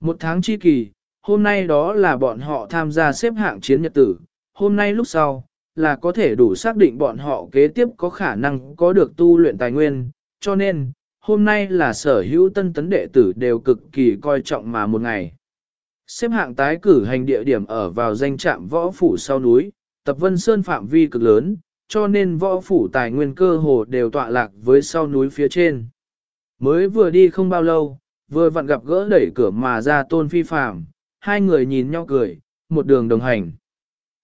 Một tháng chi kỳ, hôm nay đó là bọn họ tham gia xếp hạng chiến nhật tử, hôm nay lúc sau, là có thể đủ xác định bọn họ kế tiếp có khả năng có được tu luyện tài nguyên, cho nên, hôm nay là sở hữu tân tấn đệ tử đều cực kỳ coi trọng mà một ngày. Xếp hạng tái cử hành địa điểm ở vào danh trạm võ phủ sau núi, tập vân sơn phạm vi cực lớn, cho nên võ phủ tài nguyên cơ hồ đều tọa lạc với sau núi phía trên. Mới vừa đi không bao lâu, vừa vặn gặp gỡ đẩy cửa mà ra tôn phi phạm, hai người nhìn nhau cười, một đường đồng hành.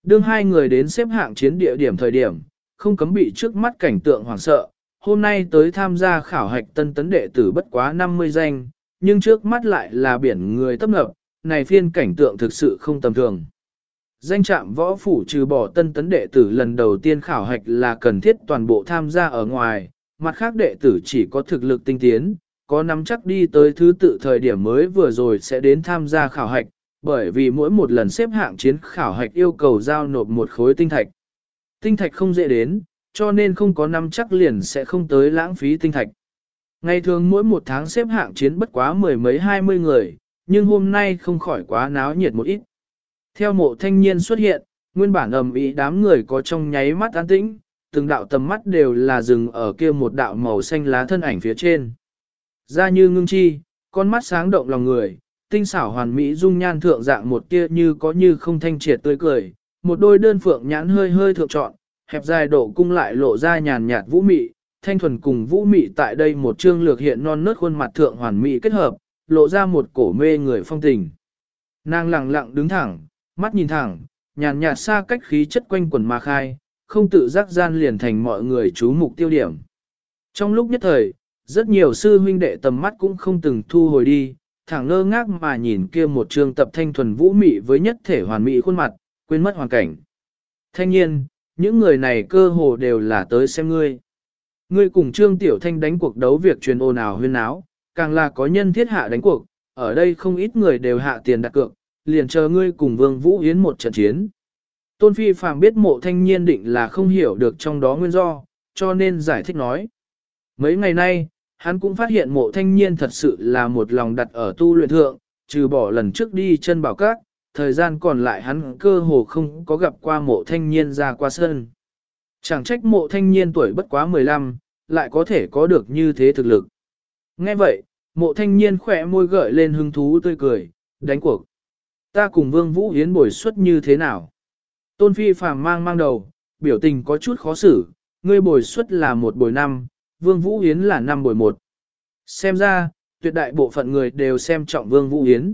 Đương hai người đến xếp hạng chiến địa điểm thời điểm, không cấm bị trước mắt cảnh tượng hoảng sợ, hôm nay tới tham gia khảo hạch tân tấn đệ tử bất quá 50 danh, nhưng trước mắt lại là biển người tấp nập, này phiên cảnh tượng thực sự không tầm thường. Danh trạm võ phủ trừ bỏ tân tấn đệ tử lần đầu tiên khảo hạch là cần thiết toàn bộ tham gia ở ngoài, mặt khác đệ tử chỉ có thực lực tinh tiến, có nắm chắc đi tới thứ tự thời điểm mới vừa rồi sẽ đến tham gia khảo hạch, bởi vì mỗi một lần xếp hạng chiến khảo hạch yêu cầu giao nộp một khối tinh thạch. Tinh thạch không dễ đến, cho nên không có nắm chắc liền sẽ không tới lãng phí tinh thạch. Ngày thường mỗi một tháng xếp hạng chiến bất quá mười mấy hai mươi người, nhưng hôm nay không khỏi quá náo nhiệt một ít. Theo mộ thanh niên xuất hiện, nguyên bản ầm ĩ đám người có trong nháy mắt an tĩnh, từng đạo tầm mắt đều là dừng ở kia một đạo màu xanh lá thân ảnh phía trên da như ngưng chi, con mắt sáng động lòng người, tinh xảo hoàn mỹ dung nhan thượng dạng một tia như có như không thanh triệt tươi cười, một đôi đơn phượng nhãn hơi hơi thượng trọn, hẹp dài độ cung lại lộ ra nhàn nhạt vũ mị, thanh thuần cùng vũ mị tại đây một chương lược hiện non nớt khuôn mặt thượng hoàn mỹ kết hợp, lộ ra một cổ mê người phong tình. Nàng lặng lặng đứng thẳng, mắt nhìn thẳng, nhàn nhạt xa cách khí chất quanh quần mà khai, không tự giác gian liền thành mọi người chú mục tiêu điểm. Trong lúc nhất thời, rất nhiều sư huynh đệ tầm mắt cũng không từng thu hồi đi, thẳng ngơ ngác mà nhìn kia một trường tập thanh thuần vũ mị với nhất thể hoàn mỹ khuôn mặt, quên mất hoàn cảnh. Thanh nhiên, những người này cơ hồ đều là tới xem ngươi. Ngươi cùng Trương Tiểu Thanh đánh cuộc đấu việc truyền ồn ào huyên áo, càng là có nhân thiết hạ đánh cuộc, ở đây không ít người đều hạ tiền đặt cược, liền chờ ngươi cùng Vương Vũ Yến một trận chiến. Tôn Phi Phàm biết mộ thanh nhiên định là không hiểu được trong đó nguyên do, cho nên giải thích nói. Mấy ngày nay, hắn cũng phát hiện mộ thanh niên thật sự là một lòng đặt ở tu luyện thượng, trừ bỏ lần trước đi chân bảo các, thời gian còn lại hắn cơ hồ không có gặp qua mộ thanh niên ra qua sân. Chẳng trách mộ thanh niên tuổi bất quá 15, lại có thể có được như thế thực lực. Nghe vậy, mộ thanh niên khỏe môi gợi lên hứng thú tươi cười, đánh cuộc. Ta cùng Vương Vũ Hiến bồi suất như thế nào? Tôn Phi phàm mang mang đầu, biểu tình có chút khó xử, ngươi bồi suất là một bồi năm, Vương Vũ Yến là năm buổi một. Xem ra, tuyệt đại bộ phận người đều xem trọng Vương Vũ Yến.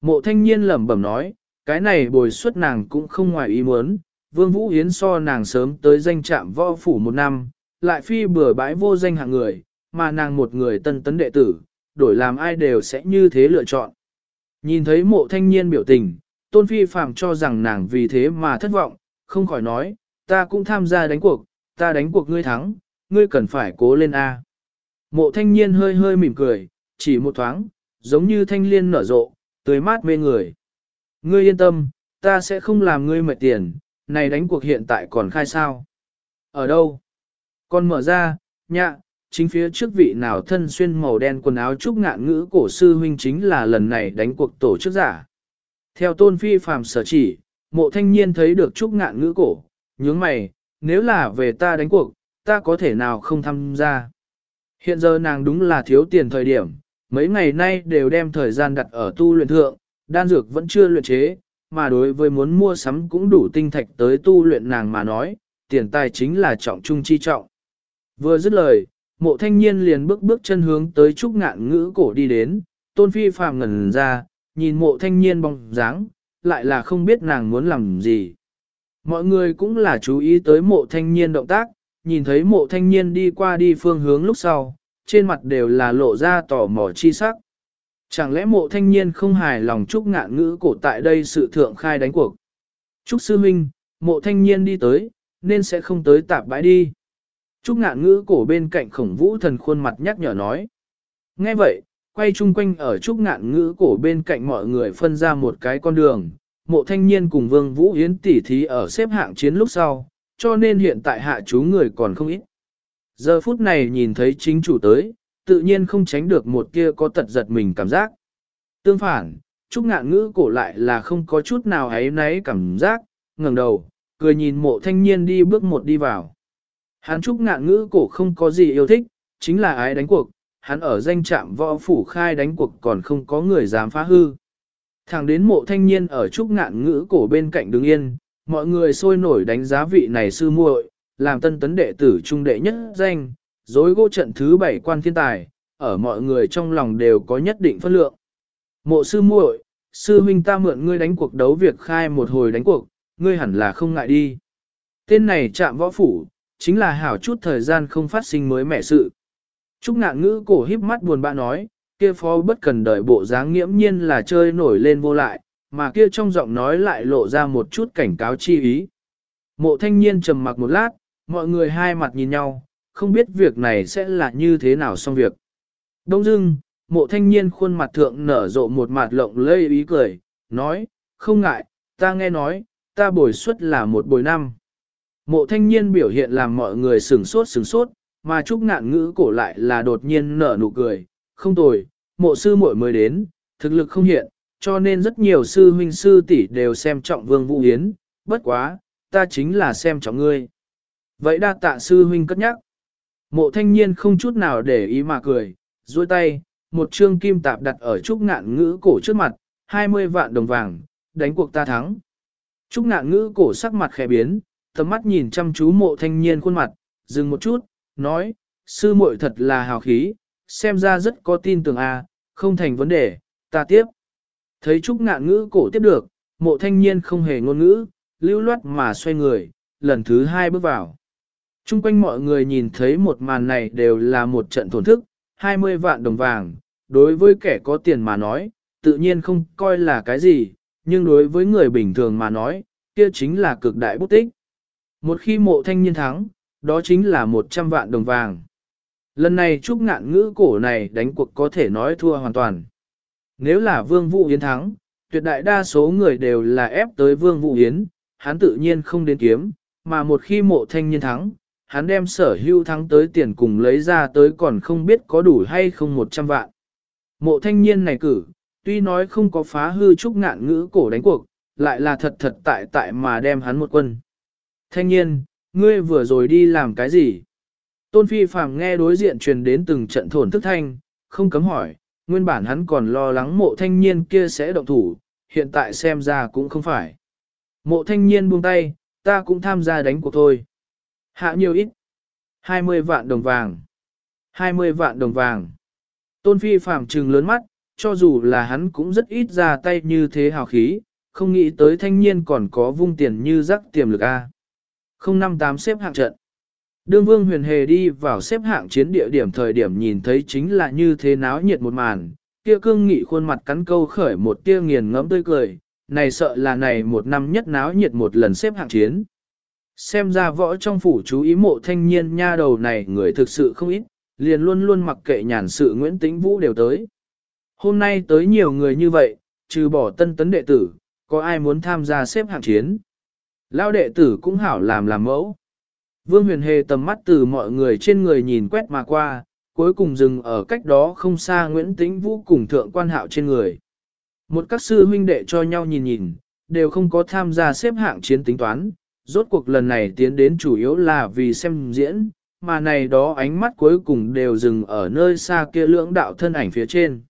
Mộ thanh niên lẩm bẩm nói, cái này bồi suất nàng cũng không ngoài ý muốn, Vương Vũ Yến so nàng sớm tới danh trạm võ phủ một năm, lại phi bừa bãi vô danh hạng người, mà nàng một người tân tấn đệ tử, đổi làm ai đều sẽ như thế lựa chọn. Nhìn thấy mộ thanh niên biểu tình, Tôn Phi Phạm cho rằng nàng vì thế mà thất vọng, không khỏi nói, ta cũng tham gia đánh cuộc, ta đánh cuộc ngươi thắng, ngươi cần phải cố lên A. Mộ thanh niên hơi hơi mỉm cười, chỉ một thoáng, giống như thanh liên nở rộ, tươi mát mê người. Ngươi yên tâm, ta sẽ không làm ngươi mệt tiền, này đánh cuộc hiện tại còn khai sao. Ở đâu? Còn mở ra, nhạ, chính phía trước vị nào thân xuyên màu đen quần áo trúc ngạn ngữ cổ sư huynh chính là lần này đánh cuộc tổ chức giả. Theo tôn phi phàm sở chỉ, mộ thanh niên thấy được trúc ngạn ngữ cổ, nhướng mày, nếu là về ta đánh cuộc, ta có thể nào không tham gia. Hiện giờ nàng đúng là thiếu tiền thời điểm, mấy ngày nay đều đem thời gian đặt ở tu luyện thượng, đan dược vẫn chưa luyện chế, mà đối với muốn mua sắm cũng đủ tinh thạch tới tu luyện nàng mà nói, tiền tài chính là trọng trung chi trọng. Vừa dứt lời, mộ thanh niên liền bước bước chân hướng tới trúc ngạn ngữ cổ đi đến, tôn phi phàm ngẩn ra, nhìn mộ thanh niên bóng dáng, lại là không biết nàng muốn làm gì. Mọi người cũng là chú ý tới mộ thanh niên động tác, nhìn thấy mộ thanh niên đi qua đi phương hướng lúc sau, trên mặt đều là lộ ra tò mò chi sắc. Chẳng lẽ mộ thanh niên không hài lòng Trúc ngạn ngữ cổ tại đây sự thượng khai đánh cuộc. Trúc sư huynh, mộ thanh niên đi tới, nên sẽ không tới tạp bãi đi. Trúc ngạn ngữ cổ bên cạnh khổng vũ thần khuôn mặt nhắc nhở nói. Nghe vậy, quay chung quanh ở Trúc ngạn ngữ cổ bên cạnh mọi người phân ra một cái con đường. Mộ thanh niên cùng vương vũ yến tỉ thí ở xếp hạng chiến lúc sau, cho nên hiện tại hạ chú người còn không ít. Giờ phút này nhìn thấy chính chủ tới, tự nhiên không tránh được một kia có tật giật mình cảm giác. Tương phản, Trúc ngạn ngữ cổ lại là không có chút nào ấy náy cảm giác, ngẩng đầu, cười nhìn mộ thanh niên đi bước một đi vào. Hắn Trúc ngạn ngữ cổ không có gì yêu thích, chính là ái đánh cuộc, hắn ở danh trạm võ phủ khai đánh cuộc còn không có người dám phá hư. Thẳng đến mộ thanh niên ở Trúc ngạn ngữ cổ bên cạnh đứng yên, mọi người sôi nổi đánh giá vị này sư muội, làm tân tấn đệ tử trung đệ nhất danh, dối gỗ trận thứ bảy quan thiên tài, ở mọi người trong lòng đều có nhất định phân lượng. Mộ sư muội, sư huynh ta mượn ngươi đánh cuộc đấu việc khai một hồi đánh cuộc, ngươi hẳn là không ngại đi. Tên này chạm võ phủ, chính là hảo chút thời gian không phát sinh mới mẻ sự. Trúc ngạn ngữ cổ híp mắt buồn bã nói, kia phó bất cần đợi bộ dáng nghiễm nhiên là chơi nổi lên vô lại, mà kia trong giọng nói lại lộ ra một chút cảnh cáo chi ý. Mộ thanh niên trầm mặc một lát, mọi người hai mặt nhìn nhau, không biết việc này sẽ là như thế nào xong việc. Đông dưng, mộ thanh niên khuôn mặt thượng nở rộ một mặt lộng lây ý cười, nói, không ngại, ta nghe nói, ta bồi suất là một bồi năm. Mộ thanh niên biểu hiện làm mọi người sửng sốt sửng sốt, mà Trúc ngạn ngữ cổ lại là đột nhiên nở nụ cười, không tồi, mộ sư muội mới đến, thực lực không hiện, cho nên rất nhiều sư huynh sư tỷ đều xem trọng Vương Vũ Hiến, bất quá, ta chính là xem trọng ngươi. Vậy đa tạ sư huynh cất nhắc. Mộ thanh niên không chút nào để ý mà cười, duỗi tay, một trương kim tạp đặt ở trúc ngạn ngữ cổ trước mặt, 20 vạn đồng vàng, đánh cuộc ta thắng. Trúc ngạn ngữ cổ sắc mặt khẽ biến, tầm mắt nhìn chăm chú mộ thanh niên khuôn mặt, dừng một chút, nói, sư muội thật là hào khí, xem ra rất có tin tưởng a, à, không thành vấn đề, ta tiếp. Thấy Trúc ngạn ngữ cổ tiếp được, mộ thanh niên không hề ngôn ngữ, lưu loát mà xoay người, lần thứ hai bước vào. Trung quanh mọi người nhìn thấy một màn này đều là một trận thổn thức, 20 vạn đồng vàng, đối với kẻ có tiền mà nói, tự nhiên không coi là cái gì, nhưng đối với người bình thường mà nói, kia chính là cực đại bút tích. Một khi mộ thanh niên thắng, đó chính là 100 vạn đồng vàng. Lần này Trúc ngạn ngữ cổ này đánh cuộc có thể nói thua hoàn toàn. Nếu là Vương Vũ Yến thắng, tuyệt đại đa số người đều là ép tới Vương Vũ Yến, hắn tự nhiên không đến kiếm, mà một khi mộ thanh niên thắng, hắn đem sở hưu thắng tới tiền cùng lấy ra tới còn không biết có đủ hay không 100 vạn. Mộ thanh niên này cử, tuy nói không có phá hư trúc ngạn ngữ cổ đánh cuộc, lại là thật thật tại tại mà đem hắn một quân. Thanh niên, ngươi vừa rồi đi làm cái gì? Tôn Phi Phàm nghe đối diện truyền đến từng trận thổn thức thanh, không cấm hỏi, nguyên bản hắn còn lo lắng mộ thanh niên kia sẽ động thủ, hiện tại xem ra cũng không phải. Mộ thanh niên buông tay, ta cũng tham gia đánh cuộc thôi. Hạ nhiều ít. 20 vạn đồng vàng. 20 vạn đồng vàng. Tôn Phi Phạm trừng lớn mắt, cho dù là hắn cũng rất ít ra tay như thế hào khí, không nghĩ tới thanh niên còn có vung tiền như rắc tiềm lực A. 058 xếp hạng trận. Đương Vương Huyền Hề đi vào xếp hạng chiến địa điểm thời điểm nhìn thấy chính là như thế náo nhiệt một màn, kia cương nghị khuôn mặt cắn câu khởi một tia nghiền ngẫm tươi cười, này sợ là này một năm nhất náo nhiệt một lần xếp hạng chiến. Xem ra võ trong phủ chú ý mộ thanh niên nha đầu này người thực sự không ít, liền luôn luôn mặc kệ nhàn sự Nguyễn Tĩnh Vũ đều tới. Hôm nay tới nhiều người như vậy, trừ bỏ tân tấn đệ tử, có ai muốn tham gia xếp hạng chiến. Lao đệ tử cũng hảo làm làm mẫu. Vương huyền hề tầm mắt từ mọi người trên người nhìn quét mà qua, cuối cùng dừng ở cách đó không xa Nguyễn Tĩnh Vũ cùng thượng quan hạo trên người. Một các sư huynh đệ cho nhau nhìn nhìn, đều không có tham gia xếp hạng chiến tính toán, rốt cuộc lần này tiến đến chủ yếu là vì xem diễn, mà này đó ánh mắt cuối cùng đều dừng ở nơi xa kia lưỡng đạo thân ảnh phía trên.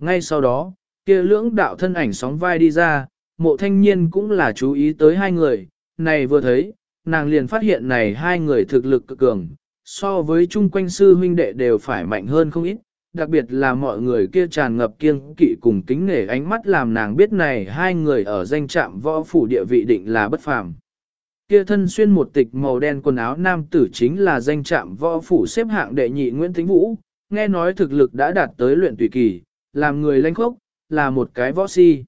Ngay sau đó, kia lưỡng đạo thân ảnh sóng vai đi ra, mộ thanh niên cũng là chú ý tới hai người, này vừa thấy, nàng liền phát hiện này hai người thực lực cực cường, so với chung quanh sư huynh đệ đều phải mạnh hơn không ít, đặc biệt là mọi người kia tràn ngập kiêng kỵ cùng kính nể ánh mắt làm nàng biết này hai người ở danh trạm võ phủ địa vị định là bất phàm. Kia thân xuyên một tịch màu đen quần áo nam tử chính là danh trạm võ phủ xếp hạng đệ nhị Nguyễn Thính Vũ, nghe nói thực lực đã đạt tới luyện tùy kỳ, làm người lanh khốc, là một cái võ si.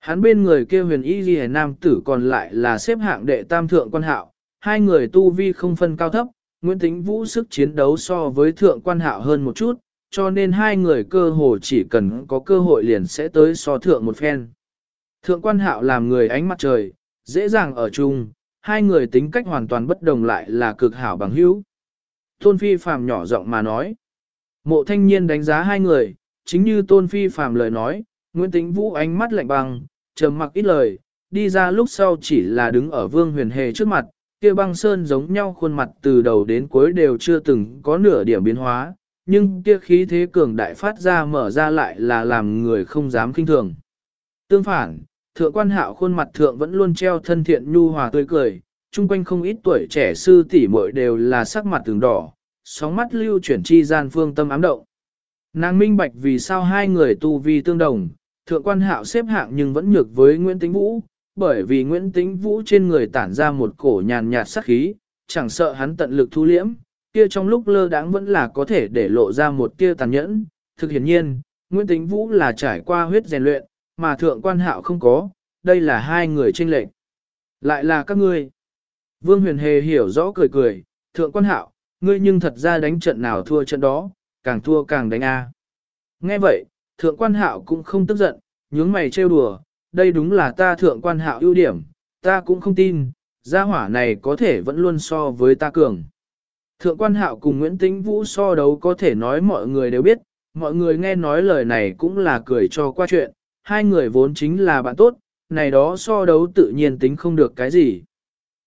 Hắn bên người kia huyền y ghi nam tử còn lại là xếp hạng đệ tam thượng quan hạo, hai người tu vi không phân cao thấp, Nguyễn Tĩnh Vũ sức chiến đấu so với thượng quan hạo hơn một chút, cho nên hai người cơ hồ chỉ cần có cơ hội liền sẽ tới so thượng một phen. Thượng quan hạo làm người ánh mặt trời, dễ dàng ở chung, hai người tính cách hoàn toàn bất đồng lại là cực hảo bằng hữu. Tôn Phi Phàm nhỏ giọng mà nói. Mộ thanh niên đánh giá hai người, chính như Tôn Phi Phàm lời nói, Nguyễn Tĩnh Vũ ánh mắt lạnh băng, trầm mặc ít lời, đi ra lúc sau chỉ là đứng ở Vương Huyền Hề trước mặt, kia băng sơn giống nhau khuôn mặt từ đầu đến cuối đều chưa từng có nửa điểm biến hóa, nhưng kia khí thế cường đại phát ra mở ra lại là làm người không dám kinh thường. Tương phản, thượng quan hạo khuôn mặt thượng vẫn luôn treo thân thiện nhu hòa tươi cười, chung quanh không ít tuổi trẻ sư tỷ muội đều là sắc mặt từng đỏ, sóng mắt lưu chuyển chi gian phương tâm ám động. Nàng minh bạch vì sao hai người tu vi tương đồng, thượng quan hạo xếp hạng nhưng vẫn nhược với Nguyễn Tĩnh Vũ, bởi vì Nguyễn Tĩnh Vũ trên người tản ra một cổ nhàn nhạt sắc khí, chẳng sợ hắn tận lực thu liễm, kia trong lúc lơ đãng vẫn là có thể để lộ ra một tia tàn nhẫn. Thực hiện nhiên, Nguyễn Tĩnh Vũ là trải qua huyết rèn luyện, mà thượng quan hạo không có, đây là hai người tranh lệch. Lại là các ngươi. Vương huyền hề hiểu rõ cười cười, thượng quan hạo, ngươi nhưng thật ra đánh trận nào thua trận đó, càng thua càng đánh A. Nghe vậy, thượng quan hạo cũng không tức giận, nhướng mày trêu đùa, đây đúng là ta thượng quan hạo ưu điểm, ta cũng không tin, gia hỏa này có thể vẫn luôn so với ta cường. Thượng quan hạo cùng Nguyễn Tĩnh Vũ so đấu có thể nói mọi người đều biết, mọi người nghe nói lời này cũng là cười cho qua chuyện, hai người vốn chính là bạn tốt, này đó so đấu tự nhiên tính không được cái gì.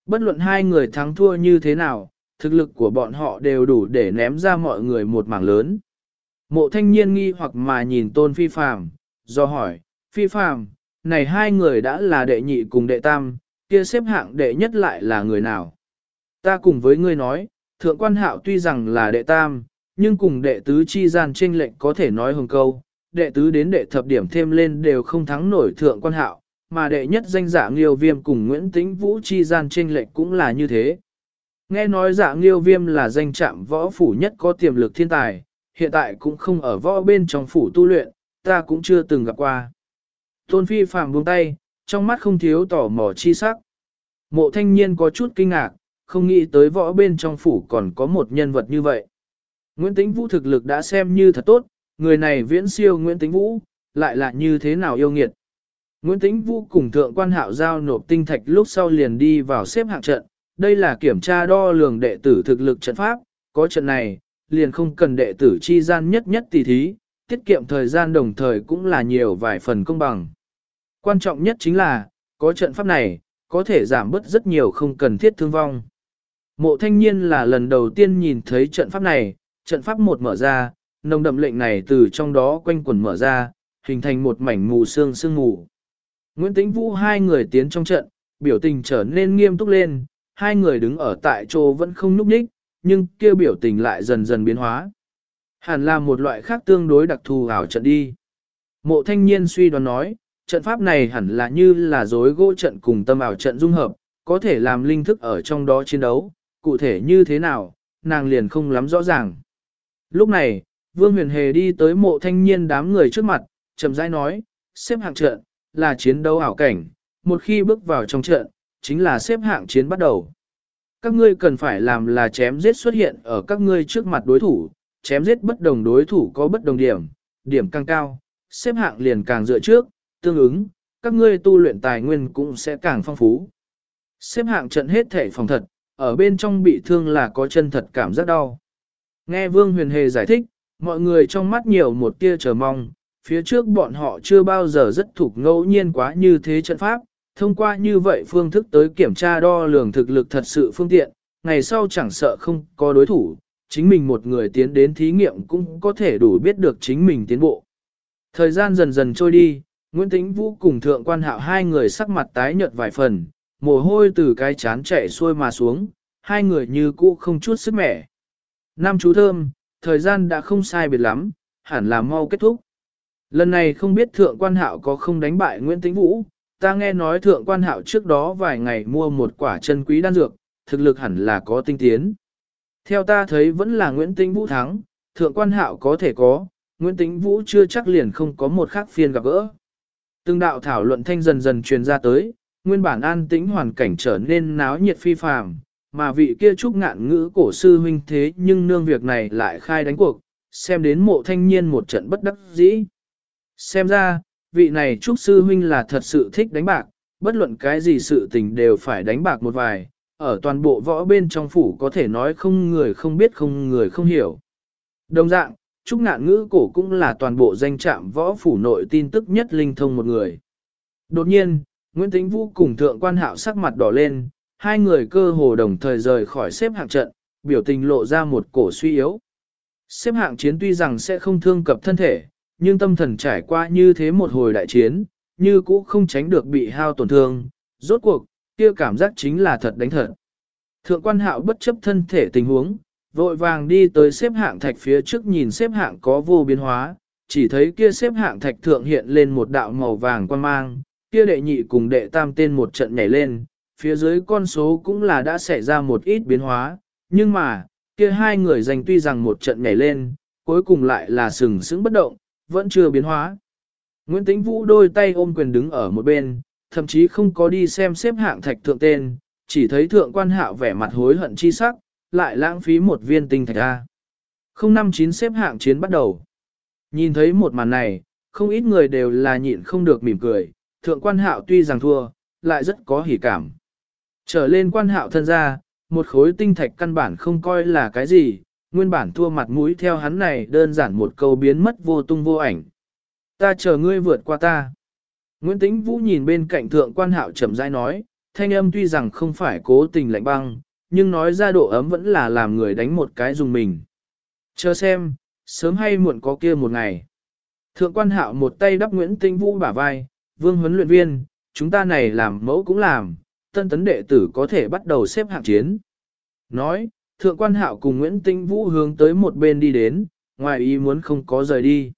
Bất luận hai người thắng thua như thế nào, thực lực của bọn họ đều đủ để ném ra mọi người một mảng lớn. Mộ thanh niên nghi hoặc mà nhìn tôn phi phàm, do hỏi, phi phàm, này hai người đã là đệ nhị cùng đệ tam, kia xếp hạng đệ nhất lại là người nào? Ta cùng với ngươi nói, thượng quan hạo tuy rằng là đệ tam, nhưng cùng đệ tứ chi gian tranh lệnh có thể nói hồng câu, đệ tứ đến đệ thập điểm thêm lên đều không thắng nổi thượng quan hạo, mà đệ nhất danh giả nghiêu viêm cùng Nguyễn Tĩnh Vũ chi gian tranh lệnh cũng là như thế. Nghe nói giả nghiêu viêm là danh trạm võ phủ nhất có tiềm lực thiên tài, hiện tại cũng không ở võ bên trong phủ tu luyện, ta cũng chưa từng gặp qua. Tôn phi phàm buông tay, trong mắt không thiếu tỏ mò chi sắc. Mộ thanh niên có chút kinh ngạc, không nghĩ tới võ bên trong phủ còn có một nhân vật như vậy. Nguyễn Tĩnh Vũ thực lực đã xem như thật tốt, người này viễn siêu Nguyễn Tĩnh Vũ, lại là như thế nào yêu nghiệt. Nguyễn Tĩnh Vũ cùng thượng quan hạo giao nộp tinh thạch lúc sau liền đi vào xếp hạng trận, đây là kiểm tra đo lường đệ tử thực lực trận pháp, có trận này, liền không cần đệ tử chi gian nhất nhất tỷ thí, tiết kiệm thời gian đồng thời cũng là nhiều vài phần công bằng. Quan trọng nhất chính là, có trận pháp này, có thể giảm bớt rất nhiều không cần thiết thương vong. Mộ thanh niên là lần đầu tiên nhìn thấy trận pháp này, trận pháp một mở ra, nồng đậm lệnh này từ trong đó quanh quần mở ra, hình thành một mảnh mù sương sương mù. Nguyễn Tĩnh Vũ hai người tiến trong trận, biểu tình trở nên nghiêm túc lên, hai người đứng ở tại chỗ vẫn không nhúc nhích, nhưng kêu biểu tình lại dần dần biến hóa. Hẳn là một loại khác tương đối đặc thù ảo trận đi. Mộ thanh niên suy đoán nói, trận pháp này hẳn là như là dối gỗ trận cùng tâm ảo trận dung hợp, có thể làm linh thức ở trong đó chiến đấu, cụ thể như thế nào, nàng liền không lắm rõ ràng. Lúc này, Vương Huyền Hề đi tới mộ thanh niên đám người trước mặt, chậm rãi nói, xếp hạng trận, là chiến đấu ảo cảnh, một khi bước vào trong trận, chính là xếp hạng chiến bắt đầu. Các ngươi cần phải làm là chém giết xuất hiện ở các ngươi trước mặt đối thủ, chém giết bất đồng đối thủ có bất đồng điểm, điểm càng cao, xếp hạng liền càng dựa trước, tương ứng, các ngươi tu luyện tài nguyên cũng sẽ càng phong phú. Xếp hạng trận hết thể phòng thật, ở bên trong bị thương là có chân thật cảm giác đau. Nghe Vương Huyền Hề giải thích, mọi người trong mắt nhiều một tia chờ mong, phía trước bọn họ chưa bao giờ rất thuộc ngẫu nhiên quá như thế trận pháp, thông qua như vậy phương thức tới kiểm tra đo lường thực lực thật sự phương tiện, ngày sau chẳng sợ không có đối thủ, chính mình một người tiến đến thí nghiệm cũng có thể đủ biết được chính mình tiến bộ. Thời gian dần dần trôi đi, Nguyễn Tĩnh Vũ cùng thượng quan hạo hai người sắc mặt tái nhợt vài phần, mồ hôi từ cái chán chảy xuôi mà xuống, hai người như cũ không chút sức mẻ. Nam chú thơm, thời gian đã không sai biệt lắm, hẳn là mau kết thúc. Lần này không biết thượng quan hạo có không đánh bại Nguyễn Tĩnh Vũ, ta nghe nói thượng quan hạo trước đó vài ngày mua một quả chân quý đan dược, thực lực hẳn là có tinh tiến. Theo ta thấy vẫn là Nguyễn Tĩnh Vũ thắng, thượng quan hạo có thể có, Nguyễn Tĩnh Vũ chưa chắc liền không có một khác phiên gặp gỡ. Từng đạo thảo luận thanh dần dần truyền ra tới, nguyên bản an tĩnh hoàn cảnh trở nên náo nhiệt phi phàm, mà vị kia trúc ngạn ngữ cổ sư huynh thế nhưng nương việc này lại khai đánh cuộc, xem đến mộ thanh niên một trận bất đắc dĩ. Xem ra, vị này trúc sư huynh là thật sự thích đánh bạc, bất luận cái gì sự tình đều phải đánh bạc một vài, ở toàn bộ võ bên trong phủ có thể nói không người không biết không người không hiểu. Đồng dạng, Trúc ngạn ngữ cổ cũng là toàn bộ danh trạm võ phủ nội tin tức nhất linh thông một người. Đột nhiên, Nguyễn Tĩnh Vũ cùng thượng quan hạo sắc mặt đỏ lên, hai người cơ hồ đồng thời rời khỏi xếp hạng trận, biểu tình lộ ra một cổ suy yếu. Xếp hạng chiến tuy rằng sẽ không thương cập thân thể, nhưng tâm thần trải qua như thế một hồi đại chiến, như cũ không tránh được bị hao tổn thương, rốt cuộc, kia cảm giác chính là thật đánh thật. Thượng quan hạo bất chấp thân thể tình huống, vội vàng đi tới xếp hạng thạch phía trước nhìn xếp hạng có vô biến hóa, chỉ thấy kia xếp hạng thạch thượng hiện lên một đạo màu vàng quan mang, kia đệ nhị cùng đệ tam tên một trận nhảy lên, phía dưới con số cũng là đã xảy ra một ít biến hóa, nhưng mà, kia hai người giành tuy rằng một trận nhảy lên, cuối cùng lại là sừng sững bất động, vẫn chưa biến hóa. Nguyễn Tĩnh Vũ đôi tay ôm quyền đứng ở một bên, thậm chí không có đi xem xếp hạng thạch thượng tên, chỉ thấy thượng quan hạo vẻ mặt hối hận chi sắc, lại lãng phí một viên tinh thạch ra. 059 xếp hạng chiến bắt đầu. Nhìn thấy một màn này, không ít người đều là nhịn không được mỉm cười, thượng quan hạo tuy rằng thua, lại rất có hỉ cảm. Trở lên quan hạo thân ra, một khối tinh thạch căn bản không coi là cái gì, nguyên bản thua mặt mũi theo hắn này đơn giản một câu biến mất vô tung vô ảnh. Ta chờ ngươi vượt qua ta. Nguyễn Tĩnh Vũ nhìn bên cạnh thượng quan hạo chậm rãi nói, thanh âm tuy rằng không phải cố tình lạnh băng, nhưng nói ra độ ấm vẫn là làm người đánh một cái dùng mình. Chờ xem, sớm hay muộn có kia một ngày. Thượng quan hạo một tay đắp Nguyễn Tĩnh Vũ bả vai, vương huấn luyện viên, chúng ta này làm mẫu cũng làm, tân tấn đệ tử có thể bắt đầu xếp hạng chiến. Nói, thượng quan hạo cùng Nguyễn Tinh Vũ hướng tới một bên đi đến, ngoài ý muốn không có rời đi.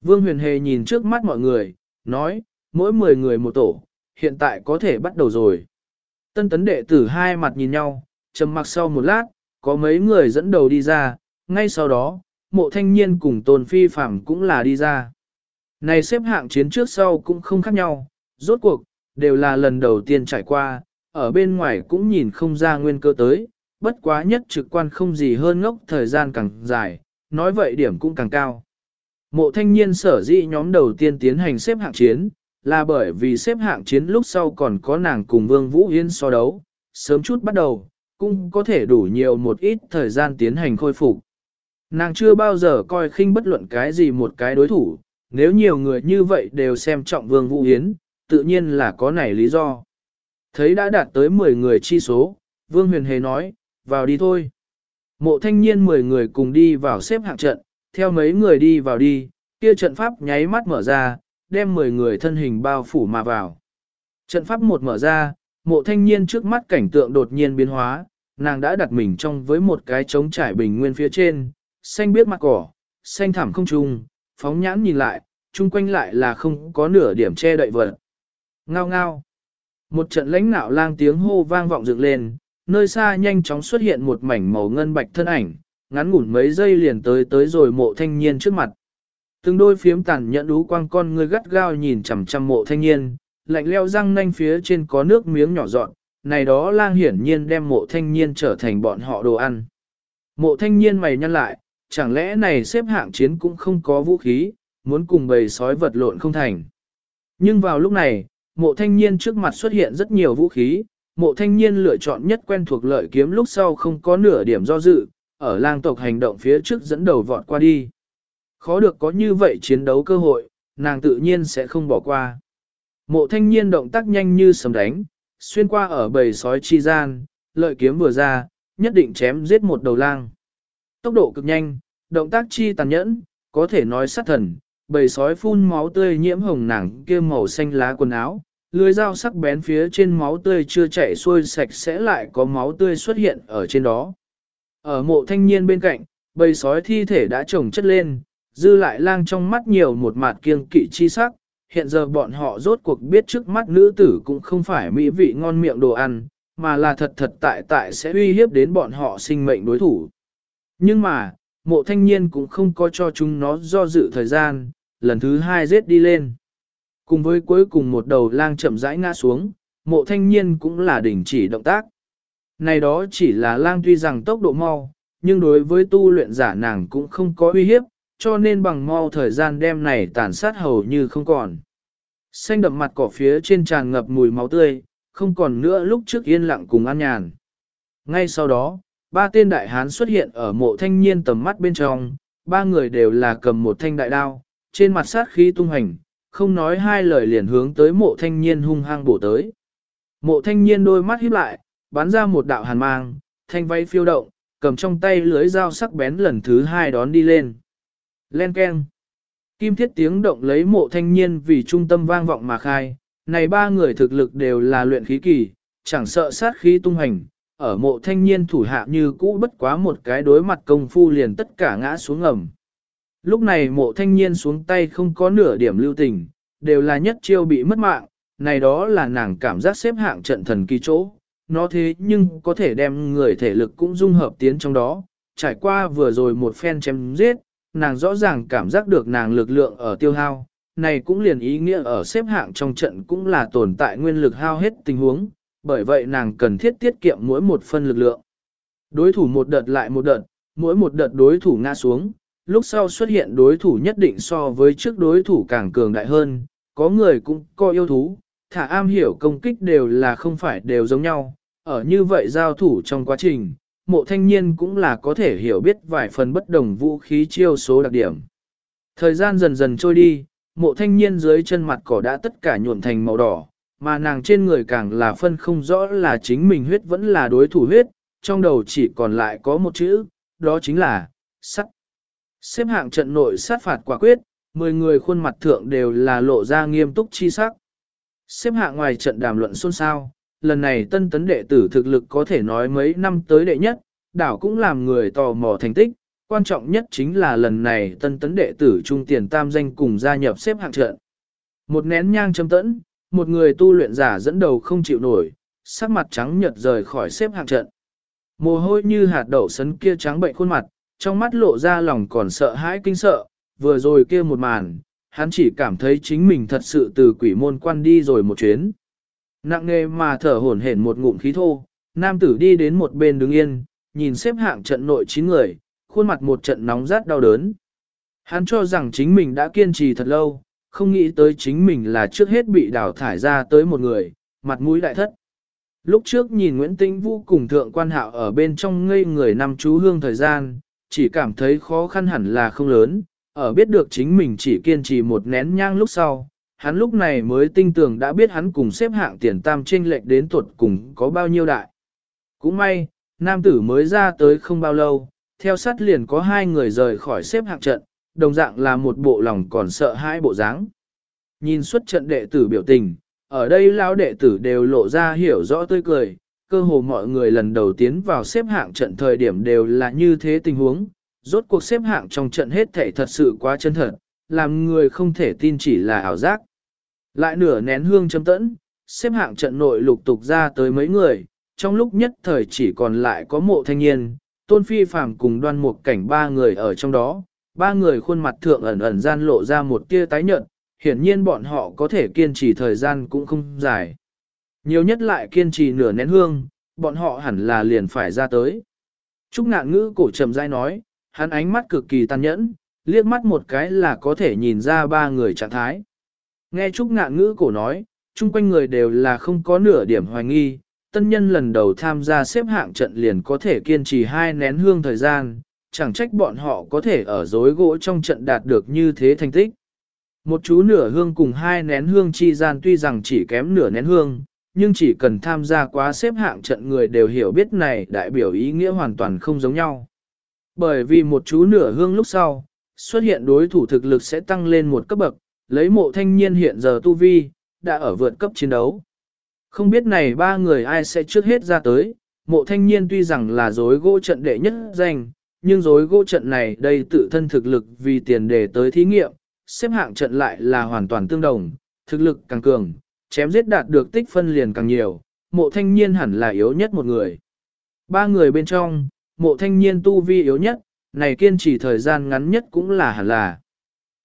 Vương huyền hề nhìn trước mắt mọi người, nói, mỗi 10 người một tổ, hiện tại có thể bắt đầu rồi. Tân tấn đệ tử hai mặt nhìn nhau, trầm mặc sau một lát, có mấy người dẫn đầu đi ra, ngay sau đó, mộ thanh niên cùng tôn phi phạm cũng là đi ra. Này xếp hạng chiến trước sau cũng không khác nhau, rốt cuộc, đều là lần đầu tiên trải qua, ở bên ngoài cũng nhìn không ra nguyên cơ tới, bất quá nhất trực quan không gì hơn ngốc thời gian càng dài, nói vậy điểm cũng càng cao. Mộ thanh niên sở dĩ nhóm đầu tiên tiến hành xếp hạng chiến, là bởi vì xếp hạng chiến lúc sau còn có nàng cùng Vương Vũ Yên so đấu, sớm chút bắt đầu, cũng có thể đủ nhiều một ít thời gian tiến hành khôi phục. Nàng chưa bao giờ coi khinh bất luận cái gì một cái đối thủ, nếu nhiều người như vậy đều xem trọng Vương Vũ Yến, tự nhiên là có nảy lý do. Thấy đã đạt tới 10 người chi số, Vương Huyền Hề nói, vào đi thôi. Mộ thanh niên 10 người cùng đi vào xếp hạng trận, theo mấy người đi vào đi, kia trận pháp nháy mắt mở ra, đem 10 người thân hình bao phủ mà vào. Trận pháp một mở ra, mộ thanh niên trước mắt cảnh tượng đột nhiên biến hóa, nàng đã đặt mình trong với một cái trống trải bình nguyên phía trên, xanh biếc mặt cỏ, xanh thảm không trung, phóng nhãn nhìn lại, chung quanh lại là không có nửa điểm che đậy vật. Ngao ngao. Một trận lãnh nạo lang tiếng hô vang vọng dựng lên, nơi xa nhanh chóng xuất hiện một mảnh màu ngân bạch thân ảnh, ngắn ngủn mấy giây liền tới tới rồi mộ thanh niên trước mặt. Từng đôi phiếm tàn nhẫn đú quang con người gắt gao nhìn chằm chằm mộ thanh niên, lạnh leo răng nanh phía trên có nước miếng nhỏ dọn, này đó lang hiển nhiên đem mộ thanh niên trở thành bọn họ đồ ăn. Mộ thanh niên mày nhăn lại, chẳng lẽ này xếp hạng chiến cũng không có vũ khí, muốn cùng bầy sói vật lộn không thành. Nhưng vào lúc này, mộ thanh niên trước mặt xuất hiện rất nhiều vũ khí, mộ thanh niên lựa chọn nhất quen thuộc lợi kiếm lúc sau không có nửa điểm do dự, ở lang tộc hành động phía trước dẫn đầu vọt qua đi. Khó được có như vậy chiến đấu cơ hội, nàng tự nhiên sẽ không bỏ qua. Mộ thanh niên động tác nhanh như sầm đánh, xuyên qua ở bầy sói chi gian, lợi kiếm vừa ra, nhất định chém giết một đầu lang. Tốc độ cực nhanh, động tác chi tàn nhẫn, có thể nói sát thần, bầy sói phun máu tươi nhiễm hồng nàng kia màu xanh lá quần áo, lưới dao sắc bén phía trên máu tươi chưa chảy xuôi sạch sẽ lại có máu tươi xuất hiện ở trên đó. Ở mộ thanh niên bên cạnh, bầy sói thi thể đã trồng chất lên, dư lại lang trong mắt nhiều một mặt kiêng kỵ chi sắc, hiện giờ bọn họ rốt cuộc biết trước mắt nữ tử cũng không phải mỹ vị ngon miệng đồ ăn, mà là thật thật tại tại sẽ uy hiếp đến bọn họ sinh mệnh đối thủ. Nhưng mà, mộ thanh niên cũng không có cho chúng nó do dự thời gian, lần thứ hai giết đi lên. Cùng với cuối cùng một đầu lang chậm rãi ngã xuống, mộ thanh niên cũng là đình chỉ động tác. Này đó chỉ là lang tuy rằng tốc độ mau, nhưng đối với tu luyện giả nàng cũng không có uy hiếp, cho nên bằng mau thời gian đem này tàn sát hầu như không còn. Xanh đậm mặt cỏ phía trên tràn ngập mùi máu tươi, không còn nữa lúc trước yên lặng cùng an nhàn. Ngay sau đó, ba tên đại hán xuất hiện ở mộ thanh niên tầm mắt bên trong, ba người đều là cầm một thanh đại đao, trên mặt sát khí tung hành, không nói hai lời liền hướng tới mộ thanh niên hung hăng bổ tới. Mộ thanh niên đôi mắt híp lại, bắn ra một đạo hàn mang, thanh vây phiêu động, cầm trong tay lưới dao sắc bén lần thứ hai đón đi lên. Len keng. Kim thiết tiếng động lấy mộ thanh niên vì trung tâm vang vọng mà khai, này ba người thực lực đều là luyện khí kỳ, chẳng sợ sát khí tung hành, ở mộ thanh niên thủ hạ như cũ bất quá một cái đối mặt công phu liền tất cả ngã xuống ngầm. Lúc này mộ thanh niên xuống tay không có nửa điểm lưu tình, đều là nhất chiêu bị mất mạng, này đó là nàng cảm giác xếp hạng trận thần kỳ chỗ, nó thế nhưng có thể đem người thể lực cũng dung hợp tiến trong đó, trải qua vừa rồi một phen chém giết, nàng rõ ràng cảm giác được nàng lực lượng ở tiêu hao, này cũng liền ý nghĩa ở xếp hạng trong trận cũng là tồn tại nguyên lực hao hết tình huống, bởi vậy nàng cần thiết tiết kiệm mỗi một phân lực lượng. Đối thủ một đợt lại một đợt, mỗi một đợt đối thủ ngã xuống, lúc sau xuất hiện đối thủ nhất định so với trước đối thủ càng cường đại hơn, có người cũng có yêu thú, thả am hiểu công kích đều là không phải đều giống nhau, ở như vậy giao thủ trong quá trình, mộ thanh niên cũng là có thể hiểu biết vài phần bất đồng vũ khí chiêu số đặc điểm. Thời gian dần dần trôi đi, mộ thanh niên dưới chân mặt cỏ đã tất cả nhuộm thành màu đỏ, mà nàng trên người càng là phân không rõ là chính mình huyết vẫn là đối thủ huyết, trong đầu chỉ còn lại có một chữ, đó chính là, sắt. Xếp hạng trận nội sát phạt quả quyết, 10 người khuôn mặt thượng đều là lộ ra nghiêm túc chi sắc. Xếp hạng ngoài trận đàm luận xôn xao, lần này tân tấn đệ tử thực lực có thể nói mấy năm tới đệ nhất, đảo cũng làm người tò mò thành tích, quan trọng nhất chính là lần này tân tấn đệ tử trung tiền tam danh cùng gia nhập xếp hạng trận. Một nén nhang châm tẫn, một người tu luyện giả dẫn đầu không chịu nổi, sắc mặt trắng nhợt rời khỏi xếp hạng trận. Mồ hôi như hạt đậu sấn kia trắng bệnh khuôn mặt, trong mắt lộ ra lòng còn sợ hãi kinh sợ, vừa rồi kia một màn, hắn chỉ cảm thấy chính mình thật sự từ quỷ môn quan đi rồi một chuyến. Nặng nề mà thở hổn hển một ngụm khí thô, nam tử đi đến một bên đứng yên, nhìn xếp hạng trận nội chín người, khuôn mặt một trận nóng rát đau đớn. Hắn cho rằng chính mình đã kiên trì thật lâu, không nghĩ tới chính mình là trước hết bị đào thải ra tới một người, mặt mũi đại thất. Lúc trước nhìn Nguyễn Tĩnh Vũ cùng thượng quan hạo ở bên trong ngây người năm chú hương thời gian, chỉ cảm thấy khó khăn hẳn là không lớn, ở biết được chính mình chỉ kiên trì một nén nhang lúc sau, hắn lúc này mới tinh tường đã biết hắn cùng xếp hạng tiền tam trinh lệch đến tuột cùng có bao nhiêu đại. Cũng may, nam tử mới ra tới không bao lâu, theo sát liền có hai người rời khỏi xếp hạng trận, đồng dạng là một bộ lòng còn sợ hai bộ dáng. Nhìn xuất trận đệ tử biểu tình, ở đây lão đệ tử đều lộ ra hiểu rõ tươi cười, cơ hồ mọi người lần đầu tiến vào xếp hạng trận thời điểm đều là như thế tình huống, rốt cuộc xếp hạng trong trận hết thể thật sự quá chân thật, làm người không thể tin chỉ là ảo giác. Lại nửa nén hương chấm tẫn, xếp hạng trận nội lục tục ra tới mấy người, trong lúc nhất thời chỉ còn lại có mộ thanh niên, tôn phi phàm cùng đoan một cảnh ba người ở trong đó, ba người khuôn mặt thượng ẩn ẩn gian lộ ra một tia tái nhợt, hiển nhiên bọn họ có thể kiên trì thời gian cũng không dài. Nhiều nhất lại kiên trì nửa nén hương, bọn họ hẳn là liền phải ra tới. Trúc ngạn ngữ cổ trầm dai nói, hắn ánh mắt cực kỳ tàn nhẫn, liếc mắt một cái là có thể nhìn ra ba người trạng thái. Nghe Trúc ngạn ngữ cổ nói, chung quanh người đều là không có nửa điểm hoài nghi, tân nhân lần đầu tham gia xếp hạng trận liền có thể kiên trì hai nén hương thời gian, chẳng trách bọn họ có thể ở dối gỗ trong trận đạt được như thế thành tích. Một chú nửa hương cùng hai nén hương chi gian tuy rằng chỉ kém nửa nén hương, nhưng chỉ cần tham gia quá xếp hạng trận người đều hiểu biết này đại biểu ý nghĩa hoàn toàn không giống nhau. Bởi vì một chú nửa hương lúc sau, xuất hiện đối thủ thực lực sẽ tăng lên một cấp bậc, lấy mộ thanh niên hiện giờ tu vi, đã ở vượt cấp chiến đấu. Không biết này ba người ai sẽ trước hết ra tới, mộ thanh niên tuy rằng là dối gỗ trận đệ nhất danh, nhưng dối gỗ trận này đây tự thân thực lực vì tiền đề tới thí nghiệm, xếp hạng trận lại là hoàn toàn tương đồng, thực lực càng cường, chém giết đạt được tích phân liền càng nhiều, mộ thanh niên hẳn là yếu nhất một người. Ba người bên trong, mộ thanh niên tu vi yếu nhất, này kiên trì thời gian ngắn nhất cũng là hẳn là.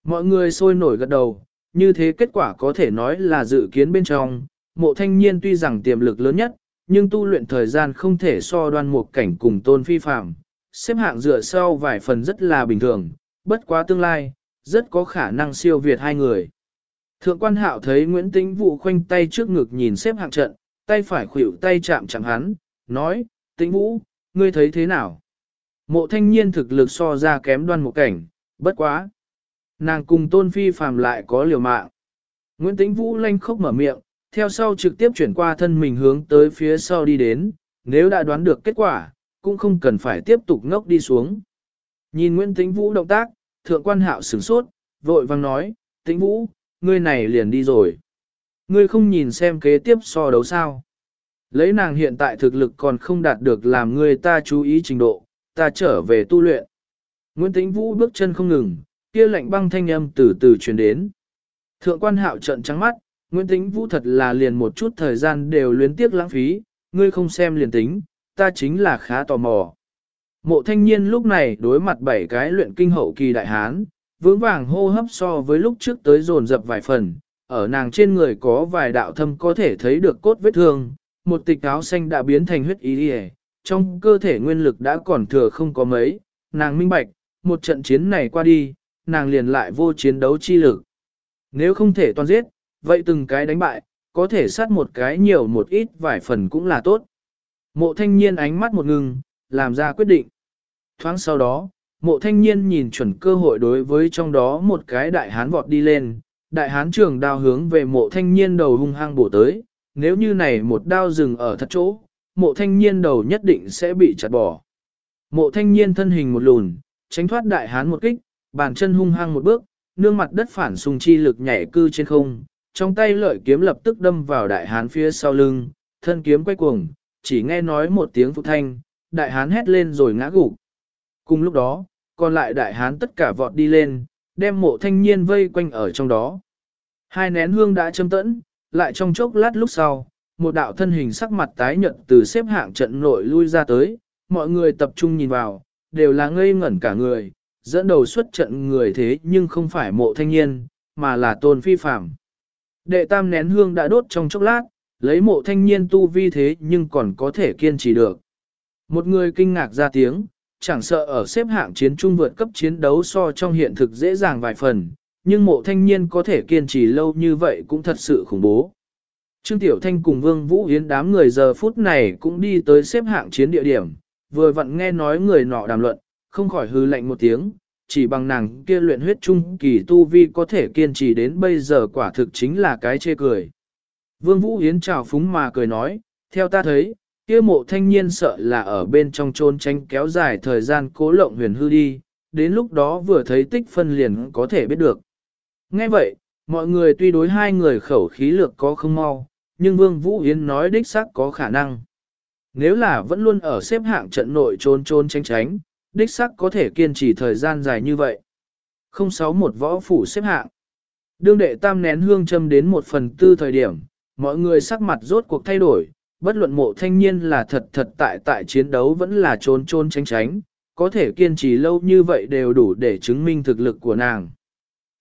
Mọi người sôi nổi gật đầu, như thế kết quả có thể nói là dự kiến bên trong, mộ thanh niên tuy rằng tiềm lực lớn nhất, nhưng tu luyện thời gian không thể so đoan một cảnh cùng tôn phi phạm, xếp hạng dựa sau vài phần rất là bình thường, bất quá tương lai, rất có khả năng siêu việt hai người. Thượng quan hạo thấy Nguyễn Tĩnh Vũ khoanh tay trước ngực nhìn xếp hạng trận, tay phải khuỷu tay chạm chẳng hắn, nói, Tĩnh Vũ, ngươi thấy thế nào? Mộ thanh niên thực lực so ra kém đoan một cảnh, bất quá. Nàng cùng tôn phi phàm lại có liều mạng. Nguyễn Tĩnh Vũ lanh khốc mở miệng, theo sau trực tiếp chuyển qua thân mình hướng tới phía sau đi đến, nếu đã đoán được kết quả, cũng không cần phải tiếp tục ngốc đi xuống. Nhìn Nguyễn Tĩnh Vũ động tác, thượng quan hạo sửng sốt, vội vang nói, Tĩnh Vũ, ngươi này liền đi rồi. Ngươi không nhìn xem kế tiếp so đấu sao. Lấy nàng hiện tại thực lực còn không đạt được làm ngươi ta chú ý trình độ, ta trở về tu luyện. Nguyễn Tĩnh Vũ bước chân không ngừng, kia lạnh băng thanh âm từ từ truyền đến. Thượng quan hạo trận trắng mắt, Nguyễn Tĩnh Vũ thật là liền một chút thời gian đều luyến tiếc lãng phí, ngươi không xem liền tính, ta chính là khá tò mò. Mộ thanh niên lúc này đối mặt bảy cái luyện kinh hậu kỳ đại hán, vững vàng hô hấp so với lúc trước tới dồn dập vài phần, ở nàng trên người có vài đạo thâm có thể thấy được cốt vết thương, một tịch áo xanh đã biến thành huyết ý đi trong cơ thể nguyên lực đã còn thừa không có mấy, nàng minh bạch, một trận chiến này qua đi, nàng liền lại vô chiến đấu chi lực. Nếu không thể toàn giết, vậy từng cái đánh bại, có thể sát một cái nhiều một ít vài phần cũng là tốt. Mộ thanh niên ánh mắt một ngừng, làm ra quyết định. Thoáng sau đó, mộ thanh niên nhìn chuẩn cơ hội đối với trong đó một cái đại hán vọt đi lên, đại hán trường đao hướng về mộ thanh niên đầu hung hăng bổ tới, nếu như này một đao dừng ở thật chỗ, mộ thanh niên đầu nhất định sẽ bị chặt bỏ. Mộ thanh niên thân hình một lùn, tránh thoát đại hán một kích, bàn chân hung hăng một bước, nương mặt đất phản xung chi lực nhảy cư trên không, trong tay lợi kiếm lập tức đâm vào đại hán phía sau lưng, thân kiếm quay cuồng, chỉ nghe nói một tiếng phụ thanh, đại hán hét lên rồi ngã gục. Cùng lúc đó, còn lại đại hán tất cả vọt đi lên, đem mộ thanh niên vây quanh ở trong đó. Hai nén hương đã châm tẫn, lại trong chốc lát lúc sau, một đạo thân hình sắc mặt tái nhợt từ xếp hạng trận nội lui ra tới, mọi người tập trung nhìn vào, đều là ngây ngẩn cả người, dẫn đầu xuất trận người thế nhưng không phải mộ thanh niên, mà là tôn phi phạm. Đệ tam nén hương đã đốt trong chốc lát, lấy mộ thanh niên tu vi thế nhưng còn có thể kiên trì được. Một người kinh ngạc ra tiếng, chẳng sợ ở xếp hạng chiến trung vượt cấp chiến đấu so trong hiện thực dễ dàng vài phần, nhưng mộ thanh niên có thể kiên trì lâu như vậy cũng thật sự khủng bố. Trương Tiểu Thanh cùng Vương Vũ Yến đám người giờ phút này cũng đi tới xếp hạng chiến địa điểm, vừa vặn nghe nói người nọ đàm luận, không khỏi hư lạnh một tiếng, chỉ bằng nàng kia luyện huyết trung kỳ tu vi có thể kiên trì đến bây giờ quả thực chính là cái chê cười. Vương Vũ Yến chào phúng mà cười nói, theo ta thấy, kia mộ thanh niên sợ là ở bên trong trôn tranh kéo dài thời gian cố lộng huyền hư đi, đến lúc đó vừa thấy tích phân liền có thể biết được. Nghe vậy, mọi người tuy đối hai người khẩu khí lược có không mau, nhưng Vương Vũ Yến nói đích xác có khả năng. Nếu là vẫn luôn ở xếp hạng trận nội trôn trôn tránh tránh, đích xác có thể kiên trì thời gian dài như vậy. 061 võ phủ xếp hạng. Đương đệ tam nén hương châm đến một phần tư thời điểm, mọi người sắc mặt rốt cuộc thay đổi, bất luận mộ thanh niên là thật thật tại tại chiến đấu vẫn là trốn trốn tránh tránh, có thể kiên trì lâu như vậy đều đủ để chứng minh thực lực của nàng.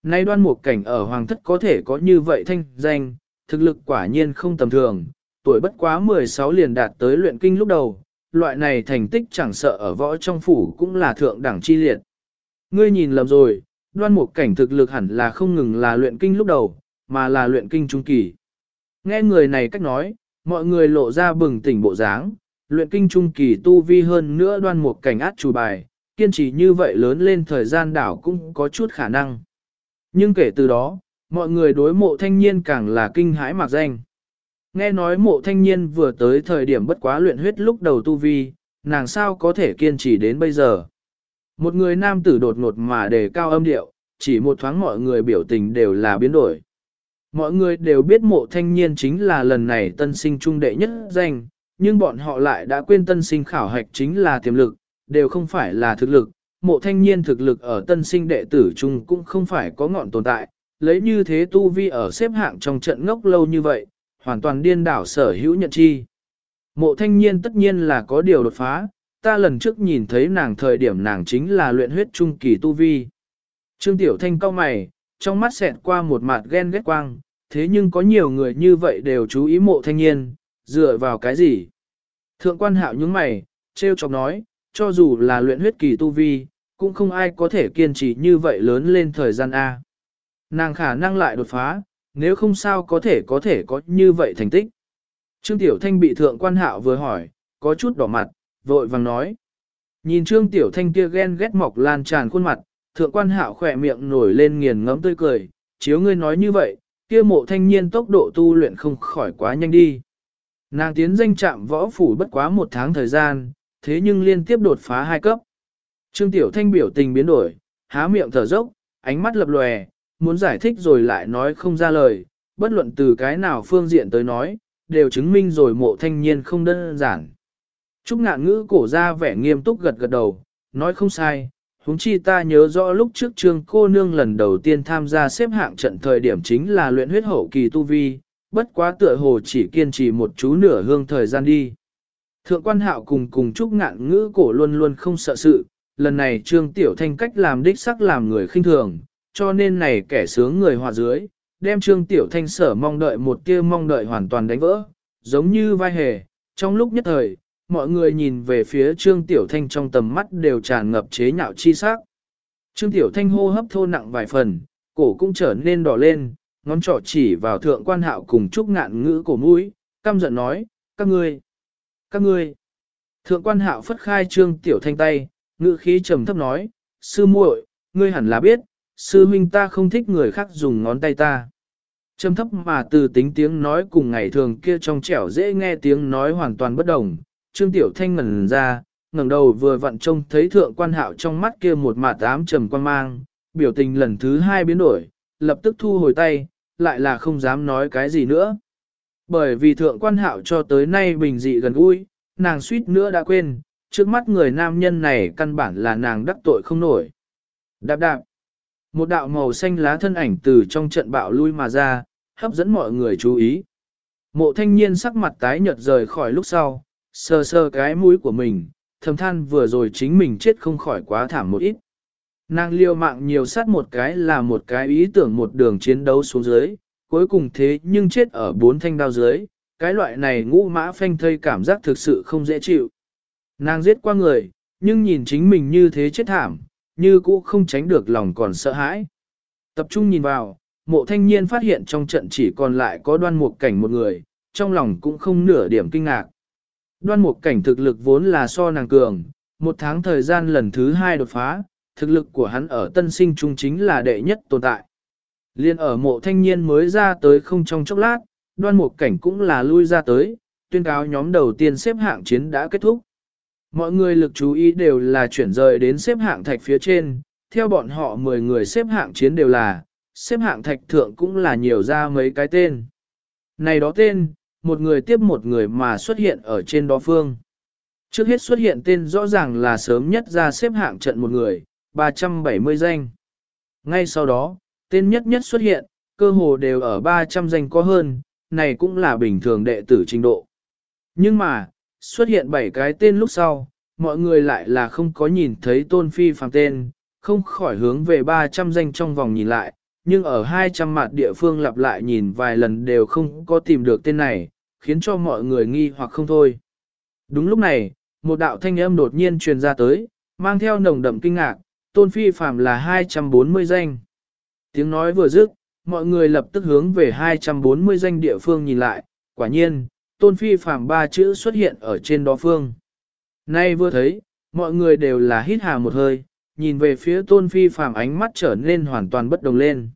Nay đoan một cảnh ở hoàng thất có thể có như vậy thanh danh, thực lực quả nhiên không tầm thường, tuổi bất quá 16 liền đạt tới luyện kinh lúc đầu, loại này thành tích chẳng sợ ở võ trong phủ cũng là thượng đẳng chi liệt. Ngươi nhìn lầm rồi, đoan một cảnh thực lực hẳn là không ngừng là luyện kinh lúc đầu, mà là luyện kinh trung kỳ. Nghe người này cách nói, mọi người lộ ra bừng tỉnh bộ dáng, luyện kinh trung kỳ tu vi hơn nữa đoan một cảnh át chủ bài, kiên trì như vậy lớn lên thời gian đảo cũng có chút khả năng. Nhưng kể từ đó, mọi người đối mộ thanh niên càng là kinh hãi mạc danh. Nghe nói mộ thanh niên vừa tới thời điểm bất quá luyện huyết lúc đầu tu vi, nàng sao có thể kiên trì đến bây giờ. Một người nam tử đột ngột mà đề cao âm điệu, chỉ một thoáng mọi người biểu tình đều là biến đổi. Mọi người đều biết mộ thanh niên chính là lần này tân sinh trung đệ nhất danh, nhưng bọn họ lại đã quên tân sinh khảo hạch chính là tiềm lực, đều không phải là thực lực. Mộ thanh niên thực lực ở tân sinh đệ tử trung cũng không phải có ngọn tồn tại, lấy như thế tu vi ở xếp hạng trong trận ngốc lâu như vậy, hoàn toàn điên đảo sở hữu nhận chi. Mộ thanh niên tất nhiên là có điều đột phá, ta lần trước nhìn thấy nàng thời điểm nàng chính là luyện huyết trung kỳ tu vi. Trương Tiểu Thanh cao mày, trong mắt xẹt qua một mặt ghen ghét quang, thế nhưng có nhiều người như vậy đều chú ý mộ thanh niên, dựa vào cái gì? Thượng quan hạo những mày, treo chọc nói, cho dù là luyện huyết kỳ tu vi, cũng không ai có thể kiên trì như vậy lớn lên thời gian A. Nàng khả năng lại đột phá, nếu không sao có thể có thể có như vậy thành tích. Trương Tiểu Thanh bị thượng quan hạo vừa hỏi, có chút đỏ mặt, vội vàng nói. Nhìn Trương Tiểu Thanh kia ghen ghét mọc lan tràn khuôn mặt, thượng quan hạo khỏe miệng nổi lên nghiền ngẫm tươi cười, chiếu ngươi nói như vậy, kia mộ thanh niên tốc độ tu luyện không khỏi quá nhanh đi. Nàng tiến danh trạm võ phủ bất quá một tháng thời gian, thế nhưng liên tiếp đột phá hai cấp. Trương Tiểu Thanh biểu tình biến đổi, há miệng thở dốc, ánh mắt lập lòe, muốn giải thích rồi lại nói không ra lời, bất luận từ cái nào phương diện tới nói, đều chứng minh rồi mộ thanh niên không đơn giản. Trúc ngạn ngữ cổ ra vẻ nghiêm túc gật gật đầu, nói không sai, Húng chi ta nhớ rõ lúc trước trương cô nương lần đầu tiên tham gia xếp hạng trận thời điểm chính là luyện huyết hậu kỳ tu vi, bất quá tựa hồ chỉ kiên trì một chú nửa hương thời gian đi. Thượng quan hạo cùng cùng chúc ngạn ngữ cổ luôn luôn không sợ sự, lần này trương tiểu thanh cách làm đích sắc làm người khinh thường, cho nên này kẻ sướng người hòa dưới, đem trương tiểu thanh sở mong đợi một kia mong đợi hoàn toàn đánh vỡ, giống như vai hề, trong lúc nhất thời, mọi người nhìn về phía Trương Tiểu Thanh trong tầm mắt đều tràn ngập chế nhạo chi sắc. Trương Tiểu Thanh hô hấp thô nặng vài phần, cổ cũng trở nên đỏ lên, ngón trỏ chỉ vào thượng quan hạo cùng trúc ngạn ngữ cổ mũi, căm giận nói, các ngươi, các ngươi. Thượng quan hạo phất khai Trương Tiểu Thanh tay, ngữ khí trầm thấp nói, sư muội, ngươi hẳn là biết, sư huynh ta không thích người khác dùng ngón tay ta. Trầm thấp mà từ tính tiếng nói cùng ngày thường kia trong trẻo dễ nghe tiếng nói hoàn toàn bất đồng, Trương Tiểu Thanh ngẩn ra, ngẩng đầu vừa vặn trông thấy thượng quan hạo trong mắt kia một mạt ám trầm quan mang, biểu tình lần thứ hai biến đổi, lập tức thu hồi tay, lại là không dám nói cái gì nữa. Bởi vì thượng quan hạo cho tới nay bình dị gần gũi, nàng suýt nữa đã quên, trước mắt người nam nhân này căn bản là nàng đắc tội không nổi. Đạp đạp, một đạo màu xanh lá thân ảnh từ trong trận bạo lui mà ra, hấp dẫn mọi người chú ý. Mộ thanh niên sắc mặt tái nhợt rời khỏi lúc sau, sờ sờ cái mũi của mình, thầm than vừa rồi chính mình chết không khỏi quá thảm một ít. Nàng liêu mạng nhiều sát một cái là một cái ý tưởng một đường chiến đấu xuống dưới, cuối cùng thế nhưng chết ở bốn thanh đao dưới, cái loại này ngũ mã phanh thây cảm giác thực sự không dễ chịu. Nàng giết qua người, nhưng nhìn chính mình như thế chết thảm, như cũ không tránh được lòng còn sợ hãi. Tập trung nhìn vào, mộ thanh niên phát hiện trong trận chỉ còn lại có đoan mục cảnh một người, trong lòng cũng không nửa điểm kinh ngạc. Đoan mục cảnh thực lực vốn là so nàng cường, một tháng thời gian lần thứ hai đột phá, thực lực của hắn ở tân sinh trung chính là đệ nhất tồn tại. Liên ở mộ thanh niên mới ra tới không trong chốc lát, đoan mục cảnh cũng là lui ra tới, tuyên cáo nhóm đầu tiên xếp hạng chiến đã kết thúc. Mọi người lực chú ý đều là chuyển rời đến xếp hạng thạch phía trên, theo bọn họ 10 người xếp hạng chiến đều là, xếp hạng thạch thượng cũng là nhiều ra mấy cái tên. Này đó tên, một người tiếp một người mà xuất hiện ở trên đó phương. Trước hết xuất hiện tên rõ ràng là sớm nhất ra xếp hạng trận một người, 370 danh. Ngay sau đó, tên nhất nhất xuất hiện, cơ hồ đều ở 300 danh có hơn, này cũng là bình thường đệ tử trình độ. Nhưng mà, xuất hiện 7 cái tên lúc sau, mọi người lại là không có nhìn thấy tôn phi phàm tên, không khỏi hướng về 300 danh trong vòng nhìn lại, nhưng ở 200 mặt địa phương lặp lại nhìn vài lần đều không có tìm được tên này, khiến cho mọi người nghi hoặc không thôi. Đúng lúc này, một đạo thanh âm đột nhiên truyền ra tới, mang theo nồng đậm kinh ngạc, tôn phi phàm là 240 danh. Tiếng nói vừa dứt, mọi người lập tức hướng về 240 danh địa phương nhìn lại, quả nhiên, tôn phi phàm ba chữ xuất hiện ở trên đó phương. Nay vừa thấy, mọi người đều là hít hà một hơi, nhìn về phía tôn phi phàm ánh mắt trở nên hoàn toàn bất đồng lên.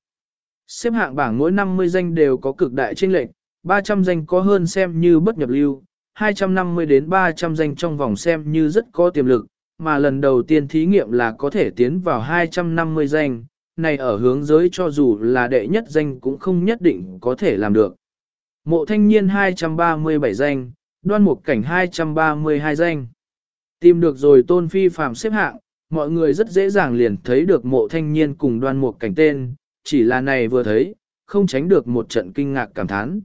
Xếp hạng bảng mỗi 50 danh đều có cực đại chênh lệch, 300 danh có hơn xem như bất nhập lưu, 250 đến 300 danh trong vòng xem như rất có tiềm lực, mà lần đầu tiên thí nghiệm là có thể tiến vào 250 danh, này ở hướng giới cho dù là đệ nhất danh cũng không nhất định có thể làm được. Mộ thanh niên 237 danh, đoan mục cảnh 232 danh. Tìm được rồi tôn phi phàm xếp hạng, mọi người rất dễ dàng liền thấy được mộ thanh niên cùng đoan mục cảnh tên, chỉ là này vừa thấy, không tránh được một trận kinh ngạc cảm thán.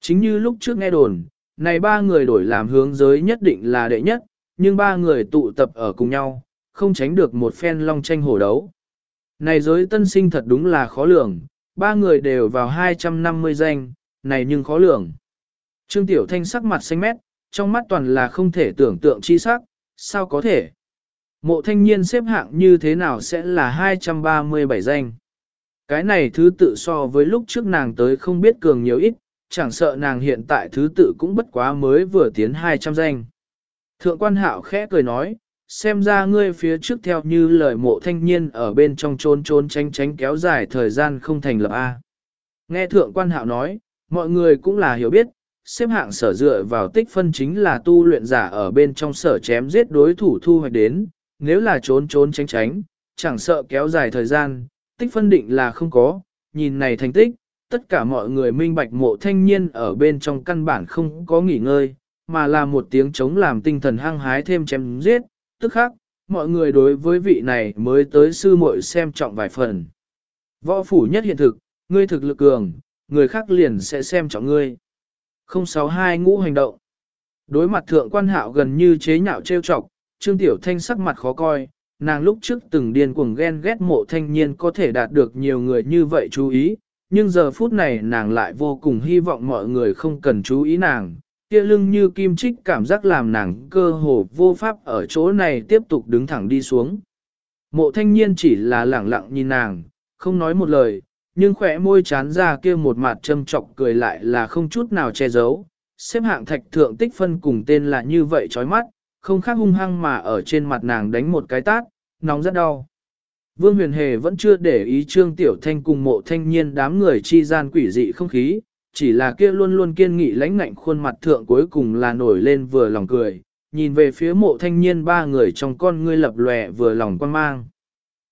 Chính như lúc trước nghe đồn, này ba người đổi làm hướng giới nhất định là đệ nhất, nhưng ba người tụ tập ở cùng nhau, không tránh được một phen long tranh hổ đấu. Này giới tân sinh thật đúng là khó lường, ba người đều vào 250 danh, này nhưng khó lường. Trương Tiểu Thanh sắc mặt xanh mét, trong mắt toàn là không thể tưởng tượng chi sắc, sao có thể? Mộ thanh niên xếp hạng như thế nào sẽ là 237 danh? Cái này thứ tự so với lúc trước nàng tới không biết cường nhiều ít, chẳng sợ nàng hiện tại thứ tự cũng bất quá mới vừa tiến 200 danh. Thượng quan hạo khẽ cười nói, xem ra ngươi phía trước theo như lời mộ thanh niên ở bên trong trốn trốn tránh tránh kéo dài thời gian không thành lập A. Nghe thượng quan hạo nói, mọi người cũng là hiểu biết, xếp hạng sở dựa vào tích phân chính là tu luyện giả ở bên trong sở chém giết đối thủ thu hoạch đến, nếu là trốn trốn tránh tránh, chẳng sợ kéo dài thời gian, tích phân định là không có, nhìn này thành tích, tất cả mọi người minh bạch mộ thanh niên ở bên trong căn bản không có nghỉ ngơi, mà là một tiếng chống làm tinh thần hăng hái thêm chém giết, tức khác, mọi người đối với vị này mới tới sư muội xem trọng vài phần. Võ phủ nhất hiện thực, ngươi thực lực cường, người khác liền sẽ xem trọng ngươi. 062 ngũ hành động. Đối mặt thượng quan hạo gần như chế nhạo trêu chọc, Trương Tiểu Thanh sắc mặt khó coi, nàng lúc trước từng điên cuồng ghen ghét mộ thanh niên có thể đạt được nhiều người như vậy chú ý, nhưng giờ phút này nàng lại vô cùng hy vọng mọi người không cần chú ý nàng, kia lưng như kim trích cảm giác làm nàng cơ hồ vô pháp ở chỗ này tiếp tục đứng thẳng đi xuống. Mộ thanh niên chỉ là lẳng lặng nhìn nàng, không nói một lời, nhưng khỏe môi chán ra kia một mặt châm trọc cười lại là không chút nào che giấu. Xếp hạng thạch thượng tích phân cùng tên là như vậy chói mắt, không khác hung hăng mà ở trên mặt nàng đánh một cái tát, nóng rất đau. Vương huyền hề vẫn chưa để ý trương tiểu thanh cùng mộ thanh niên đám người chi gian quỷ dị không khí, chỉ là kia luôn luôn kiên nghị lãnh ngạnh khuôn mặt thượng cuối cùng là nổi lên vừa lòng cười, nhìn về phía mộ thanh niên ba người trong con ngươi lập lòe vừa lòng quan mang.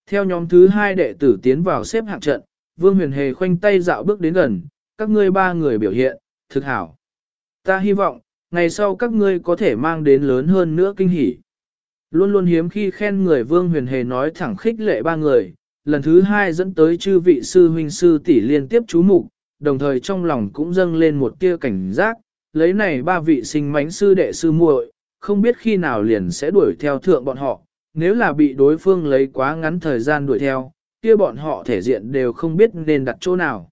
Theo nhóm thứ hai đệ tử tiến vào xếp hạng trận, Vương Huyền Hề khoanh tay dạo bước đến gần, các ngươi ba người biểu hiện, thực hảo. Ta hy vọng, ngày sau các ngươi có thể mang đến lớn hơn nữa kinh hỉ. Luôn luôn hiếm khi khen người Vương Huyền Hề nói thẳng khích lệ ba người, lần thứ hai dẫn tới chư vị sư huynh sư tỷ liên tiếp chú mục, đồng thời trong lòng cũng dâng lên một tia cảnh giác, lấy này ba vị sinh mánh sư đệ sư muội, không biết khi nào liền sẽ đuổi theo thượng bọn họ, nếu là bị đối phương lấy quá ngắn thời gian đuổi theo, kia bọn họ thể diện đều không biết nên đặt chỗ nào.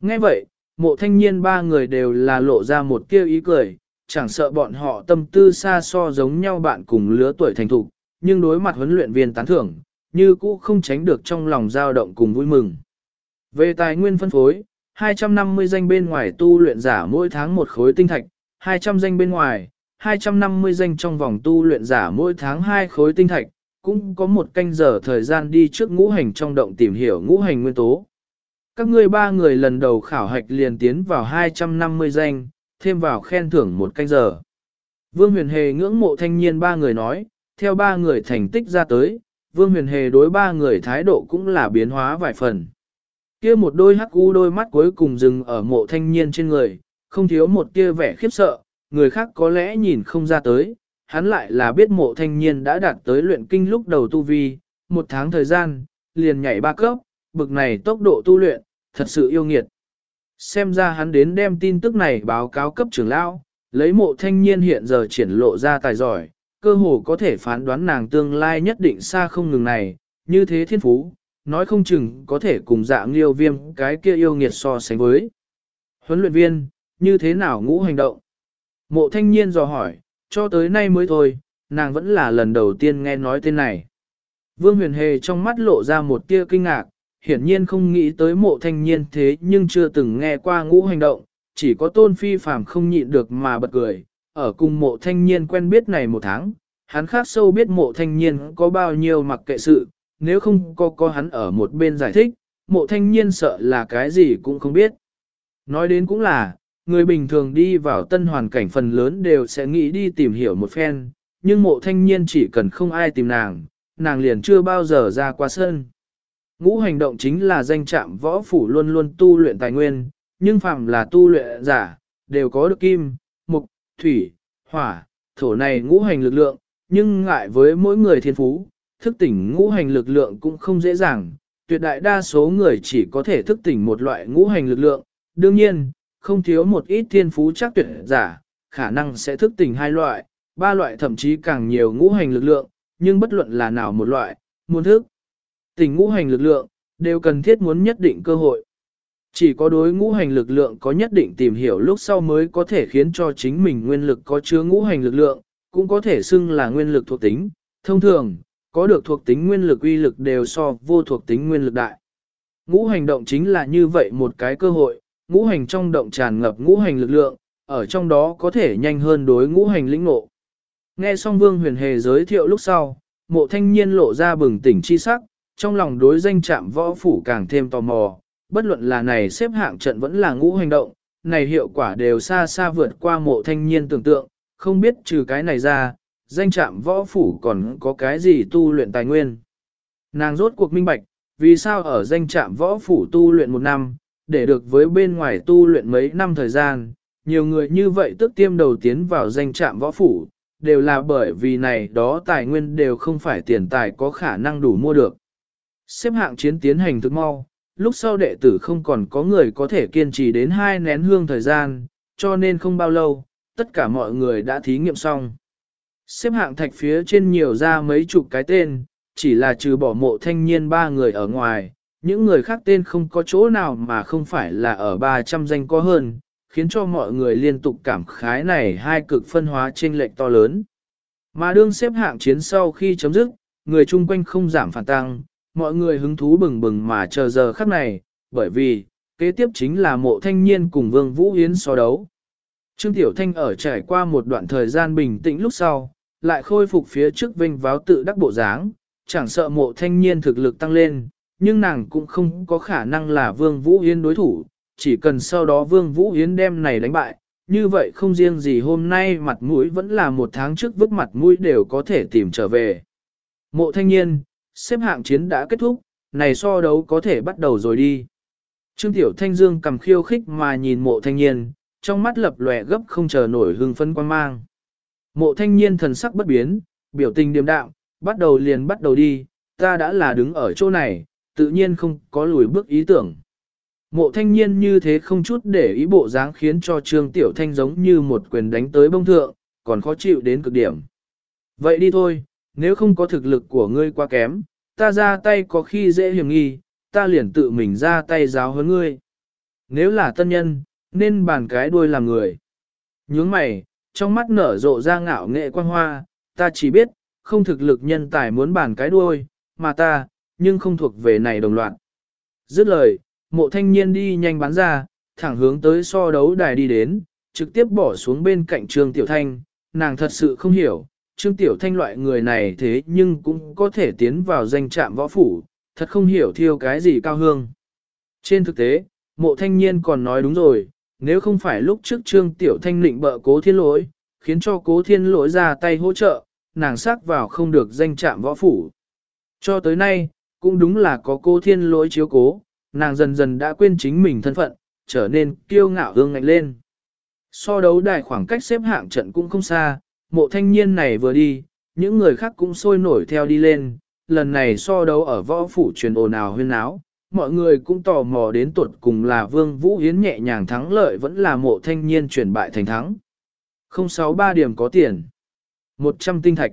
Nghe vậy, mộ thanh niên ba người đều là lộ ra một kia ý cười, chẳng sợ bọn họ tâm tư xa so giống nhau bạn cùng lứa tuổi thành thục, nhưng đối mặt huấn luyện viên tán thưởng, như cũ không tránh được trong lòng dao động cùng vui mừng. Về tài nguyên phân phối, 250 danh bên ngoài tu luyện giả mỗi tháng một khối tinh thạch, 200 danh bên ngoài, 250 danh trong vòng tu luyện giả mỗi tháng hai khối tinh thạch, cũng có một canh giờ thời gian đi trước ngũ hành trong động tìm hiểu ngũ hành nguyên tố. Các ngươi ba người lần đầu khảo hạch liền tiến vào 250 danh, thêm vào khen thưởng một canh giờ. Vương huyền hề ngưỡng mộ thanh niên ba người nói, theo ba người thành tích ra tới, vương huyền hề đối ba người thái độ cũng là biến hóa vài phần. kia một đôi hắc u đôi mắt cuối cùng dừng ở mộ thanh niên trên người, không thiếu một tia vẻ khiếp sợ, người khác có lẽ nhìn không ra tới, hắn lại là biết mộ thanh niên đã đạt tới luyện kinh lúc đầu tu vi, một tháng thời gian, liền nhảy ba cấp, bực này tốc độ tu luyện, thật sự yêu nghiệt. Xem ra hắn đến đem tin tức này báo cáo cấp trưởng lão, lấy mộ thanh niên hiện giờ triển lộ ra tài giỏi, cơ hồ có thể phán đoán nàng tương lai nhất định xa không ngừng này, như thế thiên phú, nói không chừng có thể cùng dạng liêu viêm cái kia yêu nghiệt so sánh với. Huấn luyện viên, như thế nào ngũ hành động? Mộ thanh niên dò hỏi, cho tới nay mới thôi, nàng vẫn là lần đầu tiên nghe nói tên này. Vương huyền hề trong mắt lộ ra một tia kinh ngạc, hiển nhiên không nghĩ tới mộ thanh niên thế nhưng chưa từng nghe qua ngũ hành động, chỉ có tôn phi phàm không nhịn được mà bật cười, ở cùng mộ thanh niên quen biết này một tháng, hắn khác sâu biết mộ thanh niên có bao nhiêu mặc kệ sự, nếu không có có hắn ở một bên giải thích, mộ thanh niên sợ là cái gì cũng không biết. Nói đến cũng là, người bình thường đi vào tân hoàn cảnh phần lớn đều sẽ nghĩ đi tìm hiểu một phen, nhưng mộ thanh niên chỉ cần không ai tìm nàng, nàng liền chưa bao giờ ra qua sân. Ngũ hành động chính là danh trạm võ phủ luôn luôn tu luyện tài nguyên, nhưng phàm là tu luyện giả, đều có được kim, mục, thủy, hỏa, thổ này ngũ hành lực lượng, nhưng ngại với mỗi người thiên phú, thức tỉnh ngũ hành lực lượng cũng không dễ dàng, tuyệt đại đa số người chỉ có thể thức tỉnh một loại ngũ hành lực lượng, đương nhiên, không thiếu một ít thiên phú chắc tuyệt giả, khả năng sẽ thức tỉnh hai loại, ba loại thậm chí càng nhiều ngũ hành lực lượng, nhưng bất luận là nào một loại, muốn thức Tình ngũ hành lực lượng, đều cần thiết muốn nhất định cơ hội. Chỉ có đối ngũ hành lực lượng có nhất định tìm hiểu lúc sau mới có thể khiến cho chính mình nguyên lực có chứa ngũ hành lực lượng, cũng có thể xưng là nguyên lực thuộc tính. Thông thường, có được thuộc tính nguyên lực uy lực đều so vô thuộc tính nguyên lực đại. Ngũ hành động chính là như vậy một cái cơ hội, ngũ hành trong động tràn ngập ngũ hành lực lượng, ở trong đó có thể nhanh hơn đối ngũ hành lĩnh ngộ. Nghe xong Vương Huyền Hề giới thiệu lúc sau, mộ thanh niên lộ ra bừng tỉnh chi sắc, trong lòng đối danh trạm võ phủ càng thêm tò mò, bất luận là này xếp hạng trận vẫn là ngũ hành động, này hiệu quả đều xa xa vượt qua mộ thanh niên tưởng tượng, không biết trừ cái này ra, danh trạm võ phủ còn có cái gì tu luyện tài nguyên. Nàng rốt cuộc minh bạch, vì sao ở danh trạm võ phủ tu luyện một năm, để được với bên ngoài tu luyện mấy năm thời gian, nhiều người như vậy tức tiêm đầu tiến vào danh trạm võ phủ, đều là bởi vì này đó tài nguyên đều không phải tiền tài có khả năng đủ mua được. Xếp hạng chiến tiến hành thực mau, lúc sau đệ tử không còn có người có thể kiên trì đến hai nén hương thời gian, cho nên không bao lâu, tất cả mọi người đã thí nghiệm xong. Xếp hạng thạch phía trên nhiều ra mấy chục cái tên, chỉ là trừ bỏ mộ thanh niên ba người ở ngoài, những người khác tên không có chỗ nào mà không phải là ở 300 danh có hơn, khiến cho mọi người liên tục cảm khái này hai cực phân hóa trên lệch to lớn. Mà đương xếp hạng chiến sau khi chấm dứt, người chung quanh không giảm phản tăng, mọi người hứng thú bừng bừng mà chờ giờ khắc này, bởi vì, kế tiếp chính là mộ thanh niên cùng Vương Vũ Yến so đấu. Trương Tiểu Thanh ở trải qua một đoạn thời gian bình tĩnh lúc sau, lại khôi phục phía trước vinh váo tự đắc bộ dáng, chẳng sợ mộ thanh niên thực lực tăng lên, nhưng nàng cũng không có khả năng là Vương Vũ Yến đối thủ, chỉ cần sau đó Vương Vũ Yến đem này đánh bại, như vậy không riêng gì hôm nay mặt mũi vẫn là một tháng trước vứt mặt mũi đều có thể tìm trở về. Mộ thanh niên, xếp hạng chiến đã kết thúc, này so đấu có thể bắt đầu rồi đi. Trương Tiểu Thanh Dương cầm khiêu khích mà nhìn mộ thanh niên, trong mắt lập lòe gấp không chờ nổi hưng phấn quan mang. Mộ thanh niên thần sắc bất biến, biểu tình điềm đạm, bắt đầu liền bắt đầu đi, ta đã là đứng ở chỗ này, tự nhiên không có lùi bước ý tưởng. Mộ thanh niên như thế không chút để ý bộ dáng khiến cho Trương Tiểu Thanh giống như một quyền đánh tới bông thượng, còn khó chịu đến cực điểm. Vậy đi thôi, nếu không có thực lực của ngươi quá kém, ta ra tay có khi dễ hiểm nghi, ta liền tự mình ra tay giáo huấn ngươi. Nếu là tân nhân, nên bàn cái đuôi làm người. Nhướng mày, trong mắt nở rộ ra ngạo nghệ quan hoa, ta chỉ biết, không thực lực nhân tài muốn bàn cái đuôi, mà ta, nhưng không thuộc về này đồng loạn. Dứt lời, mộ thanh niên đi nhanh bán ra, thẳng hướng tới so đấu đài đi đến, trực tiếp bỏ xuống bên cạnh trường Tiểu Thanh, nàng thật sự không hiểu, Trương Tiểu Thanh loại người này thế nhưng cũng có thể tiến vào danh trạm võ phủ, thật không hiểu thiêu cái gì cao hương. Trên thực tế, mộ thanh niên còn nói đúng rồi, nếu không phải lúc trước Trương Tiểu Thanh định bợ cố thiên lỗi, khiến cho cố thiên lỗi ra tay hỗ trợ, nàng xác vào không được danh trạm võ phủ. Cho tới nay, cũng đúng là có cố thiên lỗi chiếu cố, nàng dần dần đã quên chính mình thân phận, trở nên kiêu ngạo hương ngạnh lên. So đấu đài khoảng cách xếp hạng trận cũng không xa, mộ thanh niên này vừa đi, những người khác cũng sôi nổi theo đi lên, lần này so đấu ở võ phủ truyền ồn ào huyên áo, mọi người cũng tò mò đến tuột cùng là Vương Vũ Hiến nhẹ nhàng thắng lợi vẫn là mộ thanh niên chuyển bại thành thắng. 063 điểm có tiền. 100 tinh thạch.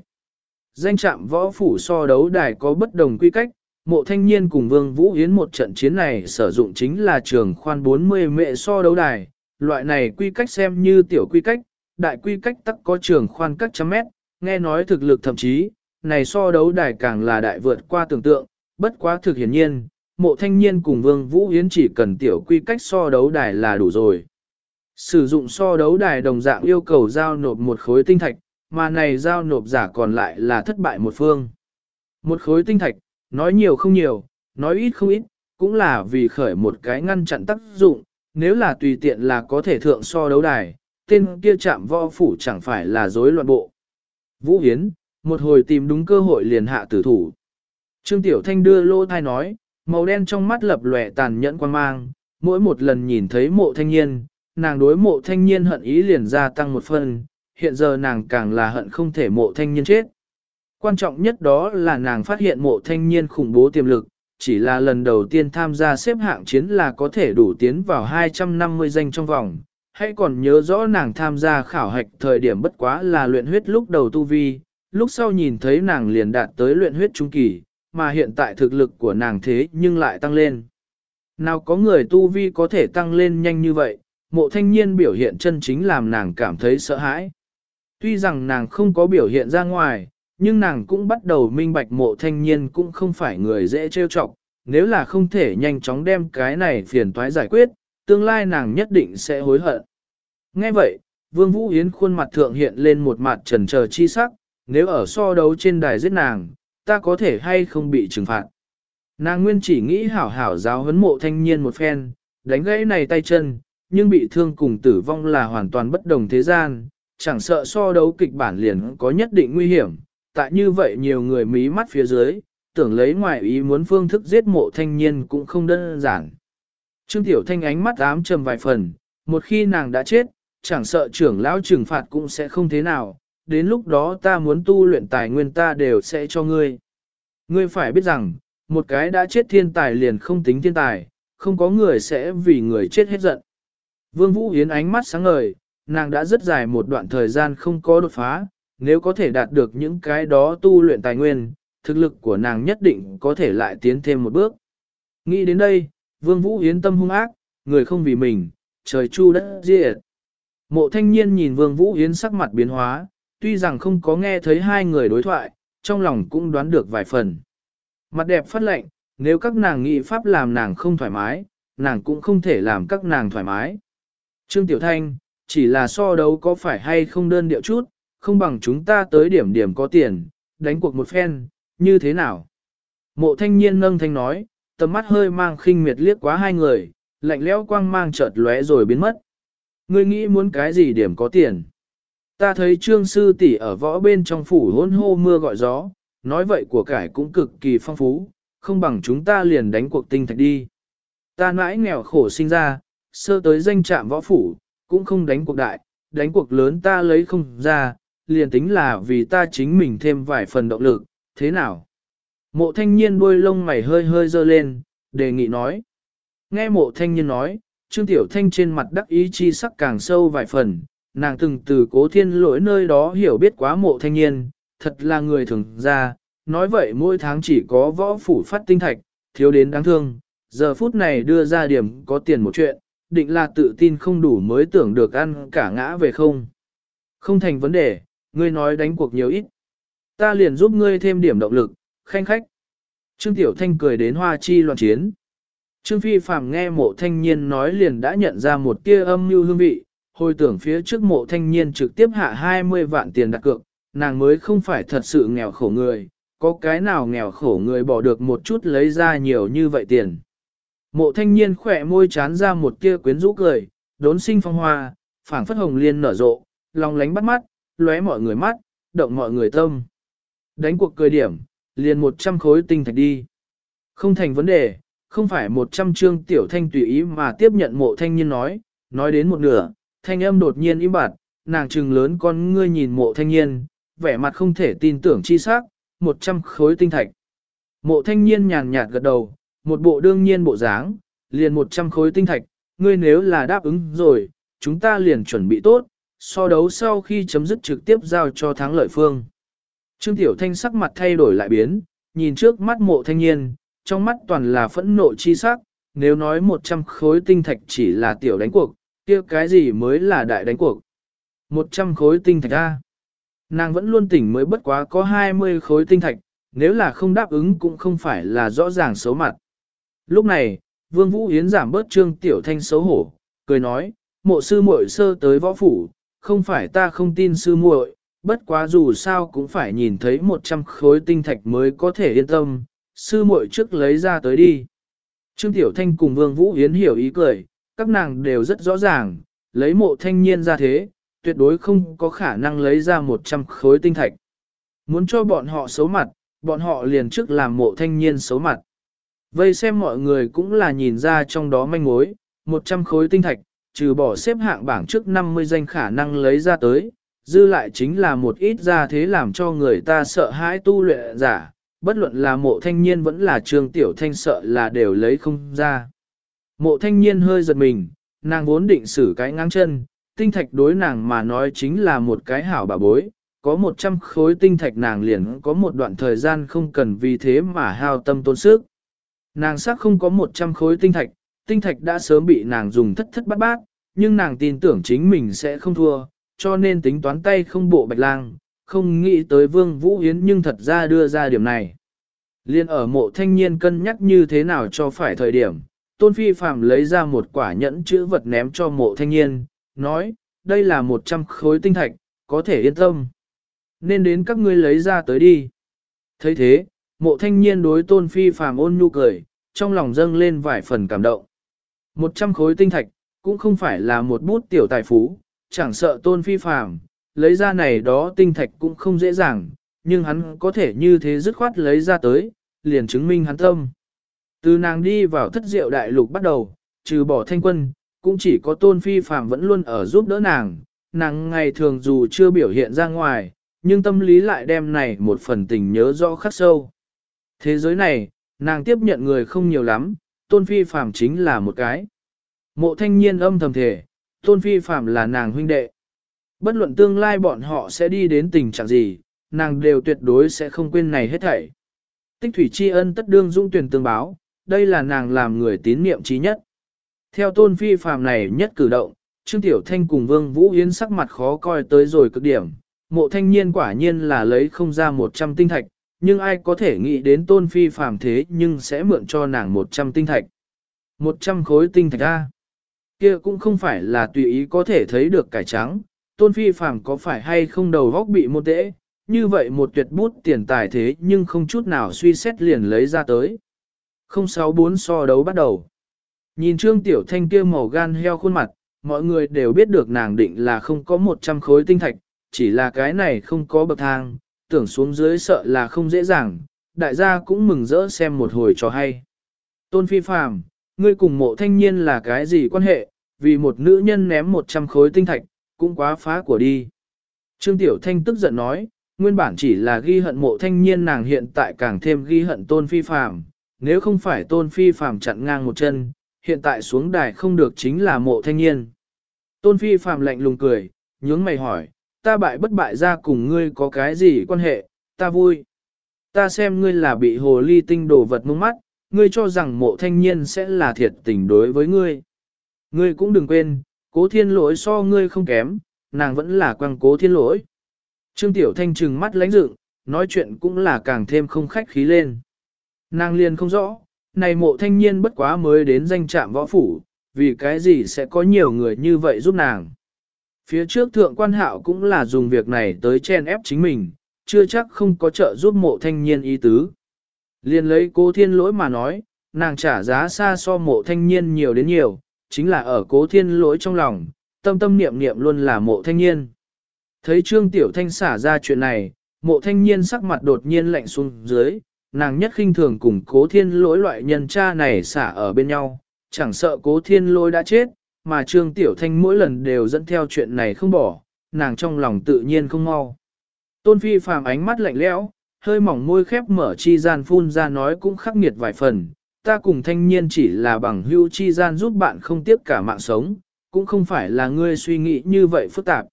Danh trạm võ phủ so đấu đài có bất đồng quy cách, mộ thanh niên cùng Vương Vũ Hiến một trận chiến này sử dụng chính là trường khoan 40 mệ so đấu đài, loại này quy cách xem như tiểu quy cách, đại quy cách tắc có trường khoan các trăm mét, nghe nói thực lực thậm chí, này so đấu đài càng là đại vượt qua tưởng tượng, bất quá thực hiển nhiên, mộ thanh niên cùng Vương Vũ yến chỉ cần tiểu quy cách so đấu đài là đủ rồi. Sử dụng so đấu đài đồng dạng yêu cầu giao nộp một khối tinh thạch, mà này giao nộp giả còn lại là thất bại một phương. Một khối tinh thạch, nói nhiều không nhiều, nói ít không ít, cũng là vì khởi một cái ngăn chặn tác dụng, nếu là tùy tiện là có thể thượng so đấu đài, tên kia chạm võ phủ chẳng phải là rối loạn bộ. Vũ Hiến, một hồi tìm đúng cơ hội liền hạ tử thủ. Trương Tiểu Thanh đưa lô thai nói, màu đen trong mắt lập lòe tàn nhẫn quan mang, mỗi một lần nhìn thấy mộ thanh niên, nàng đối mộ thanh niên hận ý liền gia tăng một phần, hiện giờ nàng càng là hận không thể mộ thanh niên chết. Quan trọng nhất đó là nàng phát hiện mộ thanh niên khủng bố tiềm lực, chỉ là lần đầu tiên tham gia xếp hạng chiến là có thể đủ tiến vào 250 danh trong vòng. Hãy còn nhớ rõ nàng tham gia khảo hạch thời điểm bất quá là luyện huyết lúc đầu tu vi, lúc sau nhìn thấy nàng liền đạt tới luyện huyết trung kỳ, mà hiện tại thực lực của nàng thế nhưng lại tăng lên. Nào có người tu vi có thể tăng lên nhanh như vậy, mộ thanh niên biểu hiện chân chính làm nàng cảm thấy sợ hãi. Tuy rằng nàng không có biểu hiện ra ngoài, nhưng nàng cũng bắt đầu minh bạch mộ thanh niên cũng không phải người dễ trêu chọc, nếu là không thể nhanh chóng đem cái này phiền toái giải quyết, tương lai nàng nhất định sẽ hối hận. Nghe vậy, Vương Vũ Yến khuôn mặt thượng hiện lên một mặt trần chờ chi sắc, nếu ở so đấu trên đài giết nàng, ta có thể hay không bị trừng phạt. Nàng nguyên chỉ nghĩ hảo hảo giáo huấn mộ thanh niên một phen, đánh gãy này tay chân, nhưng bị thương cùng tử vong là hoàn toàn bất đồng thế gian, chẳng sợ so đấu kịch bản liền có nhất định nguy hiểm, tại như vậy nhiều người mí mắt phía dưới, tưởng lấy ngoài ý muốn phương thức giết mộ thanh niên cũng không đơn giản. Trương Tiểu Thanh ánh mắt ám trầm vài phần, một khi nàng đã chết, chẳng sợ trưởng lão trừng phạt cũng sẽ không thế nào, đến lúc đó ta muốn tu luyện tài nguyên ta đều sẽ cho ngươi. Ngươi phải biết rằng, một cái đã chết thiên tài liền không tính thiên tài, không có người sẽ vì người chết hết giận. Vương Vũ Yến ánh mắt sáng ngời, nàng đã rất dài một đoạn thời gian không có đột phá, nếu có thể đạt được những cái đó tu luyện tài nguyên, thực lực của nàng nhất định có thể lại tiến thêm một bước. Nghĩ đến đây, Vương Vũ Yến tâm hung ác, người không vì mình, trời chu đất diệt. Mộ thanh niên nhìn Vương Vũ Yến sắc mặt biến hóa, tuy rằng không có nghe thấy hai người đối thoại, trong lòng cũng đoán được vài phần. Mặt đẹp phát lệnh, nếu các nàng nghị pháp làm nàng không thoải mái, nàng cũng không thể làm các nàng thoải mái. Trương Tiểu Thanh, chỉ là so đấu có phải hay không đơn điệu chút, không bằng chúng ta tới điểm điểm có tiền, đánh cuộc một phen, như thế nào? Mộ thanh niên nâng thanh nói, tầm mắt hơi mang khinh miệt liếc quá hai người, lạnh lẽo quang mang chợt lóe rồi biến mất. Ngươi nghĩ muốn cái gì điểm có tiền? Ta thấy trương sư tỷ ở võ bên trong phủ hôn hô mưa gọi gió, nói vậy của cải cũng cực kỳ phong phú, không bằng chúng ta liền đánh cuộc tinh thạch đi. Ta mãi nghèo khổ sinh ra, sơ tới danh trạm võ phủ, cũng không đánh cuộc đại, đánh cuộc lớn ta lấy không ra, liền tính là vì ta chính mình thêm vài phần động lực, thế nào? Mộ thanh niên đuôi lông mày hơi hơi dơ lên, đề nghị nói. Nghe mộ thanh niên nói, Trương Tiểu Thanh trên mặt đắc ý chi sắc càng sâu vài phần, nàng từng từ cố thiên lỗi nơi đó hiểu biết quá mộ thanh niên, thật là người thường ra, nói vậy mỗi tháng chỉ có võ phủ phát tinh thạch, thiếu đến đáng thương, giờ phút này đưa ra điểm có tiền một chuyện, định là tự tin không đủ mới tưởng được ăn cả ngã về không. Không thành vấn đề, ngươi nói đánh cuộc nhiều ít. Ta liền giúp ngươi thêm điểm động lực, khanh khách. Trương Tiểu Thanh cười đến hoa chi loạn chiến. Trương Phi Phạm nghe mộ thanh niên nói liền đã nhận ra một tia âm mưu hương vị, hồi tưởng phía trước mộ thanh niên trực tiếp hạ 20 vạn tiền đặt cược, nàng mới không phải thật sự nghèo khổ người, có cái nào nghèo khổ người bỏ được một chút lấy ra nhiều như vậy tiền. Mộ thanh niên khỏe môi chán ra một tia quyến rũ cười, đốn sinh phong hoa, phảng phất hồng liên nở rộ, lòng lánh bắt mắt, lóe mọi người mắt, động mọi người tâm. Đánh cuộc cười điểm, liền 100 khối tinh thạch đi. Không thành vấn đề, không phải 100 trương tiểu thanh tùy ý mà tiếp nhận mộ thanh niên nói, nói đến một nửa, thanh âm đột nhiên im bặt, nàng trừng lớn con ngươi nhìn mộ thanh niên, vẻ mặt không thể tin tưởng chi xác, 100 khối tinh thạch. Mộ thanh niên nhàn nhạt gật đầu, một bộ đương nhiên bộ dáng, liền 100 khối tinh thạch, ngươi nếu là đáp ứng rồi, chúng ta liền chuẩn bị tốt, so đấu sau khi chấm dứt trực tiếp giao cho thắng lợi phương. Trương Tiểu Thanh sắc mặt thay đổi lại biến, nhìn trước mắt mộ thanh niên, trong mắt toàn là phẫn nộ chi sắc, nếu nói 100 khối tinh thạch chỉ là tiểu đánh cuộc, kia cái gì mới là đại đánh cuộc. 100 khối tinh thạch A. Nàng vẫn luôn tỉnh mới bất quá có 20 khối tinh thạch, nếu là không đáp ứng cũng không phải là rõ ràng xấu mặt. Lúc này, Vương Vũ Yến giảm bớt trương tiểu thanh xấu hổ, cười nói, mộ sư muội sơ tới võ phủ, không phải ta không tin sư muội, bất quá dù sao cũng phải nhìn thấy 100 khối tinh thạch mới có thể yên tâm, sư muội trước lấy ra tới đi. Trương Tiểu Thanh cùng Vương Vũ Yến hiểu ý cười, các nàng đều rất rõ ràng, lấy mộ thanh niên ra thế, tuyệt đối không có khả năng lấy ra 100 khối tinh thạch. Muốn cho bọn họ xấu mặt, bọn họ liền trước làm mộ thanh niên xấu mặt. Vây xem mọi người cũng là nhìn ra trong đó manh mối, 100 khối tinh thạch, trừ bỏ xếp hạng bảng trước 50 danh khả năng lấy ra tới, dư lại chính là một ít ra thế làm cho người ta sợ hãi tu luyện giả, bất luận là mộ thanh niên vẫn là trường tiểu thanh sợ là đều lấy không ra. Mộ thanh niên hơi giật mình, nàng vốn định xử cái ngang chân, tinh thạch đối nàng mà nói chính là một cái hảo bà bối, có 100 khối tinh thạch nàng liền có một đoạn thời gian không cần vì thế mà hao tâm tốn sức. Nàng xác không có 100 khối tinh thạch, tinh thạch đã sớm bị nàng dùng thất thất bát bát, nhưng nàng tin tưởng chính mình sẽ không thua, cho nên tính toán tay không bộ bạch lang, không nghĩ tới Vương Vũ Hiến nhưng thật ra đưa ra điểm này. Liên ở mộ thanh niên cân nhắc như thế nào cho phải thời điểm, Tôn Phi Phạm lấy ra một quả nhẫn chữ vật ném cho mộ thanh niên, nói, đây là 100 khối tinh thạch, có thể yên tâm. Nên đến các ngươi lấy ra tới đi. thấy thế, mộ thanh niên đối tôn phi phàm ôn nhu cười, trong lòng dâng lên vài phần cảm động. 100 khối tinh thạch, cũng không phải là một bút tiểu tài phú, chẳng sợ tôn phi phàm, lấy ra này đó tinh thạch cũng không dễ dàng, nhưng hắn có thể như thế dứt khoát lấy ra tới, liền chứng minh hắn tâm. Từ nàng đi vào thất diệu đại lục bắt đầu, trừ bỏ thanh quân, cũng chỉ có tôn phi phàm vẫn luôn ở giúp đỡ nàng, nàng ngày thường dù chưa biểu hiện ra ngoài, nhưng tâm lý lại đem này một phần tình nhớ rõ khắc sâu. Thế giới này, nàng tiếp nhận người không nhiều lắm, tôn phi phàm chính là một cái. Mộ thanh niên âm thầm thể, tôn phi Phạm là nàng huynh đệ. Bất luận tương lai bọn họ sẽ đi đến tình trạng gì, nàng đều tuyệt đối sẽ không quên này hết thảy. Tích thủy tri ân tất đương dung tuyển tương báo, đây là nàng làm người tín niệm trí nhất. Theo tôn phi Phạm này nhất cử động, Trương Tiểu Thanh cùng Vương Vũ Yến sắc mặt khó coi tới rồi cực điểm, mộ thanh niên quả nhiên là lấy không ra 100 tinh thạch, nhưng ai có thể nghĩ đến tôn phi phàm thế nhưng sẽ mượn cho nàng 100 tinh thạch. 100 khối tinh thạch A kia cũng không phải là tùy ý có thể thấy được cải trắng, tôn phi phàm có phải hay không đầu góc bị một tễ, như vậy một tuyệt bút tiền tài thế nhưng không chút nào suy xét liền lấy ra tới. 064 so đấu bắt đầu. Nhìn Trương Tiểu Thanh kia màu gan heo khuôn mặt, mọi người đều biết được nàng định là không có 100 khối tinh thạch, chỉ là cái này không có bậc thang, tưởng xuống dưới sợ là không dễ dàng, đại gia cũng mừng rỡ xem một hồi cho hay. Tôn Phi Phàm, ngươi cùng mộ thanh niên là cái gì quan hệ, vì một nữ nhân ném 100 khối tinh thạch, cũng quá phá của đi. Trương Tiểu Thanh tức giận nói, nguyên bản chỉ là ghi hận mộ thanh niên nàng hiện tại càng thêm ghi hận Tôn Phi Phàm, nếu không phải Tôn Phi Phàm chặn ngang một chân, hiện tại xuống đài không được chính là mộ thanh niên. Tôn Phi Phàm lạnh lùng cười, nhướng mày hỏi, ta bại bất bại ra cùng ngươi có cái gì quan hệ, ta vui. Ta xem ngươi là bị hồ ly tinh đổ vật mông mắt, ngươi cho rằng mộ thanh niên sẽ là thiệt tình đối với ngươi. Ngươi cũng đừng quên, cố thiên lỗi so ngươi không kém, nàng vẫn là quăng cố thiên lỗi. Trương Tiểu Thanh trừng mắt lánh dựng, nói chuyện cũng là càng thêm không khách khí lên. Nàng liền không rõ, này mộ thanh niên bất quá mới đến danh trạm võ phủ, vì cái gì sẽ có nhiều người như vậy giúp nàng. Phía trước thượng quan hạo cũng là dùng việc này tới chen ép chính mình, chưa chắc không có trợ giúp mộ thanh niên ý tứ. Liên lấy cố thiên lỗi mà nói, nàng trả giá xa so mộ thanh niên nhiều đến nhiều, chính là ở cố thiên lỗi trong lòng, tâm tâm niệm niệm luôn là mộ thanh niên. Thấy trương tiểu thanh xả ra chuyện này, mộ thanh niên sắc mặt đột nhiên lạnh xuống dưới, nàng nhất khinh thường cùng cố thiên lỗi loại nhân cha này xả ở bên nhau, chẳng sợ cố thiên lỗi đã chết, mà Trương Tiểu Thanh mỗi lần đều dẫn theo chuyện này không bỏ, nàng trong lòng tự nhiên không mau. Tôn Phi phàm ánh mắt lạnh lẽo, hơi mỏng môi khép mở chi gian phun ra nói cũng khắc nghiệt vài phần, ta cùng thanh niên chỉ là bằng hưu chi gian giúp bạn không tiếc cả mạng sống, cũng không phải là ngươi suy nghĩ như vậy phức tạp.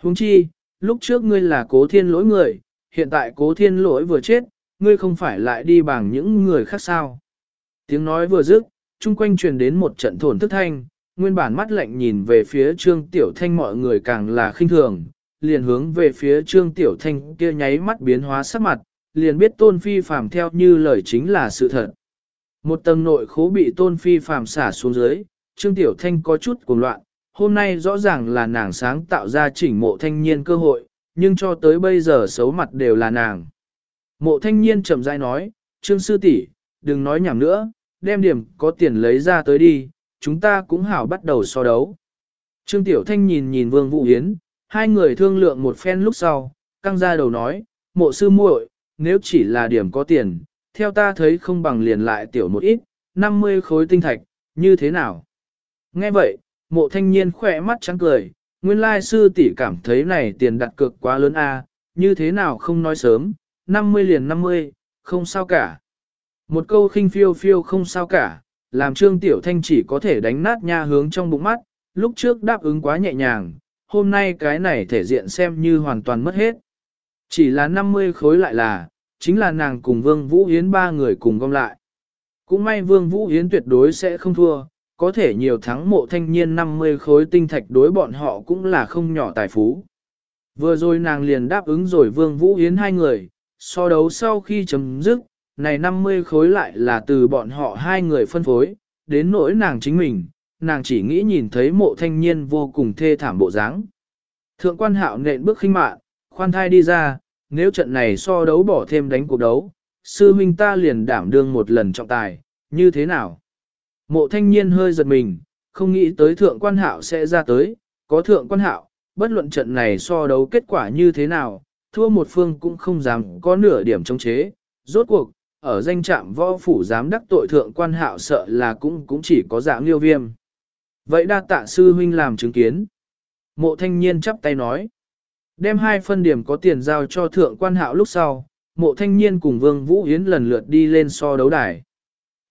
Huống chi, lúc trước ngươi là cố thiên lỗi người, hiện tại cố thiên lỗi vừa chết, ngươi không phải lại đi bằng những người khác sao. Tiếng nói vừa dứt, chung quanh truyền đến một trận thổn thức thanh, nguyên bản mắt lạnh nhìn về phía Trương Tiểu Thanh mọi người càng là khinh thường, liền hướng về phía Trương Tiểu Thanh kia nháy mắt biến hóa sắc mặt, liền biết Tôn Phi Phàm theo như lời chính là sự thật. Một tầng nội khố bị Tôn Phi Phàm xả xuống dưới, Trương Tiểu Thanh có chút cuồng loạn, hôm nay rõ ràng là nàng sáng tạo ra chỉnh mộ thanh niên cơ hội, nhưng cho tới bây giờ xấu mặt đều là nàng. Mộ thanh niên chậm rãi nói, Trương Sư tỷ đừng nói nhảm nữa, đem điểm có tiền lấy ra tới đi, chúng ta cũng hảo bắt đầu so đấu. Trương Tiểu Thanh nhìn nhìn Vương Vũ Hiến, hai người thương lượng một phen lúc sau, căng ra đầu nói, mộ sư muội, nếu chỉ là điểm có tiền, theo ta thấy không bằng liền lại tiểu một ít, 50 khối tinh thạch, như thế nào? Nghe vậy, mộ thanh niên khỏe mắt trắng cười, nguyên lai sư tỷ cảm thấy này tiền đặt cược quá lớn a, như thế nào không nói sớm, 50 liền 50, không sao cả. Một câu khinh phiêu phiêu không sao cả, làm Trương Tiểu Thanh chỉ có thể đánh nát nha hướng trong bụng mắt, lúc trước đáp ứng quá nhẹ nhàng, hôm nay cái này thể diện xem như hoàn toàn mất hết. Chỉ là 50 khối lại là, chính là nàng cùng Vương Vũ yến ba người cùng gom lại. Cũng may Vương Vũ yến tuyệt đối sẽ không thua, có thể nhiều thắng mộ thanh niên 50 khối tinh thạch đối bọn họ cũng là không nhỏ tài phú. Vừa rồi nàng liền đáp ứng rồi Vương Vũ yến hai người, so đấu sau khi chấm dứt, này 50 khối lại là từ bọn họ hai người phân phối, đến nỗi nàng chính mình, nàng chỉ nghĩ nhìn thấy mộ thanh niên vô cùng thê thảm bộ dáng. Thượng quan hạo nện bước khinh mạn, khoan thai đi ra, nếu trận này so đấu bỏ thêm đánh cuộc đấu, sư huynh ta liền đảm đương một lần trọng tài, như thế nào? Mộ thanh niên hơi giật mình, không nghĩ tới thượng quan hạo sẽ ra tới, có thượng quan hạo, bất luận trận này so đấu kết quả như thế nào, thua một phương cũng không dám có nửa điểm chống chế. Rốt cuộc, ở danh trạm võ phủ dám đắc tội thượng quan hạo sợ là cũng cũng chỉ có dạng liêu viêm. Vậy đa tạ sư huynh làm chứng kiến. Mộ thanh niên chắp tay nói. Đem hai phân điểm có tiền giao cho thượng quan hạo lúc sau, mộ thanh niên cùng Vương Vũ Yến lần lượt đi lên so đấu đài.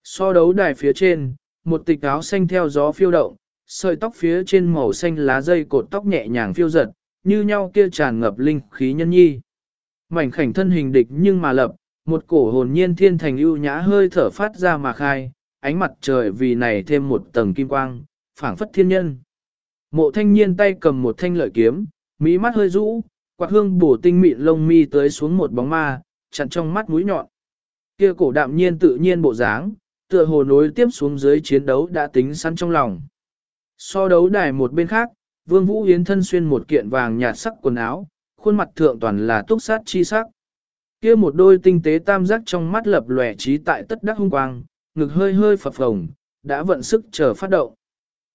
So đấu đài phía trên, một tịch áo xanh theo gió phiêu động, sợi tóc phía trên màu xanh lá dây cột tóc nhẹ nhàng phiêu giật, như nhau kia tràn ngập linh khí nhân nhi. Mảnh khảnh thân hình địch nhưng mà lập, một cổ hồn nhiên thiên thành ưu nhã hơi thở phát ra mà khai, ánh mặt trời vì này thêm một tầng kim quang, phảng phất thiên nhân. Mộ thanh niên tay cầm một thanh lợi kiếm, mỹ mắt hơi rũ, quạt hương bổ tinh mịn lông mi tới xuống một bóng ma, chặn trong mắt mũi nhọn. Kia cổ đạm nhiên tự nhiên bộ dáng, tựa hồ nối tiếp xuống dưới chiến đấu đã tính sẵn trong lòng. So đấu đài một bên khác, Vương Vũ Hiến thân xuyên một kiện vàng nhạt sắc quần áo, khuôn mặt thượng toàn là túc sát chi sắc. Kia một đôi tinh tế tam giác trong mắt lập lòe trí tại tất đắc hung quang, ngực hơi hơi phập phồng, đã vận sức chờ phát động.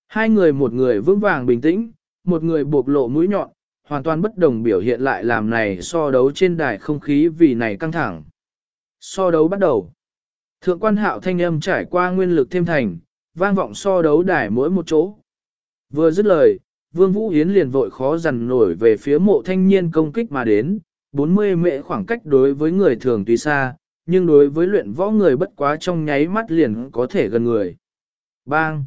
Hai người một người vững vàng bình tĩnh, một người buộc lộ mũi nhọn, hoàn toàn bất đồng biểu hiện lại làm này so đấu trên đài không khí vì này căng thẳng. So đấu bắt đầu. Thượng quan hạo thanh âm trải qua nguyên lực thêm thành, vang vọng so đấu đài mỗi một chỗ. Vừa dứt lời, Vương Vũ Hiến liền vội khó dằn nổi về phía mộ thanh niên công kích mà đến, 40 mệ khoảng cách đối với người thường tùy xa, nhưng đối với luyện võ người bất quá trong nháy mắt liền có thể gần người. Bang!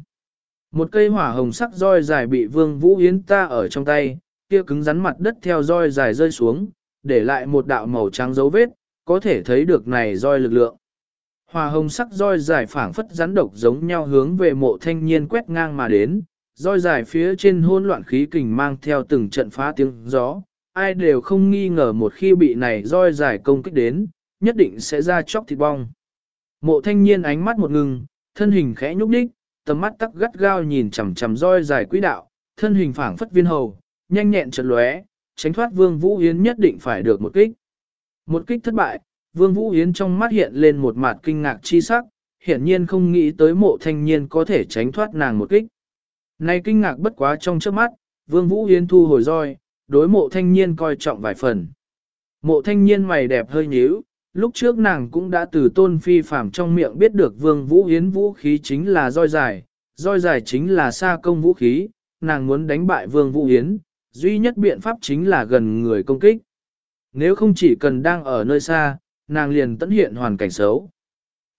Một cây hỏa hồng sắc roi dài bị Vương Vũ yến ta ở trong tay, kia cứng rắn mặt đất theo roi dài rơi xuống, để lại một đạo màu trắng dấu vết, có thể thấy được này roi lực lượng. Hỏa hồng sắc roi dài phảng phất rắn độc giống nhau hướng về mộ thanh niên quét ngang mà đến, roi dài phía trên hôn loạn khí kình mang theo từng trận phá tiếng gió, ai đều không nghi ngờ một khi bị này roi dài công kích đến, nhất định sẽ ra chóc thịt bong. Mộ thanh niên ánh mắt một ngừng, thân hình khẽ nhúc đích, tầm mắt tắc gắt gao nhìn chằm chằm roi dài quỹ đạo, thân hình phảng phất viên hầu, nhanh nhẹn chợt lóe, tránh thoát Vương Vũ Yến nhất định phải được một kích. Một kích thất bại, Vương Vũ Yến trong mắt hiện lên một mặt kinh ngạc chi sắc, hiển nhiên không nghĩ tới mộ thanh niên có thể tránh thoát nàng một kích. Này kinh ngạc bất quá trong trước mắt, Vương Vũ Yến thu hồi roi, đối mộ thanh niên coi trọng vài phần. Mộ thanh niên mày đẹp hơi nhíu, lúc trước nàng cũng đã từ tôn phi phạm trong miệng biết được Vương Vũ Yến vũ khí chính là roi dài, roi dài chính là xa công vũ khí, nàng muốn đánh bại Vương Vũ Yến, duy nhất biện pháp chính là gần người công kích. Nếu không chỉ cần đang ở nơi xa, nàng liền tận hiện hoàn cảnh xấu.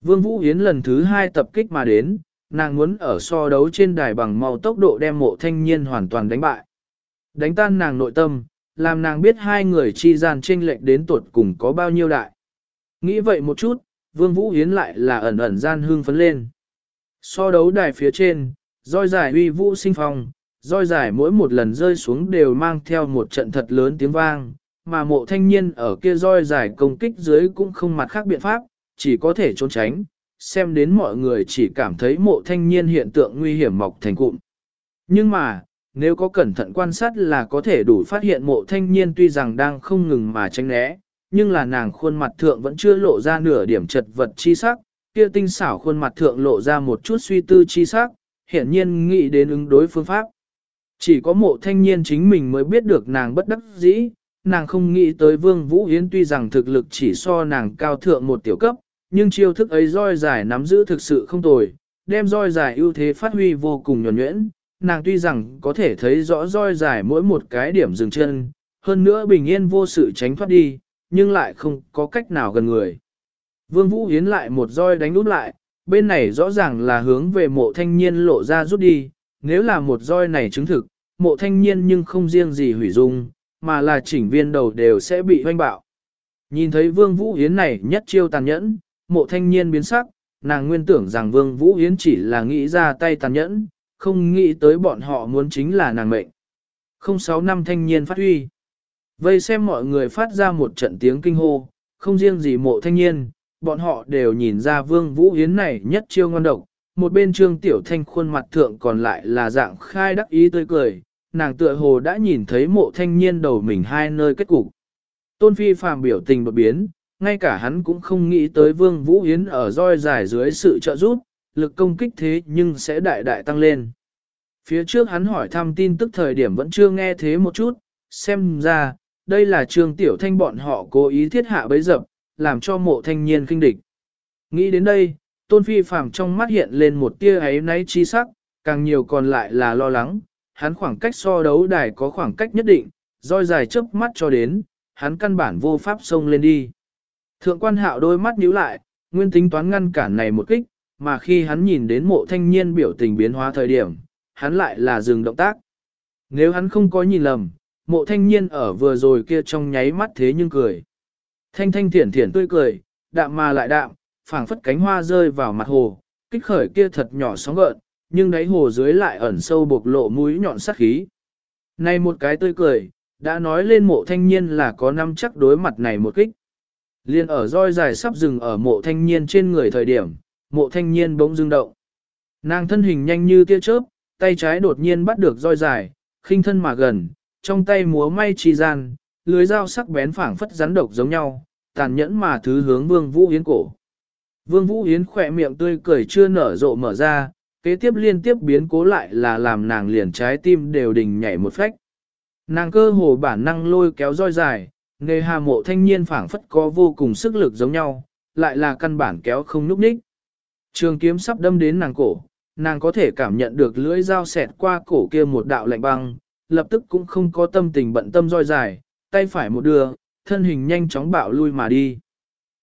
Vương Vũ Yến lần thứ hai tập kích mà đến, nàng muốn ở so đấu trên đài bằng mau tốc độ đem mộ thanh niên hoàn toàn đánh bại. Đánh tan nàng nội tâm, làm nàng biết hai người chi gian chênh lệch đến tuột cùng có bao nhiêu đại. Nghĩ vậy một chút, Vương Vũ Yến lại là ẩn ẩn gian hương phấn lên. So đấu đài phía trên, roi dài uy vũ sinh phong, roi dài mỗi một lần rơi xuống đều mang theo một trận thật lớn tiếng vang, mà mộ thanh niên ở kia roi dài công kích dưới cũng không mặt khác biện pháp, chỉ có thể trốn tránh, xem đến mọi người chỉ cảm thấy mộ thanh niên hiện tượng nguy hiểm mọc thành cụm. Nhưng mà, nếu có cẩn thận quan sát là có thể đủ phát hiện mộ thanh niên tuy rằng đang không ngừng mà tránh né, nhưng là nàng khuôn mặt thượng vẫn chưa lộ ra nửa điểm chật vật chi sắc, kia tinh xảo khuôn mặt thượng lộ ra một chút suy tư chi sắc, hiển nhiên nghĩ đến ứng đối phương pháp. Chỉ có mộ thanh niên chính mình mới biết được nàng bất đắc dĩ, nàng không nghĩ tới Vương Vũ Hiến tuy rằng thực lực chỉ so nàng cao thượng một tiểu cấp, nhưng chiêu thức ấy roi dài nắm giữ thực sự không tồi, đem roi dài ưu thế phát huy vô cùng nhuẩn nhuyễn, nàng tuy rằng có thể thấy rõ roi dài mỗi một cái điểm dừng chân, hơn nữa bình yên vô sự tránh thoát đi, nhưng lại không có cách nào gần người. Vương Vũ Hiến lại một roi đánh út lại, bên này rõ ràng là hướng về mộ thanh niên lộ ra rút đi, nếu là một roi này chứng thực, mộ thanh niên nhưng không riêng gì hủy dung, mà là chỉnh viên đầu đều sẽ bị hoanh bạo. Nhìn thấy Vương Vũ Hiến này nhất chiêu tàn nhẫn, mộ thanh niên biến sắc, nàng nguyên tưởng rằng Vương Vũ Hiến chỉ là nghĩ ra tay tàn nhẫn, không nghĩ tới bọn họ muốn chính là nàng mệnh. Không sáu năm thanh niên phát huy. Vây xem mọi người phát ra một trận tiếng kinh hô, không riêng gì mộ thanh niên, bọn họ đều nhìn ra Vương Vũ Hiến này nhất chiêu ngon độc, một bên trương tiểu thanh khuôn mặt thượng còn lại là dạng khai đắc ý tươi cười, nàng tựa hồ đã nhìn thấy mộ thanh niên đầu mình hai nơi kết cục. Tôn phi phàm biểu tình đột biến, ngay cả hắn cũng không nghĩ tới vương vũ hiến ở roi dài dưới sự trợ giúp, lực công kích thế nhưng sẽ đại đại tăng lên. Phía trước hắn hỏi thăm tin tức thời điểm vẫn chưa nghe thế một chút, xem ra, đây là trương tiểu thanh bọn họ cố ý thiết hạ bấy dập, làm cho mộ thanh niên kinh địch. Nghĩ đến đây, tôn phi phàm trong mắt hiện lên một tia ấy náy chi sắc, càng nhiều còn lại là lo lắng, hắn khoảng cách so đấu đài có khoảng cách nhất định, roi dài chớp mắt cho đến, hắn căn bản vô pháp xông lên đi. Thượng quan hạo đôi mắt nhíu lại, nguyên tính toán ngăn cản này một kích, mà khi hắn nhìn đến mộ thanh niên biểu tình biến hóa thời điểm, hắn lại là dừng động tác. Nếu hắn không có nhìn lầm, mộ thanh niên ở vừa rồi kia trong nháy mắt thế nhưng cười. Thanh thanh thiển thiển tươi cười, đạm mà lại đạm, phảng phất cánh hoa rơi vào mặt hồ, kích khởi kia thật nhỏ sóng gợn, nhưng đáy hồ dưới lại ẩn sâu bộc lộ mũi nhọn sắc khí. Này một cái tươi cười, đã nói lên mộ thanh niên là có năm chắc đối mặt này một kích. Liên ở roi dài sắp dừng ở mộ thanh niên trên người thời điểm, mộ thanh niên bỗng dưng động. Nàng thân hình nhanh như tia chớp, tay trái đột nhiên bắt được roi dài, khinh thân mà gần, trong tay múa may chi gian, lưới dao sắc bén phảng phất rắn độc giống nhau, tàn nhẫn mà thứ hướng Vương Vũ Yến cổ. Vương Vũ Yến khỏe miệng tươi cười chưa nở rộ mở ra, kế tiếp liên tiếp biến cố lại là làm nàng liền trái tim đều đình nhảy một phách. Nàng cơ hồ bản năng lôi kéo roi dài, nghề hà mộ thanh niên phảng phất có vô cùng sức lực giống nhau, lại là căn bản kéo không núp ních. Trường kiếm sắp đâm đến nàng cổ, nàng có thể cảm nhận được lưỡi dao xẹt qua cổ kia một đạo lạnh băng, lập tức cũng không có tâm tình bận tâm roi dài, tay phải một đưa, thân hình nhanh chóng bạo lui mà đi.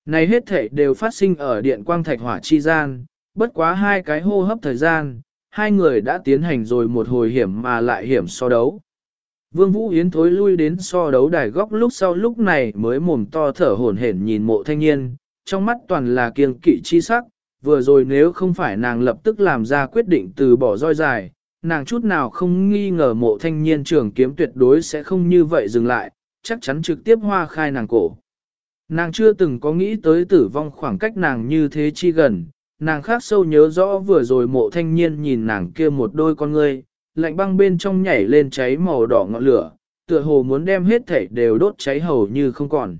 Này hết thể đều phát sinh ở điện quang thạch hỏa chi gian, bất quá hai cái hô hấp thời gian, hai người đã tiến hành rồi một hồi hiểm mà lại hiểm so đấu. Vương Vũ Yến thối lui đến so đấu đài góc lúc sau lúc này mới mồm to thở hổn hển nhìn mộ thanh niên, trong mắt toàn là kiêng kỵ chi sắc, vừa rồi nếu không phải nàng lập tức làm ra quyết định từ bỏ roi dài, nàng chút nào không nghi ngờ mộ thanh niên trường kiếm tuyệt đối sẽ không như vậy dừng lại, chắc chắn trực tiếp hoa khai nàng cổ. Nàng chưa từng có nghĩ tới tử vong khoảng cách nàng như thế chi gần, nàng khác sâu nhớ rõ vừa rồi mộ thanh niên nhìn nàng kia một đôi con ngươi, lạnh băng bên trong nhảy lên cháy màu đỏ ngọn lửa, tựa hồ muốn đem hết thảy đều đốt cháy hầu như không còn.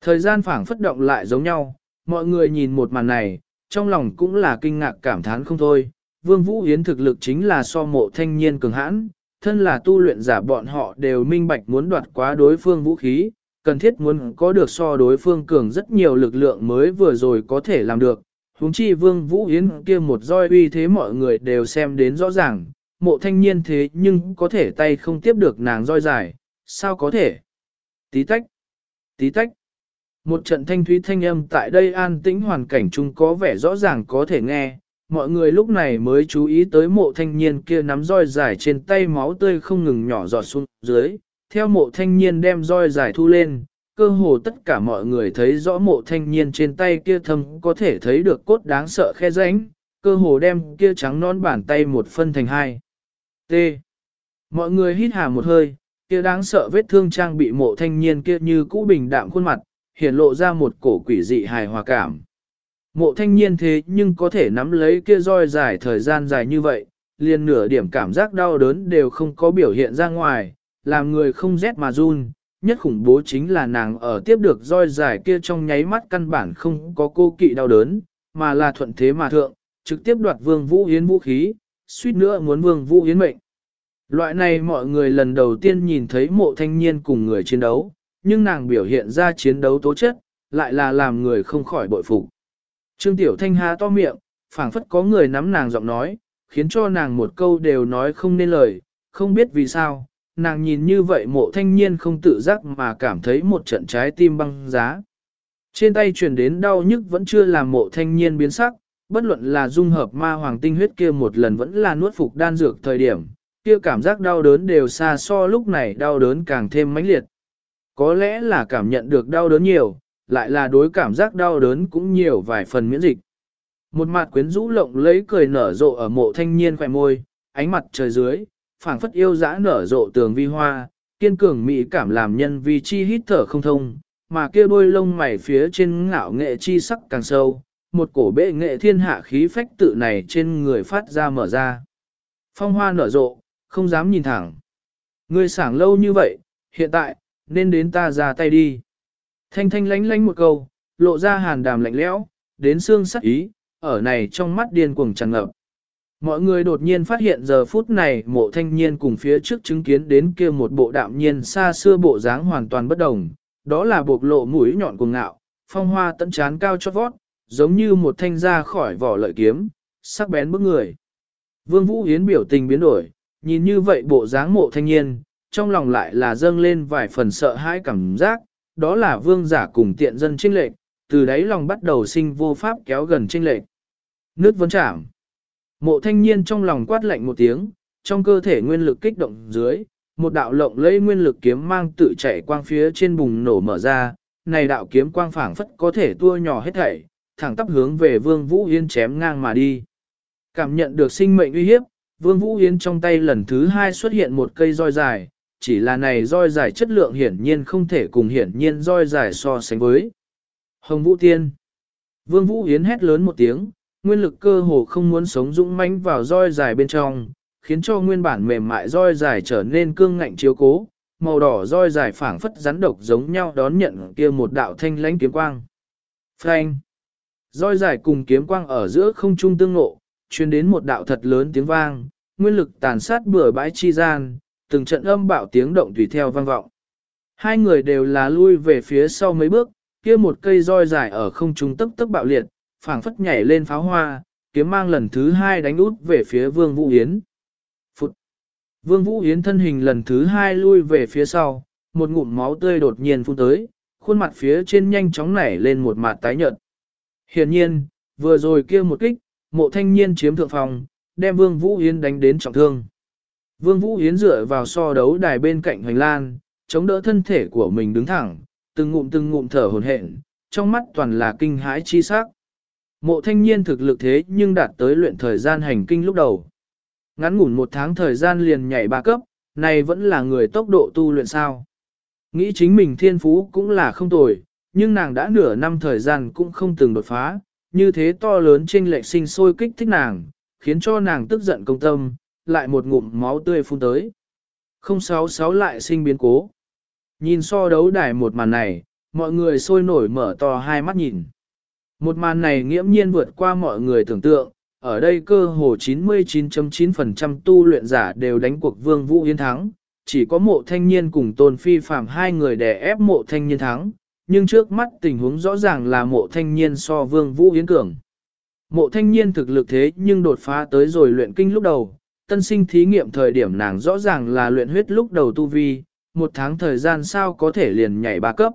Thời gian phảng phất động lại giống nhau, mọi người nhìn một màn này, trong lòng cũng là kinh ngạc cảm thán không thôi. Vương Vũ Hiến thực lực chính là so mộ thanh niên cường hãn, thân là tu luyện giả bọn họ đều minh bạch muốn đoạt quá đối phương vũ khí, cần thiết muốn có được so đối phương cường rất nhiều lực lượng mới vừa rồi có thể làm được. Húng chi Vương Vũ Hiến kia một roi uy thế mọi người đều xem đến rõ ràng, mộ thanh niên thế nhưng có thể tay không tiếp được nàng roi dài, sao có thể? Tí tách, tí tách. Một trận thanh thúy thanh âm tại đây an tĩnh hoàn cảnh chung có vẻ rõ ràng có thể nghe, mọi người lúc này mới chú ý tới mộ thanh niên kia nắm roi dài trên tay máu tươi không ngừng nhỏ giọt xuống dưới, theo mộ thanh niên đem roi dài thu lên, cơ hồ tất cả mọi người thấy rõ mộ thanh niên trên tay kia thâm có thể thấy được cốt đáng sợ khe rãnh, cơ hồ đem kia trắng non bàn tay một phân thành hai. T. Mọi người hít hà một hơi, kia đáng sợ vết thương trang bị mộ thanh niên kia như cũ bình đạm khuôn mặt, hiện lộ ra một cổ quỷ dị hài hòa cảm. Mộ thanh niên thế nhưng có thể nắm lấy kia roi dài thời gian dài như vậy, liền nửa điểm cảm giác đau đớn đều không có biểu hiện ra ngoài, làm người không rét mà run. Nhất khủng bố chính là nàng ở tiếp được roi dài kia trong nháy mắt căn bản không có cô kỵ đau đớn, mà là thuận thế mà thượng, trực tiếp đoạt vương vũ hiến vũ khí, suýt nữa muốn vương vũ hiến mệnh. Loại này mọi người lần đầu tiên nhìn thấy mộ thanh niên cùng người chiến đấu, nhưng nàng biểu hiện ra chiến đấu tố chất, lại là làm người không khỏi bội phục. Trương Tiểu Thanh há to miệng, phảng phất có người nắm nàng giọng nói, khiến cho nàng một câu đều nói không nên lời, không biết vì sao, nàng nhìn như vậy mộ thanh niên không tự giác mà cảm thấy một trận trái tim băng giá. Trên tay truyền đến đau nhức vẫn chưa làm mộ thanh niên biến sắc, bất luận là dung hợp ma hoàng tinh huyết kia một lần vẫn là nuốt phục đan dược thời điểm, kia cảm giác đau đớn đều xa so lúc này đau đớn càng thêm mãnh liệt. Có lẽ là cảm nhận được đau đớn nhiều, lại là đối cảm giác đau đớn cũng nhiều vài phần miễn dịch. Một mặt quyến rũ lộng lấy cười nở rộ ở mộ thanh niên khỏe môi, ánh mặt trời dưới, phảng phất yêu dã nở rộ tường vi hoa, kiên cường mỹ cảm làm nhân vi chi hít thở không thông, mà kia đôi lông mày phía trên ngạo nghệ chi sắc càng sâu, một cổ bệ nghệ thiên hạ khí phách tự này trên người phát ra mở ra. Phong hoa nở rộ, không dám nhìn thẳng. Ngươi sảng lâu như vậy, hiện tại, nên đến ta ra tay đi. Thanh thanh lánh lánh một câu, lộ ra hàn đàm lạnh lẽo, đến xương sắc ý, ở này trong mắt điên cuồng tràn ngập. Mọi người đột nhiên phát hiện giờ phút này mộ thanh niên cùng phía trước chứng kiến đến kia một bộ đạm nhiên xa xưa bộ dáng hoàn toàn bất đồng, đó là bộc lộ mũi nhọn cuồng ngạo, phong hoa tận chán cao chót vót, giống như một thanh ra khỏi vỏ lợi kiếm, sắc bén bức người. Vương Vũ Hiến biểu tình biến đổi, nhìn như vậy bộ dáng mộ thanh niên, trong lòng lại là dâng lên vài phần sợ hãi cảm giác, đó là vương giả cùng tiện dân trinh lệnh, từ đấy lòng bắt đầu sinh vô pháp kéo gần trinh lệnh. Nước vấn chạm. Mộ thanh niên trong lòng quát lạnh một tiếng, trong cơ thể nguyên lực kích động dưới, một đạo lộng lấy nguyên lực kiếm mang tự chạy quang phía trên bùng nổ mở ra, này đạo kiếm quang phảng phất có thể tua nhỏ hết thảy, thẳng tắp hướng về Vương Vũ Yên chém ngang mà đi. Cảm nhận được sinh mệnh uy hiếp, Vương Vũ Yên trong tay lần thứ hai xuất hiện một cây roi dài, chỉ là này roi dài chất lượng hiển nhiên không thể cùng hiển nhiên roi dài so sánh với. Hồng Vũ Tiên Vương Vũ Yến hét lớn một tiếng, nguyên lực cơ hồ không muốn sống dũng mãnh vào roi dài bên trong, khiến cho nguyên bản mềm mại roi dài trở nên cương ngạnh chiếu cố, màu đỏ roi dài phảng phất rắn độc giống nhau đón nhận kia một đạo thanh lãnh kiếm quang. Phanh! Roi dài cùng kiếm quang ở giữa không trung tương ngộ, truyền đến một đạo thật lớn tiếng vang, nguyên lực tàn sát bừa bãi chi gian, từng trận âm bạo tiếng động tùy theo vang vọng. Hai người đều là lui về phía sau mấy bước, kia một cây roi dài ở không trung tức tức bạo liệt, phảng phất nhảy lên pháo hoa, kiếm mang lần thứ hai đánh út về phía Vương Vũ Yến. Phụt! Vương Vũ Yến thân hình lần thứ hai lui về phía sau, một ngụm máu tươi đột nhiên phun tới, khuôn mặt phía trên nhanh chóng nảy lên một mặt tái nhợt. Hiển nhiên, vừa rồi kia một kích, mộ thanh niên chiếm thượng phòng, đem Vương Vũ Yến đánh đến trọng thương. Vương Vũ Yến dựa vào so đấu đài bên cạnh hoành lan, chống đỡ thân thể của mình đứng thẳng, từng ngụm từng ngụm thở hồn hển, trong mắt toàn là kinh hãi chi sắc. Mộ thanh niên thực lực thế nhưng đạt tới luyện thời gian hành kinh lúc đầu. Ngắn ngủn một tháng thời gian liền nhảy ba cấp, này vẫn là người tốc độ tu luyện sao. Nghĩ chính mình thiên phú cũng là không tồi, nhưng nàng đã nửa năm thời gian cũng không từng đột phá, như thế to lớn trên lệch sinh sôi kích thích nàng, khiến cho nàng tức giận công tâm, lại một ngụm máu tươi phun tới. 066 lại sinh biến cố. Nhìn so đấu đài một màn này, mọi người sôi nổi mở to hai mắt nhìn. Một màn này nghiễm nhiên vượt qua mọi người tưởng tượng, ở đây cơ hồ 99.9% tu luyện giả đều đánh cuộc vương vũ Yên thắng, chỉ có mộ thanh niên cùng tôn phi phạm hai người để ép mộ thanh niên thắng, nhưng trước mắt tình huống rõ ràng là mộ thanh niên so vương vũ Yên cường. Mộ thanh niên thực lực thế nhưng đột phá tới rồi luyện kinh lúc đầu, tân sinh thí nghiệm thời điểm nàng rõ ràng là luyện huyết lúc đầu tu vi, một tháng thời gian sao có thể liền nhảy ba cấp.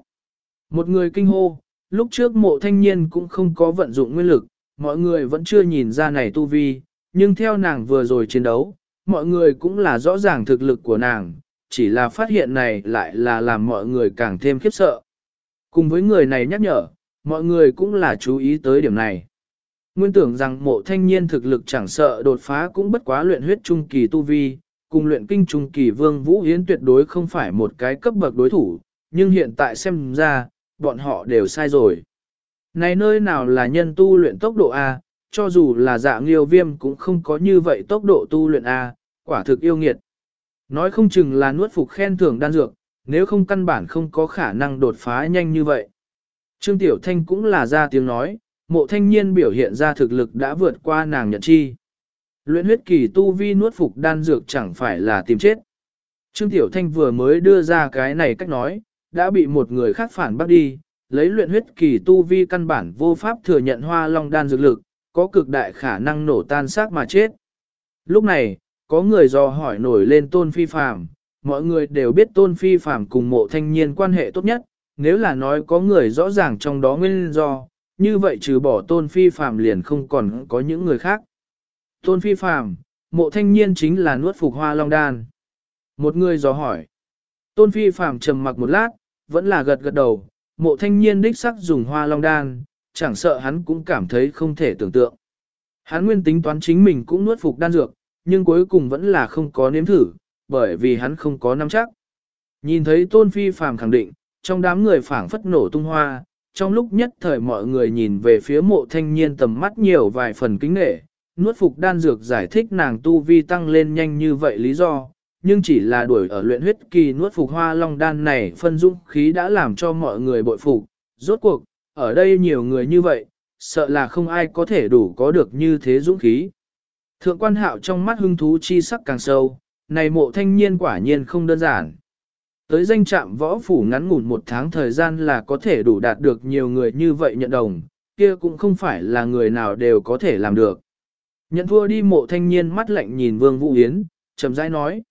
Một người kinh hô, lúc trước mộ thanh niên cũng không có vận dụng nguyên lực, mọi người vẫn chưa nhìn ra này tu vi, nhưng theo nàng vừa rồi chiến đấu, mọi người cũng là rõ ràng thực lực của nàng, chỉ là phát hiện này lại là làm mọi người càng thêm khiếp sợ. Cùng với người này nhắc nhở, mọi người cũng là chú ý tới điểm này. Nguyên tưởng rằng mộ thanh niên thực lực chẳng sợ đột phá cũng bất quá luyện huyết trung kỳ tu vi, cùng luyện kinh trung kỳ vương vũ hiến tuyệt đối không phải một cái cấp bậc đối thủ, nhưng hiện tại xem ra, bọn họ đều sai rồi. Này nơi nào là nhân tu luyện tốc độ A, cho dù là dạ nghiêu viêm cũng không có như vậy tốc độ tu luyện A, quả thực yêu nghiệt. Nói không chừng là nuốt phục khen thưởng đan dược, nếu không căn bản không có khả năng đột phá nhanh như vậy. Trương Tiểu Thanh cũng là ra tiếng nói, mộ thanh niên biểu hiện ra thực lực đã vượt qua nàng nhận chi. Luyện huyết kỳ tu vi nuốt phục đan dược chẳng phải là tìm chết. Trương Tiểu Thanh vừa mới đưa ra cái này cách nói, đã bị một người khác phản bác đi, lấy luyện huyết kỳ tu vi căn bản vô pháp thừa nhận hoa long đan dược lực, có cực đại khả năng nổ tan xác mà chết. Lúc này, có người dò hỏi nổi lên tôn phi phàm, mọi người đều biết tôn phi phàm cùng mộ thanh niên quan hệ tốt nhất, nếu là nói có người rõ ràng trong đó nguyên do, như vậy trừ bỏ tôn phi phàm liền không còn có những người khác. Tôn phi phàm, mộ thanh niên chính là nuốt phục hoa long đan. Một người dò hỏi. Tôn phi phàm trầm mặc một lát, vẫn là gật gật đầu, mộ thanh niên đích sắc dùng hoa long đan, chẳng sợ hắn cũng cảm thấy không thể tưởng tượng. Hắn nguyên tính toán chính mình cũng nuốt phục đan dược, nhưng cuối cùng vẫn là không có nếm thử, bởi vì hắn không có nắm chắc. Nhìn thấy tôn phi phàm khẳng định, trong đám người phảng phất nổ tung hoa, trong lúc nhất thời mọi người nhìn về phía mộ thanh niên tầm mắt nhiều vài phần kính nghệ, nuốt phục đan dược giải thích nàng tu vi tăng lên nhanh như vậy lý do, nhưng chỉ là đuổi ở luyện huyết kỳ nuốt phục hoa long đan này phân dung khí đã làm cho mọi người bội phục, rốt cuộc, ở đây nhiều người như vậy, sợ là không ai có thể đủ có được như thế dũng khí. Thượng quan hạo trong mắt hưng thú chi sắc càng sâu, này mộ thanh niên quả nhiên không đơn giản. Tới danh trạm võ phủ ngắn ngủn một tháng thời gian là có thể đủ đạt được nhiều người như vậy nhận đồng, kia cũng không phải là người nào đều có thể làm được. Nhận thua đi mộ thanh niên mắt lạnh nhìn Vương Vũ Yến, chậm rãi nói.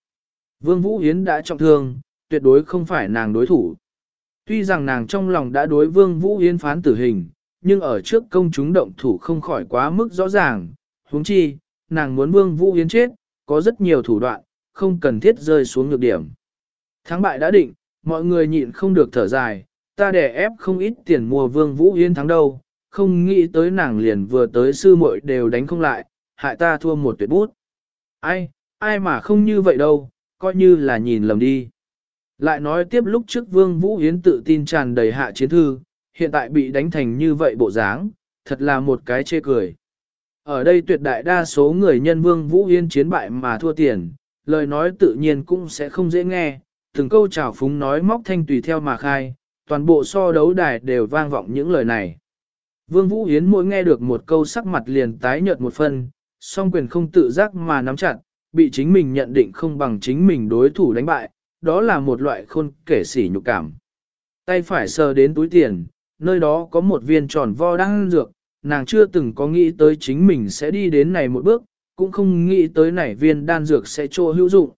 Vương Vũ Yến đã trọng thương, tuyệt đối không phải nàng đối thủ. Tuy rằng nàng trong lòng đã đối Vương Vũ Yến phán tử hình, nhưng ở trước công chúng động thủ không khỏi quá mức rõ ràng. huống chi, nàng muốn Vương Vũ Yến chết, có rất nhiều thủ đoạn, không cần thiết rơi xuống nhược điểm. Thắng bại đã định, mọi người nhịn không được thở dài, ta đè ép không ít tiền mua Vương Vũ Yến thắng đâu, không nghĩ tới nàng liền vừa tới sư muội đều đánh không lại, hại ta thua một tuyệt bút. Ai, ai mà không như vậy đâu, coi như là nhìn lầm đi. Lại nói tiếp lúc trước Vương Vũ Yến tự tin tràn đầy hạ chiến thư, hiện tại bị đánh thành như vậy bộ dáng, thật là một cái chê cười. Ở đây tuyệt đại đa số người nhân Vương Vũ Yến chiến bại mà thua tiền, lời nói tự nhiên cũng sẽ không dễ nghe, từng câu chào phúng nói móc thanh tùy theo mà khai, toàn bộ so đấu đài đều vang vọng những lời này. Vương Vũ Yến mỗi nghe được một câu sắc mặt liền tái nhợt một phần, song quyền không tự giác mà nắm chặt, bị chính mình nhận định không bằng chính mình đối thủ đánh bại, đó là một loại khôn kể sỉ nhục cảm. Tay phải sờ đến túi tiền, nơi đó có một viên tròn vo đang dược, nàng chưa từng có nghĩ tới chính mình sẽ đi đến này một bước, cũng không nghĩ tới này viên đan dược sẽ trô hữu dụng.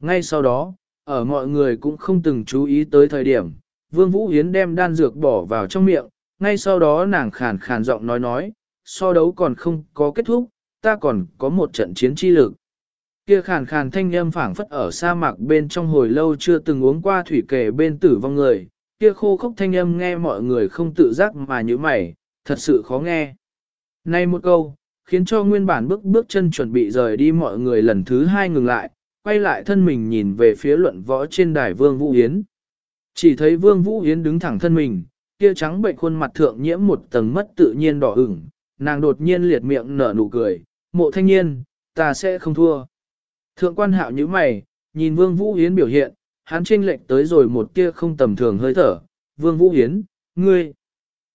Ngay sau đó, ở mọi người cũng không từng chú ý tới thời điểm, Vương Vũ Hiến đem đan dược bỏ vào trong miệng, ngay sau đó nàng khàn khàn giọng nói nói, so đấu còn không có kết thúc, ta còn có một trận chiến chi lực. Kia khàn khàn thanh âm phảng phất ở sa mạc bên trong hồi lâu chưa từng uống qua thủy kề bên tử vong người, kia khô khốc thanh âm nghe mọi người không tự giác mà như mày, thật sự khó nghe. nay một câu, khiến cho nguyên bản bước bước chân chuẩn bị rời đi mọi người lần thứ hai ngừng lại, quay lại thân mình nhìn về phía luận võ trên đài Vương Vũ Yến. Chỉ thấy Vương Vũ Yến đứng thẳng thân mình, kia trắng bệnh khuôn mặt thượng nhiễm một tầng mất tự nhiên đỏ ửng, nàng đột nhiên liệt miệng nở nụ cười, mộ thanh niên, ta sẽ không thua. Thượng quan hạo như mày, nhìn Vương Vũ Yến biểu hiện, hắn chênh lệch tới rồi một kia không tầm thường hơi thở. Vương Vũ Yến, ngươi.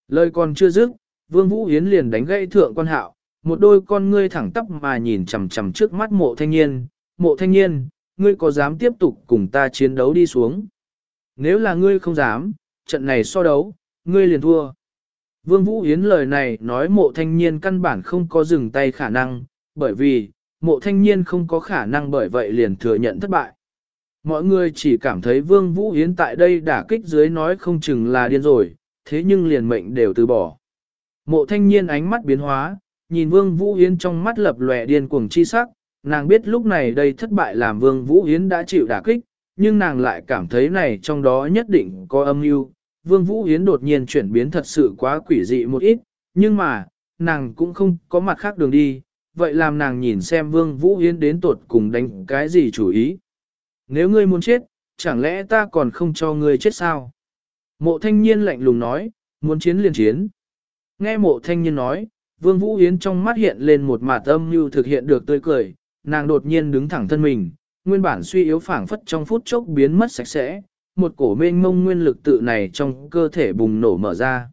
Lời còn chưa dứt, Vương Vũ Yến liền đánh gãy thượng quan hạo, một đôi con ngươi thẳng tắp mà nhìn chằm chằm trước mắt mộ thanh niên. Mộ thanh niên, ngươi có dám tiếp tục cùng ta chiến đấu đi xuống? Nếu là ngươi không dám, trận này so đấu, ngươi liền thua. Vương Vũ Yến lời này nói mộ thanh niên căn bản không có dừng tay khả năng, bởi vì, mộ thanh niên không có khả năng bởi vậy liền thừa nhận thất bại. Mọi người chỉ cảm thấy Vương Vũ Yến tại đây đả kích dưới nói không chừng là điên rồi, thế nhưng liền mệnh đều từ bỏ. Mộ thanh niên ánh mắt biến hóa, nhìn Vương Vũ Yến trong mắt lập lòe điên cuồng chi sắc, nàng biết lúc này đây thất bại làm Vương Vũ Yến đã chịu đả kích, nhưng nàng lại cảm thấy này trong đó nhất định có âm mưu. Vương Vũ Yến đột nhiên chuyển biến thật sự quá quỷ dị một ít, nhưng mà, nàng cũng không có mặt khác đường đi, vậy làm nàng nhìn xem Vương Vũ Yến đến tột cùng đánh cái gì chủ ý. Nếu ngươi muốn chết, chẳng lẽ ta còn không cho ngươi chết sao? Mộ thanh niên lạnh lùng nói, muốn chiến liền chiến. Nghe mộ thanh niên nói, Vương Vũ Yến trong mắt hiện lên một mạt âm như thực hiện được tươi cười, nàng đột nhiên đứng thẳng thân mình, nguyên bản suy yếu phảng phất trong phút chốc biến mất sạch sẽ, một cổ mênh mông nguyên lực tự này trong cơ thể bùng nổ mở ra.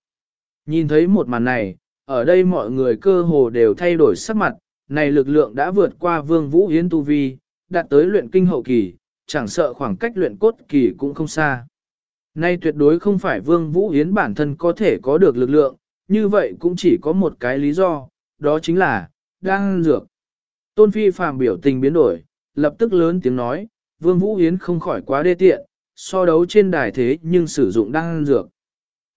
Nhìn thấy một màn này, ở đây mọi người cơ hồ đều thay đổi sắc mặt, này lực lượng đã vượt qua Vương Vũ Yến tu vi, đạt tới luyện kinh hậu kỳ, chẳng sợ khoảng cách luyện cốt kỳ cũng không xa. Nay tuyệt đối không phải Vương Vũ Yến bản thân có thể có được lực lượng, như vậy cũng chỉ có một cái lý do, đó chính là, đang dược. Tôn Phi phàm biểu tình biến đổi, lập tức lớn tiếng nói, Vương Vũ Yến không khỏi quá đê tiện, so đấu trên đài thế nhưng sử dụng đan dược.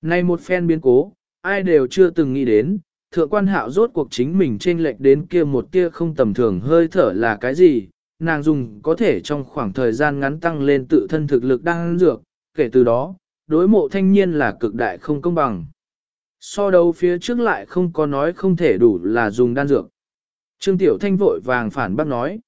Nay một phen biến cố, ai đều chưa từng nghĩ đến, thượng quan hạo rốt cuộc chính mình trên lệch đến kia một kia không tầm thường hơi thở là cái gì, nàng dùng có thể trong khoảng thời gian ngắn tăng lên tự thân thực lực đang dược, kể từ đó, đối mộ thanh niên là cực đại không công bằng. So đấu phía trước lại không có nói không thể đủ là dùng đan dược. Trương Tiểu Thanh vội vàng phản bác nói.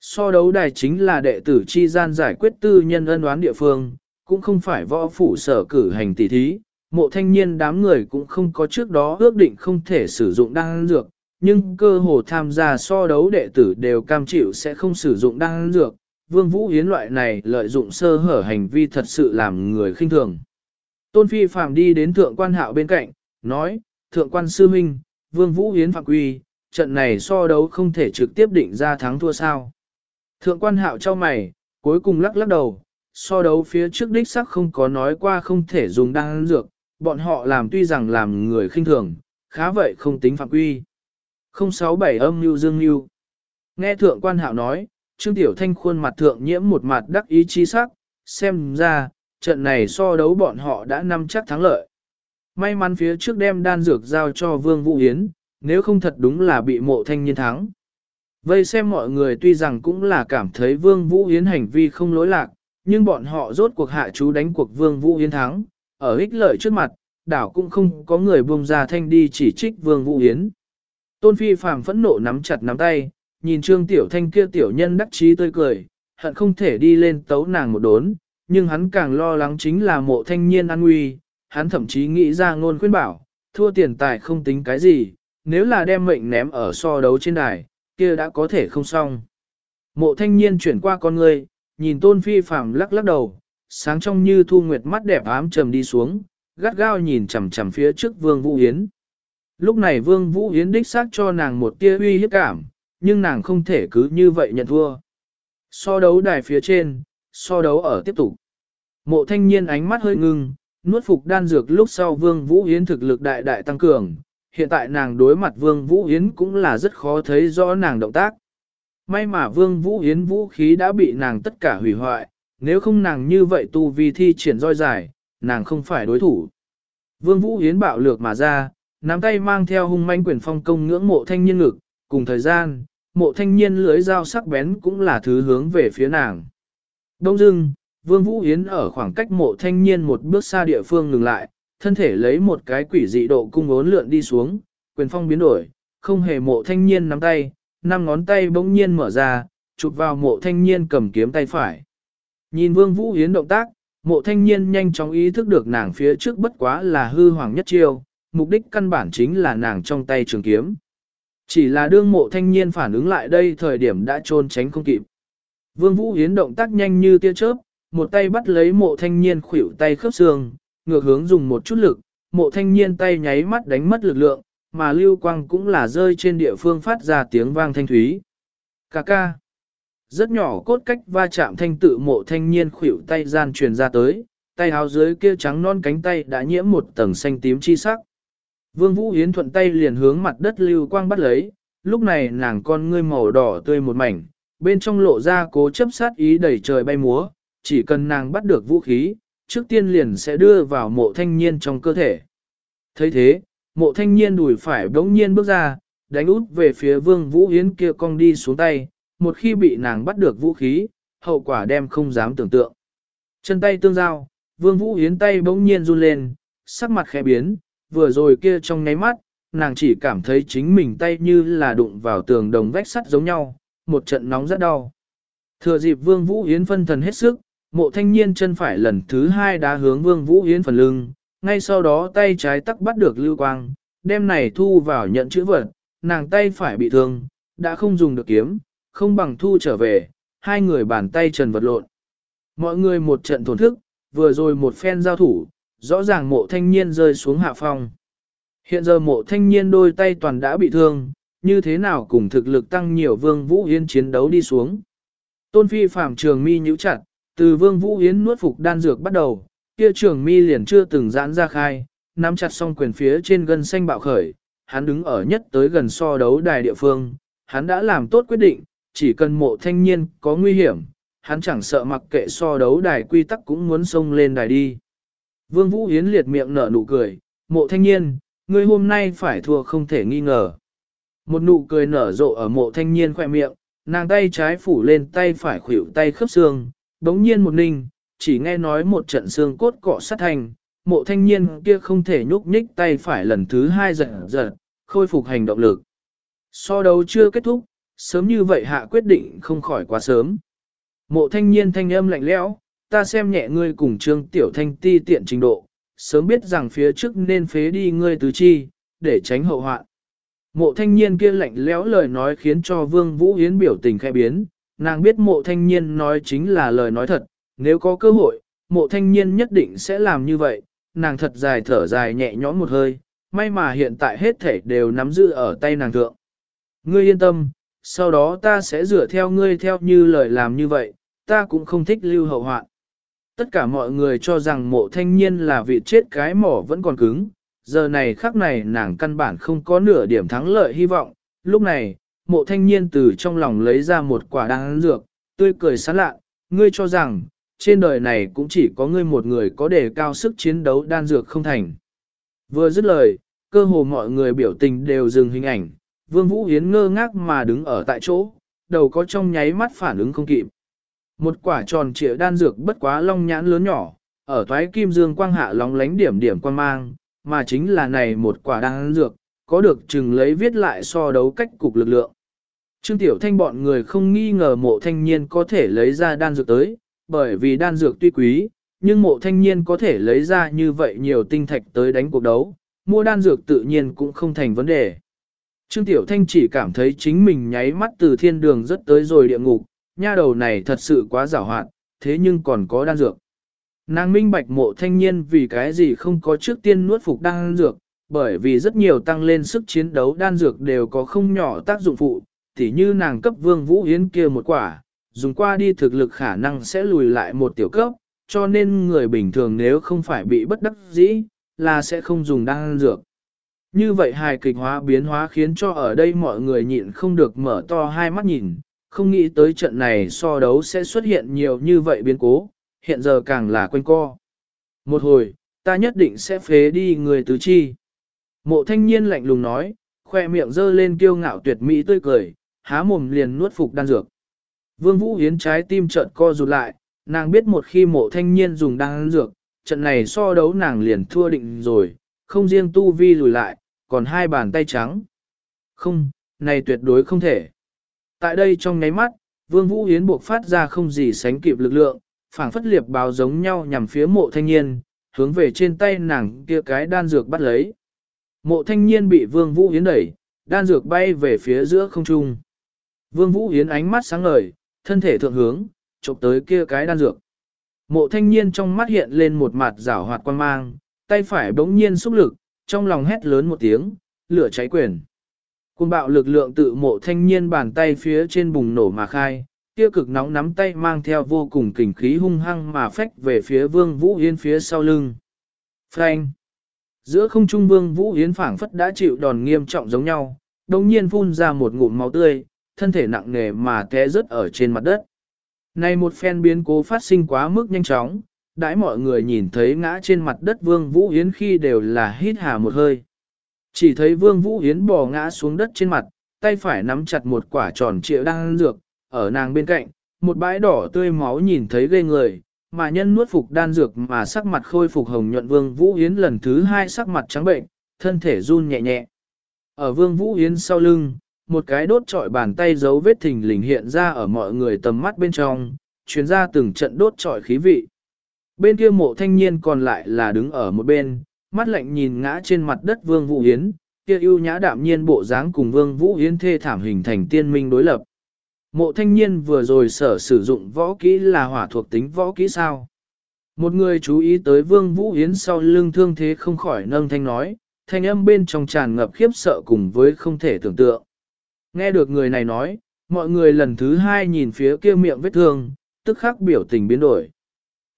So đấu đài chính là đệ tử chi gian giải quyết tư nhân ân oán địa phương, cũng không phải võ phủ sở cử hành tỷ thí, mộ thanh niên đám người cũng không có trước đó ước định không thể sử dụng đan dược, nhưng cơ hồ tham gia so đấu đệ tử đều cam chịu sẽ không sử dụng đan dược. Vương Vũ Hiến loại này lợi dụng sơ hở hành vi thật sự làm người khinh thường. Tôn Phi Phạm đi đến thượng quan hạo bên cạnh, nói, thượng quan sư minh, Vương Vũ Hiến phạm quy, trận này so đấu không thể trực tiếp định ra thắng thua sao. Thượng quan hạo cho mày, cuối cùng lắc lắc đầu, so đấu phía trước đích sắc không có nói qua không thể dùng đan dược, bọn họ làm tuy rằng làm người khinh thường, khá vậy không tính phạm quy. 067 âm mưu dương mưu. Nghe thượng quan hạo nói, Trương Tiểu Thanh khuôn mặt thượng nhiễm một mặt đắc ý chi sắc, xem ra, trận này so đấu bọn họ đã nắm chắc thắng lợi. May mắn phía trước đem đan dược giao cho Vương Vũ yến nếu không thật đúng là bị mộ thanh niên thắng. Vây xem mọi người tuy rằng cũng là cảm thấy Vương Vũ Hiến hành vi không lỗi lạc, nhưng bọn họ rốt cuộc hạ chú đánh cuộc Vương Vũ Hiến thắng, ở ích lợi trước mặt, đảo cũng không có người buông ra thanh đi chỉ trích Vương Vũ Hiến. Tôn Phi phàm phẫn nộ nắm chặt nắm tay, nhìn Trương Tiểu Thanh kia tiểu nhân đắc chí tươi cười, hận không thể đi lên tấu nàng một đốn, nhưng hắn càng lo lắng chính là mộ thanh niên an nguy, hắn thậm chí nghĩ ra ngôn khuyên bảo, thua tiền tài không tính cái gì, nếu là đem mệnh ném ở so đấu trên đài, kia đã có thể không xong. Mộ thanh niên chuyển qua con người, nhìn tôn phi phàm lắc lắc đầu, sáng trong như thu nguyệt mắt đẹp ám trầm đi xuống, gắt gao nhìn chằm chằm phía trước vương vũ yến Lúc này vương vũ yến đích xác cho nàng một tia uy hiếp cảm, nhưng nàng không thể cứ như vậy nhận thua. So đấu đài phía trên, so đấu ở tiếp tục. Mộ thanh niên ánh mắt hơi ngưng, nuốt phục đan dược lúc sau Vương Vũ yến thực lực đại đại tăng cường, hiện tại nàng đối mặt Vương Vũ Yến cũng là rất khó thấy rõ nàng động tác. May mà Vương Vũ Yến vũ khí đã bị nàng tất cả hủy hoại, nếu không nàng như vậy tu vi thi triển roi dài, nàng không phải đối thủ. Vương Vũ Yến bạo lược mà ra, nắm tay mang theo hung manh quyền phong công ngưỡng mộ thanh niên ngực, cùng thời gian, mộ thanh niên lưới dao sắc bén cũng là thứ hướng về phía nàng. Đông dưng, Vương Vũ Yến ở khoảng cách mộ thanh niên một bước xa địa phương ngừng lại, thân thể lấy một cái quỷ dị độ cung ốn lượn đi xuống, quyền phong biến đổi, không hề mộ thanh niên nắm tay, năm ngón tay bỗng nhiên mở ra, chụp vào mộ thanh niên cầm kiếm tay phải. Nhìn Vương Vũ Yến động tác, mộ thanh niên nhanh chóng ý thức được nàng phía trước bất quá là hư hoàng nhất chiêu, mục đích căn bản chính là nàng trong tay trường kiếm. Chỉ là đương mộ thanh niên phản ứng lại đây thời điểm đã trôn tránh không kịp. Vương Vũ Yến động tác nhanh như tia chớp, một tay bắt lấy mộ thanh niên khuỷu tay khớp xương, ngược hướng dùng một chút lực, mộ thanh niên tay nháy mắt đánh mất lực lượng, mà lưu quang cũng là rơi trên địa phương phát ra tiếng vang thanh thúy. Cà ca. Rất nhỏ cốt cách va chạm thanh tự mộ thanh niên khuỷu tay gian truyền ra tới, tay áo dưới kia trắng non cánh tay đã nhiễm một tầng xanh tím chi sắc. Vương Vũ Yến thuận tay liền hướng mặt đất lưu quang bắt lấy, lúc này nàng con ngươi màu đỏ tươi một mảnh, bên trong lộ ra cố chấp sát ý đầy trời bay múa, chỉ cần nàng bắt được vũ khí, trước tiên liền sẽ đưa vào mộ thanh niên trong cơ thể. thấy thế, mộ thanh niên đùi phải đống nhiên bước ra, đánh út về phía vương vũ hiến kia cong đi xuống tay, một khi bị nàng bắt được vũ khí, hậu quả đem không dám tưởng tượng. Chân tay tương giao, vương vũ hiến tay bỗng nhiên run lên, sắc mặt khẽ biến, vừa rồi kia trong ngáy mắt, nàng chỉ cảm thấy chính mình tay như là đụng vào tường đồng vách sắt giống nhau, một trận nóng rất đau. Thừa dịp vương vũ hiến phân thần hết sức, mộ thanh niên chân phải lần thứ hai đá hướng vương vũ hiến phần lưng, ngay sau đó tay trái tắc bắt được lưu quang, đem này thu vào nhận chữ vật, nàng tay phải bị thương, đã không dùng được kiếm, không bằng thu trở về, hai người bàn tay trần vật lộn. Mọi người một trận thổn thức, vừa rồi một phen giao thủ, rõ ràng mộ thanh niên rơi xuống hạ phong. Hiện giờ mộ thanh niên đôi tay toàn đã bị thương, như thế nào cùng thực lực tăng nhiều vương vũ hiến chiến đấu đi xuống. Tôn phi phạm trường mi nhíu chặt, từ Vương Vũ Yến nuốt phục đan dược bắt đầu, kia trường mi liền chưa từng giãn ra khai, nắm chặt song quyền phía trên gân xanh bạo khởi, hắn đứng ở nhất tới gần so đấu đài địa phương, hắn đã làm tốt quyết định, chỉ cần mộ thanh niên có nguy hiểm, hắn chẳng sợ mặc kệ so đấu đài quy tắc cũng muốn xông lên đài đi. Vương Vũ Yến liệt miệng nở nụ cười, mộ thanh niên, ngươi hôm nay phải thua không thể nghi ngờ. Một nụ cười nở rộ ở mộ thanh niên khoe miệng, nàng tay trái phủ lên tay phải khuỷu tay khớp xương, Đống nhiên một ninh, chỉ nghe nói một trận xương cốt cọ sát thành, mộ thanh niên kia không thể nhúc nhích tay phải lần thứ hai giật giật, khôi phục hành động lực. So đấu chưa kết thúc, sớm như vậy hạ quyết định không khỏi quá sớm. Mộ thanh niên thanh âm lạnh lẽo, ta xem nhẹ ngươi cùng trương tiểu thanh ti tiện trình độ, sớm biết rằng phía trước nên phế đi ngươi tứ chi, để tránh hậu hoạn. Mộ thanh niên kia lạnh lẽo lời nói khiến cho Vương Vũ Hiến biểu tình khai biến, nàng biết mộ thanh niên nói chính là lời nói thật, nếu có cơ hội, mộ thanh niên nhất định sẽ làm như vậy, nàng thật dài thở dài nhẹ nhõm một hơi, may mà hiện tại hết thể đều nắm giữ ở tay nàng thượng. Ngươi yên tâm, sau đó ta sẽ dựa theo ngươi theo như lời làm như vậy, ta cũng không thích lưu hậu hoạn. Tất cả mọi người cho rằng mộ thanh niên là vị chết cái mỏ vẫn còn cứng, giờ này khắc này nàng căn bản không có nửa điểm thắng lợi hy vọng. Lúc này, mộ thanh niên từ trong lòng lấy ra một quả đan dược, tươi cười sán lạ, ngươi cho rằng, trên đời này cũng chỉ có ngươi một người có đề cao sức chiến đấu đan dược không thành. Vừa dứt lời, cơ hồ mọi người biểu tình đều dừng hình ảnh, Vương Vũ Hiến ngơ ngác mà đứng ở tại chỗ, đầu có trong nháy mắt phản ứng không kịp. Một quả tròn trịa đan dược bất quá long nhãn lớn nhỏ, ở thoái kim dương quang hạ lóng lánh điểm điểm quang mang, mà chính là này một quả đan dược, có được chừng lấy viết lại so đấu cách cục lực lượng. Trương Tiểu Thanh bọn người không nghi ngờ mộ thanh niên có thể lấy ra đan dược tới, bởi vì đan dược tuy quý, nhưng mộ thanh niên có thể lấy ra như vậy nhiều tinh thạch tới đánh cuộc đấu, mua đan dược tự nhiên cũng không thành vấn đề. Trương Tiểu Thanh chỉ cảm thấy chính mình nháy mắt từ thiên đường rất tới rồi địa ngục, nha đầu này thật sự quá giảo hoạt, thế nhưng còn có đan dược. Nàng minh bạch mộ thanh niên vì cái gì không có trước tiên nuốt phục đan dược, bởi vì rất nhiều tăng lên sức chiến đấu đan dược đều có không nhỏ tác dụng phụ, tỉ như nàng cấp vương vũ hiến kia một quả, dùng qua đi thực lực khả năng sẽ lùi lại một tiểu cấp, cho nên người bình thường nếu không phải bị bất đắc dĩ, là sẽ không dùng đan dược. Như vậy hài kịch hóa biến hóa khiến cho ở đây mọi người nhịn không được mở to hai mắt nhìn, không nghĩ tới trận này so đấu sẽ xuất hiện nhiều như vậy biến cố, hiện giờ càng là quanh co. Một hồi, ta nhất định sẽ phế đi người tứ chi. Mộ thanh niên lạnh lùng nói, khoe miệng dơ lên kiêu ngạo tuyệt mỹ tươi cười, há mồm liền nuốt phục đan dược. Vương Vũ Hiến trái tim trợn co rụt lại, nàng biết một khi mộ thanh niên dùng đan dược, trận này so đấu nàng liền thua định rồi, không riêng tu vi lùi lại, còn hai bàn tay trắng. Không, này tuyệt đối không thể. Tại đây trong nháy mắt, Vương Vũ Hiến buộc phát ra không gì sánh kịp lực lượng, phảng phất liệp báo giống nhau nhằm phía mộ thanh niên, hướng về trên tay nàng kia cái đan dược bắt lấy. Mộ thanh niên bị Vương Vũ Hiến đẩy, đan dược bay về phía giữa không trung. Vương Vũ Hiến ánh mắt sáng ngời, thân thể thượng hướng, chụp tới kia cái đan dược. Mộ thanh niên trong mắt hiện lên một mặt rảo hoạt quan mang, tay phải bỗng nhiên xúc lực, trong lòng hét lớn một tiếng, lửa cháy quyền. Cùng bạo lực lượng tự mộ thanh niên bàn tay phía trên bùng nổ mà khai, kia cực nóng nắm tay mang theo vô cùng kình khí hung hăng mà phách về phía vương Vũ Yến phía sau lưng. Frank! Giữa không trung vương Vũ Yến phảng phất đã chịu đòn nghiêm trọng giống nhau, đồng nhiên phun ra một ngụm máu tươi, thân thể nặng nề mà té rớt ở trên mặt đất. Này một phen biến cố phát sinh quá mức nhanh chóng, đãi mọi người nhìn thấy ngã trên mặt đất Vương Vũ yến khi đều là hít hà một hơi. Chỉ thấy Vương Vũ yến bò ngã xuống đất trên mặt, tay phải nắm chặt một quả tròn trịa đang ăn dược, ở nàng bên cạnh, một bãi đỏ tươi máu nhìn thấy ghê người, mà nhân nuốt phục đan dược mà sắc mặt khôi phục hồng nhuận Vương Vũ yến lần thứ hai sắc mặt trắng bệnh, thân thể run nhẹ nhẹ. Ở Vương Vũ yến sau lưng, một cái đốt trọi bàn tay dấu vết thình lình hiện ra ở mọi người tầm mắt bên trong, truyền ra từng trận đốt trọi khí vị. Bên kia mộ thanh niên còn lại là đứng ở một bên, mắt lạnh nhìn ngã trên mặt đất Vương Vũ yến kia ưu nhã đạm nhiên bộ dáng cùng Vương Vũ yến thê thảm hình thành tiên minh đối lập. Mộ thanh niên vừa rồi sở sử dụng võ kỹ là hỏa thuộc tính võ kỹ sao. Một người chú ý tới Vương Vũ Yến sau lưng thương thế không khỏi nâng thanh nói, thanh âm bên trong tràn ngập khiếp sợ cùng với không thể tưởng tượng. Nghe được người này nói, mọi người lần thứ hai nhìn phía kia miệng vết thương, tức khắc biểu tình biến đổi.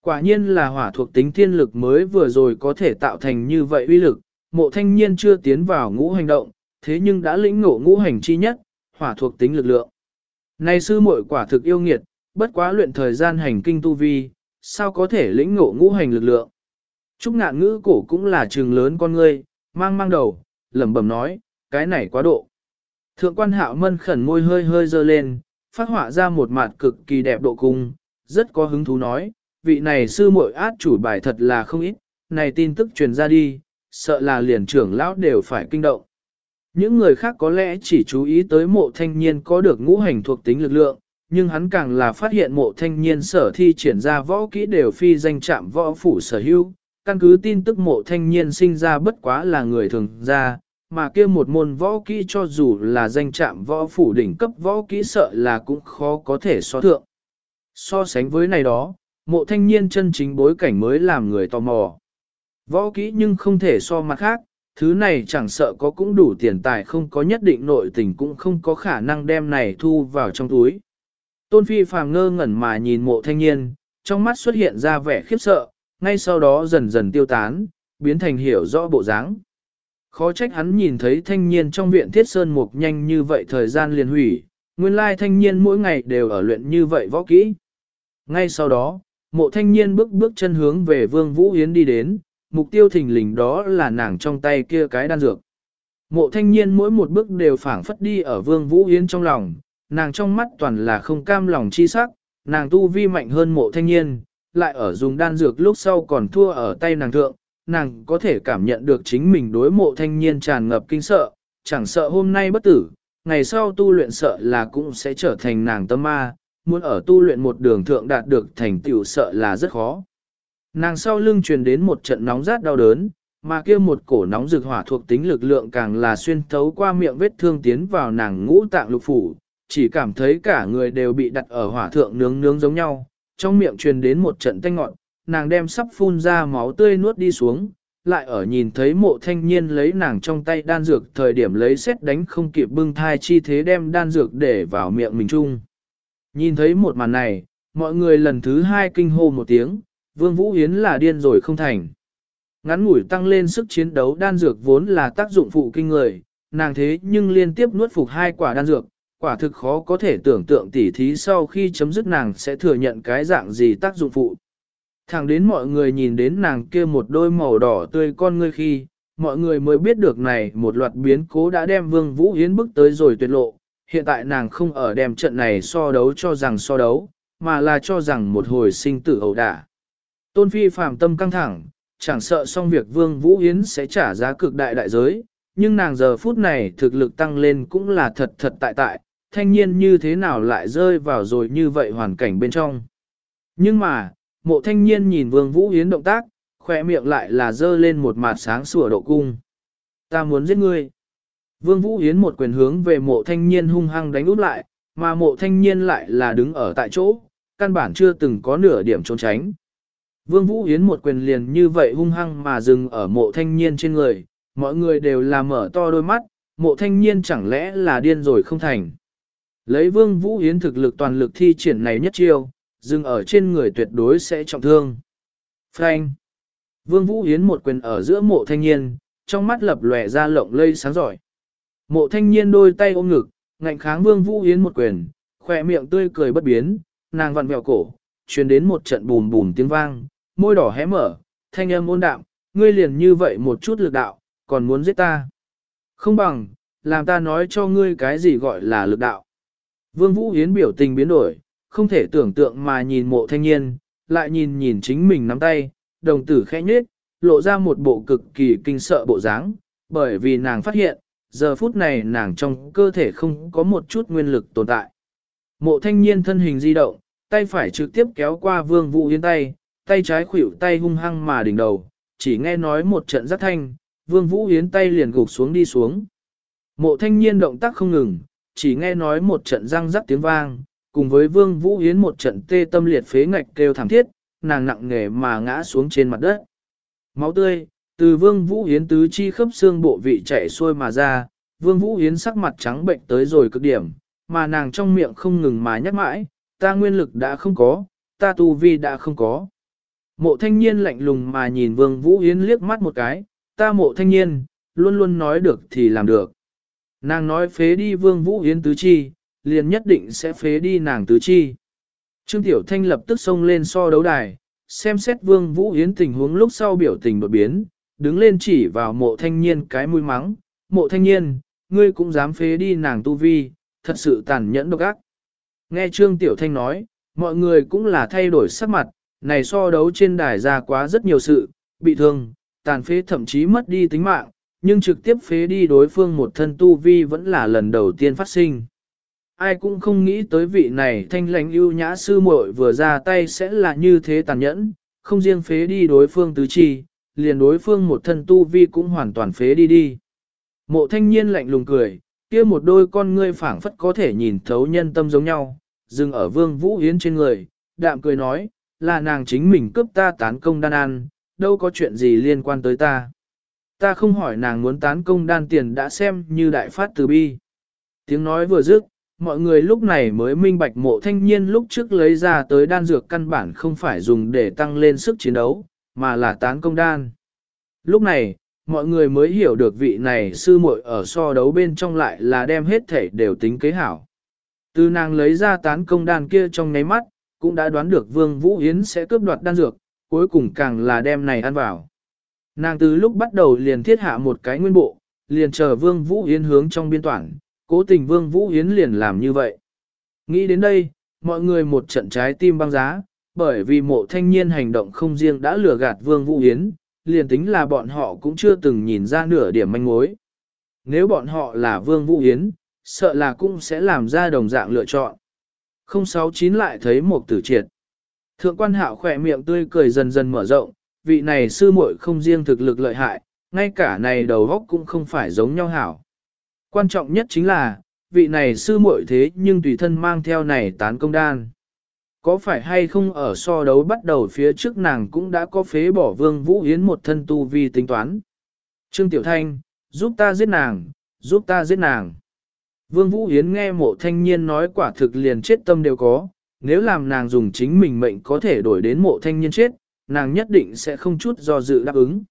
Quả nhiên là hỏa thuộc tính thiên lực mới vừa rồi có thể tạo thành như vậy uy lực, mộ thanh niên chưa tiến vào ngũ hành động, thế nhưng đã lĩnh ngộ ngũ hành chi nhất, hỏa thuộc tính lực lượng. Này sư muội quả thực yêu nghiệt, bất quá luyện thời gian hành kinh tu vi, sao có thể lĩnh ngộ ngũ hành lực lượng. Trúc ngạn ngữ cổ cũng là trường lớn con ngươi, mang mang đầu, lẩm bẩm nói, cái này quá độ. Thượng quan hạo mân khẩn môi hơi hơi dơ lên, phát họa ra một mặt cực kỳ đẹp độ cung, rất có hứng thú nói, vị này sư muội át chủ bài thật là không ít, này tin tức truyền ra đi, sợ là liền trưởng lão đều phải kinh động. Những người khác có lẽ chỉ chú ý tới mộ thanh niên có được ngũ hành thuộc tính lực lượng, nhưng hắn càng là phát hiện mộ thanh niên sở thi triển ra võ kỹ đều phi danh trạm võ phủ sở hữu, căn cứ tin tức mộ thanh niên sinh ra bất quá là người thường ra, mà kia một môn võ kỹ cho dù là danh trạm võ phủ đỉnh cấp võ kỹ sợ là cũng khó có thể so thượng. So sánh với này đó, mộ thanh niên chân chính bối cảnh mới làm người tò mò. Võ kỹ nhưng không thể so mặt khác, thứ này chẳng sợ có cũng đủ tiền tài không có nhất định nội tình cũng không có khả năng đem này thu vào trong túi. Tôn Phi phàm ngơ ngẩn mà nhìn mộ thanh niên, trong mắt xuất hiện ra vẻ khiếp sợ, ngay sau đó dần dần tiêu tán, biến thành hiểu rõ bộ dáng. Khó trách hắn nhìn thấy thanh niên trong viện thiết sơn mục nhanh như vậy thời gian liền hủy, nguyên lai thanh niên mỗi ngày đều ở luyện như vậy võ kỹ. Ngay sau đó, mộ thanh niên bước bước chân hướng về Vương Vũ Yến đi đến, mục tiêu thình lình đó là nàng trong tay kia cái đan dược. Mộ thanh niên mỗi một bước đều phảng phất đi ở Vương Vũ Yến trong lòng, nàng trong mắt toàn là không cam lòng chi sắc, nàng tu vi mạnh hơn mộ thanh niên, lại ở dùng đan dược lúc sau còn thua ở tay nàng thượng, nàng có thể cảm nhận được chính mình đối mộ thanh niên tràn ngập kinh sợ, chẳng sợ hôm nay bất tử, ngày sau tu luyện sợ là cũng sẽ trở thành nàng tâm ma, muốn ở tu luyện một đường thượng đạt được thành tựu sợ là rất khó. Nàng sau lưng truyền đến một trận nóng rát đau đớn, mà kia một cổ nóng rực hỏa thuộc tính lực lượng càng là xuyên thấu qua miệng vết thương tiến vào nàng ngũ tạng lục phủ, chỉ cảm thấy cả người đều bị đặt ở hỏa thượng nướng nướng giống nhau, trong miệng truyền đến một trận tanh ngọn, nàng đem sắp phun ra máu tươi nuốt đi xuống, lại ở nhìn thấy mộ thanh niên lấy nàng trong tay đan dược thời điểm lấy xét đánh không kịp bưng thai chi thế đem đan dược để vào miệng mình chung. Nhìn thấy một màn này, mọi người lần thứ hai kinh hô một tiếng, Vương Vũ Hiến là điên rồi không thành. Ngắn ngủi tăng lên sức chiến đấu đan dược vốn là tác dụng phụ kinh người, nàng thế nhưng liên tiếp nuốt phục hai quả đan dược, quả thực khó có thể tưởng tượng tỉ thí sau khi chấm dứt nàng sẽ thừa nhận cái dạng gì tác dụng phụ. Thẳng đến mọi người nhìn đến nàng kia một đôi màu đỏ tươi con ngươi khi, mọi người mới biết được này một loạt biến cố đã đem Vương Vũ Hiến bức tới rồi tuyệt lộ. Hiện tại nàng không ở đem trận này so đấu cho rằng so đấu, mà là cho rằng một hồi sinh tử ẩu đả. Tôn Phi phàm tâm căng thẳng, chẳng sợ xong việc Vương Vũ Yến sẽ trả giá cực đại đại giới, nhưng nàng giờ phút này thực lực tăng lên cũng là thật thật tại tại, thanh niên như thế nào lại rơi vào rồi như vậy hoàn cảnh bên trong. Nhưng mà, mộ thanh niên nhìn Vương Vũ Yến động tác, khỏe miệng lại là dơ lên một mặt sáng sủa độ cung. Ta muốn giết ngươi. Vương Vũ Yến một quyền hướng về mộ thanh niên hung hăng đánh út lại, mà mộ thanh niên lại là đứng ở tại chỗ, căn bản chưa từng có nửa điểm trốn tránh. Vương Vũ Yến một quyền liền như vậy hung hăng mà dừng ở mộ thanh niên trên người, mọi người đều là mở to đôi mắt, mộ thanh niên chẳng lẽ là điên rồi không thành. Lấy Vương Vũ Yến thực lực toàn lực thi triển này nhất chiêu, dừng ở trên người tuyệt đối sẽ trọng thương. Frank Vương Vũ Yến một quyền ở giữa mộ thanh niên, trong mắt lập lòe ra lộng lây sáng giỏi. Mộ thanh niên đôi tay ôm ngực, ngạnh kháng Vương Vũ Yến một quyền, khỏe miệng tươi cười bất biến, nàng vặn vẹo cổ, truyền đến một trận bùm bùm tiếng vang, môi đỏ hé mở, thanh âm ôn đạm, ngươi liền như vậy một chút lực đạo, còn muốn giết ta. Không bằng, làm ta nói cho ngươi cái gì gọi là lực đạo. Vương Vũ Hiến biểu tình biến đổi, không thể tưởng tượng mà nhìn mộ thanh niên, lại nhìn nhìn chính mình nắm tay, đồng tử khẽ nhết, lộ ra một bộ cực kỳ kinh sợ bộ dáng, bởi vì nàng phát hiện, giờ phút này nàng trong cơ thể không có một chút nguyên lực tồn tại. Mộ thanh niên thân hình di động, tay phải trực tiếp kéo qua vương vũ hiến tay, tay trái khuỷu tay hung hăng mà đỉnh đầu, chỉ nghe nói một trận rất thanh, vương vũ Yến tay liền gục xuống đi xuống. Mộ thanh niên động tác không ngừng, chỉ nghe nói một trận răng rắc tiếng vang, cùng với vương vũ Yến một trận tê tâm liệt phế ngạch kêu thảm thiết, nàng nặng nề mà ngã xuống trên mặt đất. Máu tươi, từ vương vũ Yến tứ chi khớp xương bộ vị chảy xuôi mà ra, vương vũ Yến sắc mặt trắng bệnh tới rồi cực điểm, mà nàng trong miệng không ngừng mà nhắc mãi, ta nguyên lực đã không có, ta tu vi đã không có. Mộ thanh niên lạnh lùng mà nhìn vương vũ Yến liếc mắt một cái, ta mộ thanh niên, luôn luôn nói được thì làm được. Nàng nói phế đi vương vũ Yến tứ chi, liền nhất định sẽ phế đi nàng tứ chi. Trương Tiểu Thanh lập tức xông lên so đấu đài, xem xét vương vũ Yến tình huống lúc sau biểu tình đột biến, đứng lên chỉ vào mộ thanh niên cái mũi mắng, mộ thanh niên, ngươi cũng dám phế đi nàng tu vi, thật sự tàn nhẫn độc ác. Nghe Trương Tiểu Thanh nói, mọi người cũng là thay đổi sắc mặt, này so đấu trên đài ra quá rất nhiều sự, bị thương, tàn phế thậm chí mất đi tính mạng, nhưng trực tiếp phế đi đối phương một thân tu vi vẫn là lần đầu tiên phát sinh. Ai cũng không nghĩ tới vị này thanh lãnh ưu nhã sư muội vừa ra tay sẽ là như thế tàn nhẫn, không riêng phế đi đối phương tứ chi, liền đối phương một thân tu vi cũng hoàn toàn phế đi đi. Mộ thanh niên lạnh lùng cười, kia một đôi con ngươi phảng phất có thể nhìn thấu nhân tâm giống nhau, dừng ở vương vũ hiến trên người, đạm cười nói, là nàng chính mình cướp ta tán công đan ăn, đâu có chuyện gì liên quan tới ta. Ta không hỏi nàng muốn tán công đan tiền đã xem như đại phát từ bi. Tiếng nói vừa dứt, mọi người lúc này mới minh bạch mộ thanh niên lúc trước lấy ra tới đan dược căn bản không phải dùng để tăng lên sức chiến đấu, mà là tán công đan. Lúc này, mọi người mới hiểu được vị này sư muội ở so đấu bên trong lại là đem hết thể đều tính kế hảo. Từ nàng lấy ra tán công đan kia trong nháy mắt, cũng đã đoán được Vương Vũ Yến sẽ cướp đoạt đan dược, cuối cùng càng là đem này ăn vào. Nàng từ lúc bắt đầu liền thiết hạ một cái nguyên bộ, liền chờ Vương Vũ Yến hướng trong biên toàn, cố tình Vương Vũ Yến liền làm như vậy. Nghĩ đến đây, mọi người một trận trái tim băng giá, bởi vì mộ thanh niên hành động không riêng đã lừa gạt Vương Vũ Yến, liền tính là bọn họ cũng chưa từng nhìn ra nửa điểm manh mối. Nếu bọn họ là Vương Vũ Yến, sợ là cũng sẽ làm ra đồng dạng lựa chọn. 069 lại thấy một tử triệt. Thượng quan hạo khỏe miệng tươi cười dần dần mở rộng, vị này sư muội không riêng thực lực lợi hại, ngay cả này đầu góc cũng không phải giống nhau hảo. Quan trọng nhất chính là, vị này sư muội thế nhưng tùy thân mang theo này tán công đan. Có phải hay không ở so đấu bắt đầu phía trước nàng cũng đã có phế bỏ vương vũ hiến một thân tu vi tính toán. Trương Tiểu Thanh, giúp ta giết nàng, giúp ta giết nàng. Vương Vũ Hiến nghe mộ thanh niên nói quả thực liền chết tâm đều có, nếu làm nàng dùng chính mình mệnh có thể đổi đến mộ thanh niên chết, nàng nhất định sẽ không chút do dự đáp ứng.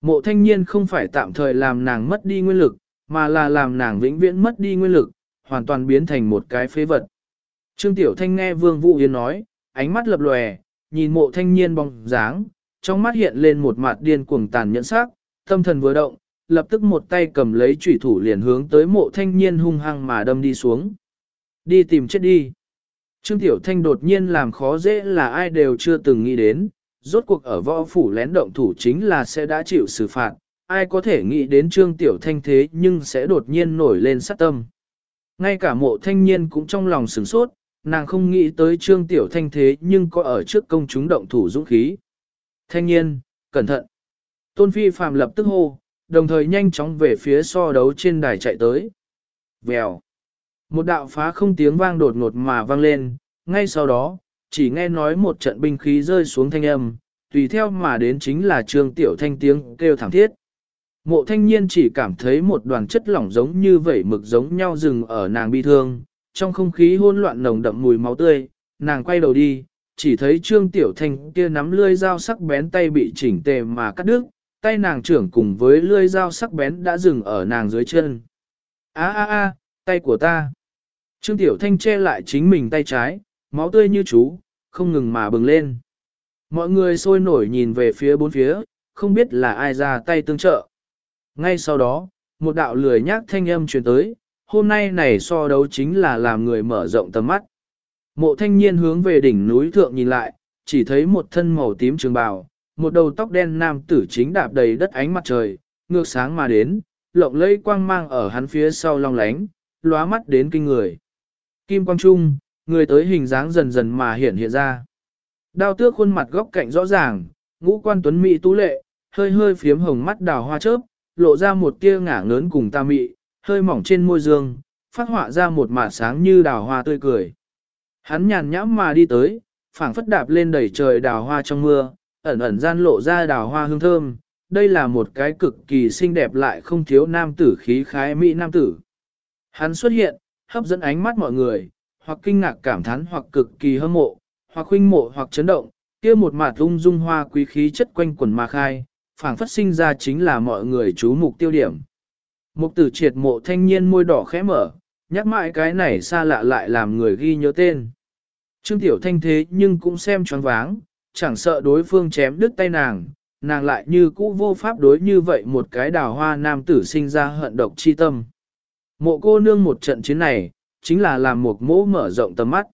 Mộ thanh niên không phải tạm thời làm nàng mất đi nguyên lực, mà là làm nàng vĩnh viễn mất đi nguyên lực, hoàn toàn biến thành một cái phế vật. Trương Tiểu Thanh nghe Vương Vũ Hiến nói, ánh mắt lập lòe, nhìn mộ thanh niên bóng dáng, trong mắt hiện lên một mặt điên cuồng tàn nhẫn sắc, tâm thần vừa động, lập tức một tay cầm lấy chủy thủ liền hướng tới mộ thanh niên hung hăng mà đâm đi xuống. Đi tìm chết đi. Trương Tiểu Thanh đột nhiên làm khó dễ là ai đều chưa từng nghĩ đến, rốt cuộc ở võ phủ lén động thủ chính là sẽ đã chịu xử phạt, ai có thể nghĩ đến Trương Tiểu Thanh thế nhưng sẽ đột nhiên nổi lên sát tâm. Ngay cả mộ thanh niên cũng trong lòng sửng sốt, nàng không nghĩ tới Trương Tiểu Thanh thế nhưng có ở trước công chúng động thủ dũng khí. Thanh niên, cẩn thận. Tôn Phi Phạm lập tức hô, đồng thời nhanh chóng về phía so đấu trên đài chạy tới. Vèo. Một đạo phá không tiếng vang đột ngột mà vang lên, ngay sau đó, chỉ nghe nói một trận binh khí rơi xuống thanh âm, tùy theo mà đến chính là trương tiểu thanh tiếng kêu thảm thiết. Mộ thanh niên chỉ cảm thấy một đoàn chất lỏng giống như vẩy mực giống nhau rừng ở nàng bi thương, trong không khí hỗn loạn nồng đậm mùi máu tươi, nàng quay đầu đi, chỉ thấy trương tiểu thanh kia nắm lươi dao sắc bén tay bị chỉnh tề mà cắt đứt, tay nàng trưởng cùng với lưỡi dao sắc bén đã dừng ở nàng dưới chân. A a a, tay của ta. Trương Tiểu Thanh che lại chính mình tay trái, máu tươi như chú, không ngừng mà bừng lên. Mọi người sôi nổi nhìn về phía bốn phía, không biết là ai ra tay tương trợ. Ngay sau đó, một đạo lười nhác thanh âm truyền tới, hôm nay này so đấu chính là làm người mở rộng tầm mắt. Mộ thanh niên hướng về đỉnh núi thượng nhìn lại, chỉ thấy một thân màu tím trường bào, một đầu tóc đen nam tử chính đạp đầy đất ánh mặt trời, ngược sáng mà đến, lộng lẫy quang mang ở hắn phía sau long lánh, lóa mắt đến kinh người. Kim quang trung, người tới hình dáng dần dần mà hiện hiện ra. Đao tước khuôn mặt góc cạnh rõ ràng, ngũ quan tuấn mỹ tú lệ, hơi hơi phiếm hồng mắt đào hoa chớp, lộ ra một tia ngả ngớn cùng ta mị, hơi mỏng trên môi dương, phát họa ra một mả sáng như đào hoa tươi cười. Hắn nhàn nhãm mà đi tới, phảng phất đạp lên đầy trời đào hoa trong mưa, ẩn ẩn gian lộ ra đào hoa hương thơm. Đây là một cái cực kỳ xinh đẹp lại không thiếu nam tử khí khái mỹ nam tử. Hắn xuất hiện, hấp dẫn ánh mắt mọi người, hoặc kinh ngạc cảm thán hoặc cực kỳ hâm mộ, hoặc huynh mộ hoặc chấn động, kia một mặt ung dung hoa quý khí chất quanh quần mà khai, phảng phất sinh ra chính là mọi người chú mục tiêu điểm. Mục tử triệt mộ thanh niên môi đỏ khẽ mở, nhắc mãi cái này xa lạ lại làm người ghi nhớ tên. Trương Tiểu Thanh thế nhưng cũng xem choáng váng, chẳng sợ đối phương chém đứt tay nàng, nàng lại như cũ vô pháp đối như vậy một cái đào hoa nam tử sinh ra hận độc chi tâm. Mộ cô nương một trận chiến này, chính là làm một mỗ mở rộng tầm mắt.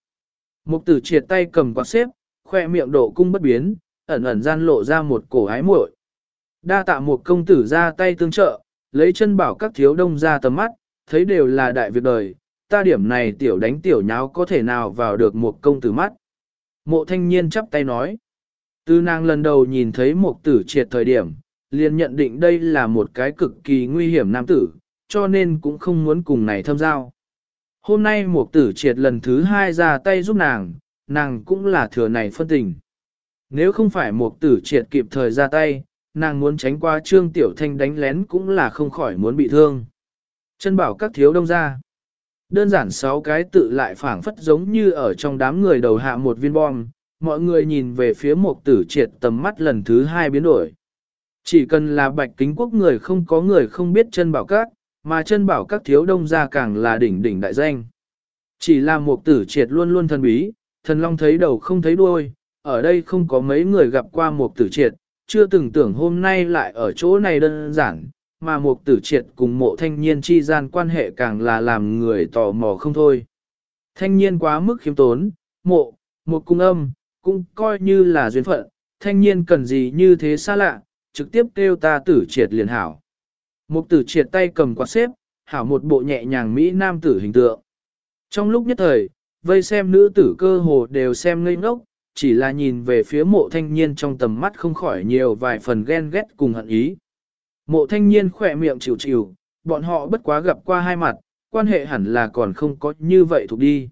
Mục tử triệt tay cầm quạt xếp, khoe miệng độ cung bất biến, ẩn ẩn gian lộ ra một cổ ái muội. Đa tạ một công tử ra tay tương trợ, lấy chân bảo các thiếu đông ra tầm mắt, thấy đều là đại việc đời, ta điểm này tiểu đánh tiểu nháo có thể nào vào được một công tử mắt. Mộ thanh niên chắp tay nói. Từ nàng lần đầu nhìn thấy một tử triệt thời điểm, liền nhận định đây là một cái cực kỳ nguy hiểm nam tử, cho nên cũng không muốn cùng này thâm giao. Hôm nay một tử triệt lần thứ hai ra tay giúp nàng, nàng cũng là thừa này phân tình. Nếu không phải một tử triệt kịp thời ra tay, nàng muốn tránh qua trương tiểu thanh đánh lén cũng là không khỏi muốn bị thương. Chân bảo các thiếu đông ra. Đơn giản sáu cái tự lại phảng phất giống như ở trong đám người đầu hạ một viên bom, mọi người nhìn về phía một tử triệt tầm mắt lần thứ hai biến đổi. Chỉ cần là bạch kính quốc người không có người không biết chân bảo các, mà chân bảo các thiếu đông ra càng là đỉnh đỉnh đại danh. Chỉ là một tử triệt luôn luôn thần bí, thần long thấy đầu không thấy đuôi, ở đây không có mấy người gặp qua một tử triệt, chưa từng tưởng hôm nay lại ở chỗ này đơn giản, mà một tử triệt cùng mộ thanh niên chi gian quan hệ càng là làm người tò mò không thôi. Thanh niên quá mức khiêm tốn, mộ, một cung âm, cũng coi như là duyên phận, thanh niên cần gì như thế xa lạ, trực tiếp kêu ta tử triệt liền hảo. Một tử triệt tay cầm quạt xếp, hảo một bộ nhẹ nhàng Mỹ nam tử hình tượng. Trong lúc nhất thời, vây xem nữ tử cơ hồ đều xem ngây ngốc, chỉ là nhìn về phía mộ thanh niên trong tầm mắt không khỏi nhiều vài phần ghen ghét cùng hận ý. Mộ thanh niên khỏe miệng chịu chịu, bọn họ bất quá gặp qua hai mặt, quan hệ hẳn là còn không có như vậy thuộc đi.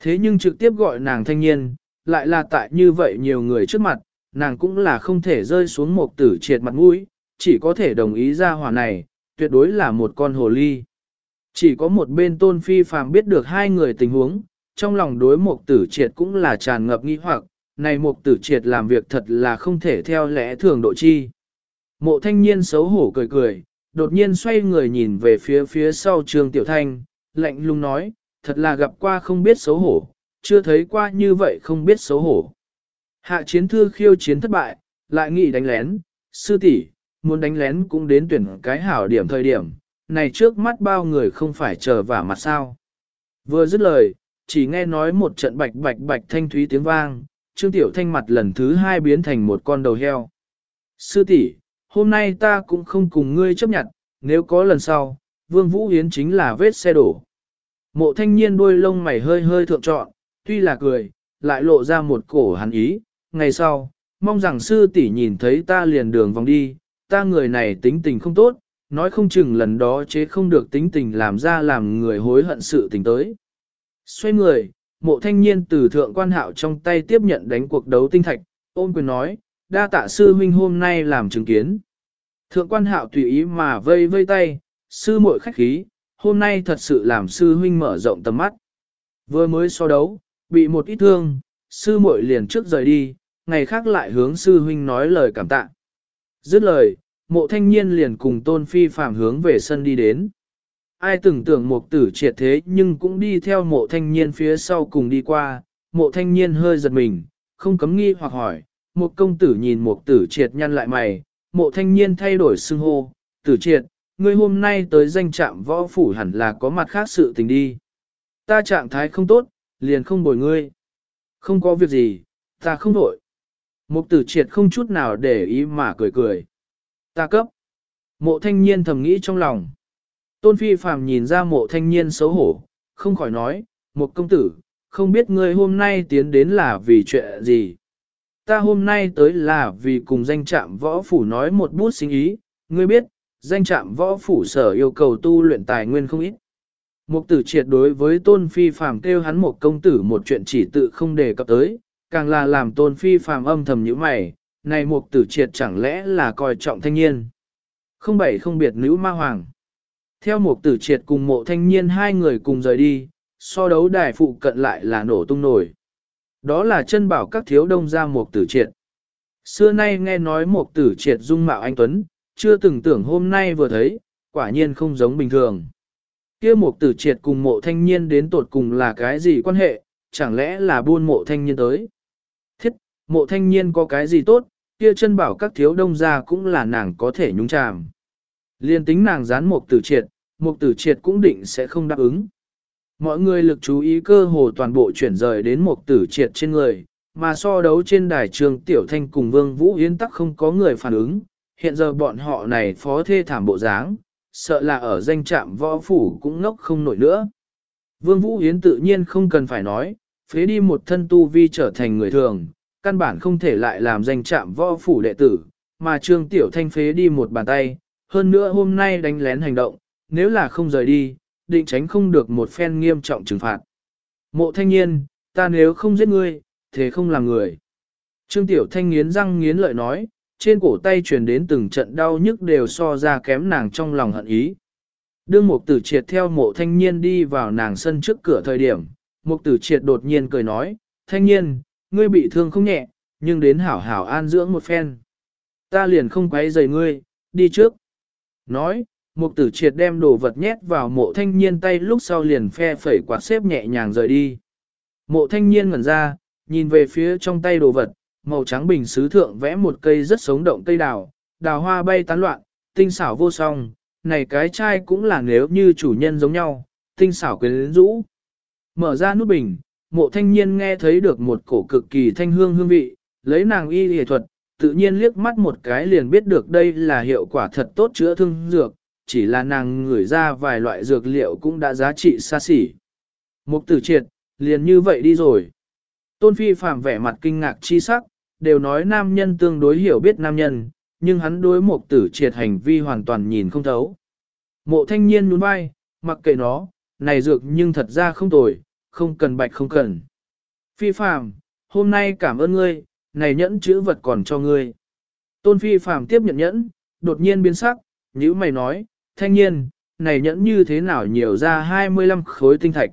Thế nhưng trực tiếp gọi nàng thanh niên, lại là tại như vậy nhiều người trước mặt, nàng cũng là không thể rơi xuống một tử triệt mặt mũi, chỉ có thể đồng ý ra hỏa này, tuyệt đối là một con hồ ly. Chỉ có một bên tôn phi phàm biết được hai người tình huống, trong lòng đối một tử triệt cũng là tràn ngập nghi hoặc, này một tử triệt làm việc thật là không thể theo lẽ thường độ chi. Mộ thanh niên xấu hổ cười cười, đột nhiên xoay người nhìn về phía phía sau trường tiểu thanh, lạnh lùng nói, thật là gặp qua không biết xấu hổ, chưa thấy qua như vậy không biết xấu hổ. Hạ chiến thư khiêu chiến thất bại, lại nghĩ đánh lén, sư tỷ muốn đánh lén cũng đến tuyển cái hảo điểm thời điểm, này trước mắt bao người không phải chờ vả mặt sao. Vừa dứt lời, chỉ nghe nói một trận bạch bạch bạch thanh thúy tiếng vang, Trương Tiểu Thanh mặt lần thứ hai biến thành một con đầu heo. Sư tỷ, hôm nay ta cũng không cùng ngươi chấp nhận, nếu có lần sau, Vương Vũ Hiến chính là vết xe đổ. Mộ thanh niên đuôi lông mày hơi hơi thượng trọn, tuy là cười, lại lộ ra một cổ hắn ý, ngày sau, mong rằng sư tỷ nhìn thấy ta liền đường vòng đi, ta người này tính tình không tốt, nói không chừng lần đó chế không được tính tình làm ra làm người hối hận sự tình tới. Xoay người, mộ thanh niên từ thượng quan hạo trong tay tiếp nhận đánh cuộc đấu tinh thạch, ôm quyền nói, đa tạ sư huynh hôm nay làm chứng kiến. Thượng quan hạo tùy ý mà vây vây tay, sư muội khách khí, hôm nay thật sự làm sư huynh mở rộng tầm mắt. Vừa mới so đấu, bị một ít thương, sư muội liền trước rời đi, ngày khác lại hướng sư huynh nói lời cảm tạ. Dứt lời, mộ thanh niên liền cùng tôn phi phạm hướng về sân đi đến. Ai tưởng tưởng một tử triệt thế nhưng cũng đi theo mộ thanh niên phía sau cùng đi qua, mộ thanh niên hơi giật mình, không cấm nghi hoặc hỏi, một công tử nhìn một tử triệt nhăn lại mày, mộ thanh niên thay đổi xưng hô, tử triệt, ngươi hôm nay tới danh trạm võ phủ hẳn là có mặt khác sự tình đi. Ta trạng thái không tốt, liền không bồi ngươi. Không có việc gì, ta không đổi. Mục tử triệt không chút nào để ý mà cười cười. Ta cấp. Mộ thanh niên thầm nghĩ trong lòng. Tôn phi phàm nhìn ra mộ thanh niên xấu hổ, không khỏi nói, một công tử, không biết ngươi hôm nay tiến đến là vì chuyện gì. Ta hôm nay tới là vì cùng danh trạm võ phủ nói một bút sinh ý, ngươi biết, danh trạm võ phủ sở yêu cầu tu luyện tài nguyên không ít. Mục tử triệt đối với tôn phi phàm kêu hắn một công tử một chuyện chỉ tự không đề cập tới, càng là làm tôn phi phàm âm thầm như mày, này mục tử triệt chẳng lẽ là coi trọng thanh niên. Không bảy không biệt nữ ma hoàng. Theo mục tử triệt cùng mộ thanh niên hai người cùng rời đi, so đấu đài phụ cận lại là nổ tung nổi. Đó là chân bảo các thiếu đông ra mục tử triệt. Xưa nay nghe nói mục tử triệt dung mạo anh Tuấn, chưa từng tưởng hôm nay vừa thấy, quả nhiên không giống bình thường. Kia mục tử triệt cùng mộ thanh niên đến tột cùng là cái gì quan hệ, chẳng lẽ là buôn mộ thanh niên tới. Thiết, mộ thanh niên có cái gì tốt, kia chân bảo các thiếu đông ra cũng là nàng có thể nhúng chàm. Liên tính nàng dán mục tử triệt, mục tử triệt cũng định sẽ không đáp ứng. Mọi người lực chú ý cơ hồ toàn bộ chuyển rời đến mục tử triệt trên người, mà so đấu trên đài trường Tiểu Thanh cùng Vương Vũ Yến tắc không có người phản ứng, hiện giờ bọn họ này phó thê thảm bộ dáng, sợ là ở danh trạm võ phủ cũng ngốc không nổi nữa. Vương Vũ Hiến tự nhiên không cần phải nói, phế đi một thân tu vi trở thành người thường, căn bản không thể lại làm danh trạm võ phủ đệ tử, mà Trương Tiểu Thanh phế đi một bàn tay, hơn nữa hôm nay đánh lén hành động, nếu là không rời đi, định tránh không được một phen nghiêm trọng trừng phạt. Mộ thanh niên, ta nếu không giết ngươi, thế không làm người. Trương Tiểu Thanh nghiến răng nghiến lợi nói, trên cổ tay truyền đến từng trận đau nhức đều so ra kém nàng trong lòng hận ý. Đương mục tử triệt theo mộ thanh niên đi vào nàng sân trước cửa thời điểm, mục tử triệt đột nhiên cười nói, thanh niên, ngươi bị thương không nhẹ, nhưng đến hảo hảo an dưỡng một phen. Ta liền không quấy rầy ngươi, đi trước. Nói, mục tử triệt đem đồ vật nhét vào mộ thanh niên tay lúc sau liền phe phẩy quạt xếp nhẹ nhàng rời đi. Mộ thanh niên ngẩn ra, nhìn về phía trong tay đồ vật, màu trắng bình sứ thượng vẽ một cây rất sống động cây đào, đào hoa bay tán loạn, tinh xảo vô song, này cái chai cũng là nếu như chủ nhân giống nhau, tinh xảo quyến rũ. Mở ra nút bình, mộ thanh niên nghe thấy được một cổ cực kỳ thanh hương hương vị, lấy nàng y y thuật, tự nhiên liếc mắt một cái liền biết được đây là hiệu quả thật tốt chữa thương dược, chỉ là nàng ngửi ra vài loại dược liệu cũng đã giá trị xa xỉ. Mục tử triệt, liền như vậy đi rồi. Tôn Phi phạm vẻ mặt kinh ngạc chi sắc, đều nói nam nhân tương đối hiểu biết nam nhân, nhưng hắn đối mục tử triệt hành vi hoàn toàn nhìn không thấu. Mộ thanh niên nhún vai, mặc kệ nó, này dược nhưng thật ra không tồi, không cần bạch không cần. Phi phạm, hôm nay cảm ơn ngươi, này nhẫn chữ vật còn cho ngươi. Tôn Phi phạm tiếp nhận nhẫn, đột nhiên biến sắc, như mày nói, thanh niên, này nhẫn như thế nào nhiều ra 25 khối tinh thạch.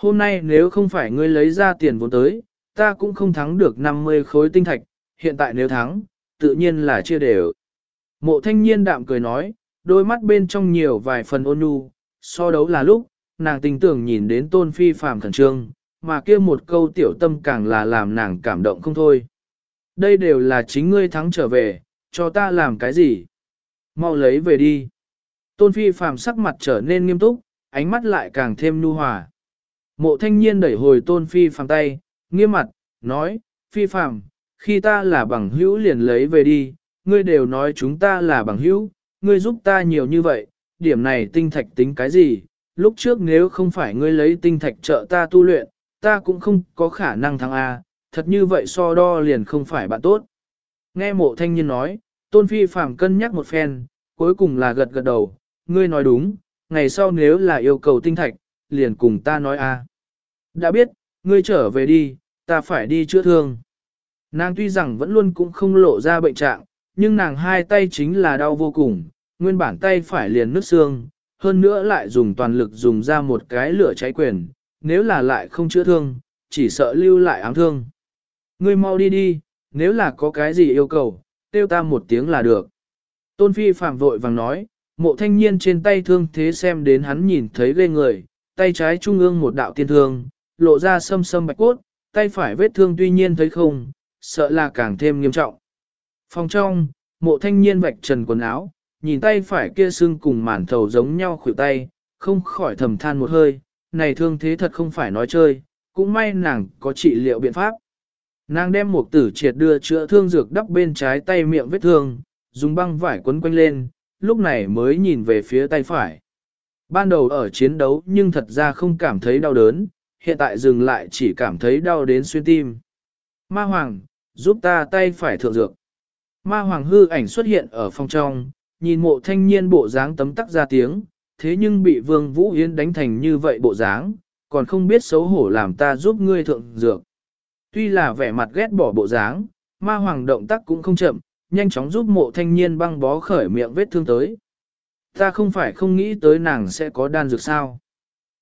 Hôm nay nếu không phải ngươi lấy ra tiền vốn tới, ta cũng không thắng được 50 khối tinh thạch, hiện tại nếu thắng, tự nhiên là chia đều. Mộ thanh niên đạm cười nói, đôi mắt bên trong nhiều vài phần ôn nhu, so đấu là lúc, nàng tình tưởng nhìn đến tôn phi phàm khẩn trương, mà kia một câu tiểu tâm càng là làm nàng cảm động không thôi. Đây đều là chính ngươi thắng trở về, cho ta làm cái gì? Mau lấy về đi. Tôn phi phàm sắc mặt trở nên nghiêm túc, ánh mắt lại càng thêm nhu hòa. Mộ thanh niên đẩy hồi tôn phi phàm tay, nghiêm mặt, nói, phi phàm, khi ta là bằng hữu liền lấy về đi, ngươi đều nói chúng ta là bằng hữu, ngươi giúp ta nhiều như vậy, điểm này tinh thạch tính cái gì, lúc trước nếu không phải ngươi lấy tinh thạch trợ ta tu luyện, ta cũng không có khả năng thắng A, thật như vậy so đo liền không phải bạn tốt. Nghe mộ thanh niên nói, tôn phi phàm cân nhắc một phen, cuối cùng là gật gật đầu, ngươi nói đúng, ngày sau nếu là yêu cầu tinh thạch, liền cùng ta nói A. Đã biết, ngươi trở về đi, ta phải đi chữa thương. Nàng tuy rằng vẫn luôn cũng không lộ ra bệnh trạng, nhưng nàng hai tay chính là đau vô cùng, nguyên bản tay phải liền nứt xương, hơn nữa lại dùng toàn lực dùng ra một cái lửa cháy quyền, nếu là lại không chữa thương, chỉ sợ lưu lại ám thương. Ngươi mau đi đi, nếu là có cái gì yêu cầu, tiêu ta một tiếng là được. Tôn Phi phạm vội vàng nói, mộ thanh niên trên tay thương thế xem đến hắn nhìn thấy ghê người, tay trái trung ương một đạo tiên thương, lộ ra sâm sâm bạch cốt, tay phải vết thương tuy nhiên thấy không, sợ là càng thêm nghiêm trọng. Phòng trong, mộ thanh niên vạch trần quần áo, nhìn tay phải kia xương cùng màn thầu giống nhau khuỷu tay, không khỏi thầm than một hơi, này thương thế thật không phải nói chơi, cũng may nàng có trị liệu biện pháp. Nàng đem một tử triệt đưa chữa thương dược đắp bên trái tay miệng vết thương, dùng băng vải quấn quanh lên, lúc này mới nhìn về phía tay phải. Ban đầu ở chiến đấu nhưng thật ra không cảm thấy đau đớn, hiện tại dừng lại chỉ cảm thấy đau đến xuyên tim. Ma Hoàng, giúp ta tay phải thượng dược. Ma Hoàng hư ảnh xuất hiện ở phòng trong, nhìn mộ thanh niên bộ dáng tấm tắc ra tiếng, thế nhưng bị Vương Vũ Yến đánh thành như vậy bộ dáng, còn không biết xấu hổ làm ta giúp ngươi thượng dược. Tuy là vẻ mặt ghét bỏ bộ dáng, ma hoàng động tác cũng không chậm, nhanh chóng giúp mộ thanh niên băng bó khởi miệng vết thương tới. Ta không phải không nghĩ tới nàng sẽ có đan dược sao.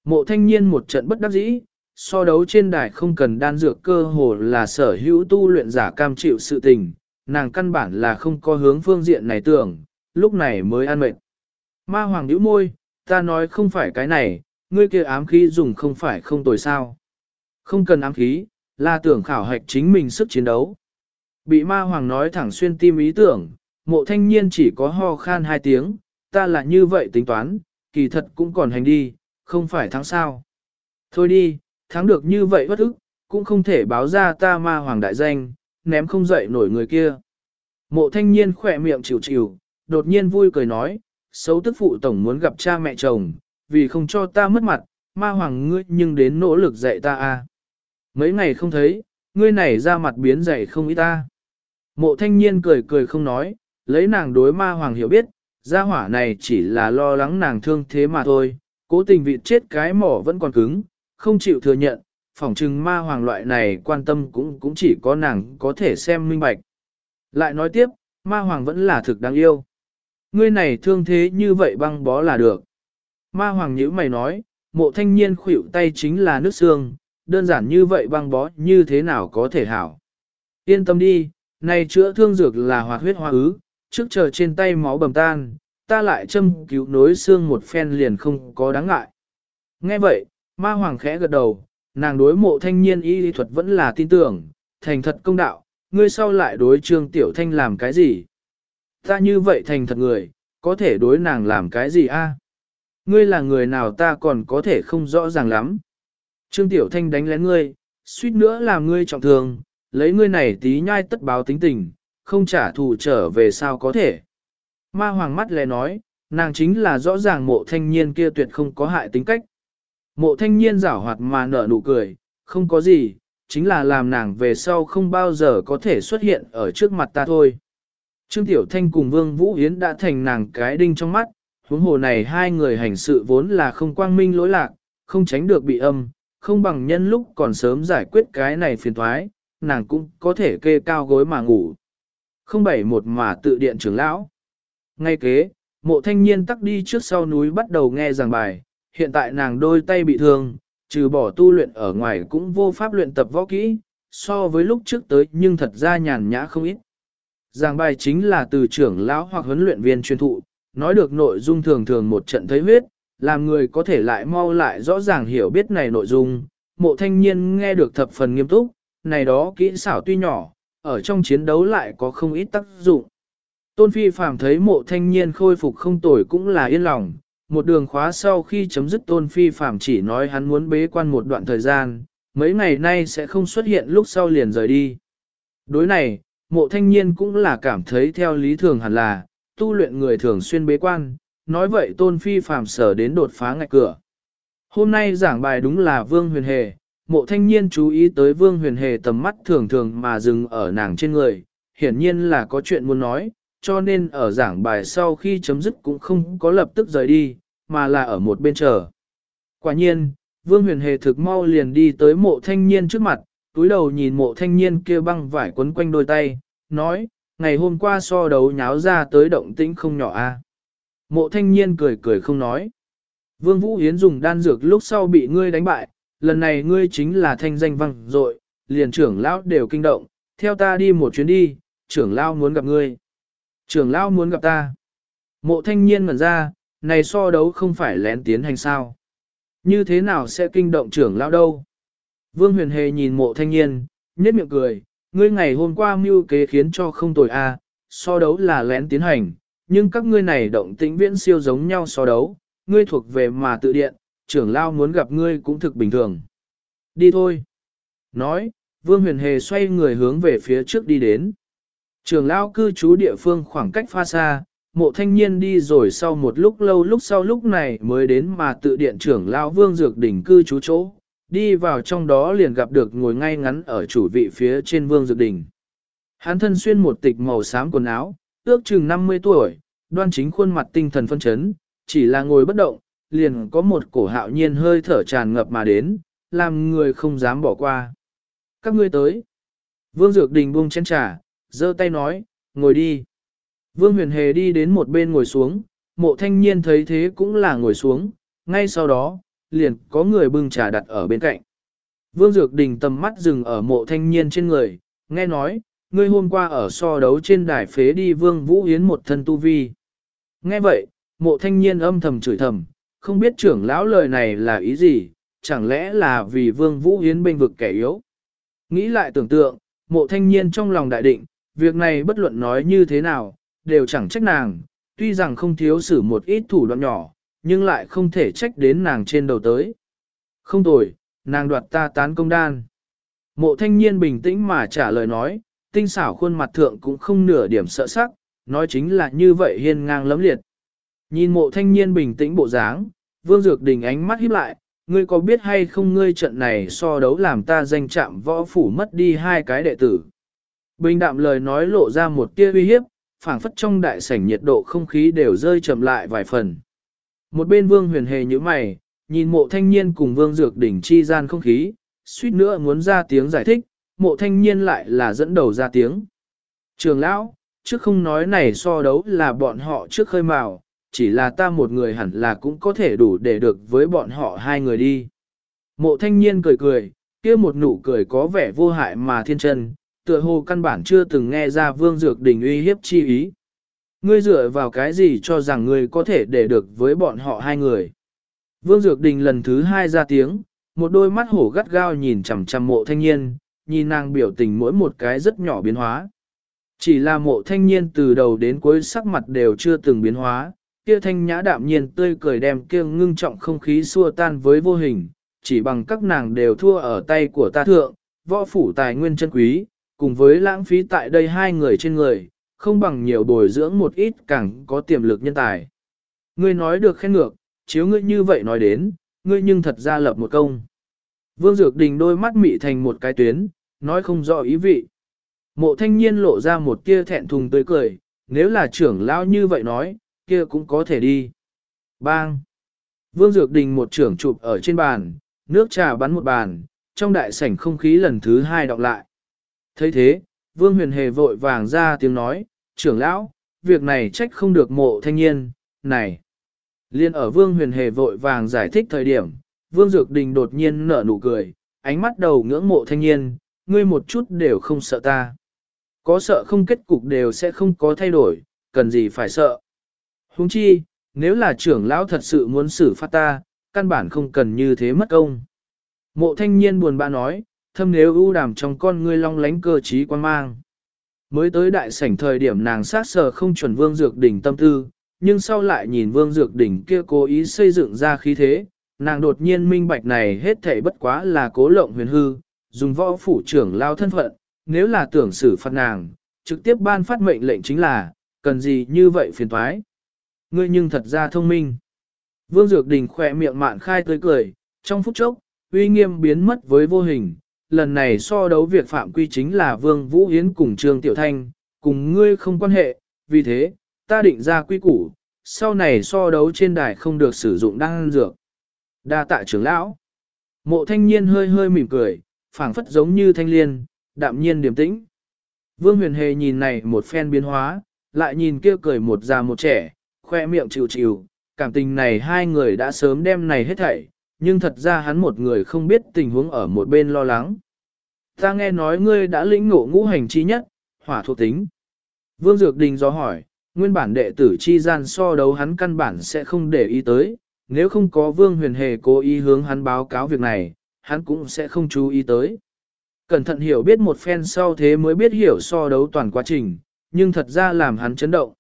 Mộ thanh niên một trận bất đắc dĩ, so đấu trên đài không cần đan dược cơ hồ là sở hữu tu luyện giả cam chịu sự tình, nàng căn bản là không có hướng phương diện này tưởng, lúc này mới an mệt. Ma hoàng nhíu môi, ta nói không phải cái này, ngươi kia ám khí dùng không phải không tồi sao. Không cần ám khí, là tưởng khảo hạch chính mình sức chiến đấu. Bị ma hoàng nói thẳng xuyên tim ý tưởng, mộ thanh niên chỉ có ho khan hai tiếng, ta là như vậy tính toán, kỳ thật cũng còn hành đi, không phải thắng sao. Thôi đi, thắng được như vậy bất ức, cũng không thể báo ra ta ma hoàng đại danh, ném không dậy nổi người kia. Mộ thanh niên khỏe miệng chịu chịu, đột nhiên vui cười nói, xấu tức phụ tổng muốn gặp cha mẹ chồng, vì không cho ta mất mặt, ma hoàng ngươi nhưng đến nỗ lực dạy ta a. Mấy ngày không thấy, ngươi này ra mặt biến dày không ý ta. Mộ thanh niên cười cười không nói, lấy nàng đối ma hoàng hiểu biết, gia hỏa này chỉ là lo lắng nàng thương thế mà thôi, cố tình vị chết cái mỏ vẫn còn cứng, không chịu thừa nhận, phỏng chừng ma hoàng loại này quan tâm cũng cũng chỉ có nàng có thể xem minh bạch. Lại nói tiếp, ma hoàng vẫn là thực đáng yêu. Ngươi này thương thế như vậy băng bó là được. Ma hoàng nhữ mày nói, mộ thanh niên khuỵu tay chính là nước xương, đơn giản như vậy băng bó như thế nào có thể hảo. Yên tâm đi, này chữa thương dược là hoạt huyết hoa ứ, trước chờ trên tay máu bầm tan, ta lại châm cứu nối xương một phen liền không có đáng ngại. Nghe vậy, ma hoàng khẽ gật đầu, nàng đối mộ thanh niên y lý thuật vẫn là tin tưởng, thành thật công đạo, ngươi sau lại đối trương tiểu thanh làm cái gì? Ta như vậy thành thật người, có thể đối nàng làm cái gì a? Ngươi là người nào ta còn có thể không rõ ràng lắm. Trương tiểu thanh đánh lén ngươi, suýt nữa làm ngươi trọng thương, lấy ngươi này tí nhai tất báo tính tình, không trả thù trở về sao có thể. Ma hoàng mắt lè nói, nàng chính là rõ ràng mộ thanh niên kia tuyệt không có hại tính cách. Mộ thanh niên giảo hoạt mà nở nụ cười, không có gì, chính là làm nàng về sau không bao giờ có thể xuất hiện ở trước mặt ta thôi. Trương Tiểu Thanh cùng Vương Vũ Yến đã thành nàng cái đinh trong mắt, huống hồ này hai người hành sự vốn là không quang minh lỗi lạc, không tránh được bị âm, không bằng nhân lúc còn sớm giải quyết cái này phiền thoái, nàng cũng có thể kê cao gối mà ngủ. Không bảy một mà tự điện trưởng lão. Ngay kế, mộ thanh niên tắc đi trước sau núi bắt đầu nghe giảng bài, hiện tại nàng đôi tay bị thương, trừ bỏ tu luyện ở ngoài cũng vô pháp luyện tập võ kỹ, so với lúc trước tới nhưng thật ra nhàn nhã không ít. Giảng bài chính là từ trưởng lão hoặc huấn luyện viên chuyên thụ, nói được nội dung thường thường một trận thấy huyết, làm người có thể lại mau lại rõ ràng hiểu biết này nội dung. Mộ thanh niên nghe được thập phần nghiêm túc, này đó kỹ xảo tuy nhỏ, ở trong chiến đấu lại có không ít tác dụng. Tôn Phi Phạm thấy mộ thanh niên khôi phục không tồi cũng là yên lòng, một đường khóa sau khi chấm dứt Tôn Phi Phạm chỉ nói hắn muốn bế quan một đoạn thời gian, mấy ngày nay sẽ không xuất hiện lúc sau liền rời đi. Đối này, mộ thanh niên cũng là cảm thấy theo lý thường hẳn là, tu luyện người thường xuyên bế quan, nói vậy Tôn Phi Phạm sở đến đột phá ngạch cửa. Hôm nay giảng bài đúng là Vương Huyền Hề, mộ thanh niên chú ý tới Vương Huyền Hề tầm mắt thường thường mà dừng ở nàng trên người, hiển nhiên là có chuyện muốn nói, cho nên ở giảng bài sau khi chấm dứt cũng không có lập tức rời đi, mà là ở một bên chờ. Quả nhiên, Vương Huyền Hề thực mau liền đi tới mộ thanh niên trước mặt, túi đầu nhìn mộ thanh niên kia băng vải quấn quanh đôi tay, nói, ngày hôm qua so đấu nháo ra tới động tĩnh không nhỏ a. Mộ thanh niên cười cười không nói. Vương Vũ Hiến dùng đan dược lúc sau bị ngươi đánh bại, lần này ngươi chính là thanh danh văng rồi, liền trưởng lão đều kinh động, theo ta đi một chuyến đi, trưởng lão muốn gặp ngươi. Trưởng lão muốn gặp ta. Mộ thanh niên ngẩn ra, này so đấu không phải lén tiến hành sao. Như thế nào sẽ kinh động trưởng lão đâu? Vương huyền hề nhìn mộ thanh niên, nhếch miệng cười, ngươi ngày hôm qua mưu kế khiến cho không tồi a, so đấu là lén tiến hành, nhưng các ngươi này động tĩnh viễn siêu giống nhau so đấu, ngươi thuộc về mà tự điện, trưởng lão muốn gặp ngươi cũng thực bình thường. Đi thôi. Nói, Vương Huyền Hề xoay người hướng về phía trước đi đến. Trường Lão cư trú địa phương khoảng cách pha xa, mộ thanh niên đi rồi sau một lúc lâu lúc sau lúc này mới đến mà tự điện trưởng Lão vương dược đỉnh cư trú chỗ, đi vào trong đó liền gặp được ngồi ngay ngắn ở chủ vị phía trên vương dược đỉnh. Hắn thân xuyên một tịch màu xám quần áo, ước chừng 50 tuổi, đoan chính khuôn mặt tinh thần phân chấn, chỉ là ngồi bất động, liền có một cổ hạo nhiên hơi thở tràn ngập mà đến, làm người không dám bỏ qua. Các ngươi tới. Vương Dược Đình buông chén trà, giơ tay nói, ngồi đi. Vương huyền hề đi đến một bên ngồi xuống, mộ thanh niên thấy thế cũng là ngồi xuống, ngay sau đó, liền có người bưng trà đặt ở bên cạnh. Vương Dược Đình tầm mắt dừng ở mộ thanh niên trên người, nghe nói, ngươi hôm qua ở so đấu trên đài phế đi Vương Vũ Hiến một thân tu vi. Nghe vậy, mộ thanh niên âm thầm chửi thầm, không biết trưởng lão lời này là ý gì, chẳng lẽ là vì Vương Vũ Hiến bên vực kẻ yếu. Nghĩ lại tưởng tượng, mộ thanh niên trong lòng đại định, việc này bất luận nói như thế nào, đều chẳng trách nàng, tuy rằng không thiếu xử một ít thủ đoạn nhỏ, nhưng lại không thể trách đến nàng trên đầu tới. Không tồi, nàng đoạt ta tán công đan. Mộ thanh niên bình tĩnh mà trả lời nói, tinh xảo khuôn mặt thượng cũng không nửa điểm sợ sắc, nói chính là như vậy hiên ngang lấm liệt. Nhìn mộ thanh niên bình tĩnh bộ dáng, vương dược đình ánh mắt híp lại, ngươi có biết hay không ngươi trận này so đấu làm ta danh chạm võ phủ mất đi hai cái đệ tử. Bình đạm lời nói lộ ra một tia uy hiếp, phảng phất trong đại sảnh nhiệt độ không khí đều rơi chậm lại vài phần. Một bên vương huyền hề như mày, nhìn mộ thanh niên cùng vương dược đỉnh chi gian không khí, suýt nữa muốn ra tiếng giải thích, mộ thanh niên lại là dẫn đầu ra tiếng. Trường lão, trước không nói này so đấu là bọn họ trước khơi mào, chỉ là ta một người hẳn là cũng có thể đủ để được với bọn họ hai người đi. Mộ thanh niên cười cười, kia một nụ cười có vẻ vô hại mà thiên chân, tựa hồ căn bản chưa từng nghe ra vương dược đình uy hiếp chi ý. Ngươi dựa vào cái gì cho rằng ngươi có thể để được với bọn họ hai người. Vương Dược Đình lần thứ hai ra tiếng, một đôi mắt hổ gắt gao nhìn chằm chằm mộ thanh niên, nhìn nàng biểu tình mỗi một cái rất nhỏ biến hóa. Chỉ là mộ thanh niên từ đầu đến cuối sắc mặt đều chưa từng biến hóa, kia thanh nhã đạm nhiên tươi cười đem kia ngưng trọng không khí xua tan với vô hình, chỉ bằng các nàng đều thua ở tay của ta thượng, võ phủ tài nguyên chân quý, cùng với lãng phí tại đây hai người trên người, không bằng nhiều bồi dưỡng một ít càng có tiềm lực nhân tài. Ngươi nói được khen ngược, chiếu ngươi như vậy nói đến, ngươi nhưng thật ra lập một công. Vương Dược Đình đôi mắt mị thành một cái tuyến, nói không rõ ý vị. Mộ thanh niên lộ ra một tia thẹn thùng tươi cười, nếu là trưởng lão như vậy nói, kia cũng có thể đi. Bang! Vương Dược Đình một trưởng chụp ở trên bàn, nước trà bắn một bàn, trong đại sảnh không khí lần thứ hai đọc lại thấy thế, Vương Huyền Hề vội vàng ra tiếng nói, trưởng lão, việc này trách không được mộ thanh niên, này. Liên ở Vương Huyền Hề vội vàng giải thích thời điểm, Vương Dược Đình đột nhiên nở nụ cười, ánh mắt đầu ngưỡng mộ thanh niên, ngươi một chút đều không sợ ta. Có sợ không kết cục đều sẽ không có thay đổi, cần gì phải sợ. Huống chi, nếu là trưởng lão thật sự muốn xử phạt ta, căn bản không cần như thế mất công. Mộ thanh niên buồn bã nói, thâm nếu ưu đàm trong con ngươi long lánh cơ trí quan mang. Mới tới đại sảnh thời điểm nàng sát sờ không chuẩn vương dược đỉnh tâm tư, nhưng sau lại nhìn vương dược đỉnh kia cố ý xây dựng ra khí thế, nàng đột nhiên minh bạch này hết thảy bất quá là cố lộng huyền hư, dùng võ phủ trưởng lao thân phận, nếu là tưởng xử phạt nàng, trực tiếp ban phát mệnh lệnh chính là, cần gì như vậy phiền thoái. Ngươi nhưng thật ra thông minh. Vương Dược Đình khỏe miệng mạn khai tươi cười, trong phút chốc, uy nghiêm biến mất với vô hình. Lần này so đấu việc phạm quy chính là Vương Vũ Hiến cùng Trương Tiểu Thanh, cùng ngươi không quan hệ, vì thế, ta định ra quy củ, sau này so đấu trên đài không được sử dụng đan dược. Đa tạ trưởng lão. Mộ thanh niên hơi hơi mỉm cười, phảng phất giống như thanh liên, đạm nhiên điềm tĩnh. Vương huyền hề nhìn này một phen biến hóa, lại nhìn kia cười một già một trẻ, khoe miệng chịu chịu, cảm tình này hai người đã sớm đem này hết thảy, nhưng thật ra hắn một người không biết tình huống ở một bên lo lắng. Ta nghe nói ngươi đã lĩnh ngộ ngũ hành chi nhất, hỏa thuộc tính. Vương Dược Đình do hỏi, nguyên bản đệ tử chi gian so đấu hắn căn bản sẽ không để ý tới, nếu không có Vương Huyền Hề cố ý hướng hắn báo cáo việc này, hắn cũng sẽ không chú ý tới. Cẩn thận hiểu biết một phen sau thế mới biết hiểu so đấu toàn quá trình, nhưng thật ra làm hắn chấn động.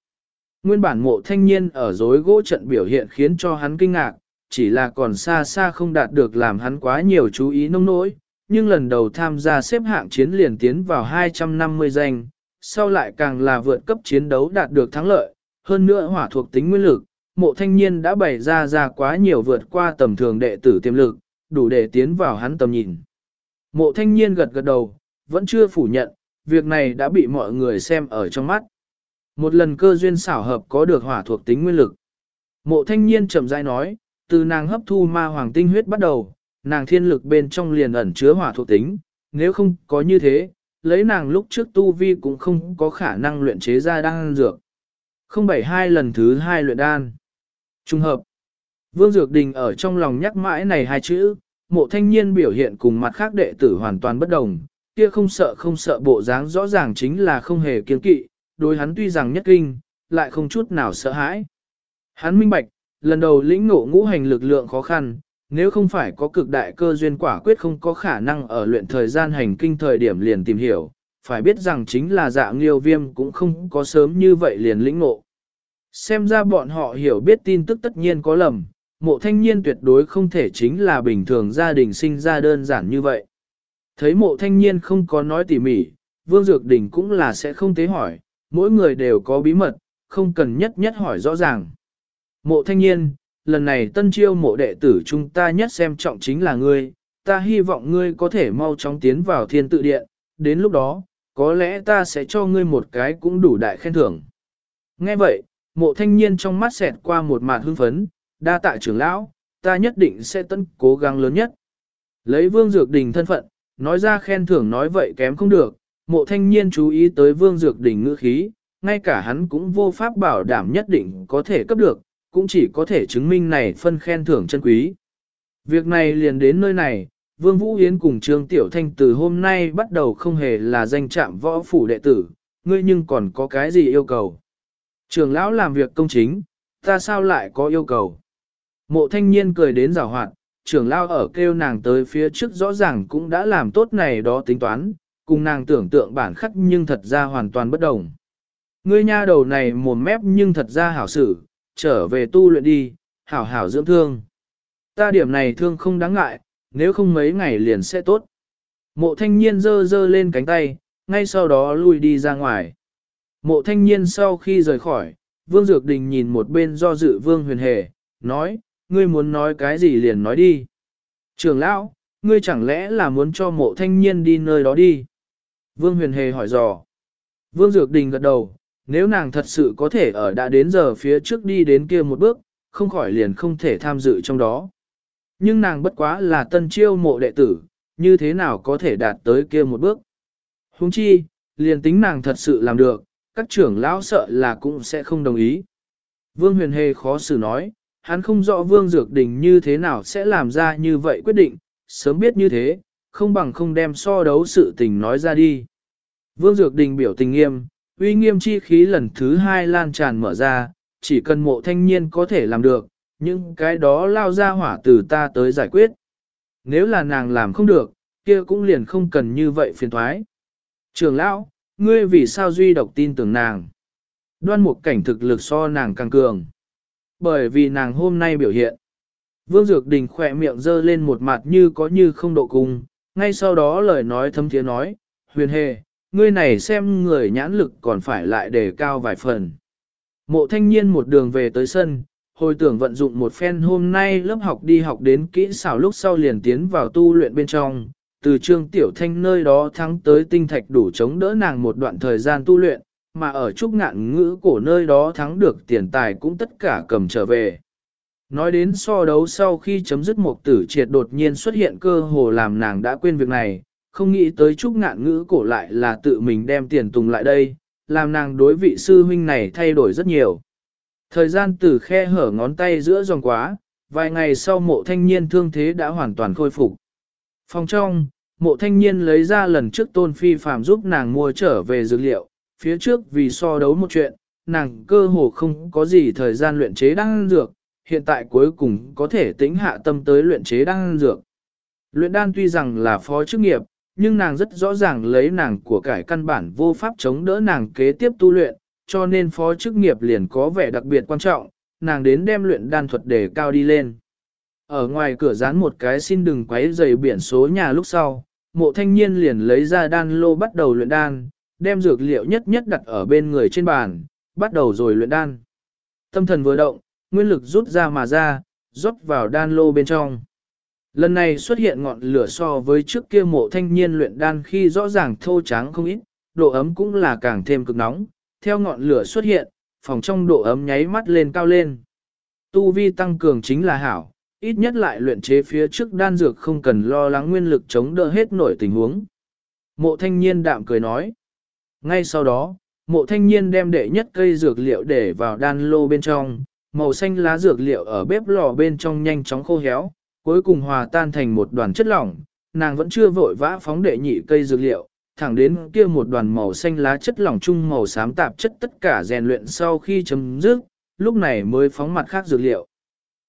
Nguyên bản mộ thanh niên ở dối gỗ trận biểu hiện khiến cho hắn kinh ngạc, chỉ là còn xa xa không đạt được làm hắn quá nhiều chú ý nông nỗi, nhưng lần đầu tham gia xếp hạng chiến liền tiến vào 250 danh, sau lại càng là vượt cấp chiến đấu đạt được thắng lợi, hơn nữa hỏa thuộc tính nguyên lực, mộ thanh niên đã bày ra ra quá nhiều vượt qua tầm thường đệ tử tiềm lực, đủ để tiến vào hắn tầm nhìn. Mộ thanh niên gật gật đầu, vẫn chưa phủ nhận, việc này đã bị mọi người xem ở trong mắt. Một lần cơ duyên xảo hợp có được hỏa thuộc tính nguyên lực. Mộ thanh niên chậm rãi nói, từ nàng hấp thu ma hoàng tinh huyết bắt đầu, nàng thiên lực bên trong liền ẩn chứa hỏa thuộc tính, nếu không có như thế, lấy nàng lúc trước tu vi cũng không có khả năng luyện chế ra đan dược. 072 lần thứ hai luyện đan. Trung hợp. Vương Dược Đình ở trong lòng nhắc mãi này hai chữ, mộ thanh niên biểu hiện cùng mặt khác đệ tử hoàn toàn bất đồng, kia không sợ không sợ bộ dáng rõ ràng chính là không hề kiên kỵ, đối hắn tuy rằng nhất kinh, lại không chút nào sợ hãi. Hắn minh bạch, lần đầu lĩnh ngộ ngũ hành lực lượng khó khăn, nếu không phải có cực đại cơ duyên quả quyết không có khả năng ở luyện thời gian hành kinh thời điểm liền tìm hiểu, phải biết rằng chính là dạ nghiêu viêm cũng không có sớm như vậy liền lĩnh ngộ. Xem ra bọn họ hiểu biết tin tức tất nhiên có lầm, mộ thanh niên tuyệt đối không thể chính là bình thường gia đình sinh ra đơn giản như vậy. Thấy mộ thanh niên không có nói tỉ mỉ, Vương Dược Đình cũng là sẽ không tế hỏi, mỗi người đều có bí mật, không cần nhất nhất hỏi rõ ràng. Mộ thanh niên, lần này tân chiêu mộ đệ tử chúng ta nhất xem trọng chính là ngươi, ta hy vọng ngươi có thể mau chóng tiến vào thiên tự điện, đến lúc đó, có lẽ ta sẽ cho ngươi một cái cũng đủ đại khen thưởng. Nghe vậy, mộ thanh niên trong mắt xẹt qua một màn hưng phấn, đa tạ trưởng lão, ta nhất định sẽ tân cố gắng lớn nhất. Lấy vương dược đình thân phận, nói ra khen thưởng nói vậy kém không được, mộ thanh niên chú ý tới vương dược đình ngữ khí, ngay cả hắn cũng vô pháp bảo đảm nhất định có thể cấp được, cũng chỉ có thể chứng minh này phân khen thưởng chân quý. Việc này liền đến nơi này, Vương Vũ Yến cùng Trương Tiểu Thanh từ hôm nay bắt đầu không hề là danh trạm võ phủ đệ tử, ngươi nhưng còn có cái gì yêu cầu. Trường lão làm việc công chính, ta sao lại có yêu cầu. Mộ thanh niên cười đến rào hoạt, trưởng lão ở kêu nàng tới phía trước rõ ràng cũng đã làm tốt này đó tính toán, cùng nàng tưởng tượng bản khắc nhưng thật ra hoàn toàn bất đồng. Ngươi nha đầu này mồm mép nhưng thật ra hảo xử, trở về tu luyện đi, hảo hảo dưỡng thương. Ta điểm này thương không đáng ngại, nếu không mấy ngày liền sẽ tốt. Mộ thanh niên dơ dơ lên cánh tay, ngay sau đó lui đi ra ngoài. Mộ thanh niên sau khi rời khỏi, Vương Dược Đình nhìn một bên do dự Vương Huyền Hề, nói, ngươi muốn nói cái gì liền nói đi. Trường lão, ngươi chẳng lẽ là muốn cho mộ thanh niên đi nơi đó đi? Vương Huyền Hề hỏi dò. Vương Dược Đình gật đầu, nếu nàng thật sự có thể ở đã đến giờ phía trước đi đến kia một bước, không khỏi liền không thể tham dự trong đó. Nhưng nàng bất quá là tân chiêu mộ đệ tử, như thế nào có thể đạt tới kia một bước. Huống chi, liền tính nàng thật sự làm được, các trưởng lão sợ là cũng sẽ không đồng ý. Vương huyền hề khó xử nói, hắn không rõ vương dược đình như thế nào sẽ làm ra như vậy quyết định, sớm biết như thế, không bằng không đem so đấu sự tình nói ra đi. Vương dược đình biểu tình nghiêm, uy nghiêm chi khí lần thứ hai lan tràn mở ra, chỉ cần mộ thanh niên có thể làm được, những cái đó lao ra hỏa từ ta tới giải quyết. Nếu là nàng làm không được, kia cũng liền không cần như vậy phiền thoái. Trường lão, ngươi vì sao duy độc tin tưởng nàng? Đoan một cảnh thực lực so nàng càng cường. Bởi vì nàng hôm nay biểu hiện. Vương Dược Đình khỏe miệng dơ lên một mặt như có như không độ cung, ngay sau đó lời nói thâm thiế nói, huyền hề, ngươi này xem người nhãn lực còn phải lại đề cao vài phần. Mộ thanh niên một đường về tới sân, hồi tưởng vận dụng một phen hôm nay lớp học đi học đến kỹ xảo lúc sau liền tiến vào tu luyện bên trong, từ trương tiểu thanh nơi đó thắng tới tinh thạch đủ chống đỡ nàng một đoạn thời gian tu luyện, mà ở trúc ngạn ngữ cổ nơi đó thắng được tiền tài cũng tất cả cầm trở về. Nói đến so đấu sau khi chấm dứt một tử triệt đột nhiên xuất hiện cơ hồ làm nàng đã quên việc này, không nghĩ tới trúc ngạn ngữ cổ lại là tự mình đem tiền tùng lại đây, làm nàng đối vị sư huynh này thay đổi rất nhiều. Thời gian từ khe hở ngón tay giữa dòng quá, vài ngày sau mộ thanh niên thương thế đã hoàn toàn khôi phục. Phòng trong, mộ thanh niên lấy ra lần trước tôn phi phàm giúp nàng mua trở về dược liệu, phía trước vì so đấu một chuyện, nàng cơ hồ không có gì thời gian luyện chế đan dược, hiện tại cuối cùng có thể tính hạ tâm tới luyện chế đan dược. Luyện đan tuy rằng là phó chức nghiệp, nhưng nàng rất rõ ràng lấy nàng của cải căn bản vô pháp chống đỡ nàng kế tiếp tu luyện, cho nên phó chức nghiệp liền có vẻ đặc biệt quan trọng, nàng đến đem luyện đan thuật để cao đi lên. Ở ngoài cửa dán một cái xin đừng quấy giày biển số nhà lúc sau, mộ thanh niên liền lấy ra đan lô bắt đầu luyện đan, đem dược liệu nhất nhất đặt ở bên người trên bàn, bắt đầu rồi luyện đan. Tâm thần vừa động, nguyên lực rút ra mà ra, rót vào đan lô bên trong. Lần này xuất hiện ngọn lửa so với trước kia mộ thanh niên luyện đan khi rõ ràng thô trắng không ít, độ ấm cũng là càng thêm cực nóng, theo ngọn lửa xuất hiện, phòng trong độ ấm nháy mắt lên cao lên. Tu vi tăng cường chính là hảo, ít nhất lại luyện chế phía trước đan dược không cần lo lắng nguyên lực chống đỡ hết nổi tình huống. Mộ thanh niên đạm cười nói. Ngay sau đó, mộ thanh niên đem đệ nhất cây dược liệu để vào đan lô bên trong, màu xanh lá dược liệu ở bếp lò bên trong nhanh chóng khô héo, cuối cùng hòa tan thành một đoàn chất lỏng, nàng vẫn chưa vội vã phóng đệ nhị cây dược liệu, thẳng đến kia một đoàn màu xanh lá chất lỏng chung màu xám tạp chất tất cả rèn luyện sau khi chấm dứt, lúc này mới phóng mặt khác dược liệu.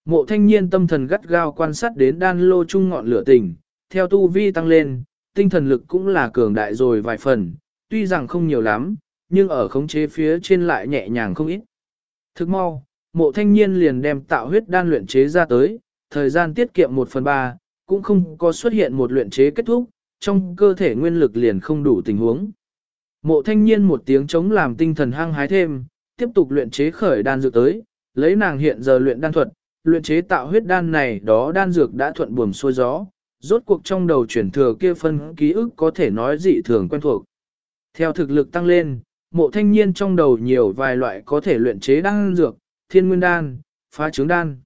Mộ thanh niên tâm thần gắt gao quan sát đến đan lô chung ngọn lửa tình, theo tu vi tăng lên, tinh thần lực cũng là cường đại rồi vài phần, tuy rằng không nhiều lắm, nhưng ở khống chế phía trên lại nhẹ nhàng không ít. Thức mau, mộ thanh niên liền đem tạo huyết đan luyện chế ra tới, thời gian tiết kiệm 1 phần 3, cũng không có xuất hiện một luyện chế kết thúc, trong cơ thể nguyên lực liền không đủ tình huống. Mộ thanh niên một tiếng chống làm tinh thần hăng hái thêm, tiếp tục luyện chế khởi đan dược tới, lấy nàng hiện giờ luyện đan thuật, luyện chế tạo huyết đan này đó đan dược đã thuận buồm xuôi gió, rốt cuộc trong đầu chuyển thừa kia phân ký ức có thể nói dị thường quen thuộc. Theo thực lực tăng lên, mộ thanh niên trong đầu nhiều vài loại có thể luyện chế đan dược, thiên nguyên đan, phá trứng đan.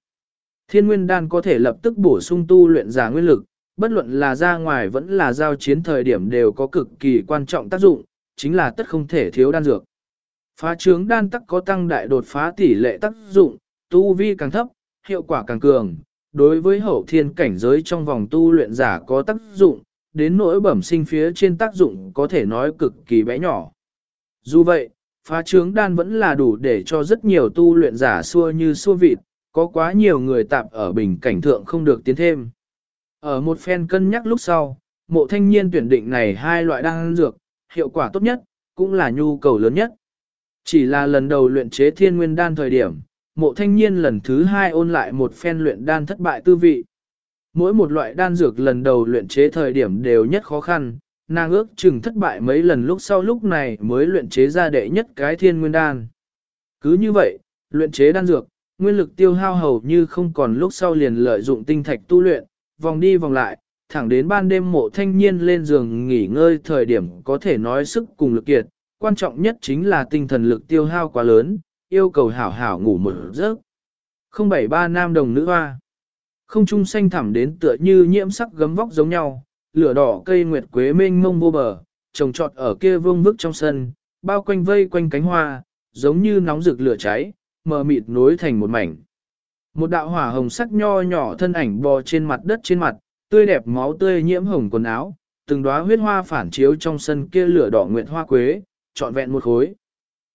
Thiên nguyên đan có thể lập tức bổ sung tu luyện giả nguyên lực, bất luận là ra ngoài vẫn là giao chiến thời điểm đều có cực kỳ quan trọng tác dụng, chính là tất không thể thiếu đan dược. Phá trướng đan tắc có tăng đại đột phá tỷ lệ tác dụng, tu vi càng thấp, hiệu quả càng cường, đối với hậu thiên cảnh giới trong vòng tu luyện giả có tác dụng, đến nỗi bẩm sinh phía trên tác dụng có thể nói cực kỳ bé nhỏ. Dù vậy, phá trướng đan vẫn là đủ để cho rất nhiều tu luyện giả xua như xua vịt, có quá nhiều người tạp ở bình cảnh thượng không được tiến thêm. Ở một phen cân nhắc lúc sau, mộ thanh niên tuyển định này hai loại đan dược, hiệu quả tốt nhất, cũng là nhu cầu lớn nhất. Chỉ là lần đầu luyện chế thiên nguyên đan thời điểm, mộ thanh niên lần thứ hai ôn lại một phen luyện đan thất bại tư vị. Mỗi một loại đan dược lần đầu luyện chế thời điểm đều nhất khó khăn, nàng ước chừng thất bại mấy lần lúc sau lúc này mới luyện chế ra đệ nhất cái thiên nguyên đan. Cứ như vậy, luyện chế đan dược, nguyên lực tiêu hao hầu như không còn lúc sau liền lợi dụng tinh thạch tu luyện, vòng đi vòng lại, thẳng đến ban đêm mộ thanh niên lên giường nghỉ ngơi thời điểm có thể nói sức cùng lực kiệt, quan trọng nhất chính là tinh thần lực tiêu hao quá lớn, yêu cầu hảo hảo ngủ một giấc. 073 nam đồng nữ hoa. Không trung xanh thẳm đến tựa như nhiễm sắc gấm vóc giống nhau, lửa đỏ cây nguyệt quế mênh mông vô bờ, trồng trọt ở kia vương vức trong sân, bao quanh vây quanh cánh hoa, giống như nóng rực lửa cháy, mờ mịt nối thành một mảnh. Một đạo hỏa hồng sắc nho nhỏ thân ảnh bò trên mặt đất trên mặt, tươi đẹp máu tươi nhiễm hồng quần áo, từng đóa huyết hoa phản chiếu trong sân kia lửa đỏ nguyệt hoa quế, trọn vẹn một khối.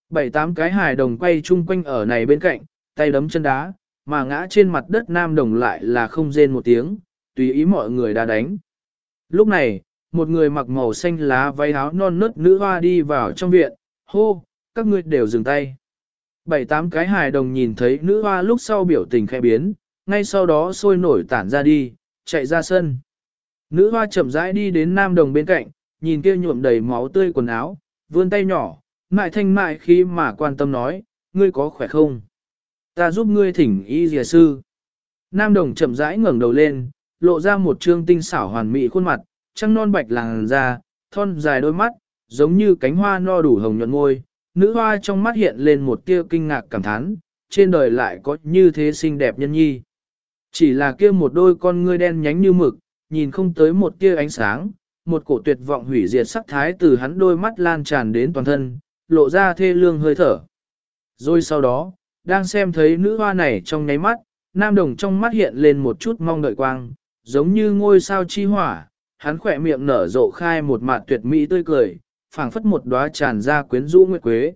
Bảy tám cái hài đồng quay chung quanh ở này bên cạnh, tay đấm chân đá, mà ngã trên mặt đất nam đồng lại là không rên một tiếng, tùy ý mọi người đã đánh. Lúc này, một người mặc màu xanh lá váy áo non nớt nữ hoa đi vào trong viện, hô, các ngươi đều dừng tay. Bảy tám cái hài đồng nhìn thấy nữ hoa lúc sau biểu tình khẽ biến, ngay sau đó sôi nổi tản ra đi, chạy ra sân. Nữ hoa chậm rãi đi đến nam đồng bên cạnh, nhìn kia nhuộm đầy máu tươi quần áo, vươn tay nhỏ, mại thanh mại khi mà quan tâm nói, ngươi có khỏe không? Ta giúp ngươi thỉnh y dìa sư. Nam đồng chậm rãi ngẩng đầu lên, lộ ra một trương tinh xảo hoàn mỹ khuôn mặt, trăng non bạch làng da, thon dài đôi mắt, giống như cánh hoa no đủ hồng nhuận môi. Nữ hoa trong mắt hiện lên một tia kinh ngạc cảm thán, trên đời lại có như thế xinh đẹp nhân nhi. Chỉ là kia một đôi con ngươi đen nhánh như mực, nhìn không tới một tia ánh sáng, một cổ tuyệt vọng hủy diệt sắc thái từ hắn đôi mắt lan tràn đến toàn thân, lộ ra thê lương hơi thở. Rồi sau đó, đang xem thấy nữ hoa này trong nháy mắt, nam đồng trong mắt hiện lên một chút mong đợi quang, giống như ngôi sao chi hỏa, hắn khỏe miệng nở rộ khai một mặt tuyệt mỹ tươi cười, phảng phất một đóa tràn ra quyến rũ nguyệt quế.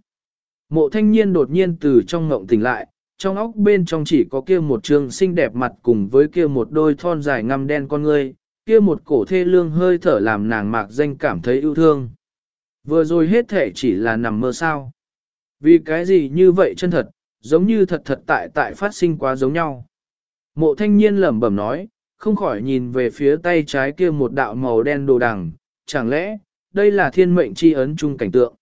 Mộ thanh niên đột nhiên từ trong ngộng tỉnh lại, trong óc bên trong chỉ có kia một trường xinh đẹp mặt cùng với kia một đôi thon dài ngăm đen con ngươi, kia một cổ thê lương hơi thở làm nàng mạc danh cảm thấy yêu thương. Vừa rồi hết thể chỉ là nằm mơ sao. Vì cái gì như vậy chân thật, giống như thật thật tại tại phát sinh quá giống nhau. Mộ thanh niên lẩm bẩm nói, không khỏi nhìn về phía tay trái kia một đạo màu đen đồ đằng, chẳng lẽ, đây là thiên mệnh chi ấn chung cảnh tượng.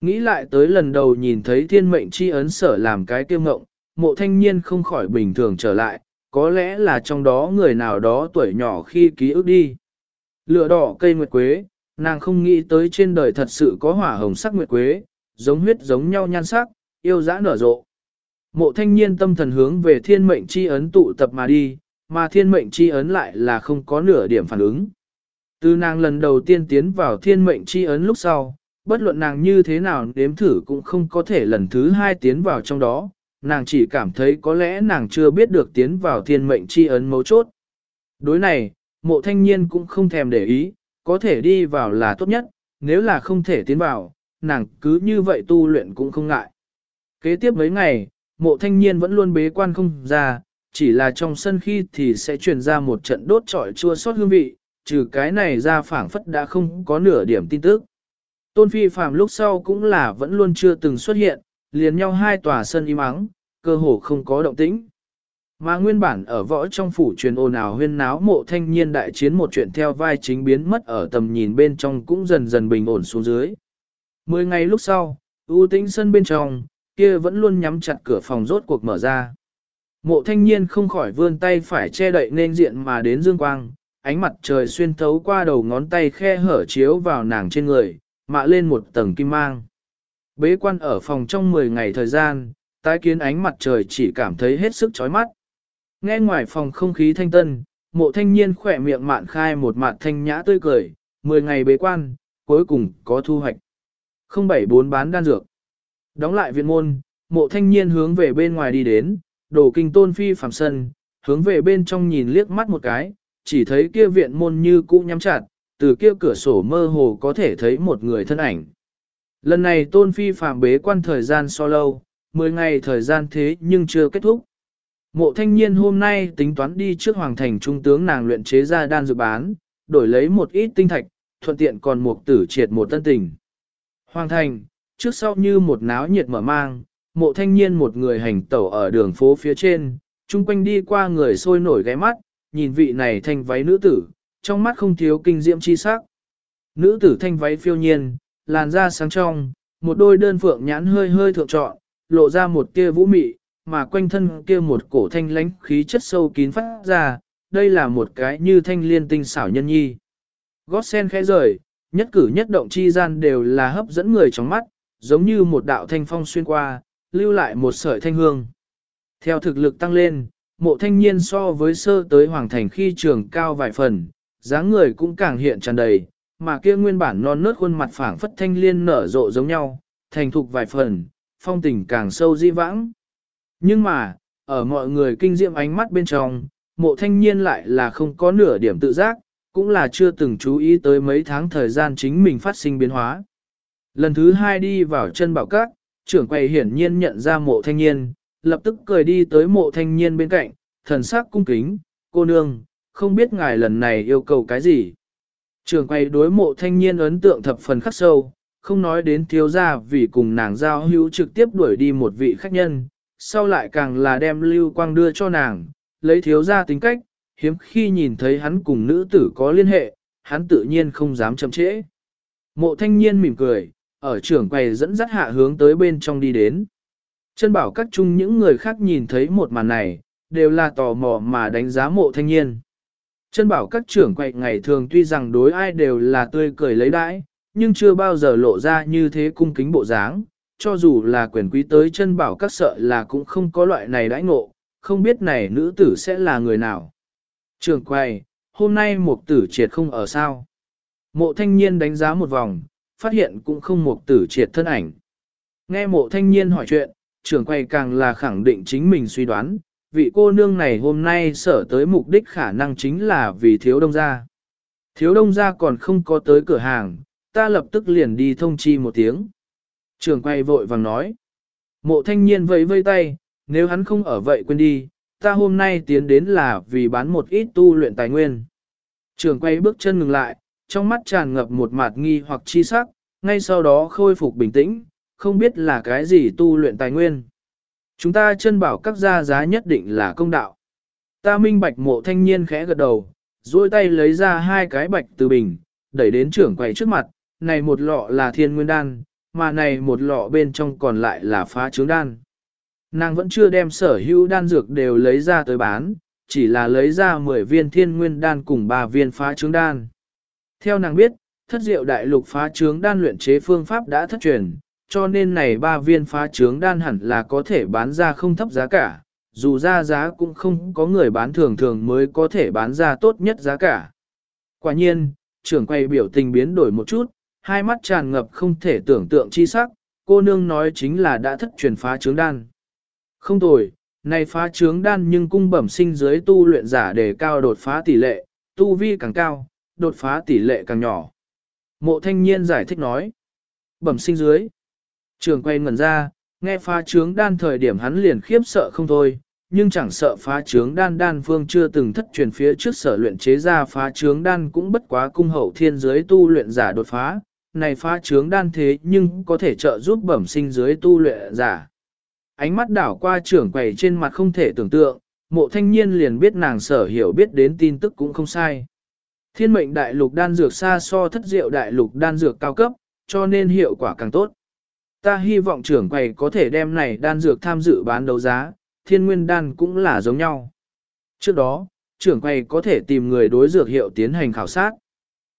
Nghĩ lại tới lần đầu nhìn thấy thiên mệnh chi ấn sở làm cái kiêu ngộng, mộ thanh niên không khỏi bình thường trở lại, có lẽ là trong đó người nào đó tuổi nhỏ khi ký ức đi. Lửa đỏ cây nguyệt quế, nàng không nghĩ tới trên đời thật sự có hỏa hồng sắc nguyệt quế, giống huyết giống nhau nhan sắc, yêu dã nở rộ. Mộ thanh niên tâm thần hướng về thiên mệnh chi ấn tụ tập mà đi, mà thiên mệnh chi ấn lại là không có nửa điểm phản ứng. Từ nàng lần đầu tiên tiến vào thiên mệnh chi ấn lúc sau, bất luận nàng như thế nào đếm thử cũng không có thể lần thứ hai tiến vào trong đó, nàng chỉ cảm thấy có lẽ nàng chưa biết được tiến vào thiên mệnh chi ấn mấu chốt. Đối này, mộ thanh niên cũng không thèm để ý, có thể đi vào là tốt nhất, nếu là không thể tiến vào, nàng cứ như vậy tu luyện cũng không ngại. Kế tiếp mấy ngày, mộ thanh niên vẫn luôn bế quan không ra, chỉ là trong sân khi thì sẽ truyền ra một trận đốt trọi chua sót hương vị, trừ cái này ra phảng phất đã không có nửa điểm tin tức. Tôn phi phàm lúc sau cũng là vẫn luôn chưa từng xuất hiện, liền nhau hai tòa sân im ắng, cơ hồ không có động tĩnh. Mà nguyên bản ở võ trong phủ truyền ồn ào huyên náo mộ thanh niên đại chiến một chuyện theo vai chính biến mất ở tầm nhìn bên trong cũng dần dần bình ổn xuống dưới. Mười ngày lúc sau, ưu tĩnh sân bên trong, kia vẫn luôn nhắm chặt cửa phòng rốt cuộc mở ra. Mộ thanh niên không khỏi vươn tay phải che đậy nên diện mà đến dương quang, ánh mặt trời xuyên thấu qua đầu ngón tay khe hở chiếu vào nàng trên người, mạ lên một tầng kim mang. Bế quan ở phòng trong 10 ngày thời gian, tái kiến ánh mặt trời chỉ cảm thấy hết sức chói mắt. Nghe ngoài phòng không khí thanh tân, mộ thanh niên khỏe miệng mạn khai một mạn thanh nhã tươi cười, 10 ngày bế quan, cuối cùng có thu hoạch. 074 bán đan dược. Đóng lại viện môn, mộ thanh niên hướng về bên ngoài đi đến, đổ kinh tôn phi phàm sân, hướng về bên trong nhìn liếc mắt một cái, chỉ thấy kia viện môn như cũ nhắm chặt, từ kia cửa sổ mơ hồ có thể thấy một người thân ảnh. Lần này tôn phi phàm bế quan thời gian so lâu, 10 ngày thời gian thế nhưng chưa kết thúc. Mộ thanh niên hôm nay tính toán đi trước hoàng thành trung tướng nàng luyện chế ra đan dự bán, đổi lấy một ít tinh thạch, thuận tiện còn một tử triệt một tân tình. Hoàng thành, trước sau như một náo nhiệt mở mang, mộ thanh niên một người hành tẩu ở đường phố phía trên, chung quanh đi qua người sôi nổi ghé mắt, nhìn vị này thanh váy nữ tử, trong mắt không thiếu kinh diễm chi sắc. Nữ tử thanh váy phiêu nhiên, làn da sáng trong, một đôi đơn phượng nhãn hơi hơi thượng trọn, lộ ra một tia vũ mị, mà quanh thân kia một cổ thanh lánh khí chất sâu kín phát ra, đây là một cái như thanh liên tinh xảo nhân nhi. Gót sen khẽ rời, nhất cử nhất động chi gian đều là hấp dẫn người trong mắt, giống như một đạo thanh phong xuyên qua, lưu lại một sợi thanh hương. Theo thực lực tăng lên, mộ thanh niên so với sơ tới hoàng thành khi trường cao vài phần, dáng người cũng càng hiện tràn đầy, mà kia nguyên bản non nớt khuôn mặt phảng phất thanh liên nở rộ giống nhau, thành thục vài phần, phong tình càng sâu di vãng. Nhưng mà, ở mọi người kinh diệm ánh mắt bên trong, mộ thanh niên lại là không có nửa điểm tự giác, cũng là chưa từng chú ý tới mấy tháng thời gian chính mình phát sinh biến hóa. Lần thứ hai đi vào chân bảo các, trưởng quầy hiển nhiên nhận ra mộ thanh niên, lập tức cười đi tới mộ thanh niên bên cạnh, thần sắc cung kính, cô nương, không biết ngài lần này yêu cầu cái gì. Trưởng quầy đối mộ thanh niên ấn tượng thập phần khắc sâu, không nói đến thiếu gia vì cùng nàng giao hữu trực tiếp đuổi đi một vị khách nhân, sau lại càng là đem lưu quang đưa cho nàng, lấy thiếu gia tính cách, hiếm khi nhìn thấy hắn cùng nữ tử có liên hệ, hắn tự nhiên không dám chậm trễ. Mộ thanh niên mỉm cười, ở trưởng quầy dẫn dắt hạ hướng tới bên trong đi đến. Chân bảo các chung những người khác nhìn thấy một màn này, đều là tò mò mà đánh giá mộ thanh niên. Chân bảo các trưởng quầy ngày thường tuy rằng đối ai đều là tươi cười lấy đãi, nhưng chưa bao giờ lộ ra như thế cung kính bộ dáng, cho dù là quyền quý tới chân bảo các sợ là cũng không có loại này đãi ngộ, không biết này nữ tử sẽ là người nào. Trường quay, hôm nay một tử triệt không ở sao. Mộ thanh niên đánh giá một vòng, phát hiện cũng không một tử triệt thân ảnh. Nghe mộ thanh niên hỏi chuyện, trưởng quay càng là khẳng định chính mình suy đoán, vị cô nương này hôm nay sở tới mục đích khả năng chính là vì thiếu đông gia. Thiếu đông gia còn không có tới cửa hàng, ta lập tức liền đi thông chi một tiếng. Trường quay vội vàng nói. Mộ thanh niên vẫy vây tay, nếu hắn không ở vậy quên đi, ta hôm nay tiến đến là vì bán một ít tu luyện tài nguyên. Trường quay bước chân ngừng lại, trong mắt tràn ngập một mạt nghi hoặc chi sắc, ngay sau đó khôi phục bình tĩnh, không biết là cái gì tu luyện tài nguyên. Chúng ta chân bảo các gia giá nhất định là công đạo. Ta minh bạch mộ thanh niên khẽ gật đầu, duỗi tay lấy ra hai cái bạch từ bình, đẩy đến trưởng quầy trước mặt, này một lọ là thiên nguyên đan, mà này một lọ bên trong còn lại là phá trướng đan. Nàng vẫn chưa đem sở hữu đan dược đều lấy ra tới bán, chỉ là lấy ra 10 viên thiên nguyên đan cùng 3 viên phá trướng đan. Theo nàng biết, thất diệu đại lục phá trướng đan luyện chế phương pháp đã thất truyền, cho nên này ba viên phá trướng đan hẳn là có thể bán ra không thấp giá cả, dù ra giá cũng không có người bán thường thường mới có thể bán ra tốt nhất giá cả. Quả nhiên, trưởng quay biểu tình biến đổi một chút, hai mắt tràn ngập không thể tưởng tượng chi sắc, cô nương nói chính là đã thất truyền phá trướng đan. Không tồi, này phá trướng đan nhưng cung bẩm sinh dưới tu luyện giả để cao đột phá tỷ lệ, tu vi càng cao, đột phá tỷ lệ càng nhỏ. Mộ thanh niên giải thích nói, bẩm sinh dưới. Trường quay ngẩn ra, nghe phá trướng đan thời điểm hắn liền khiếp sợ không thôi, nhưng chẳng sợ phá trướng đan đan phương chưa từng thất truyền phía trước sở luyện chế ra phá trướng đan cũng bất quá cung hậu thiên giới tu luyện giả đột phá, này phá trướng đan thế nhưng có thể trợ giúp bẩm sinh dưới tu luyện giả. Ánh mắt đảo qua trưởng quầy trên mặt không thể tưởng tượng, mộ thanh niên liền biết nàng sở hiểu biết đến tin tức cũng không sai. Thiên mệnh đại lục đan dược xa so thất diệu đại lục đan dược cao cấp, cho nên hiệu quả càng tốt. Ta hy vọng trưởng quầy có thể đem này đan dược tham dự bán đấu giá, thiên nguyên đan cũng là giống nhau. Trước đó, trưởng quầy có thể tìm người đối dược hiệu tiến hành khảo sát.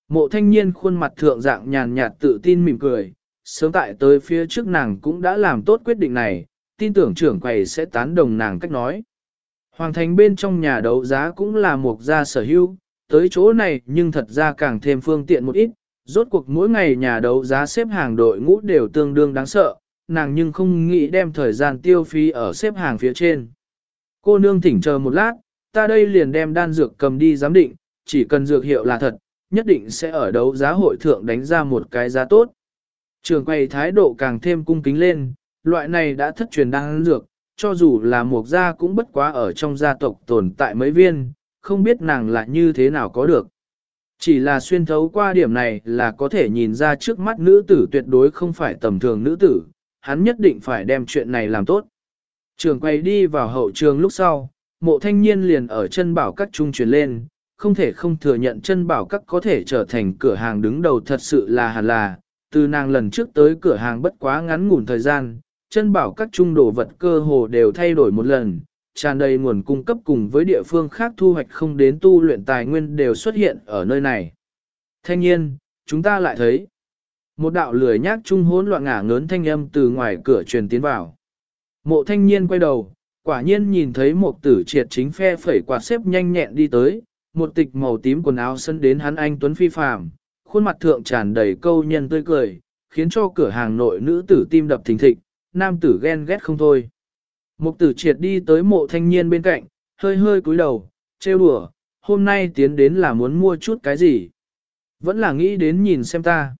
Mộ thanh niên khuôn mặt thượng dạng nhàn nhạt tự tin mỉm cười, sớm tại tới phía trước nàng cũng đã làm tốt quyết định này, tin tưởng trưởng quầy sẽ tán đồng nàng cách nói. Hoàng thành bên trong nhà đấu giá cũng là một gia sở hữu, tới chỗ này nhưng thật ra càng thêm phương tiện một ít, rốt cuộc mỗi ngày nhà đấu giá xếp hàng đội ngũ đều tương đương đáng sợ, nàng nhưng không nghĩ đem thời gian tiêu phí ở xếp hàng phía trên. Cô nương thỉnh chờ một lát, ta đây liền đem đan dược cầm đi giám định, chỉ cần dược hiệu là thật, nhất định sẽ ở đấu giá hội thượng đánh ra một cái giá tốt. Trường quay thái độ càng thêm cung kính lên, loại này đã thất truyền đan dược, cho dù là một gia cũng bất quá ở trong gia tộc tồn tại mấy viên, không biết nàng là như thế nào có được. Chỉ là xuyên thấu qua điểm này là có thể nhìn ra trước mắt nữ tử tuyệt đối không phải tầm thường nữ tử, hắn nhất định phải đem chuyện này làm tốt. Trường quay đi vào hậu trường lúc sau, mộ thanh niên liền ở chân bảo các trung truyền lên, không thể không thừa nhận chân bảo các có thể trở thành cửa hàng đứng đầu thật sự là hẳn là, từ nàng lần trước tới cửa hàng bất quá ngắn ngủn thời gian, chân bảo các trung đồ vật cơ hồ đều thay đổi một lần, tràn đầy nguồn cung cấp cùng với địa phương khác thu hoạch không đến tu luyện tài nguyên đều xuất hiện ở nơi này. Thanh nhiên, chúng ta lại thấy một đạo lười nhác trung hỗn loạn ngả ngớn thanh âm từ ngoài cửa truyền tiến vào. Mộ thanh niên quay đầu, quả nhiên nhìn thấy một tử triệt chính phe phẩy quạt xếp nhanh nhẹn đi tới, một tịch màu tím quần áo sân đến hắn anh Tuấn Phi Phàm, khuôn mặt thượng tràn đầy câu nhân tươi cười, khiến cho cửa hàng nội nữ tử tim đập thình thịch, nam tử ghen ghét không thôi. Mục tử triệt đi tới mộ thanh niên bên cạnh, hơi hơi cúi đầu, trêu đùa, hôm nay tiến đến là muốn mua chút cái gì. Vẫn là nghĩ đến nhìn xem ta.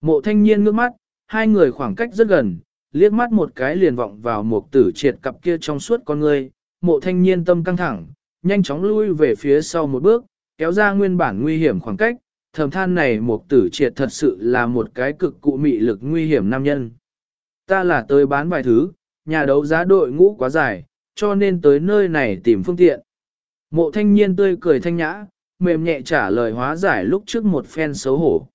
Mộ thanh niên ngước mắt, hai người khoảng cách rất gần, liếc mắt một cái liền vọng vào mục tử triệt cặp kia trong suốt con người, mộ thanh niên tâm căng thẳng, nhanh chóng lui về phía sau một bước, kéo ra nguyên bản nguy hiểm khoảng cách, thầm than này mục tử triệt thật sự là một cái cực cụ mị lực nguy hiểm nam nhân. Ta là tới bán vài thứ, nhà đấu giá đội ngũ quá dài, cho nên tới nơi này tìm phương tiện. Mộ thanh niên tươi cười thanh nhã, mềm nhẹ trả lời hóa giải lúc trước một phen xấu hổ.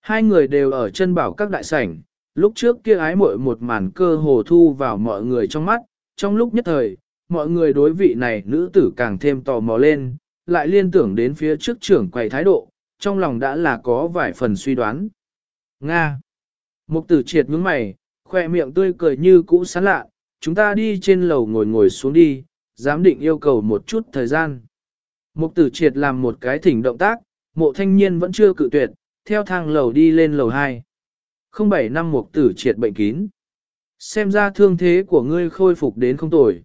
Hai người đều ở chân bảo các đại sảnh, lúc trước kia ái muội một màn cơ hồ thu vào mọi người trong mắt, trong lúc nhất thời, mọi người đối vị này nữ tử càng thêm tò mò lên, lại liên tưởng đến phía trước trưởng quầy thái độ, trong lòng đã là có vài phần suy đoán. Nga. Mục tử triệt nhướng mày, khoe miệng tươi cười như cũ sán lạ, chúng ta đi trên lầu ngồi ngồi xuống đi, giám định yêu cầu một chút thời gian. Mục tử triệt làm một cái thỉnh động tác, mộ thanh niên vẫn chưa cự tuyệt, theo thang lầu đi lên lầu 2. 07 năm mục tử triệt bệnh kín. Xem ra thương thế của ngươi khôi phục đến không tồi.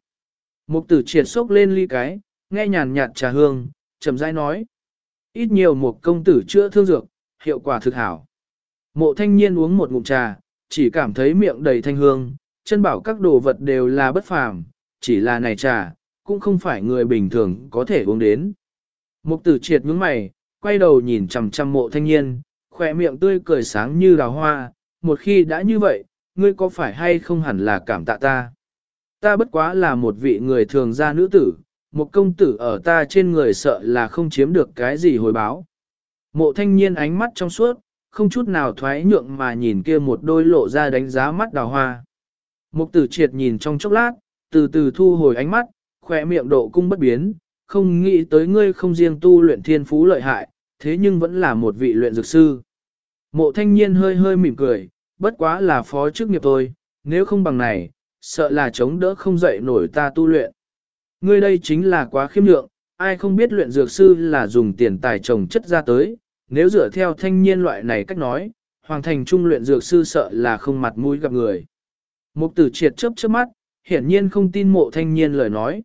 Mục tử triệt sốc lên ly cái, nghe nhàn nhạt trà hương, chậm rãi nói. Ít nhiều một công tử chữa thương dược, hiệu quả thực hảo. Mộ thanh niên uống một ngụm trà, chỉ cảm thấy miệng đầy thanh hương, chân bảo các đồ vật đều là bất phàm, chỉ là này trà, cũng không phải người bình thường có thể uống đến. Mục tử triệt nhướng mày, quay đầu nhìn chằm chằm mộ thanh niên, khỏe miệng tươi cười sáng như đào hoa, một khi đã như vậy, ngươi có phải hay không hẳn là cảm tạ ta. Ta bất quá là một vị người thường gia nữ tử, một công tử ở ta trên người sợ là không chiếm được cái gì hồi báo. Mộ thanh niên ánh mắt trong suốt, không chút nào thoái nhượng mà nhìn kia một đôi lộ ra đánh giá mắt đào hoa. Mục tử triệt nhìn trong chốc lát, từ từ thu hồi ánh mắt, khỏe miệng độ cung bất biến, không nghĩ tới ngươi không riêng tu luyện thiên phú lợi hại, thế nhưng vẫn là một vị luyện dược sư. Mộ thanh niên hơi hơi mỉm cười, bất quá là phó chức nghiệp thôi, nếu không bằng này, sợ là chống đỡ không dậy nổi ta tu luyện. Ngươi đây chính là quá khiêm lượng, ai không biết luyện dược sư là dùng tiền tài trồng chất ra tới, nếu dựa theo thanh niên loại này cách nói, hoàng thành trung luyện dược sư sợ là không mặt mũi gặp người. Mục tử triệt chớp chớp mắt, hiển nhiên không tin mộ thanh niên lời nói.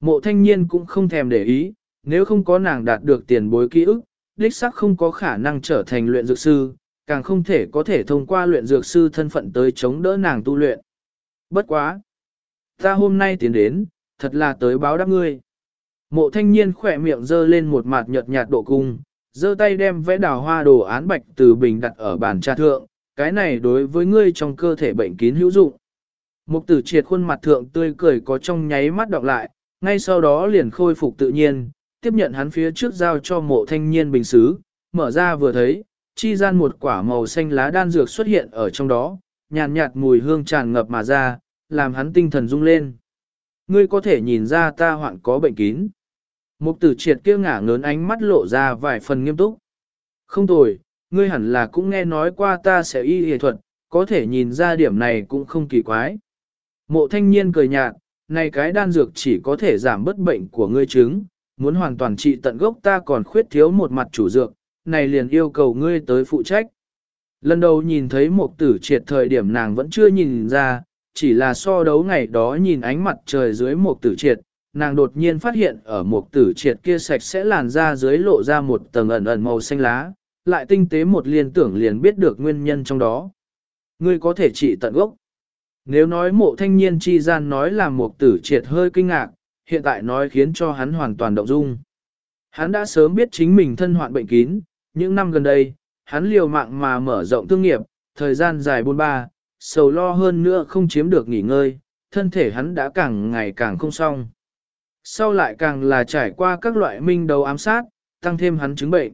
Mộ thanh niên cũng không thèm để ý, nếu không có nàng đạt được tiền bối ký ức, đích xác không có khả năng trở thành luyện dược sư, càng không thể có thể thông qua luyện dược sư thân phận tới chống đỡ nàng tu luyện. Bất quá! Ta hôm nay tiến đến, thật là tới báo đáp ngươi. Mộ thanh niên khỏe miệng dơ lên một mặt nhợt nhạt độ cung, giơ tay đem vẽ đào hoa đồ án bạch từ bình đặt ở bàn trà thượng, cái này đối với ngươi trong cơ thể bệnh kín hữu dụng. Mục tử triệt khuôn mặt thượng tươi cười có trong nháy mắt đọc lại, ngay sau đó liền khôi phục tự nhiên, tiếp nhận hắn phía trước giao cho mộ thanh niên bình xứ, mở ra vừa thấy, chi gian một quả màu xanh lá đan dược xuất hiện ở trong đó, nhàn nhạt, nhạt mùi hương tràn ngập mà ra, làm hắn tinh thần rung lên. ngươi có thể nhìn ra ta hoạn có bệnh kín. Mục tử triệt kia ngả ngớn ánh mắt lộ ra vài phần nghiêm túc. Không tồi, ngươi hẳn là cũng nghe nói qua ta sẽ y y thuật, có thể nhìn ra điểm này cũng không kỳ quái. Mộ thanh niên cười nhạt, này cái đan dược chỉ có thể giảm bất bệnh của ngươi chứng, muốn hoàn toàn trị tận gốc ta còn khuyết thiếu một mặt chủ dược, này liền yêu cầu ngươi tới phụ trách. Lần đầu nhìn thấy một tử triệt thời điểm nàng vẫn chưa nhìn ra, chỉ là so đấu ngày đó nhìn ánh mặt trời dưới một tử triệt, nàng đột nhiên phát hiện ở một tử triệt kia sạch sẽ làn da dưới lộ ra một tầng ẩn ẩn màu xanh lá, lại tinh tế một liên tưởng liền biết được nguyên nhân trong đó. Ngươi có thể trị tận gốc. Nếu nói mộ thanh niên chi gian nói là một tử triệt hơi kinh ngạc, hiện tại nói khiến cho hắn hoàn toàn động dung. Hắn đã sớm biết chính mình thân hoạn bệnh kín, những năm gần đây, hắn liều mạng mà mở rộng thương nghiệp, thời gian dài buôn ba, sầu lo hơn nữa không chiếm được nghỉ ngơi, thân thể hắn đã càng ngày càng không xong. Sau lại càng là trải qua các loại minh đầu ám sát, tăng thêm hắn chứng bệnh.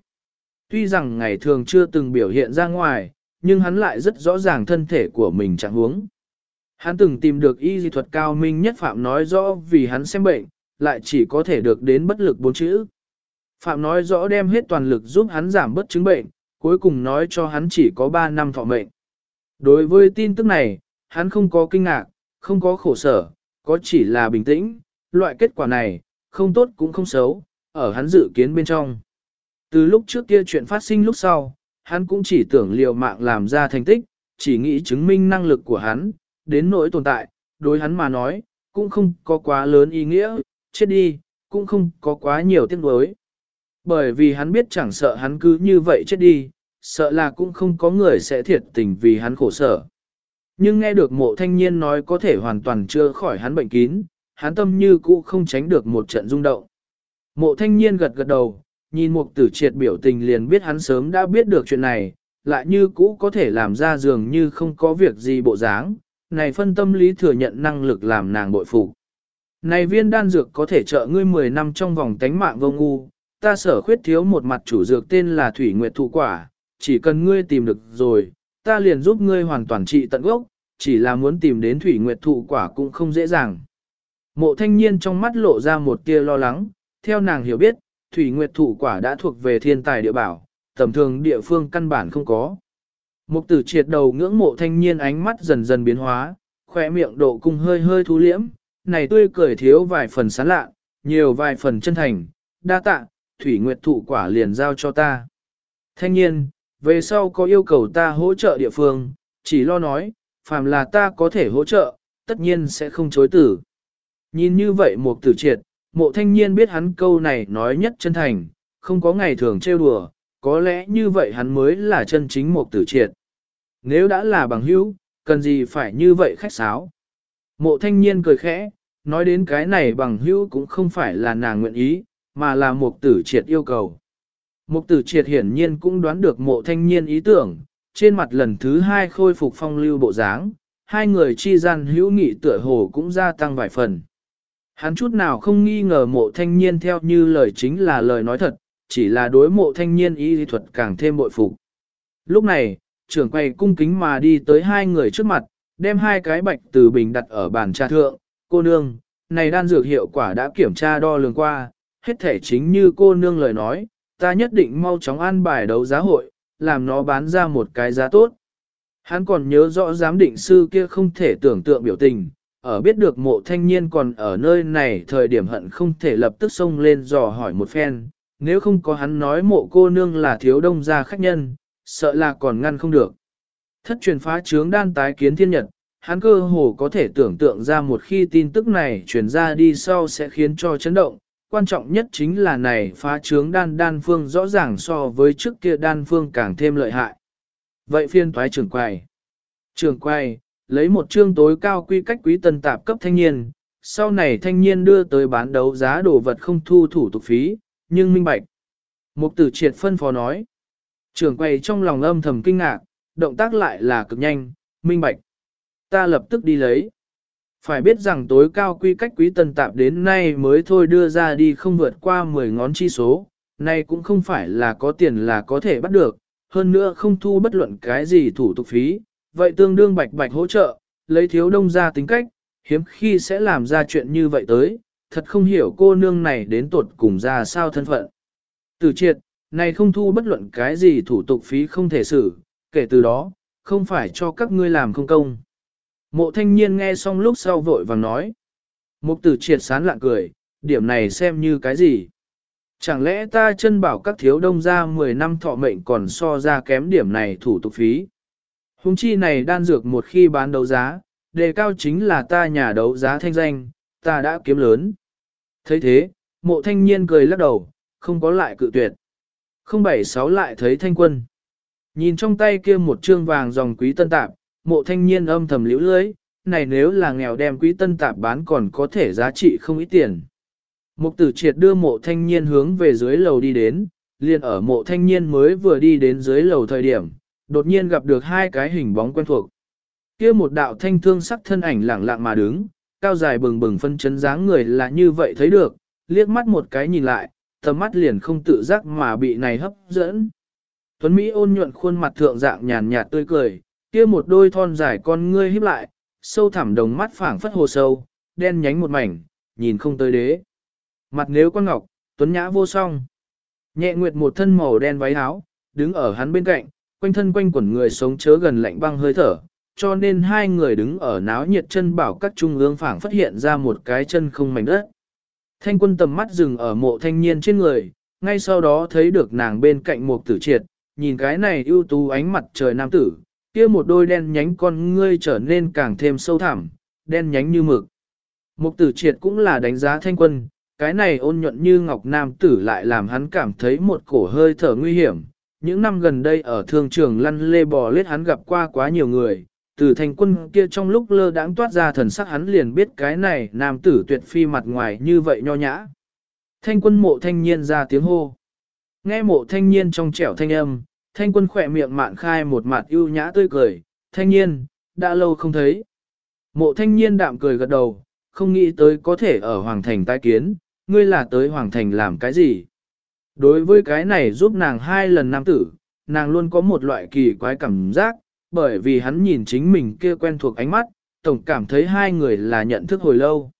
Tuy rằng ngày thường chưa từng biểu hiện ra ngoài, nhưng hắn lại rất rõ ràng thân thể của mình trạng huống. Hắn từng tìm được y di thuật cao minh nhất Phạm nói rõ vì hắn xem bệnh, lại chỉ có thể được đến bất lực bốn chữ. Phạm nói rõ đem hết toàn lực giúp hắn giảm bớt chứng bệnh, cuối cùng nói cho hắn chỉ có 3 năm thọ mệnh. Đối với tin tức này, hắn không có kinh ngạc, không có khổ sở, có chỉ là bình tĩnh, loại kết quả này, không tốt cũng không xấu, ở hắn dự kiến bên trong. Từ lúc trước kia chuyện phát sinh lúc sau, hắn cũng chỉ tưởng liều mạng làm ra thành tích, chỉ nghĩ chứng minh năng lực của hắn, đến nỗi tồn tại, đối hắn mà nói, cũng không có quá lớn ý nghĩa, chết đi, cũng không có quá nhiều tiếc nuối. Bởi vì hắn biết chẳng sợ hắn cứ như vậy chết đi, sợ là cũng không có người sẽ thiệt tình vì hắn khổ sở. Nhưng nghe được mộ thanh niên nói có thể hoàn toàn chưa khỏi hắn bệnh kín, Hán tâm như cũ không tránh được một trận rung động. Mộ thanh niên gật gật đầu, nhìn mục tử triệt biểu tình liền biết hắn sớm đã biết được chuyện này, lại như cũ có thể làm ra dường như không có việc gì bộ dáng, này phân tâm lý thừa nhận năng lực làm nàng bội phục. Này viên đan dược có thể trợ ngươi 10 năm trong vòng tánh mạng vô ngu, ta sở khuyết thiếu một mặt chủ dược tên là Thủy Nguyệt Thụ Quả, chỉ cần ngươi tìm được rồi, ta liền giúp ngươi hoàn toàn trị tận gốc, chỉ là muốn tìm đến Thủy Nguyệt Thụ Quả cũng không dễ dàng. Mộ thanh niên trong mắt lộ ra một tia lo lắng, theo nàng hiểu biết, Thủy Nguyệt Thụ Quả đã thuộc về thiên tài địa bảo, tầm thường địa phương căn bản không có. Mục tử triệt đầu ngưỡng mộ thanh niên ánh mắt dần dần biến hóa, khỏe miệng độ cung hơi hơi thú liễm, này tươi cười thiếu vài phần sán lạ, nhiều vài phần chân thành, đa tạ, thủy nguyệt thụ quả liền giao cho ta. Thanh niên, về sau có yêu cầu ta hỗ trợ địa phương, chỉ lo nói, phàm là ta có thể hỗ trợ, tất nhiên sẽ không chối tử. Nhìn như vậy một tử triệt, mộ thanh niên biết hắn câu này nói nhất chân thành, không có ngày thường trêu đùa, có lẽ như vậy hắn mới là chân chính một tử triệt. Nếu đã là bằng hữu, cần gì phải như vậy khách sáo. Mộ thanh niên cười khẽ, nói đến cái này bằng hữu cũng không phải là nàng nguyện ý, mà là một tử triệt yêu cầu. Mục tử triệt hiển nhiên cũng đoán được mộ thanh niên ý tưởng, trên mặt lần thứ hai khôi phục phong lưu bộ dáng, hai người chi gian hữu nghị tựa hồ cũng gia tăng vài phần. Hắn chút nào không nghi ngờ mộ thanh niên theo như lời chính là lời nói thật, chỉ là đối mộ thanh niên y lý thuật càng thêm bội phục. Lúc này, trưởng quay cung kính mà đi tới hai người trước mặt, đem hai cái bạch từ bình đặt ở bàn trà thượng, cô nương, này đan dược hiệu quả đã kiểm tra đo lường qua, hết thể chính như cô nương lời nói, ta nhất định mau chóng an bài đấu giá hội, làm nó bán ra một cái giá tốt. Hắn còn nhớ rõ giám định sư kia không thể tưởng tượng biểu tình, ở biết được mộ thanh niên còn ở nơi này thời điểm hận không thể lập tức xông lên dò hỏi một phen, nếu không có hắn nói mộ cô nương là thiếu đông gia khách nhân, sợ là còn ngăn không được. Thất truyền phá trướng đan tái kiến thiên nhật, hắn cơ hồ có thể tưởng tượng ra một khi tin tức này truyền ra đi sau sẽ khiến cho chấn động. Quan trọng nhất chính là này phá trướng đan đan phương rõ ràng so với trước kia đan phương càng thêm lợi hại. Vậy phiên thoái trưởng quay. Trưởng quay, lấy một chương tối cao quy cách quý tân tạp cấp thanh niên, sau này thanh niên đưa tới bán đấu giá đồ vật không thu thủ tục phí, nhưng minh bạch. Mục tử triệt phân phó nói. Trưởng quầy trong lòng âm thầm kinh ngạc, động tác lại là cực nhanh, minh bạch. Ta lập tức đi lấy. Phải biết rằng tối cao quy cách quý tân tạp đến nay mới thôi đưa ra đi không vượt qua 10 ngón chi số, nay cũng không phải là có tiền là có thể bắt được, hơn nữa không thu bất luận cái gì thủ tục phí, vậy tương đương bạch bạch hỗ trợ, lấy thiếu đông ra tính cách, hiếm khi sẽ làm ra chuyện như vậy tới, thật không hiểu cô nương này đến tuột cùng ra sao thân phận. Tử triệt, này không thu bất luận cái gì thủ tục phí không thể xử, kể từ đó, không phải cho các ngươi làm không công. Mộ thanh niên nghe xong lúc sau vội vàng nói. Mục tử triệt sán lạ cười, điểm này xem như cái gì? Chẳng lẽ ta chân bảo các thiếu đông ra 10 năm thọ mệnh còn so ra kém điểm này thủ tục phí? Hùng chi này đan dược một khi bán đấu giá, đề cao chính là ta nhà đấu giá thanh danh, ta đã kiếm lớn. thấy thế, mộ thanh niên cười lắc đầu, không có lại cự tuyệt. 076 lại thấy thanh quân. Nhìn trong tay kia một trương vàng dòng quý tân tạp, mộ thanh niên âm thầm liễu lưới, này nếu là nghèo đem quý tân tạp bán còn có thể giá trị không ít tiền. Mục tử triệt đưa mộ thanh niên hướng về dưới lầu đi đến, liền ở mộ thanh niên mới vừa đi đến dưới lầu thời điểm, đột nhiên gặp được hai cái hình bóng quen thuộc. kia một đạo thanh thương sắc thân ảnh lẳng lặng mà đứng, cao dài bừng bừng phân chấn dáng người là như vậy thấy được, liếc mắt một cái nhìn lại, tầm mắt liền không tự giác mà bị này hấp dẫn. Tuấn Mỹ ôn nhuận khuôn mặt thượng dạng nhàn nhạt tươi cười, kia một đôi thon dài con ngươi híp lại, sâu thẳm đồng mắt phảng phất hồ sâu, đen nhánh một mảnh, nhìn không tới đế. Mặt nếu quan ngọc, tuấn nhã vô song. Nhẹ nguyệt một thân màu đen váy áo, đứng ở hắn bên cạnh, quanh thân quanh quẩn người sống chớ gần lạnh băng hơi thở, cho nên hai người đứng ở náo nhiệt chân bảo các trung ương phảng phát hiện ra một cái chân không mảnh đất. Thanh quân tầm mắt dừng ở mộ thanh niên trên người, ngay sau đó thấy được nàng bên cạnh một tử triệt, nhìn cái này ưu tú ánh mặt trời nam tử, kia một đôi đen nhánh con ngươi trở nên càng thêm sâu thẳm, đen nhánh như mực. Mục tử triệt cũng là đánh giá thanh quân, cái này ôn nhuận như ngọc nam tử lại làm hắn cảm thấy một cổ hơi thở nguy hiểm. Những năm gần đây ở thương trường lăn lê bò lết hắn gặp qua quá nhiều người, từ thanh quân kia trong lúc lơ đãng toát ra thần sắc hắn liền biết cái này nam tử tuyệt phi mặt ngoài như vậy nho nhã. Thanh quân mộ thanh niên ra tiếng hô. Nghe mộ thanh niên trong trẻo thanh âm, thanh quân khỏe miệng mạn khai một mặt ưu nhã tươi cười, thanh niên, đã lâu không thấy. Mộ thanh niên đạm cười gật đầu, không nghĩ tới có thể ở Hoàng Thành tái kiến, ngươi là tới Hoàng Thành làm cái gì? Đối với cái này giúp nàng hai lần nam tử, nàng luôn có một loại kỳ quái cảm giác, bởi vì hắn nhìn chính mình kia quen thuộc ánh mắt, tổng cảm thấy hai người là nhận thức hồi lâu.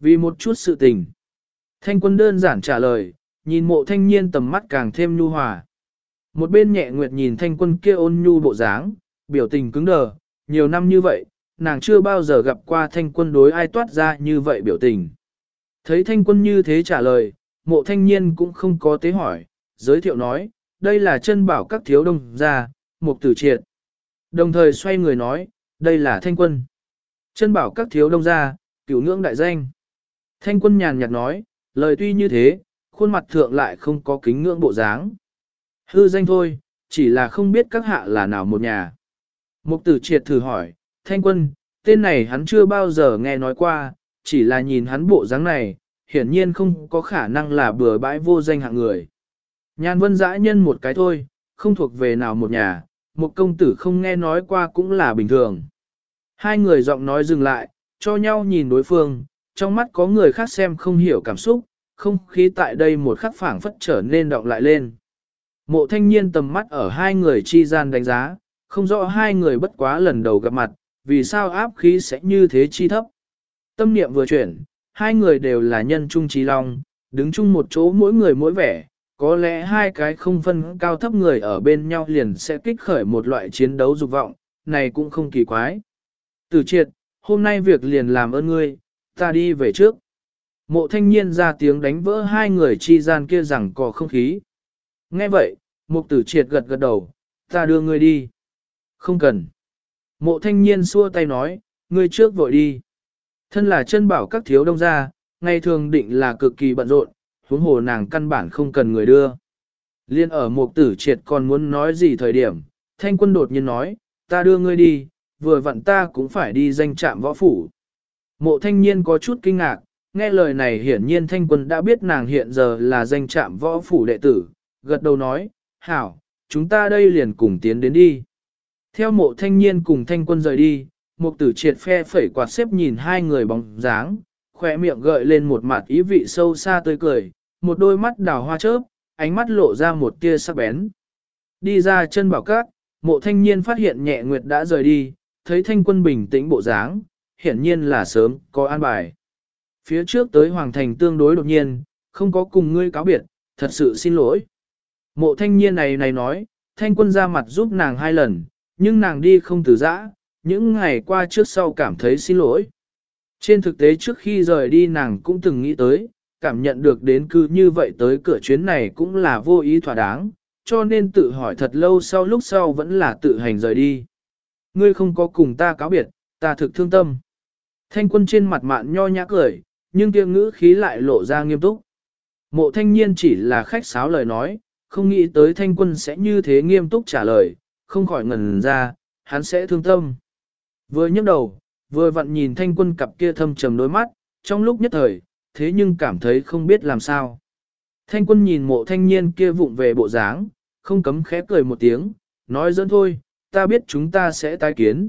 Vì một chút sự tình. Thanh quân đơn giản trả lời, nhìn mộ thanh niên tầm mắt càng thêm nhu hòa. Một bên nhẹ nguyệt nhìn thanh quân kia ôn nhu bộ dáng, biểu tình cứng đờ, nhiều năm như vậy, nàng chưa bao giờ gặp qua thanh quân đối ai toát ra như vậy biểu tình. Thấy thanh quân như thế trả lời, mộ thanh niên cũng không có tế hỏi, giới thiệu nói, đây là chân bảo các thiếu đông gia, mục tử triệt. Đồng thời xoay người nói, đây là thanh quân. Chân bảo các thiếu đông gia, cửu ngưỡng đại danh. Thanh quân nhàn nhạt nói, lời tuy như thế, khuôn mặt thượng lại không có kính ngưỡng bộ dáng. Hư danh thôi, chỉ là không biết các hạ là nào một nhà. Mục tử triệt thử hỏi, thanh quân, tên này hắn chưa bao giờ nghe nói qua, chỉ là nhìn hắn bộ dáng này, hiển nhiên không có khả năng là bừa bãi vô danh hạng người. Nhan vân dã nhân một cái thôi, không thuộc về nào một nhà, một công tử không nghe nói qua cũng là bình thường. Hai người giọng nói dừng lại, cho nhau nhìn đối phương, trong mắt có người khác xem không hiểu cảm xúc, không khí tại đây một khắc phảng phất trở nên động lại lên. Mộ thanh niên tầm mắt ở hai người chi gian đánh giá, không rõ hai người bất quá lần đầu gặp mặt, vì sao áp khí sẽ như thế chi thấp. Tâm niệm vừa chuyển, hai người đều là nhân trung trí long, đứng chung một chỗ mỗi người mỗi vẻ, có lẽ hai cái không phân cao thấp người ở bên nhau liền sẽ kích khởi một loại chiến đấu dục vọng, này cũng không kỳ quái. Tử triệt, hôm nay việc liền làm ơn ngươi, ta đi về trước. Mộ thanh niên ra tiếng đánh vỡ hai người chi gian kia rằng có không khí. Nghe vậy, mục tử triệt gật gật đầu, ta đưa ngươi đi. Không cần. Mộ thanh niên xua tay nói, ngươi trước vội đi. Thân là chân bảo các thiếu đông gia, ngày thường định là cực kỳ bận rộn, huống hồ nàng căn bản không cần người đưa. Liên ở mục tử triệt còn muốn nói gì thời điểm, thanh quân đột nhiên nói, ta đưa ngươi đi, vừa vặn ta cũng phải đi danh trạm võ phủ. Mộ thanh niên có chút kinh ngạc, nghe lời này hiển nhiên thanh quân đã biết nàng hiện giờ là danh trạm võ phủ đệ tử, gật đầu nói, hảo, chúng ta đây liền cùng tiến đến đi. Theo mộ thanh niên cùng thanh quân rời đi, mục tử triệt phe phẩy quạt xếp nhìn hai người bóng dáng, khỏe miệng gợi lên một mặt ý vị sâu xa tươi cười, một đôi mắt đào hoa chớp, ánh mắt lộ ra một tia sắc bén. Đi ra chân bảo cát, mộ thanh niên phát hiện nhẹ nguyệt đã rời đi, thấy thanh quân bình tĩnh bộ dáng, hiển nhiên là sớm có an bài. Phía trước tới Hoàng Thành tương đối đột nhiên, không có cùng ngươi cáo biệt, thật sự xin lỗi. Mộ thanh niên này này nói, thanh quân ra mặt giúp nàng hai lần, nhưng nàng đi không từ giã, những ngày qua trước sau cảm thấy xin lỗi. Trên thực tế trước khi rời đi nàng cũng từng nghĩ tới, cảm nhận được đến cư như vậy tới cửa chuyến này cũng là vô ý thỏa đáng, cho nên tự hỏi thật lâu sau lúc sau vẫn là tự hành rời đi. Ngươi không có cùng ta cáo biệt, ta thực thương tâm. Thanh quân trên mặt mạn nho nhã cười, nhưng kia ngữ khí lại lộ ra nghiêm túc. Mộ thanh niên chỉ là khách sáo lời nói, không nghĩ tới thanh quân sẽ như thế nghiêm túc trả lời, không khỏi ngần ra, hắn sẽ thương tâm. Vừa nhấc đầu, vừa vặn nhìn thanh quân cặp kia thâm trầm đôi mắt, trong lúc nhất thời, thế nhưng cảm thấy không biết làm sao. Thanh quân nhìn mộ thanh niên kia vụng về bộ dáng, không cấm khẽ cười một tiếng, nói dẫn thôi, ta biết chúng ta sẽ tái kiến.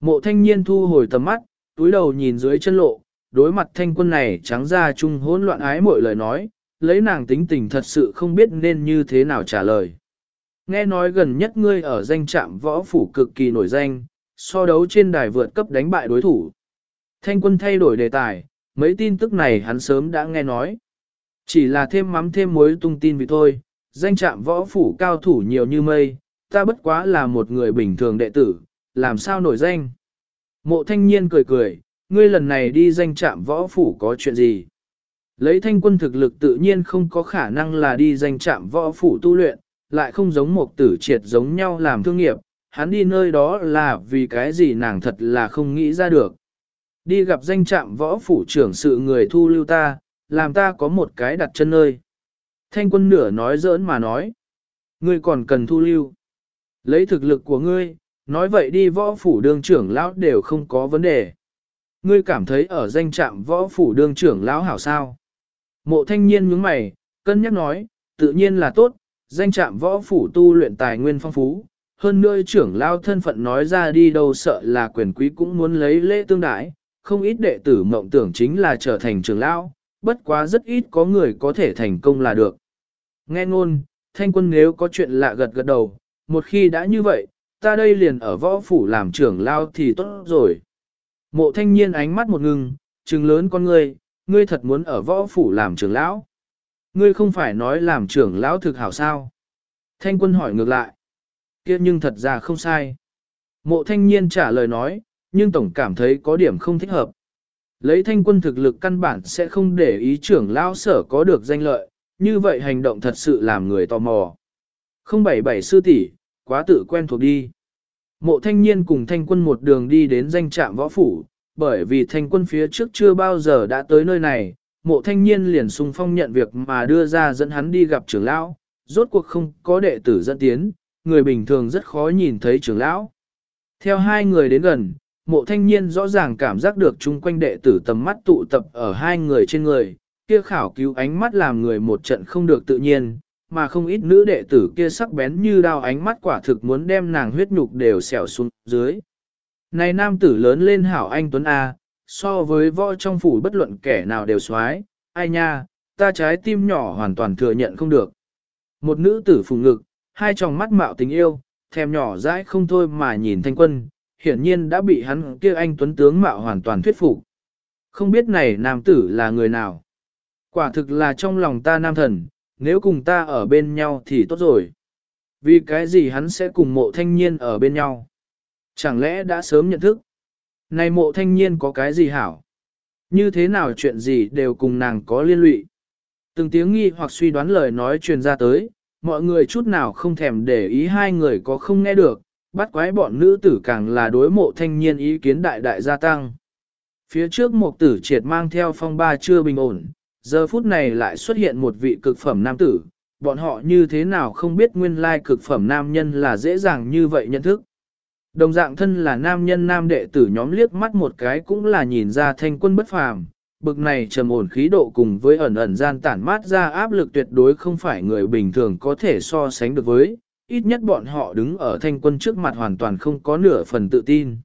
Mộ thanh niên thu hồi tầm mắt, túi đầu nhìn dưới chân lộ, đối mặt thanh quân này trắng ra chung hỗn loạn ái mọi lời nói, lấy nàng tính tình thật sự không biết nên như thế nào trả lời. Nghe nói gần nhất ngươi ở danh trạm võ phủ cực kỳ nổi danh, so đấu trên đài vượt cấp đánh bại đối thủ. Thanh quân thay đổi đề tài, mấy tin tức này hắn sớm đã nghe nói. Chỉ là thêm mắm thêm muối tung tin vì thôi, danh trạm võ phủ cao thủ nhiều như mây, ta bất quá là một người bình thường đệ tử, làm sao nổi danh. Mộ thanh niên cười cười, ngươi lần này đi danh trạm võ phủ có chuyện gì? Lấy thanh quân thực lực tự nhiên không có khả năng là đi danh trạm võ phủ tu luyện, lại không giống một tử triệt giống nhau làm thương nghiệp, hắn đi nơi đó là vì cái gì nàng thật là không nghĩ ra được. Đi gặp danh trạm võ phủ trưởng sự người thu lưu ta, làm ta có một cái đặt chân nơi. Thanh quân nửa nói giỡn mà nói. Ngươi còn cần thu lưu. Lấy thực lực của ngươi, nói vậy đi võ phủ đương trưởng lão đều không có vấn đề. Ngươi cảm thấy ở danh trạm võ phủ đương trưởng lão hảo sao. Mộ thanh niên nhướng mày, cân nhắc nói, tự nhiên là tốt, danh trạm võ phủ tu luyện tài nguyên phong phú. Hơn nữa trưởng lão thân phận nói ra đi đâu sợ là quyền quý cũng muốn lấy lễ tương đái, không ít đệ tử mộng tưởng chính là trở thành trưởng lão, bất quá rất ít có người có thể thành công là được. Nghe ngôn, thanh quân nếu có chuyện lạ gật gật đầu, một khi đã như vậy, ta đây liền ở võ phủ làm trưởng lao thì tốt rồi. Mộ thanh niên ánh mắt một ngừng, trừng lớn con ngươi, ngươi thật muốn ở võ phủ làm trưởng lão. Ngươi không phải nói làm trưởng lão thực hảo sao. Thanh quân hỏi ngược lại kia nhưng thật ra không sai. Mộ thanh niên trả lời nói, nhưng tổng cảm thấy có điểm không thích hợp. Lấy thanh quân thực lực căn bản sẽ không để ý trưởng lão sở có được danh lợi, như vậy hành động thật sự làm người tò mò. Không bảy bảy sư tỷ, quá tự quen thuộc đi. Mộ thanh niên cùng thanh quân một đường đi đến danh trạm võ phủ, bởi vì thanh quân phía trước chưa bao giờ đã tới nơi này, mộ thanh niên liền sung phong nhận việc mà đưa ra dẫn hắn đi gặp trưởng lão, rốt cuộc không có đệ tử dẫn tiến, người bình thường rất khó nhìn thấy trưởng lão. Theo hai người đến gần, mộ thanh niên rõ ràng cảm giác được chung quanh đệ tử tầm mắt tụ tập ở hai người trên người, kia khảo cứu ánh mắt làm người một trận không được tự nhiên, mà không ít nữ đệ tử kia sắc bén như đao ánh mắt quả thực muốn đem nàng huyết nhục đều xẻo xuống dưới. Này nam tử lớn lên hảo anh Tuấn A, so với võ trong phủ bất luận kẻ nào đều xoái, ai nha, ta trái tim nhỏ hoàn toàn thừa nhận không được. Một nữ tử phùng ngực, hai tròng mắt mạo tình yêu, thèm nhỏ dãi không thôi mà nhìn thanh quân, hiển nhiên đã bị hắn kia anh Tuấn tướng mạo hoàn toàn thuyết phục. Không biết này nam tử là người nào. Quả thực là trong lòng ta nam thần, nếu cùng ta ở bên nhau thì tốt rồi. Vì cái gì hắn sẽ cùng mộ thanh niên ở bên nhau? Chẳng lẽ đã sớm nhận thức? Này mộ thanh niên có cái gì hảo? Như thế nào chuyện gì đều cùng nàng có liên lụy? Từng tiếng nghi hoặc suy đoán lời nói truyền ra tới, mọi người chút nào không thèm để ý hai người có không nghe được, bắt quái bọn nữ tử càng là đối mộ thanh niên ý kiến đại đại gia tăng. Phía trước một tử triệt mang theo phong ba chưa bình ổn, giờ phút này lại xuất hiện một vị cực phẩm nam tử, bọn họ như thế nào không biết nguyên lai cực phẩm nam nhân là dễ dàng như vậy nhận thức. Đồng dạng thân là nam nhân nam đệ tử nhóm liếc mắt một cái cũng là nhìn ra thanh quân bất phàm, bực này trầm ổn khí độ cùng với ẩn ẩn gian tản mát ra áp lực tuyệt đối không phải người bình thường có thể so sánh được với, ít nhất bọn họ đứng ở thanh quân trước mặt hoàn toàn không có nửa phần tự tin.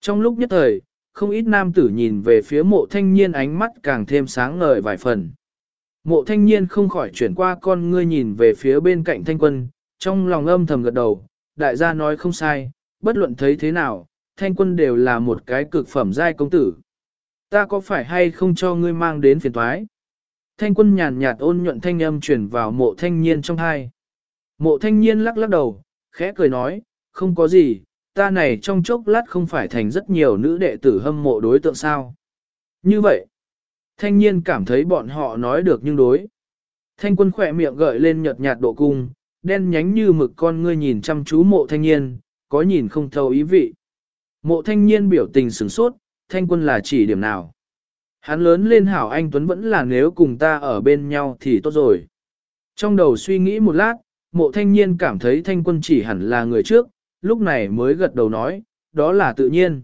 Trong lúc nhất thời, không ít nam tử nhìn về phía mộ thanh niên ánh mắt càng thêm sáng ngời vài phần. Mộ thanh niên không khỏi chuyển qua con ngươi nhìn về phía bên cạnh thanh quân, trong lòng âm thầm gật đầu, đại gia nói không sai, bất luận thấy thế nào, thanh quân đều là một cái cực phẩm giai công tử. Ta có phải hay không cho ngươi mang đến phiền toái? Thanh quân nhàn nhạt ôn nhuận thanh âm chuyển vào mộ thanh niên trong hai. Mộ thanh niên lắc lắc đầu, khẽ cười nói, không có gì, ta này trong chốc lát không phải thành rất nhiều nữ đệ tử hâm mộ đối tượng sao. Như vậy, thanh niên cảm thấy bọn họ nói được nhưng đối. Thanh quân khỏe miệng gợi lên nhợt nhạt độ cung, đen nhánh như mực con ngươi nhìn chăm chú mộ thanh niên, có nhìn không thâu ý vị. Mộ thanh niên biểu tình sửng sốt, thanh quân là chỉ điểm nào. Hắn lớn lên hảo anh Tuấn vẫn là nếu cùng ta ở bên nhau thì tốt rồi. Trong đầu suy nghĩ một lát, mộ thanh niên cảm thấy thanh quân chỉ hẳn là người trước, lúc này mới gật đầu nói, đó là tự nhiên.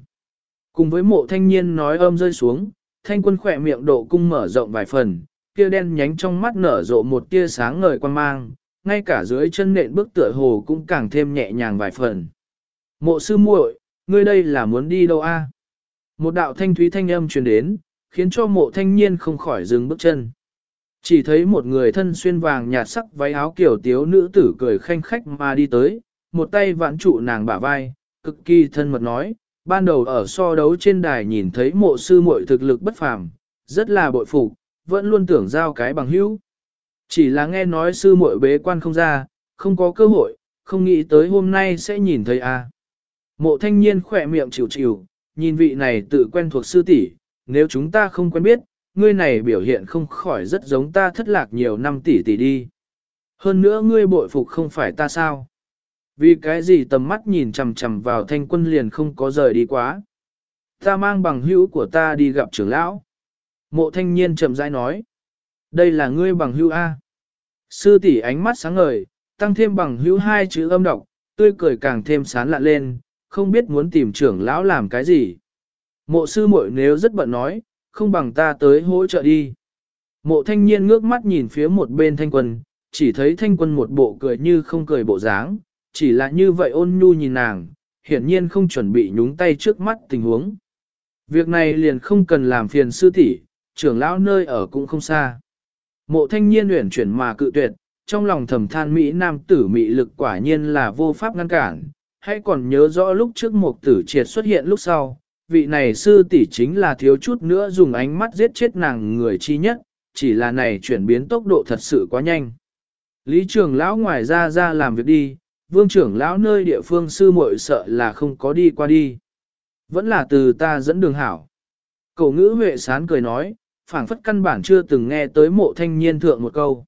Cùng với mộ thanh niên nói âm rơi xuống, thanh quân khỏe miệng độ cung mở rộng vài phần, kia đen nhánh trong mắt nở rộ một tia sáng ngời quan mang, ngay cả dưới chân nện bước tựa hồ cũng càng thêm nhẹ nhàng vài phần. Mộ sư muội, ngươi đây là muốn đi đâu a? Một đạo thanh thúy thanh âm truyền đến, khiến cho mộ thanh niên không khỏi dừng bước chân. Chỉ thấy một người thân xuyên vàng nhạt sắc váy áo kiểu tiếu nữ tử cười khanh khách mà đi tới, một tay vãn trụ nàng bả vai, cực kỳ thân mật nói, ban đầu ở so đấu trên đài nhìn thấy mộ sư muội thực lực bất phàm, rất là bội phục, vẫn luôn tưởng giao cái bằng hữu. Chỉ là nghe nói sư muội bế quan không ra, không có cơ hội, không nghĩ tới hôm nay sẽ nhìn thấy a. Mộ thanh niên khỏe miệng chịu chịu, nhìn vị này tự quen thuộc sư tỷ, nếu chúng ta không quen biết, ngươi này biểu hiện không khỏi rất giống ta thất lạc nhiều năm tỷ tỷ đi. Hơn nữa ngươi bội phục không phải ta sao? Vì cái gì tầm mắt nhìn chằm chằm vào thanh quân liền không có rời đi quá. Ta mang bằng hữu của ta đi gặp trưởng lão. Mộ thanh niên chậm rãi nói. Đây là ngươi bằng hữu A. Sư tỷ ánh mắt sáng ngời, tăng thêm bằng hữu hai chữ âm độc, tươi cười càng thêm sán lạ lên, không biết muốn tìm trưởng lão làm cái gì. Mộ sư muội nếu rất bận nói, không bằng ta tới hỗ trợ đi. Mộ thanh niên ngước mắt nhìn phía một bên thanh quân, chỉ thấy thanh quân một bộ cười như không cười bộ dáng, chỉ là như vậy ôn nhu nhìn nàng, hiển nhiên không chuẩn bị nhúng tay trước mắt tình huống. Việc này liền không cần làm phiền sư tỷ, trưởng lão nơi ở cũng không xa. Mộ thanh niên uyển chuyển mà cự tuyệt, trong lòng thầm than Mỹ nam tử Mỹ lực quả nhiên là vô pháp ngăn cản. Hãy còn nhớ rõ lúc trước một tử triệt xuất hiện lúc sau, vị này sư tỷ chính là thiếu chút nữa dùng ánh mắt giết chết nàng người chi nhất, chỉ là này chuyển biến tốc độ thật sự quá nhanh. Lý trưởng lão ngoài ra ra làm việc đi, vương trưởng lão nơi địa phương sư muội sợ là không có đi qua đi. Vẫn là từ ta dẫn đường hảo. Cổ ngữ Huệ sán cười nói, phảng phất căn bản chưa từng nghe tới mộ thanh niên thượng một câu.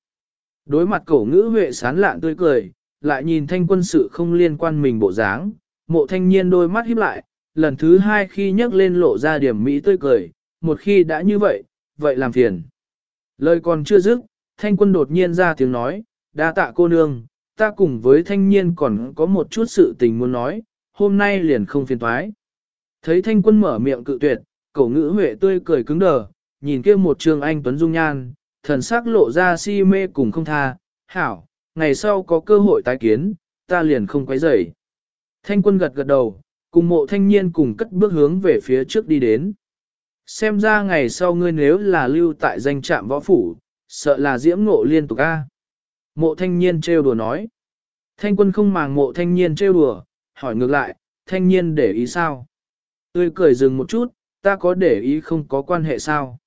Đối mặt cổ ngữ Huệ sán lạn tươi cười, lại nhìn thanh quân sự không liên quan mình bộ dáng, mộ thanh niên đôi mắt híp lại, lần thứ hai khi nhắc lên lộ ra điểm mỹ tươi cười, một khi đã như vậy, vậy làm phiền. Lời còn chưa dứt, thanh quân đột nhiên ra tiếng nói, đa tạ cô nương, ta cùng với thanh niên còn có một chút sự tình muốn nói, hôm nay liền không phiền thoái. Thấy thanh quân mở miệng cự tuyệt, cậu ngữ huệ tươi cười cứng đờ, nhìn kia một trường anh tuấn dung nhan, thần sắc lộ ra si mê cùng không tha, hảo, ngày sau có cơ hội tái kiến, ta liền không quấy rầy. Thanh quân gật gật đầu, cùng mộ thanh niên cùng cất bước hướng về phía trước đi đến. Xem ra ngày sau ngươi nếu là lưu tại danh trạm võ phủ, sợ là diễm ngộ liên tục a. Mộ thanh niên trêu đùa nói. Thanh quân không màng mộ thanh niên trêu đùa, hỏi ngược lại, thanh niên để ý sao? Tươi cười dừng một chút, ta có để ý không có quan hệ sao?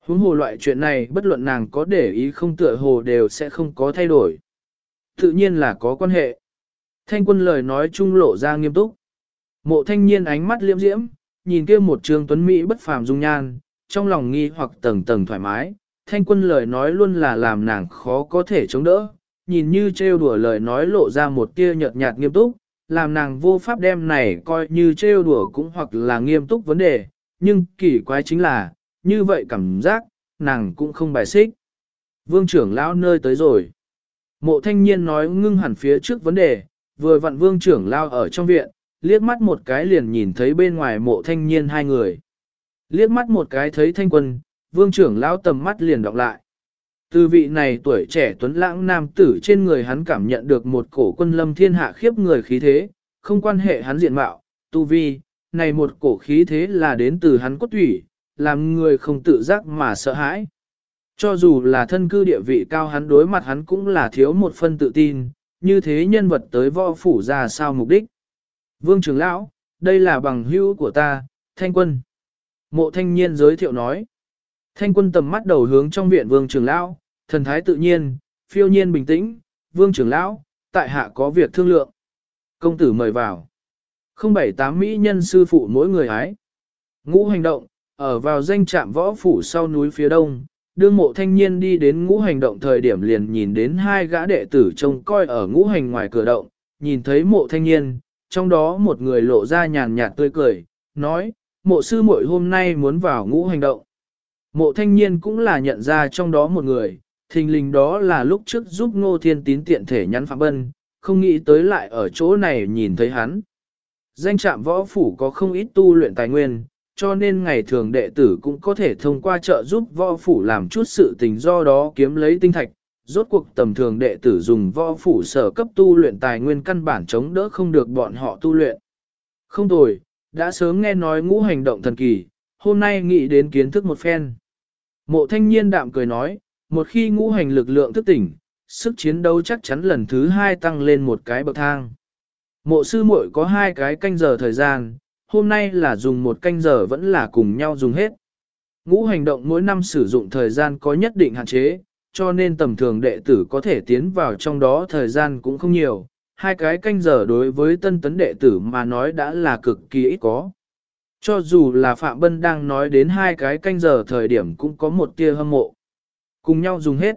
Huống hồ loại chuyện này bất luận nàng có để ý không tựa hồ đều sẽ không có thay đổi. Tự nhiên là có quan hệ. Thanh quân lời nói trung lộ ra nghiêm túc. Mộ thanh niên ánh mắt liễm diễm, nhìn kia một trường tuấn Mỹ bất phàm dung nhan, trong lòng nghi hoặc tầng tầng thoải mái, thanh quân lời nói luôn là làm nàng khó có thể chống đỡ, nhìn như trêu đùa lời nói lộ ra một tia nhợt nhạt nghiêm túc, làm nàng vô pháp đem này coi như trêu đùa cũng hoặc là nghiêm túc vấn đề, nhưng kỳ quái chính là, như vậy cảm giác, nàng cũng không bài xích. Vương trưởng lão nơi tới rồi. Mộ thanh niên nói ngưng hẳn phía trước vấn đề, vừa vặn vương trưởng lao ở trong viện, liếc mắt một cái liền nhìn thấy bên ngoài mộ thanh niên hai người. Liếc mắt một cái thấy thanh quân, vương trưởng lao tầm mắt liền đọc lại. Từ vị này tuổi trẻ tuấn lãng nam tử trên người hắn cảm nhận được một cổ quân lâm thiên hạ khiếp người khí thế, không quan hệ hắn diện mạo, tu vi, này một cổ khí thế là đến từ hắn cốt thủy, làm người không tự giác mà sợ hãi. Cho dù là thân cư địa vị cao hắn đối mặt hắn cũng là thiếu một phân tự tin, như thế nhân vật tới võ phủ ra sao mục đích. Vương trưởng lão, đây là bằng hữu của ta, Thanh Quân. Mộ thanh niên giới thiệu nói. Thanh quân tầm mắt đầu hướng trong viện vương trưởng lão, thần thái tự nhiên, phiêu nhiên bình tĩnh, vương trưởng lão, tại hạ có việc thương lượng. Công tử mời vào. Không bảy tám mỹ nhân sư phụ mỗi người hái. Ngũ hành động, ở vào danh trạm võ phủ sau núi phía đông, đương mộ thanh niên đi đến ngũ hành động thời điểm liền nhìn đến hai gã đệ tử trông coi ở ngũ hành ngoài cửa động, nhìn thấy mộ thanh niên, trong đó một người lộ ra nhàn nhạt tươi cười, nói, mộ sư muội hôm nay muốn vào ngũ hành động. Mộ thanh niên cũng là nhận ra trong đó một người, thình lình đó là lúc trước giúp ngô thiên tín tiện thể nhắn phạm bân, không nghĩ tới lại ở chỗ này nhìn thấy hắn. Danh trạm võ phủ có không ít tu luyện tài nguyên, cho nên ngày thường đệ tử cũng có thể thông qua trợ giúp võ phủ làm chút sự tình do đó kiếm lấy tinh thạch. Rốt cuộc tầm thường đệ tử dùng võ phủ sở cấp tu luyện tài nguyên căn bản chống đỡ không được bọn họ tu luyện. Không tồi, đã sớm nghe nói ngũ hành động thần kỳ, hôm nay nghĩ đến kiến thức một phen. Mộ thanh niên đạm cười nói, một khi ngũ hành lực lượng thức tỉnh, sức chiến đấu chắc chắn lần thứ hai tăng lên một cái bậc thang. Mộ sư muội có hai cái canh giờ thời gian, hôm nay là dùng một canh giờ vẫn là cùng nhau dùng hết. Ngũ hành động mỗi năm sử dụng thời gian có nhất định hạn chế, cho nên tầm thường đệ tử có thể tiến vào trong đó thời gian cũng không nhiều. Hai cái canh giờ đối với tân tấn đệ tử mà nói đã là cực kỳ ít có. Cho dù là Phạm Bân đang nói đến hai cái canh giờ thời điểm cũng có một tia hâm mộ. Cùng nhau dùng hết.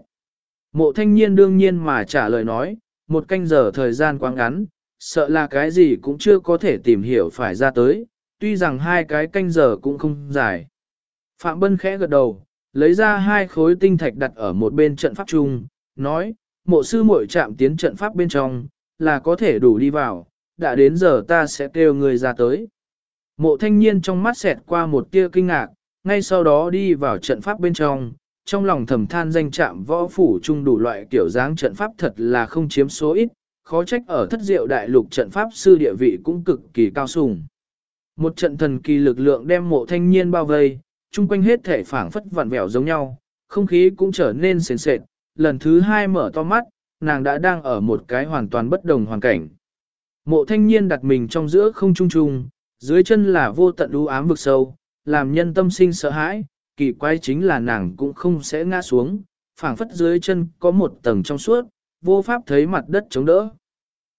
Mộ thanh niên đương nhiên mà trả lời nói, một canh giờ thời gian quá ngắn, sợ là cái gì cũng chưa có thể tìm hiểu phải ra tới, tuy rằng hai cái canh giờ cũng không dài. Phạm Bân khẽ gật đầu, lấy ra hai khối tinh thạch đặt ở một bên trận pháp chung, nói, mộ sư muội chạm tiến trận pháp bên trong, là có thể đủ đi vào, đã đến giờ ta sẽ kêu người ra tới. Mộ thanh niên trong mắt xẹt qua một tia kinh ngạc, ngay sau đó đi vào trận pháp bên trong, trong lòng thầm than danh trạm võ phủ chung đủ loại kiểu dáng trận pháp thật là không chiếm số ít, khó trách ở thất diệu đại lục trận pháp sư địa vị cũng cực kỳ cao sùng. Một trận thần kỳ lực lượng đem mộ thanh niên bao vây, chung quanh hết thể phảng phất vặn vẹo giống nhau, không khí cũng trở nên sền sệt, lần thứ hai mở to mắt, nàng đã đang ở một cái hoàn toàn bất đồng hoàn cảnh. Mộ thanh niên đặt mình trong giữa không trung trung, dưới chân là vô tận u ám vực sâu, làm nhân tâm sinh sợ hãi, kỳ quái chính là nàng cũng không sẽ ngã xuống, phảng phất dưới chân có một tầng trong suốt, vô pháp thấy mặt đất chống đỡ.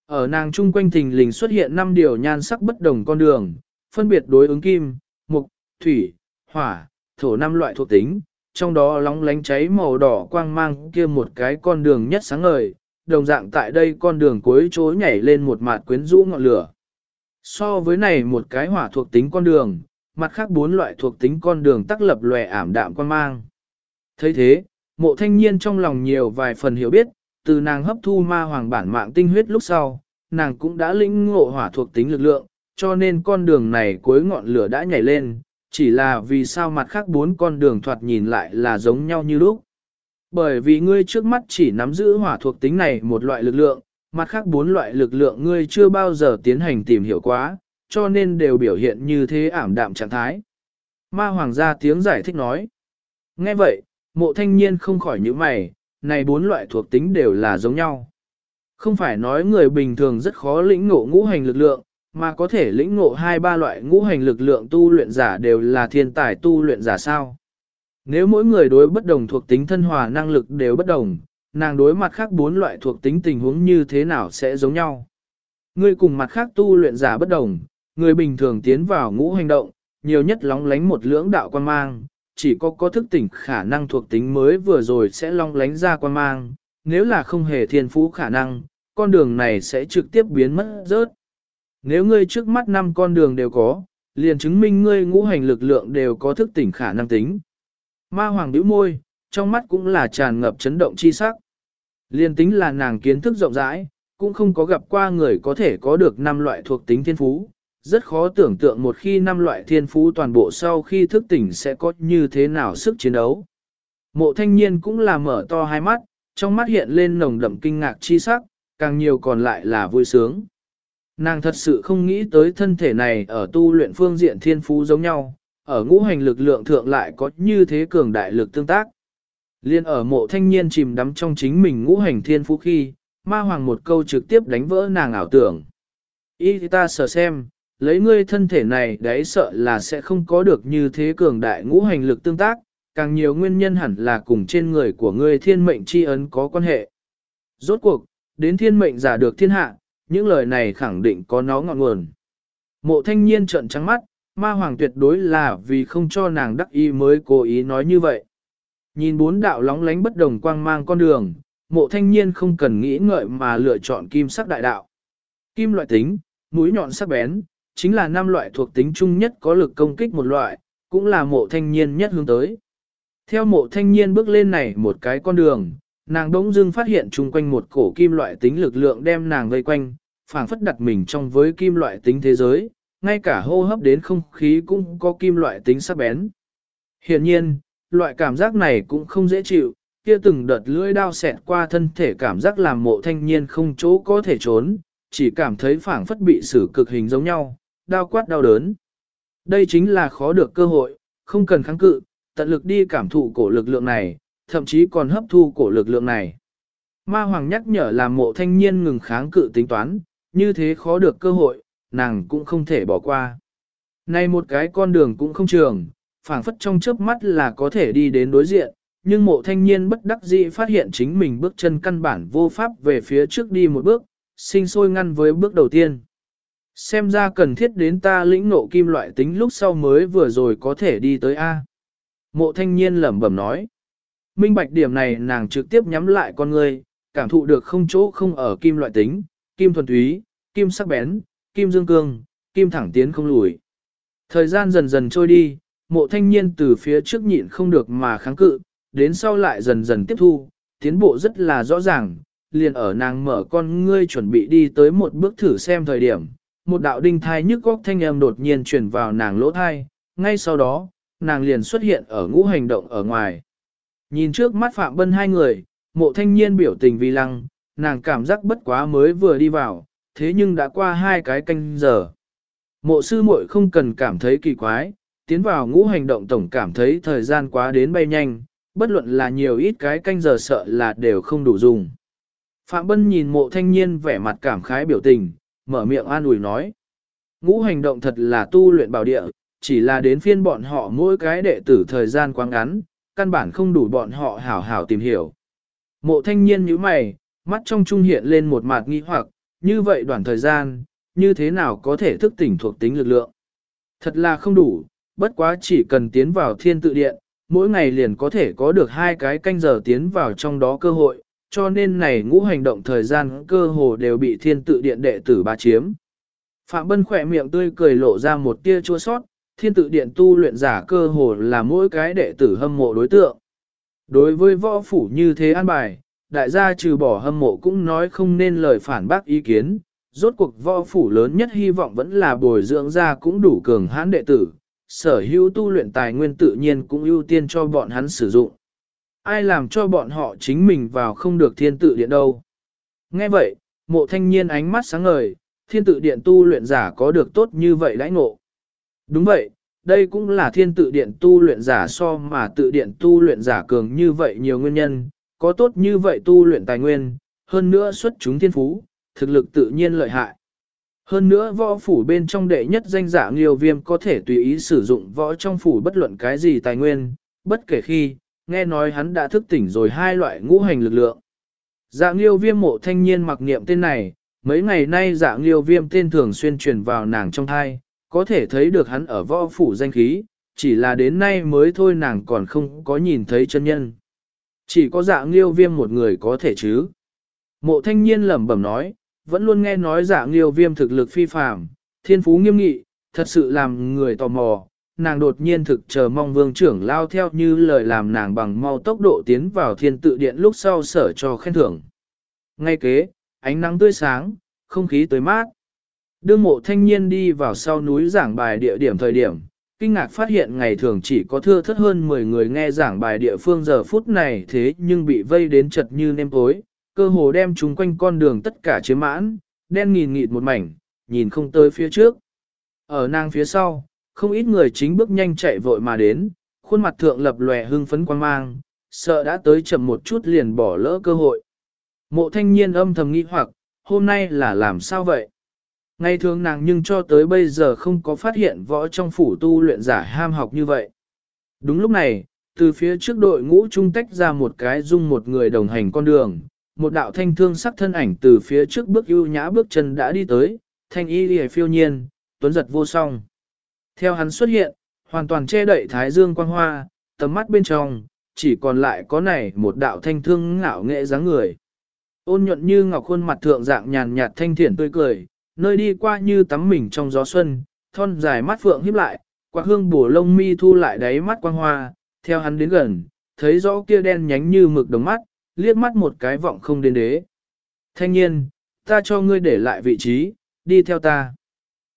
Ở nàng chung quanh thình lình xuất hiện năm điều nhan sắc bất đồng con đường, phân biệt đối ứng kim, mục, thủy, hỏa, thổ năm loại thuộc tính, trong đó lóng lánh cháy màu đỏ quang mang kia một cái con đường nhất sáng ngời, đồng dạng tại đây con đường cuối chối nhảy lên một mạt quyến rũ ngọn lửa. So với này một cái hỏa thuộc tính con đường, mặt khác bốn loại thuộc tính con đường tắc lập lòe ảm đạm quan mang. thấy thế, mộ thanh niên trong lòng nhiều vài phần hiểu biết, từ nàng hấp thu ma hoàng bản mạng tinh huyết lúc sau, nàng cũng đã lĩnh ngộ hỏa thuộc tính lực lượng, cho nên con đường này cuối ngọn lửa đã nhảy lên, chỉ là vì sao mặt khác bốn con đường thoạt nhìn lại là giống nhau như lúc. Bởi vì ngươi trước mắt chỉ nắm giữ hỏa thuộc tính này một loại lực lượng, mặt khác bốn loại lực lượng ngươi chưa bao giờ tiến hành tìm hiểu quá, cho nên đều biểu hiện như thế ảm đạm trạng thái. Ma hoàng gia tiếng giải thích nói. Nghe vậy, mộ thanh niên không khỏi những mày, này bốn loại thuộc tính đều là giống nhau. Không phải nói người bình thường rất khó lĩnh ngộ ngũ hành lực lượng, mà có thể lĩnh ngộ hai ba loại ngũ hành lực lượng tu luyện giả đều là thiên tài tu luyện giả sao. Nếu mỗi người đối bất đồng thuộc tính thân hòa năng lực đều bất đồng, nàng đối mặt khác bốn loại thuộc tính tình huống như thế nào sẽ giống nhau. Người cùng mặt khác tu luyện giả bất đồng, người bình thường tiến vào ngũ hành động, nhiều nhất lóng lánh một lưỡng đạo quan mang, chỉ có có thức tỉnh khả năng thuộc tính mới vừa rồi sẽ long lánh ra quan mang, nếu là không hề thiên phú khả năng, con đường này sẽ trực tiếp biến mất rớt. Nếu ngươi trước mắt năm con đường đều có, liền chứng minh ngươi ngũ hành lực lượng đều có thức tỉnh khả năng tính. Ma hoàng bĩu môi, trong mắt cũng là tràn ngập chấn động chi sắc. Liên tính là nàng kiến thức rộng rãi, cũng không có gặp qua người có thể có được năm loại thuộc tính thiên phú. Rất khó tưởng tượng một khi năm loại thiên phú toàn bộ sau khi thức tỉnh sẽ có như thế nào sức chiến đấu. Mộ thanh niên cũng là mở to hai mắt, trong mắt hiện lên nồng đậm kinh ngạc chi sắc, càng nhiều còn lại là vui sướng. Nàng thật sự không nghĩ tới thân thể này ở tu luyện phương diện thiên phú giống nhau, ở ngũ hành lực lượng thượng lại có như thế cường đại lực tương tác. Liên ở mộ thanh niên chìm đắm trong chính mình ngũ hành thiên phú khi, ma hoàng một câu trực tiếp đánh vỡ nàng ảo tưởng. Ý ta sờ xem, lấy ngươi thân thể này đấy sợ là sẽ không có được như thế cường đại ngũ hành lực tương tác, càng nhiều nguyên nhân hẳn là cùng trên người của ngươi thiên mệnh chi ấn có quan hệ. Rốt cuộc, đến thiên mệnh giả được thiên hạ, những lời này khẳng định có nó ngọn nguồn. Mộ thanh niên trợn trắng mắt, ma hoàng tuyệt đối là vì không cho nàng đắc ý mới cố ý nói như vậy. Nhìn bốn đạo lóng lánh bất đồng quang mang con đường, mộ thanh niên không cần nghĩ ngợi mà lựa chọn kim sắc đại đạo. Kim loại tính, mũi nhọn sắc bén, chính là năm loại thuộc tính chung nhất có lực công kích một loại, cũng là mộ thanh niên nhất hướng tới. Theo mộ thanh niên bước lên này một cái con đường, nàng đống dưng phát hiện chung quanh một cổ kim loại tính lực lượng đem nàng vây quanh, phảng phất đặt mình trong với kim loại tính thế giới, ngay cả hô hấp đến không khí cũng có kim loại tính sắc bén. Hiện nhiên, loại cảm giác này cũng không dễ chịu, kia từng đợt lưỡi đao xẹt qua thân thể cảm giác làm mộ thanh niên không chỗ có thể trốn, chỉ cảm thấy phảng phất bị xử cực hình giống nhau, đau quát đau đớn. Đây chính là khó được cơ hội, không cần kháng cự, tận lực đi cảm thụ cổ lực lượng này, thậm chí còn hấp thu cổ lực lượng này. Ma Hoàng nhắc nhở làm mộ thanh niên ngừng kháng cự tính toán, như thế khó được cơ hội, nàng cũng không thể bỏ qua. Này một cái con đường cũng không trường, phảng phất trong chớp mắt là có thể đi đến đối diện, nhưng mộ thanh niên bất đắc dĩ phát hiện chính mình bước chân căn bản vô pháp về phía trước đi một bước, sinh sôi ngăn với bước đầu tiên. Xem ra cần thiết đến ta lĩnh ngộ kim loại tính lúc sau mới vừa rồi có thể đi tới A. Mộ thanh niên lẩm bẩm nói. Minh bạch điểm này nàng trực tiếp nhắm lại con người, cảm thụ được không chỗ không ở kim loại tính, kim thuần túy, kim sắc bén, kim dương cương, kim thẳng tiến không lùi. Thời gian dần dần trôi đi, mộ thanh niên từ phía trước nhịn không được mà kháng cự, đến sau lại dần dần tiếp thu, tiến bộ rất là rõ ràng, liền ở nàng mở con ngươi chuẩn bị đi tới một bước thử xem thời điểm, một đạo đinh thai nhức góc thanh âm đột nhiên truyền vào nàng lỗ thai, ngay sau đó, nàng liền xuất hiện ở ngũ hành động ở ngoài. Nhìn trước mắt Phạm Bân hai người, mộ thanh niên biểu tình vi lăng, nàng cảm giác bất quá mới vừa đi vào, thế nhưng đã qua hai cái canh giờ. Mộ sư muội không cần cảm thấy kỳ quái, tiến vào ngũ hành động tổng cảm thấy thời gian quá đến bay nhanh, bất luận là nhiều ít cái canh giờ sợ là đều không đủ dùng. Phạm Bân nhìn mộ thanh niên vẻ mặt cảm khái biểu tình, mở miệng an ủi nói. Ngũ hành động thật là tu luyện bảo địa, chỉ là đến phiên bọn họ mỗi cái đệ tử thời gian quá ngắn, căn bản không đủ bọn họ hảo hảo tìm hiểu. Mộ thanh niên như mày, mắt trong trung hiện lên một mặt nghi hoặc, như vậy đoạn thời gian, như thế nào có thể thức tỉnh thuộc tính lực lượng. Thật là không đủ, bất quá chỉ cần tiến vào thiên tự điện, mỗi ngày liền có thể có được hai cái canh giờ tiến vào trong đó cơ hội, cho nên này ngũ hành động thời gian cơ hồ đều bị thiên tự điện đệ tử ba chiếm. Phạm Bân khỏe miệng tươi cười lộ ra một tia chua sót, thiên tự điện tu luyện giả cơ hồ là mỗi cái đệ tử hâm mộ đối tượng. Đối với võ phủ như thế an bài, đại gia trừ bỏ hâm mộ cũng nói không nên lời phản bác ý kiến, rốt cuộc võ phủ lớn nhất hy vọng vẫn là bồi dưỡng ra cũng đủ cường hãn đệ tử, sở hữu tu luyện tài nguyên tự nhiên cũng ưu tiên cho bọn hắn sử dụng. Ai làm cho bọn họ chính mình vào không được thiên tự điện đâu. Nghe vậy, mộ thanh niên ánh mắt sáng ngời, thiên tự điện tu luyện giả có được tốt như vậy đãi ngộ. Đúng vậy, đây cũng là thiên tự điện tu luyện giả so mà tự điện tu luyện giả cường như vậy nhiều nguyên nhân, có tốt như vậy tu luyện tài nguyên, hơn nữa xuất chúng thiên phú, thực lực tự nhiên lợi hại. Hơn nữa võ phủ bên trong đệ nhất danh giả nghiêu viêm có thể tùy ý sử dụng võ trong phủ bất luận cái gì tài nguyên, bất kể khi, nghe nói hắn đã thức tỉnh rồi hai loại ngũ hành lực lượng. Dạ nghiêu viêm mộ thanh niên mặc niệm tên này, mấy ngày nay dạ nghiêu viêm tên thường xuyên truyền vào nàng trong thai, có thể thấy được hắn ở võ phủ danh khí, chỉ là đến nay mới thôi nàng còn không có nhìn thấy chân nhân. Chỉ có dạ nghiêu viêm một người có thể chứ. Mộ thanh niên lẩm bẩm nói, vẫn luôn nghe nói dạ nghiêu viêm thực lực phi phàm, thiên phú nghiêm nghị, thật sự làm người tò mò. Nàng đột nhiên thực chờ mong vương trưởng lao theo như lời làm nàng bằng mau tốc độ tiến vào thiên tự điện lúc sau sở cho khen thưởng. Ngay kế, ánh nắng tươi sáng, không khí tới mát. Đương mộ thanh niên đi vào sau núi giảng bài địa điểm thời điểm, kinh ngạc phát hiện ngày thường chỉ có thưa thất hơn 10 người nghe giảng bài địa phương giờ phút này thế nhưng bị vây đến chật như nêm tối, cơ hồ đem chúng quanh con đường tất cả chiếm mãn, đen nghìn nghịt một mảnh, nhìn không tới phía trước. Ở nàng phía sau, không ít người chính bước nhanh chạy vội mà đến, khuôn mặt thượng lập lòe hưng phấn quan mang, sợ đã tới chậm một chút liền bỏ lỡ cơ hội. Mộ thanh niên âm thầm nghĩ hoặc, hôm nay là làm sao vậy? Ngày thường nàng nhưng cho tới bây giờ không có phát hiện võ trong phủ tu luyện giả ham học như vậy. Đúng lúc này, từ phía trước đội ngũ trung tách ra một cái dung một người đồng hành con đường, một đạo thanh thương sắc thân ảnh từ phía trước bước ưu nhã bước chân đã đi tới, thanh y lìa phiêu nhiên, tuấn giật vô song. Theo hắn xuất hiện, hoàn toàn che đậy thái dương quang hoa, tầm mắt bên trong, chỉ còn lại có này một đạo thanh thương ngạo nghệ dáng người. Ôn nhuận như ngọc khuôn mặt thượng dạng nhàn nhạt thanh thiện tươi cười, nơi đi qua như tắm mình trong gió xuân, thon dài mắt phượng híp lại, quạt hương bổ lông mi thu lại đáy mắt quang hoa, theo hắn đến gần, thấy rõ kia đen nhánh như mực đồng mắt, liếc mắt một cái vọng không đến đế. Thanh nhiên, ta cho ngươi để lại vị trí, đi theo ta.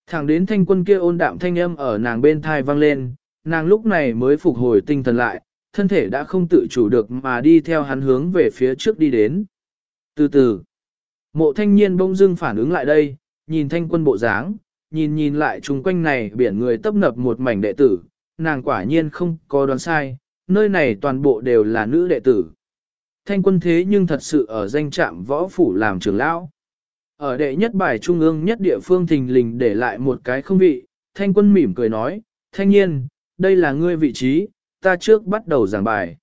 Thẳng đến thanh quân kia ôn đạm thanh âm ở nàng bên thai vang lên, nàng lúc này mới phục hồi tinh thần lại, thân thể đã không tự chủ được mà đi theo hắn hướng về phía trước đi đến. Từ từ, mộ thanh niên bông dưng phản ứng lại đây, nhìn thanh quân bộ dáng, nhìn nhìn lại chung quanh này biển người tấp nập một mảnh đệ tử, nàng quả nhiên không có đoán sai, nơi này toàn bộ đều là nữ đệ tử. Thanh quân thế nhưng thật sự ở danh trạm võ phủ làm trưởng lão. Ở đệ nhất bài trung ương nhất địa phương thình lình để lại một cái không vị, thanh quân mỉm cười nói, thanh nhiên, đây là ngươi vị trí, ta trước bắt đầu giảng bài.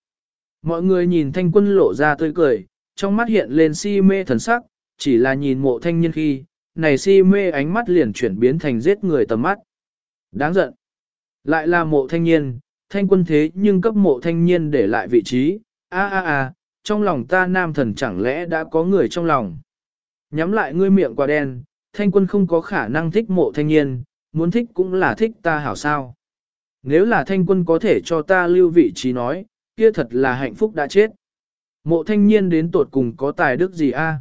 Mọi người nhìn thanh quân lộ ra tươi cười, trong mắt hiện lên si mê thần sắc, chỉ là nhìn mộ thanh nhiên khi, này si mê ánh mắt liền chuyển biến thành giết người tầm mắt. Đáng giận. Lại là mộ thanh nhiên, thanh quân thế nhưng cấp mộ thanh nhiên để lại vị trí, a a a, trong lòng ta nam thần chẳng lẽ đã có người trong lòng. Nhắm lại ngươi miệng quả đen, thanh quân không có khả năng thích mộ thanh niên, muốn thích cũng là thích ta hảo sao. Nếu là thanh quân có thể cho ta lưu vị trí nói, kia thật là hạnh phúc đã chết. Mộ thanh niên đến tột cùng có tài đức gì a?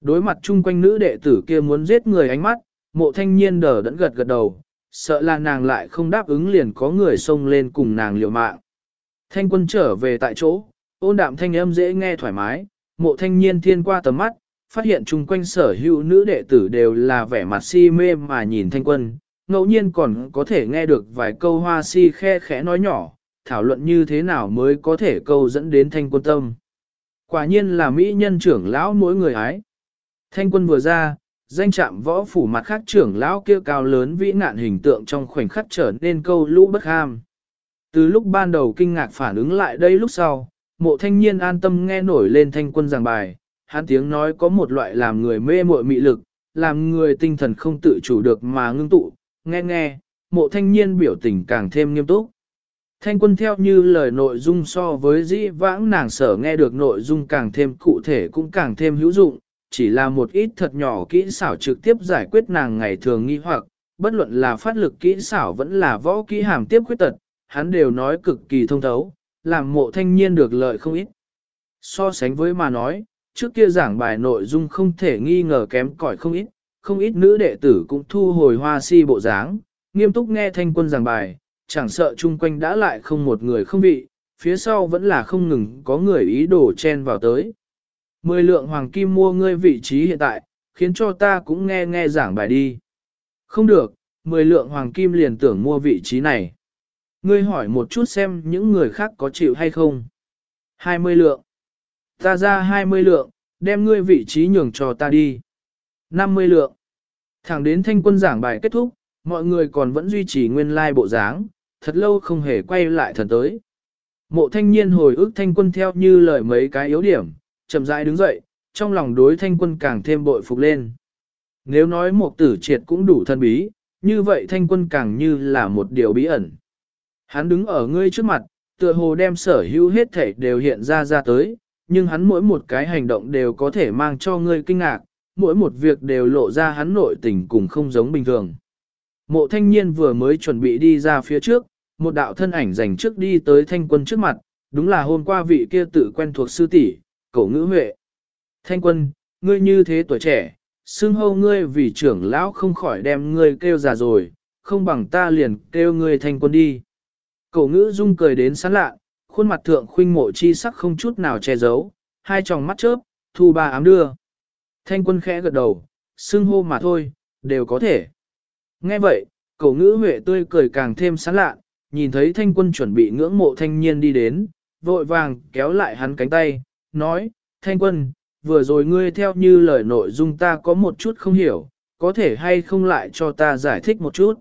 Đối mặt chung quanh nữ đệ tử kia muốn giết người ánh mắt, mộ thanh niên đờ đẫn gật gật đầu, sợ là nàng lại không đáp ứng liền có người xông lên cùng nàng liều mạng. Thanh quân trở về tại chỗ, ôn đạm thanh âm dễ nghe thoải mái, mộ thanh niên thiên qua tầm mắt, phát hiện chung quanh sở hữu nữ đệ tử đều là vẻ mặt si mê mà nhìn thanh quân, ngẫu nhiên còn có thể nghe được vài câu hoa si khe khẽ nói nhỏ, thảo luận như thế nào mới có thể câu dẫn đến thanh quân tâm. Quả nhiên là mỹ nhân trưởng lão mỗi người ái. Thanh quân vừa ra, danh chạm võ phủ mặt khác trưởng lão kia cao lớn vĩ nạn hình tượng trong khoảnh khắc trở nên câu lũ bất ham. Từ lúc ban đầu kinh ngạc phản ứng lại đây lúc sau, mộ thanh niên an tâm nghe nổi lên thanh quân giảng bài, hắn tiếng nói có một loại làm người mê muội mị lực, làm người tinh thần không tự chủ được mà ngưng tụ, nghe nghe, mộ thanh niên biểu tình càng thêm nghiêm túc. Thanh quân theo như lời nội dung so với dĩ vãng nàng sở nghe được nội dung càng thêm cụ thể cũng càng thêm hữu dụng, chỉ là một ít thật nhỏ kỹ xảo trực tiếp giải quyết nàng ngày thường nghi hoặc, bất luận là phát lực kỹ xảo vẫn là võ kỹ hàm tiếp khuyết tật, hắn đều nói cực kỳ thông thấu, làm mộ thanh niên được lợi không ít. So sánh với mà nói, trước kia giảng bài nội dung không thể nghi ngờ kém cỏi không ít, không ít nữ đệ tử cũng thu hồi hoa si bộ dáng, nghiêm túc nghe thanh quân giảng bài, chẳng sợ chung quanh đã lại không một người không bị, phía sau vẫn là không ngừng có người ý đồ chen vào tới. Mười lượng hoàng kim mua ngươi vị trí hiện tại, khiến cho ta cũng nghe nghe giảng bài đi. Không được, mười lượng hoàng kim liền tưởng mua vị trí này. Ngươi hỏi một chút xem những người khác có chịu hay không. Hai mươi lượng. Ta ra hai mươi lượng, đem ngươi vị trí nhường cho ta đi. Năm mươi lượng. Thẳng đến thanh quân giảng bài kết thúc, mọi người còn vẫn duy trì nguyên lai bộ dáng, thật lâu không hề quay lại thần tới. Mộ thanh niên hồi ức thanh quân theo như lời mấy cái yếu điểm, chậm rãi đứng dậy, trong lòng đối thanh quân càng thêm bội phục lên. Nếu nói một tử triệt cũng đủ thân bí, như vậy thanh quân càng như là một điều bí ẩn. Hắn đứng ở ngươi trước mặt, tựa hồ đem sở hữu hết thể đều hiện ra ra tới, nhưng hắn mỗi một cái hành động đều có thể mang cho ngươi kinh ngạc, mỗi một việc đều lộ ra hắn nội tình cùng không giống bình thường. Mộ thanh niên vừa mới chuẩn bị đi ra phía trước, một đạo thân ảnh dành trước đi tới thanh quân trước mặt, đúng là hôm qua vị kia tự quen thuộc sư tỷ, cổ ngữ huệ. Thanh quân, ngươi như thế tuổi trẻ, xưng hâu ngươi vì trưởng lão không khỏi đem ngươi kêu già rồi, không bằng ta liền kêu ngươi thanh quân đi. Cổ ngữ dung cười đến sán lạ, khuôn mặt thượng khuynh mộ chi sắc không chút nào che giấu, hai tròng mắt chớp, thu ba ám đưa. Thanh quân khẽ gật đầu, xưng hô mà thôi, đều có thể. Nghe vậy, cổ ngữ huệ tươi cười càng thêm sán lạ, nhìn thấy thanh quân chuẩn bị ngưỡng mộ thanh niên đi đến, vội vàng kéo lại hắn cánh tay, nói, thanh quân, vừa rồi ngươi theo như lời nội dung ta có một chút không hiểu, có thể hay không lại cho ta giải thích một chút.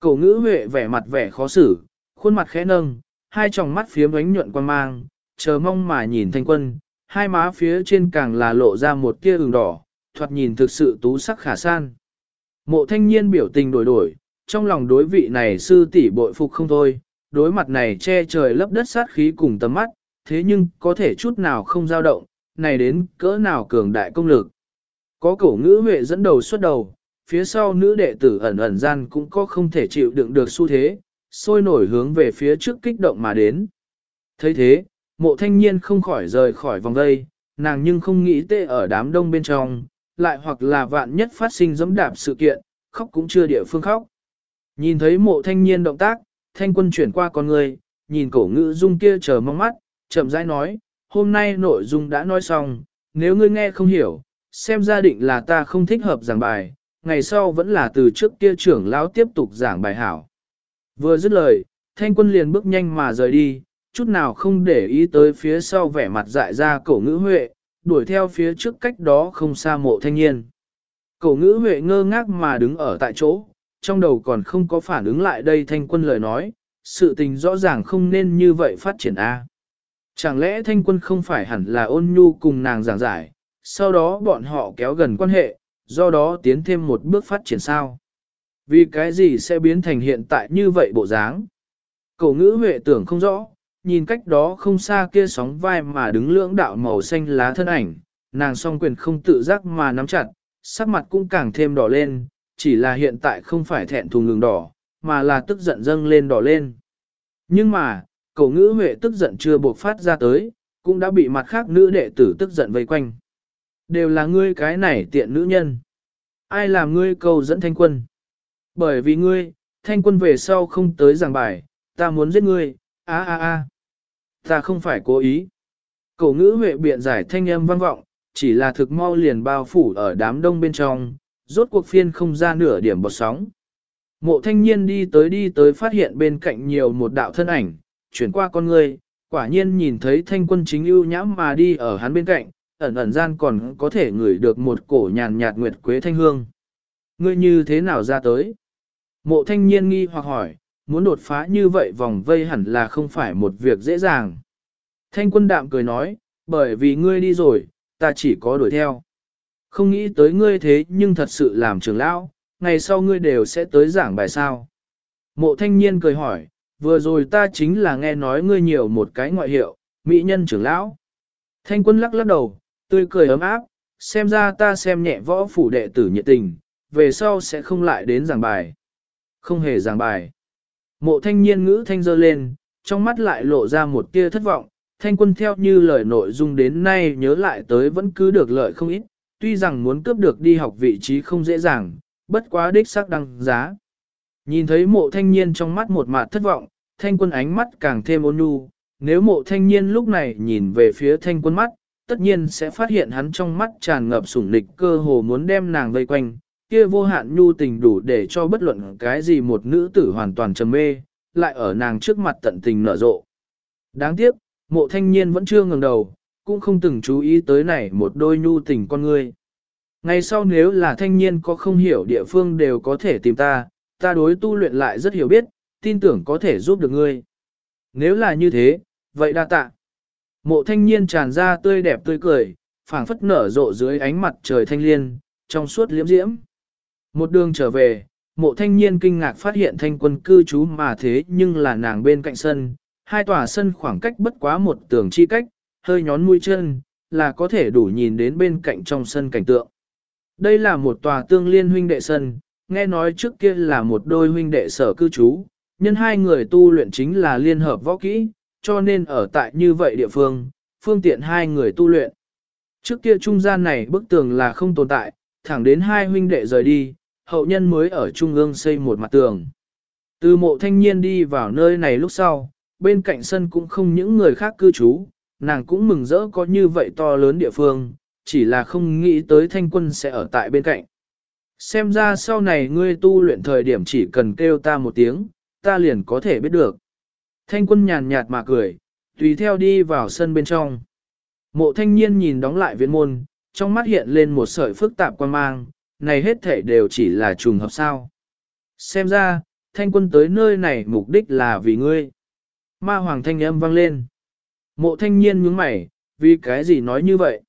Cổ ngữ huệ vẻ mặt vẻ khó xử, khuôn mặt khẽ nâng, hai tròng mắt phía ánh nhuận quan mang, chờ mong mà nhìn thanh quân, hai má phía trên càng là lộ ra một tia ửng đỏ, thoạt nhìn thực sự tú sắc khả san. Mộ thanh niên biểu tình đổi đổi, trong lòng đối vị này sư tỷ bội phục không thôi, đối mặt này che trời lấp đất sát khí cùng tầm mắt, thế nhưng có thể chút nào không dao động, này đến cỡ nào cường đại công lực. Có cổ ngữ huệ dẫn đầu xuất đầu, phía sau nữ đệ tử ẩn ẩn gian cũng có không thể chịu đựng được xu thế, sôi nổi hướng về phía trước kích động mà đến. thấy thế, mộ thanh niên không khỏi rời khỏi vòng đây, nàng nhưng không nghĩ tê ở đám đông bên trong, lại hoặc là vạn nhất phát sinh dẫm đạp sự kiện, khóc cũng chưa địa phương khóc. Nhìn thấy mộ thanh niên động tác, thanh quân chuyển qua con người, nhìn cổ ngữ dung kia chờ mong mắt, chậm rãi nói, hôm nay nội dung đã nói xong, nếu ngươi nghe không hiểu, xem gia định là ta không thích hợp giảng bài, ngày sau vẫn là từ trước kia trưởng lão tiếp tục giảng bài hảo. Vừa dứt lời, thanh quân liền bước nhanh mà rời đi, chút nào không để ý tới phía sau vẻ mặt dại ra cổ ngữ huệ, đuổi theo phía trước cách đó không xa mộ thanh niên. Cổ ngữ huệ ngơ ngác mà đứng ở tại chỗ, trong đầu còn không có phản ứng lại đây thanh quân lời nói, sự tình rõ ràng không nên như vậy phát triển A. Chẳng lẽ thanh quân không phải hẳn là ôn nhu cùng nàng giảng giải, sau đó bọn họ kéo gần quan hệ, do đó tiến thêm một bước phát triển sao? Vì cái gì sẽ biến thành hiện tại như vậy bộ dáng? Cổ ngữ huệ tưởng không rõ, nhìn cách đó không xa kia sóng vai mà đứng lưỡng đạo màu xanh lá thân ảnh, nàng song quyền không tự giác mà nắm chặt, sắc mặt cũng càng thêm đỏ lên, chỉ là hiện tại không phải thẹn thùng ngừng đỏ, mà là tức giận dâng lên đỏ lên. Nhưng mà, cổ ngữ huệ tức giận chưa buộc phát ra tới, cũng đã bị mặt khác nữ đệ tử tức giận vây quanh. Đều là ngươi cái này tiện nữ nhân. Ai làm ngươi cầu dẫn thanh quân? Bởi vì ngươi, thanh quân về sau không tới giảng bài, ta muốn giết ngươi, a a a. Ta không phải cố ý. Cổ ngữ huệ biện giải thanh âm vang vọng, chỉ là thực mau liền bao phủ ở đám đông bên trong, rốt cuộc phiên không ra nửa điểm bọt sóng. Mộ thanh niên đi tới đi tới phát hiện bên cạnh nhiều một đạo thân ảnh, chuyển qua con người, quả nhiên nhìn thấy thanh quân chính ưu nhãm mà đi ở hắn bên cạnh, ẩn ẩn gian còn có thể ngửi được một cổ nhàn nhạt nguyệt quế thanh hương. Ngươi như thế nào ra tới? Mộ thanh niên nghi hoặc hỏi, muốn đột phá như vậy vòng vây hẳn là không phải một việc dễ dàng. Thanh quân đạm cười nói, bởi vì ngươi đi rồi, ta chỉ có đuổi theo. Không nghĩ tới ngươi thế nhưng thật sự làm trưởng lão, ngày sau ngươi đều sẽ tới giảng bài sao. Mộ thanh niên cười hỏi, vừa rồi ta chính là nghe nói ngươi nhiều một cái ngoại hiệu, mỹ nhân trưởng lão. Thanh quân lắc lắc đầu, tươi cười ấm áp, xem ra ta xem nhẹ võ phủ đệ tử nhiệt tình, về sau sẽ không lại đến giảng bài. Không hề giảng bài. Mộ thanh niên ngữ thanh dơ lên, trong mắt lại lộ ra một tia thất vọng, thanh quân theo như lời nội dung đến nay nhớ lại tới vẫn cứ được lợi không ít, tuy rằng muốn cướp được đi học vị trí không dễ dàng, bất quá đích xác đăng giá. Nhìn thấy mộ thanh niên trong mắt một mạt thất vọng, thanh quân ánh mắt càng thêm ôn nhu, nếu mộ thanh niên lúc này nhìn về phía thanh quân mắt, tất nhiên sẽ phát hiện hắn trong mắt tràn ngập sủng lịch cơ hồ muốn đem nàng vây quanh, kia vô hạn nhu tình đủ để cho bất luận cái gì một nữ tử hoàn toàn trầm mê, lại ở nàng trước mặt tận tình nở rộ. Đáng tiếc, mộ thanh niên vẫn chưa ngừng đầu, cũng không từng chú ý tới này một đôi nhu tình con người. Ngày sau nếu là thanh niên có không hiểu địa phương đều có thể tìm ta, ta đối tu luyện lại rất hiểu biết, tin tưởng có thể giúp được ngươi. Nếu là như thế, vậy đa tạ. Mộ thanh niên tràn ra tươi đẹp tươi cười, phảng phất nở rộ dưới ánh mặt trời thanh liên, trong suốt liễm diễm. Một đường trở về, mộ thanh niên kinh ngạc phát hiện thanh quân cư trú mà thế nhưng là nàng bên cạnh sân, hai tòa sân khoảng cách bất quá một tường chi cách, hơi nhón mũi chân, là có thể đủ nhìn đến bên cạnh trong sân cảnh tượng. Đây là một tòa tương liên huynh đệ sân, nghe nói trước kia là một đôi huynh đệ sở cư trú, nhân hai người tu luyện chính là liên hợp võ kỹ, cho nên ở tại như vậy địa phương, phương tiện hai người tu luyện. Trước kia trung gian này bức tường là không tồn tại, thẳng đến hai huynh đệ rời đi, hậu nhân mới ở trung ương xây một mặt tường. Từ mộ thanh niên đi vào nơi này lúc sau, bên cạnh sân cũng không những người khác cư trú, nàng cũng mừng rỡ có như vậy to lớn địa phương, chỉ là không nghĩ tới thanh quân sẽ ở tại bên cạnh. Xem ra sau này ngươi tu luyện thời điểm chỉ cần kêu ta một tiếng, ta liền có thể biết được. Thanh quân nhàn nhạt mà cười, tùy theo đi vào sân bên trong. Mộ thanh niên nhìn đóng lại viện môn, trong mắt hiện lên một sợi phức tạp quan mang, này hết thể đều chỉ là trùng hợp sao. Xem ra, thanh quân tới nơi này mục đích là vì ngươi. Ma hoàng thanh âm vang lên. Mộ thanh niên nhướng mày, vì cái gì nói như vậy?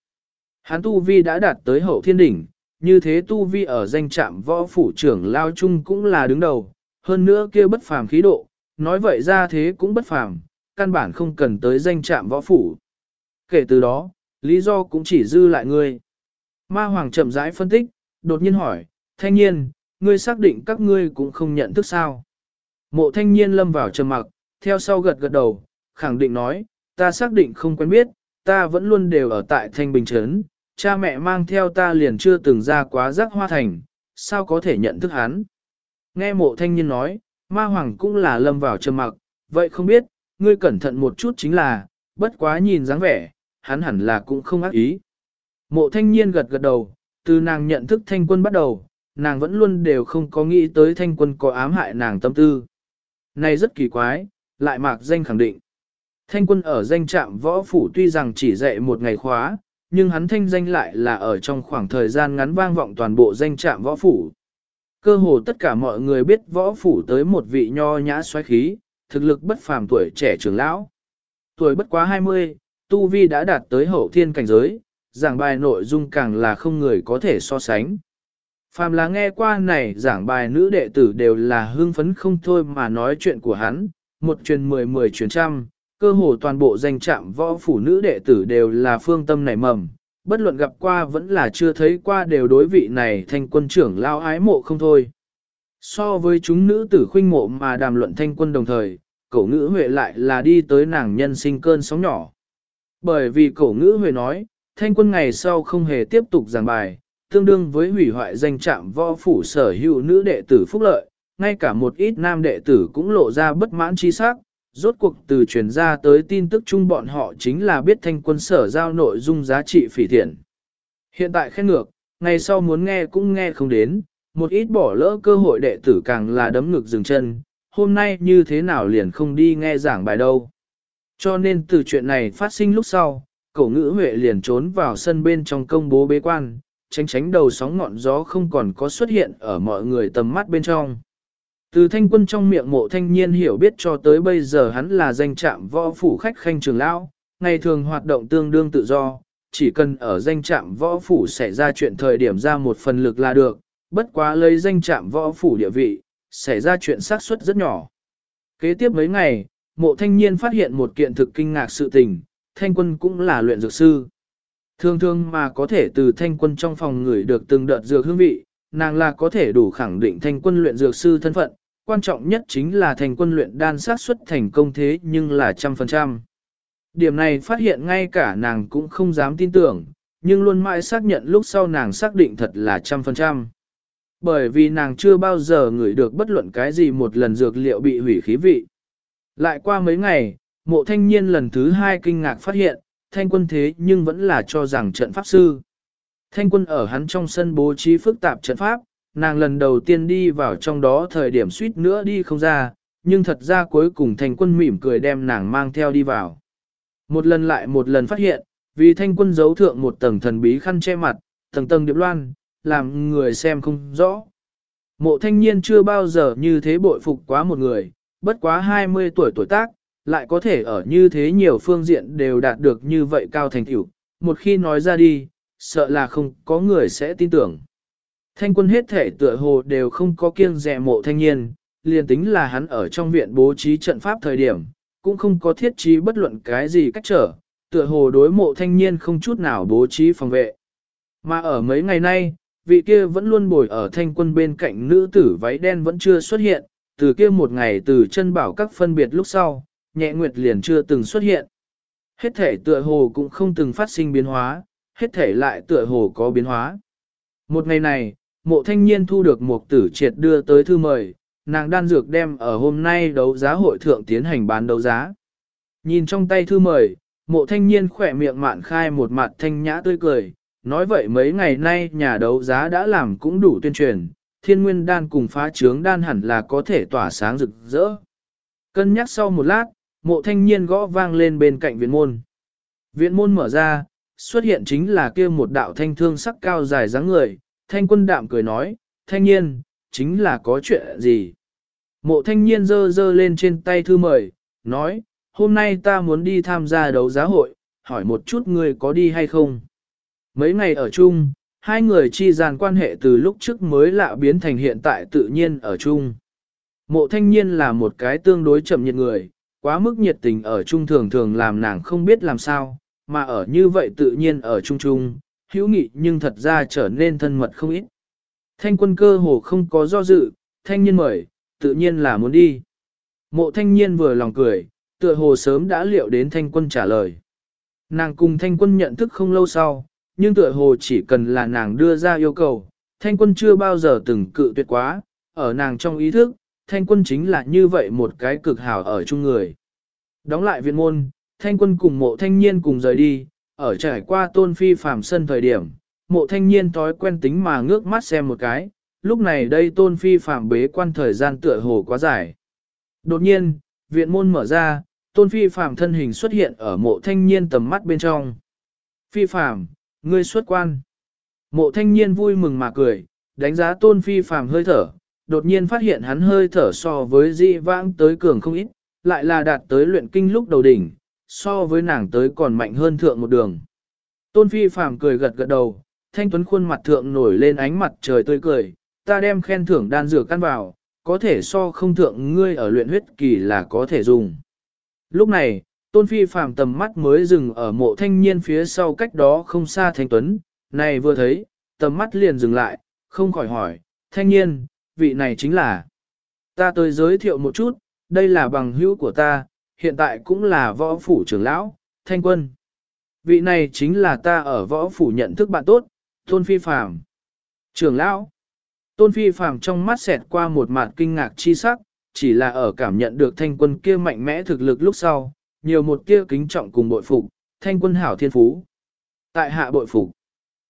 Hắn tu vi đã đạt tới hậu thiên đỉnh, như thế tu vi ở danh trạm võ phủ trưởng lao chung cũng là đứng đầu, hơn nữa kia bất phàm khí độ, nói vậy ra thế cũng bất phàm, căn bản không cần tới danh trạm võ phủ. Kể từ đó, lý do cũng chỉ dư lại ngươi. Ma Hoàng chậm rãi phân tích, đột nhiên hỏi, thanh niên, ngươi xác định các ngươi cũng không nhận thức sao. Mộ thanh niên lâm vào trầm mặc, theo sau gật gật đầu, khẳng định nói, ta xác định không quen biết, ta vẫn luôn đều ở tại Thanh Bình Trấn, cha mẹ mang theo ta liền chưa từng ra quá giác hoa thành, sao có thể nhận thức hắn. Nghe mộ thanh niên nói, ma hoàng cũng là lâm vào trầm mặc, vậy không biết, ngươi cẩn thận một chút chính là, bất quá nhìn dáng vẻ, hắn hẳn là cũng không ác ý. Mộ thanh niên gật gật đầu, từ nàng nhận thức thanh quân bắt đầu, nàng vẫn luôn đều không có nghĩ tới thanh quân có ám hại nàng tâm tư. Này rất kỳ quái, lại mạc danh khẳng định. Thanh quân ở danh trạm võ phủ tuy rằng chỉ dạy một ngày khóa, nhưng hắn thanh danh lại là ở trong khoảng thời gian ngắn vang vọng toàn bộ danh trạm võ phủ. Cơ hồ tất cả mọi người biết võ phủ tới một vị nho nhã xoáy khí, thực lực bất phàm tuổi trẻ trưởng lão. Tuổi bất quá 20, Tu Vi đã đạt tới hậu thiên cảnh giới, giảng bài nội dung càng là không người có thể so sánh. Phàm là nghe qua này giảng bài nữ đệ tử đều là hưng phấn không thôi mà nói chuyện của hắn, một truyền mười mười truyền trăm, cơ hồ toàn bộ danh trạm võ phủ nữ đệ tử đều là phương tâm nảy mầm, bất luận gặp qua vẫn là chưa thấy qua đều đối vị này thanh quân trưởng lao ái mộ không thôi. So với chúng nữ tử khuynh mộ mà đàm luận thanh quân đồng thời, cổ ngữ huệ lại là đi tới nàng nhân sinh cơn sóng nhỏ. Bởi vì cổ ngữ huệ nói, thanh quân ngày sau không hề tiếp tục giảng bài, tương đương với hủy hoại danh trạm võ phủ sở hữu nữ đệ tử phúc lợi, ngay cả một ít nam đệ tử cũng lộ ra bất mãn chi sắc, rốt cuộc từ truyền ra tới tin tức chung bọn họ chính là biết thanh quân sở giao nội dung giá trị phỉ thiện. Hiện tại khen ngược, ngày sau muốn nghe cũng nghe không đến, một ít bỏ lỡ cơ hội đệ tử càng là đấm ngực dừng chân, hôm nay như thế nào liền không đi nghe giảng bài đâu. Cho nên từ chuyện này phát sinh lúc sau, cổ ngữ huệ liền trốn vào sân bên trong công bố bế quan, tránh tránh đầu sóng ngọn gió không còn có xuất hiện ở mọi người tầm mắt bên trong. Từ thanh quân trong miệng mộ thanh niên hiểu biết cho tới bây giờ hắn là danh trạm võ phủ khách khanh trường lão, ngày thường hoạt động tương đương tự do, chỉ cần ở danh trạm võ phủ xảy ra chuyện thời điểm ra một phần lực là được, bất quá lấy danh trạm võ phủ địa vị, xảy ra chuyện xác suất rất nhỏ. Kế tiếp mấy ngày, mộ thanh niên phát hiện một kiện thực kinh ngạc sự tình, thanh quân cũng là luyện dược sư. Thường thường mà có thể từ thanh quân trong phòng ngửi được từng đợt dược hương vị, nàng là có thể đủ khẳng định thanh quân luyện dược sư thân phận, quan trọng nhất chính là thành quân luyện đan sát xuất thành công thế nhưng là trăm phần trăm. Điểm này phát hiện ngay cả nàng cũng không dám tin tưởng, nhưng luôn mãi xác nhận lúc sau nàng xác định thật là trăm phần trăm. Bởi vì nàng chưa bao giờ ngửi được bất luận cái gì một lần dược liệu bị hủy khí vị. Lại qua mấy ngày, mộ thanh niên lần thứ hai kinh ngạc phát hiện, thanh quân thế nhưng vẫn là cho rằng trận pháp sư. Thanh quân ở hắn trong sân bố trí phức tạp trận pháp, nàng lần đầu tiên đi vào trong đó thời điểm suýt nữa đi không ra, nhưng thật ra cuối cùng thanh quân mỉm cười đem nàng mang theo đi vào. Một lần lại một lần phát hiện, vì thanh quân giấu thượng một tầng thần bí khăn che mặt, tầng tầng điệp loan, làm người xem không rõ. Mộ thanh niên chưa bao giờ như thế bội phục quá một người, bất quá 20 tuổi tuổi tác, lại có thể ở như thế nhiều phương diện đều đạt được như vậy cao thành tựu. Một khi nói ra đi, sợ là không có người sẽ tin tưởng. Thanh quân hết thể tựa hồ đều không có kiêng dè mộ thanh niên, liền tính là hắn ở trong viện bố trí trận pháp thời điểm, cũng không có thiết trí bất luận cái gì cách trở, tựa hồ đối mộ thanh niên không chút nào bố trí phòng vệ. Mà ở mấy ngày nay, vị kia vẫn luôn bồi ở thanh quân bên cạnh nữ tử váy đen vẫn chưa xuất hiện, từ kia một ngày từ chân bảo các phân biệt lúc sau, nhẹ nguyệt liền chưa từng xuất hiện. Hết thể tựa hồ cũng không từng phát sinh biến hóa, hết thể lại tựa hồ có biến hóa. Một ngày này, mộ thanh niên thu được một tử triệt đưa tới thư mời, nàng đan dược đem ở hôm nay đấu giá hội thượng tiến hành bán đấu giá. Nhìn trong tay thư mời, mộ thanh niên khỏe miệng mạn khai một mặt thanh nhã tươi cười, nói vậy mấy ngày nay nhà đấu giá đã làm cũng đủ tuyên truyền, thiên nguyên đan cùng phá trướng đan hẳn là có thể tỏa sáng rực rỡ. Cân nhắc sau một lát, mộ thanh niên gõ vang lên bên cạnh viện môn. Viện môn mở ra, xuất hiện chính là kia một đạo thanh thương sắc cao dài dáng người, thanh quân đạm cười nói, thanh niên, chính là có chuyện gì. Mộ thanh niên dơ dơ lên trên tay thư mời, nói, hôm nay ta muốn đi tham gia đấu giá hội, hỏi một chút ngươi có đi hay không. Mấy ngày ở chung, hai người chi dàn quan hệ từ lúc trước mới lạ biến thành hiện tại tự nhiên ở chung. Mộ thanh niên là một cái tương đối chậm nhiệt người, quá mức nhiệt tình ở chung thường thường làm nàng không biết làm sao, mà ở như vậy tự nhiên ở chung chung, hữu nghị nhưng thật ra trở nên thân mật không ít. Thanh quân cơ hồ không có do dự, thanh niên mời, tự nhiên là muốn đi. Mộ thanh niên vừa lòng cười, tựa hồ sớm đã liệu đến thanh quân trả lời. Nàng cùng thanh quân nhận thức không lâu sau, nhưng tựa hồ chỉ cần là nàng đưa ra yêu cầu, thanh quân chưa bao giờ từng cự tuyệt quá, ở nàng trong ý thức, thanh quân chính là như vậy một cái cực hảo ở chung người. Đóng lại viện môn, thanh quân cùng mộ thanh niên cùng rời đi, ở trải qua tôn phi phàm sân thời điểm, mộ thanh niên thói quen tính mà ngước mắt xem một cái, lúc này đây tôn phi phàm bế quan thời gian tựa hồ quá dài. Đột nhiên, viện môn mở ra, tôn phi phàm thân hình xuất hiện ở mộ thanh niên tầm mắt bên trong. Phi phàm, ngươi xuất quan. Mộ thanh niên vui mừng mà cười, đánh giá tôn phi phàm hơi thở, đột nhiên phát hiện hắn hơi thở so với di vãng tới cường không ít, lại là đạt tới luyện kinh lúc đầu đỉnh, so với nàng tới còn mạnh hơn thượng một đường. Tôn phi phàm cười gật gật đầu, thanh tuấn khuôn mặt thượng nổi lên ánh mặt trời tươi cười, ta đem khen thưởng đan dược căn vào, có thể so không thượng ngươi ở luyện huyết kỳ là có thể dùng. Lúc này, tôn phi phàm tầm mắt mới dừng ở mộ thanh niên phía sau cách đó không xa thanh tuấn, này vừa thấy, tầm mắt liền dừng lại, không khỏi hỏi, thanh niên, vị này chính là. Ta tới giới thiệu một chút, đây là bằng hữu của ta, hiện tại cũng là võ phủ trưởng lão, thanh quân. Vị này chính là ta ở võ phủ nhận thức bạn tốt, Tôn Phi Phàm. Trưởng lão. Tôn Phi Phàm trong mắt xẹt qua một mặt kinh ngạc chi sắc, chỉ là ở cảm nhận được thanh quân kia mạnh mẽ thực lực lúc sau, nhiều một kia kính trọng cùng bội phục, thanh quân hảo thiên phú. Tại hạ bội phục.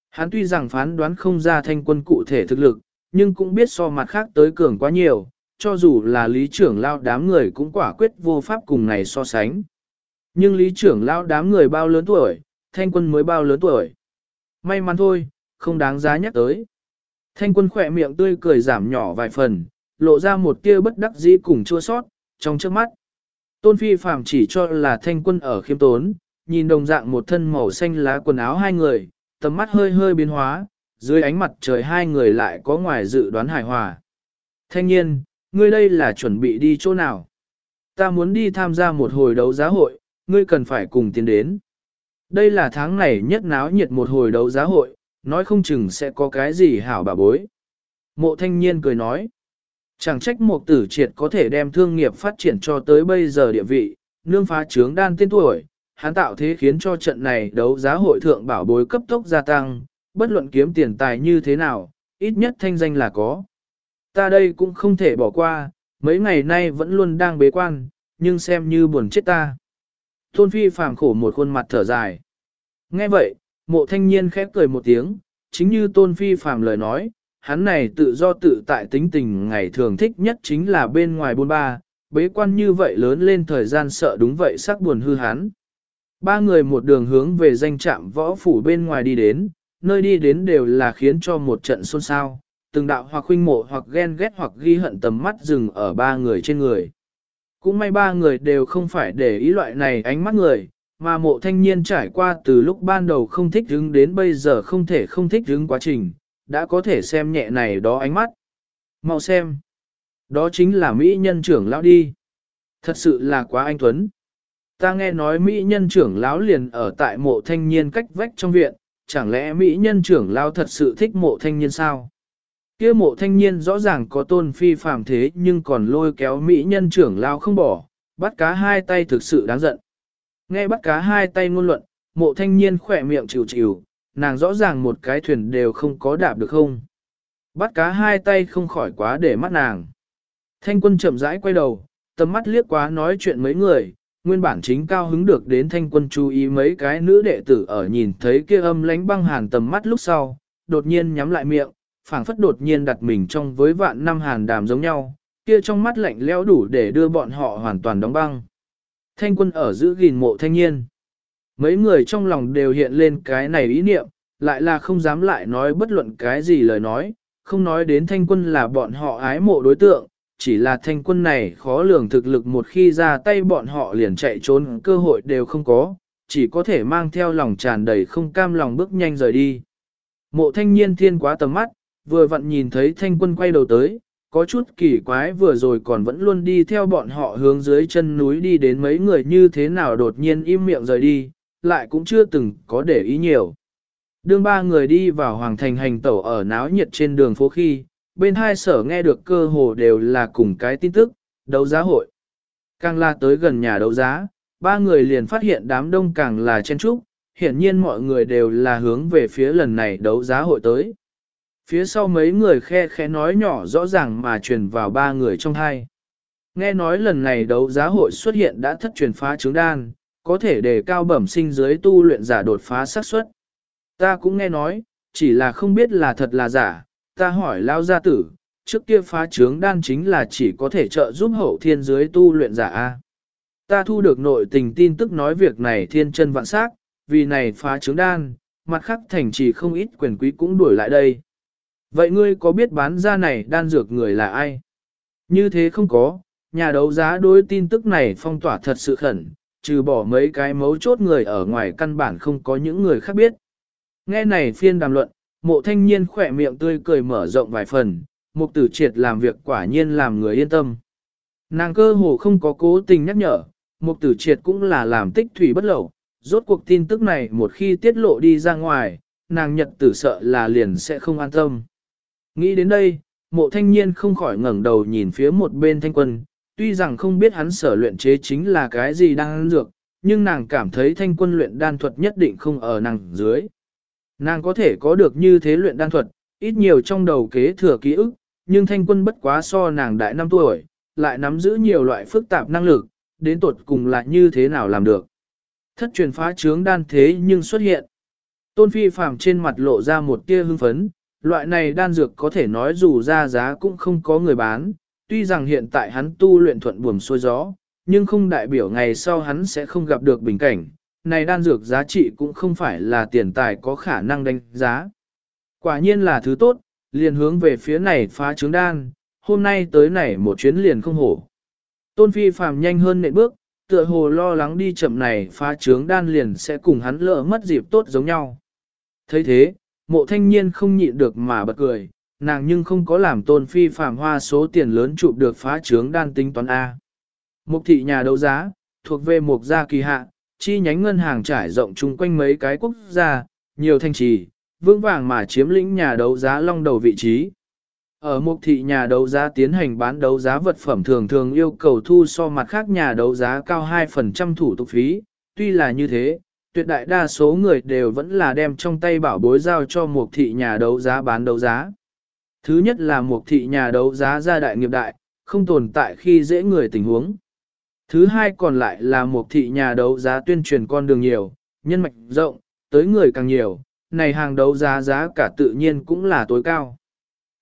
Hắn tuy rằng phán đoán không ra thanh quân cụ thể thực lực, nhưng cũng biết so mặt khác tới cường quá nhiều, cho dù là lý trưởng lao đám người cũng quả quyết vô pháp cùng này so sánh. Nhưng lý trưởng lao đám người bao lớn tuổi, thanh quân mới bao lớn tuổi. May mắn thôi, không đáng giá nhắc tới. Thanh quân khỏe miệng tươi cười giảm nhỏ vài phần, lộ ra một tia bất đắc dĩ cùng chua sót, trong trước mắt. Tôn phi phàm chỉ cho là thanh quân ở khiêm tốn, nhìn đồng dạng một thân màu xanh lá quần áo hai người, tầm mắt hơi hơi biến hóa, dưới ánh mặt trời hai người lại có ngoài dự đoán hài hòa. Thanh niên ngươi đây là chuẩn bị đi chỗ nào? Ta muốn đi tham gia một hồi đấu giá hội, ngươi cần phải cùng tiến đến. Đây là tháng này nhất náo nhiệt một hồi đấu giá hội, nói không chừng sẽ có cái gì hảo bà bối. Mộ thanh niên cười nói, chẳng trách một tử triệt có thể đem thương nghiệp phát triển cho tới bây giờ địa vị, nương phá trướng đan tiên tuổi, hắn tạo thế khiến cho trận này đấu giá hội thượng bảo bối cấp tốc gia tăng, bất luận kiếm tiền tài như thế nào, ít nhất thanh danh là có. Ta đây cũng không thể bỏ qua, mấy ngày nay vẫn luôn đang bế quan, nhưng xem như buồn chết ta. Tôn Phi phàm khổ một khuôn mặt thở dài. Nghe vậy, mộ thanh niên khép cười một tiếng, chính như Tôn Phi phàm lời nói, hắn này tự do tự tại tính tình ngày thường thích nhất chính là bên ngoài bôn ba, bế quan như vậy lớn lên thời gian sợ đúng vậy sắc buồn hư hắn. Ba người một đường hướng về danh trạm võ phủ bên ngoài đi đến, nơi đi đến đều là khiến cho một trận xôn xao, từng đạo hoặc huynh mộ hoặc ghen ghét hoặc ghi hận tầm mắt dừng ở ba người trên người. Cũng may ba người đều không phải để ý loại này ánh mắt người, mà mộ thanh niên trải qua từ lúc ban đầu không thích hứng đến bây giờ không thể không thích hứng quá trình, đã có thể xem nhẹ này đó ánh mắt. Mau xem. Đó chính là Mỹ nhân trưởng lão đi. Thật sự là quá anh Tuấn. Ta nghe nói Mỹ nhân trưởng lão liền ở tại mộ thanh niên cách vách trong viện, chẳng lẽ Mỹ nhân trưởng lao thật sự thích mộ thanh niên sao? kia mộ thanh niên rõ ràng có tôn phi phàm thế nhưng còn lôi kéo Mỹ nhân trưởng lao không bỏ, bắt cá hai tay thực sự đáng giận. Nghe bắt cá hai tay ngôn luận, mộ thanh niên khỏe miệng chịu chịu, nàng rõ ràng một cái thuyền đều không có đạp được không. Bắt cá hai tay không khỏi quá để mắt nàng. Thanh quân chậm rãi quay đầu, tầm mắt liếc quá nói chuyện mấy người, nguyên bản chính cao hứng được đến thanh quân chú ý mấy cái nữ đệ tử ở nhìn thấy kia âm lánh băng hàn tầm mắt lúc sau, đột nhiên nhắm lại miệng, phảng phất đột nhiên đặt mình trong với vạn năm hàn đàm giống nhau, kia trong mắt lạnh lẽo đủ để đưa bọn họ hoàn toàn đóng băng. Thanh quân ở giữ gìn mộ thanh niên. Mấy người trong lòng đều hiện lên cái này ý niệm, lại là không dám lại nói bất luận cái gì lời nói, không nói đến thanh quân là bọn họ ái mộ đối tượng, chỉ là thanh quân này khó lường thực lực một khi ra tay bọn họ liền chạy trốn cơ hội đều không có, chỉ có thể mang theo lòng tràn đầy không cam lòng bước nhanh rời đi. Mộ thanh niên thiên quá tầm mắt, vừa vặn nhìn thấy thanh quân quay đầu tới, có chút kỳ quái vừa rồi còn vẫn luôn đi theo bọn họ hướng dưới chân núi đi đến mấy người như thế nào đột nhiên im miệng rời đi, lại cũng chưa từng có để ý nhiều. Đương ba người đi vào hoàng thành hành tẩu ở náo nhiệt trên đường phố khi, bên hai sở nghe được cơ hồ đều là cùng cái tin tức, đấu giá hội. Càng là tới gần nhà đấu giá, ba người liền phát hiện đám đông càng là chen trúc, hiển nhiên mọi người đều là hướng về phía lần này đấu giá hội tới. Phía sau mấy người khe khẽ nói nhỏ rõ ràng mà truyền vào ba người trong hai. Nghe nói lần này đấu giá hội xuất hiện đã thất truyền phá trứng đan, có thể đề cao bẩm sinh dưới tu luyện giả đột phá xác suất. Ta cũng nghe nói, chỉ là không biết là thật là giả, ta hỏi lao gia tử, trước kia phá trướng đan chính là chỉ có thể trợ giúp hậu thiên dưới tu luyện giả A. Ta thu được nội tình tin tức nói việc này thiên chân vạn sắc, vì này phá trướng đan, mặt khắc thành chỉ không ít quyền quý cũng đuổi lại đây. Vậy ngươi có biết bán ra này đan dược người là ai? Như thế không có, nhà đấu giá đối tin tức này phong tỏa thật sự khẩn, trừ bỏ mấy cái mấu chốt người ở ngoài căn bản không có những người khác biết. Nghe này phiên đàm luận, mộ thanh niên khỏe miệng tươi cười mở rộng vài phần, mục tử triệt làm việc quả nhiên làm người yên tâm. Nàng cơ hồ không có cố tình nhắc nhở, mục tử triệt cũng là làm tích thủy bất lậu, rốt cuộc tin tức này một khi tiết lộ đi ra ngoài, nàng nhật tử sợ là liền sẽ không an tâm. Nghĩ đến đây, mộ thanh niên không khỏi ngẩng đầu nhìn phía một bên thanh quân, tuy rằng không biết hắn sở luyện chế chính là cái gì đang dược, nhưng nàng cảm thấy thanh quân luyện đan thuật nhất định không ở nàng dưới. Nàng có thể có được như thế luyện đan thuật, ít nhiều trong đầu kế thừa ký ức, nhưng thanh quân bất quá so nàng đại 5 tuổi, lại nắm giữ nhiều loại phức tạp năng lực, đến tuột cùng là như thế nào làm được. Thất truyền phá trướng đan thế nhưng xuất hiện. Tôn phi phàm trên mặt lộ ra một tia hưng phấn, loại này đan dược có thể nói dù ra giá cũng không có người bán, tuy rằng hiện tại hắn tu luyện thuận buồm xuôi gió, nhưng không đại biểu ngày sau hắn sẽ không gặp được bình cảnh, này đan dược giá trị cũng không phải là tiền tài có khả năng đánh giá. Quả nhiên là thứ tốt, liền hướng về phía này phá trứng đan, hôm nay tới này một chuyến liền không hổ. Tôn Phi phàm nhanh hơn nệm bước, tựa hồ lo lắng đi chậm này phá trướng đan liền sẽ cùng hắn lỡ mất dịp tốt giống nhau. thấy thế, mộ thanh niên không nhịn được mà bật cười, nàng nhưng không có làm tôn phi phàm hoa số tiền lớn chụp được phá trướng đan tính toán A. Mục thị nhà đấu giá, thuộc về mục gia kỳ hạ, chi nhánh ngân hàng trải rộng chung quanh mấy cái quốc gia, nhiều thanh trì, vững vàng mà chiếm lĩnh nhà đấu giá long đầu vị trí. Ở mục thị nhà đấu giá tiến hành bán đấu giá vật phẩm thường thường yêu cầu thu so mặt khác nhà đấu giá cao 2% thủ tục phí, tuy là như thế, tuyệt đại đa số người đều vẫn là đem trong tay bảo bối giao cho mục thị nhà đấu giá bán đấu giá. Thứ nhất là mục thị nhà đấu giá gia đại nghiệp đại, không tồn tại khi dễ người tình huống. Thứ hai còn lại là một thị nhà đấu giá tuyên truyền con đường nhiều, nhân mạch rộng, tới người càng nhiều, này hàng đấu giá giá cả tự nhiên cũng là tối cao.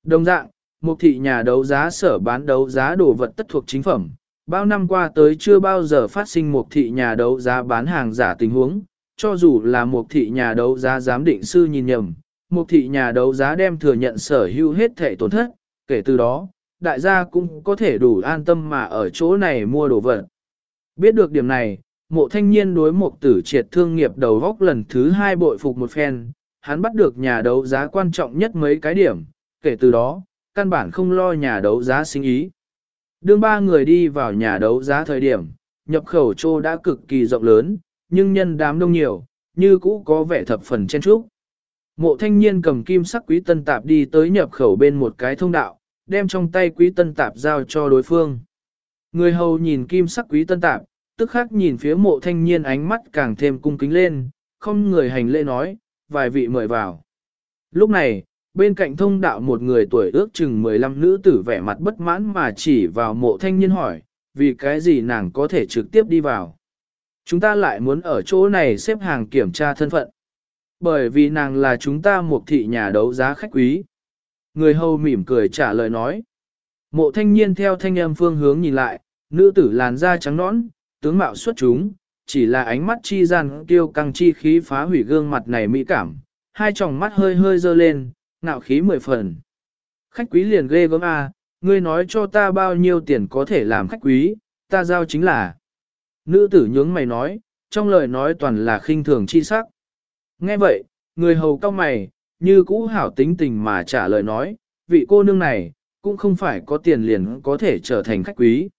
Đồng dạng, một thị nhà đấu giá sở bán đấu giá đồ vật tất thuộc chính phẩm, bao năm qua tới chưa bao giờ phát sinh một thị nhà đấu giá bán hàng giả tình huống, cho dù là một thị nhà đấu giá giám định sư nhìn nhầm, một thị nhà đấu giá đem thừa nhận sở hữu hết thể tổn thất, kể từ đó, đại gia cũng có thể đủ an tâm mà ở chỗ này mua đồ vật. Biết được điểm này, mộ thanh niên đối một tử triệt thương nghiệp đầu góc lần thứ hai bội phục một phen, hắn bắt được nhà đấu giá quan trọng nhất mấy cái điểm, kể từ đó, căn bản không lo nhà đấu giá sinh ý. Đương ba người đi vào nhà đấu giá thời điểm, nhập khẩu trô đã cực kỳ rộng lớn, nhưng nhân đám đông nhiều, như cũ có vẻ thập phần chen trúc. Mộ thanh niên cầm kim sắc quý tân tạp đi tới nhập khẩu bên một cái thông đạo, đem trong tay quý tân tạp giao cho đối phương. Người hầu nhìn kim sắc quý tân tạp, tức khắc nhìn phía mộ thanh niên ánh mắt càng thêm cung kính lên, không người hành lễ nói, vài vị mời vào. Lúc này, bên cạnh thông đạo một người tuổi ước chừng 15 nữ tử vẻ mặt bất mãn mà chỉ vào mộ thanh niên hỏi, vì cái gì nàng có thể trực tiếp đi vào. Chúng ta lại muốn ở chỗ này xếp hàng kiểm tra thân phận. Bởi vì nàng là chúng ta một thị nhà đấu giá khách quý. Người hầu mỉm cười trả lời nói. Mộ thanh niên theo thanh âm phương hướng nhìn lại, nữ tử làn da trắng nõn, tướng mạo xuất chúng, chỉ là ánh mắt chi gian tiêu căng chi khí phá hủy gương mặt này mỹ cảm, hai tròng mắt hơi hơi dơ lên, ngạo khí mười phần. Khách quý liền ghê gớm a, ngươi nói cho ta bao nhiêu tiền có thể làm khách quý, ta giao chính là. Nữ tử nhướng mày nói, trong lời nói toàn là khinh thường chi sắc. Nghe vậy, người hầu cao mày, như cũ hảo tính tình mà trả lời nói, vị cô nương này, cũng không phải có tiền liền có thể trở thành khách quý.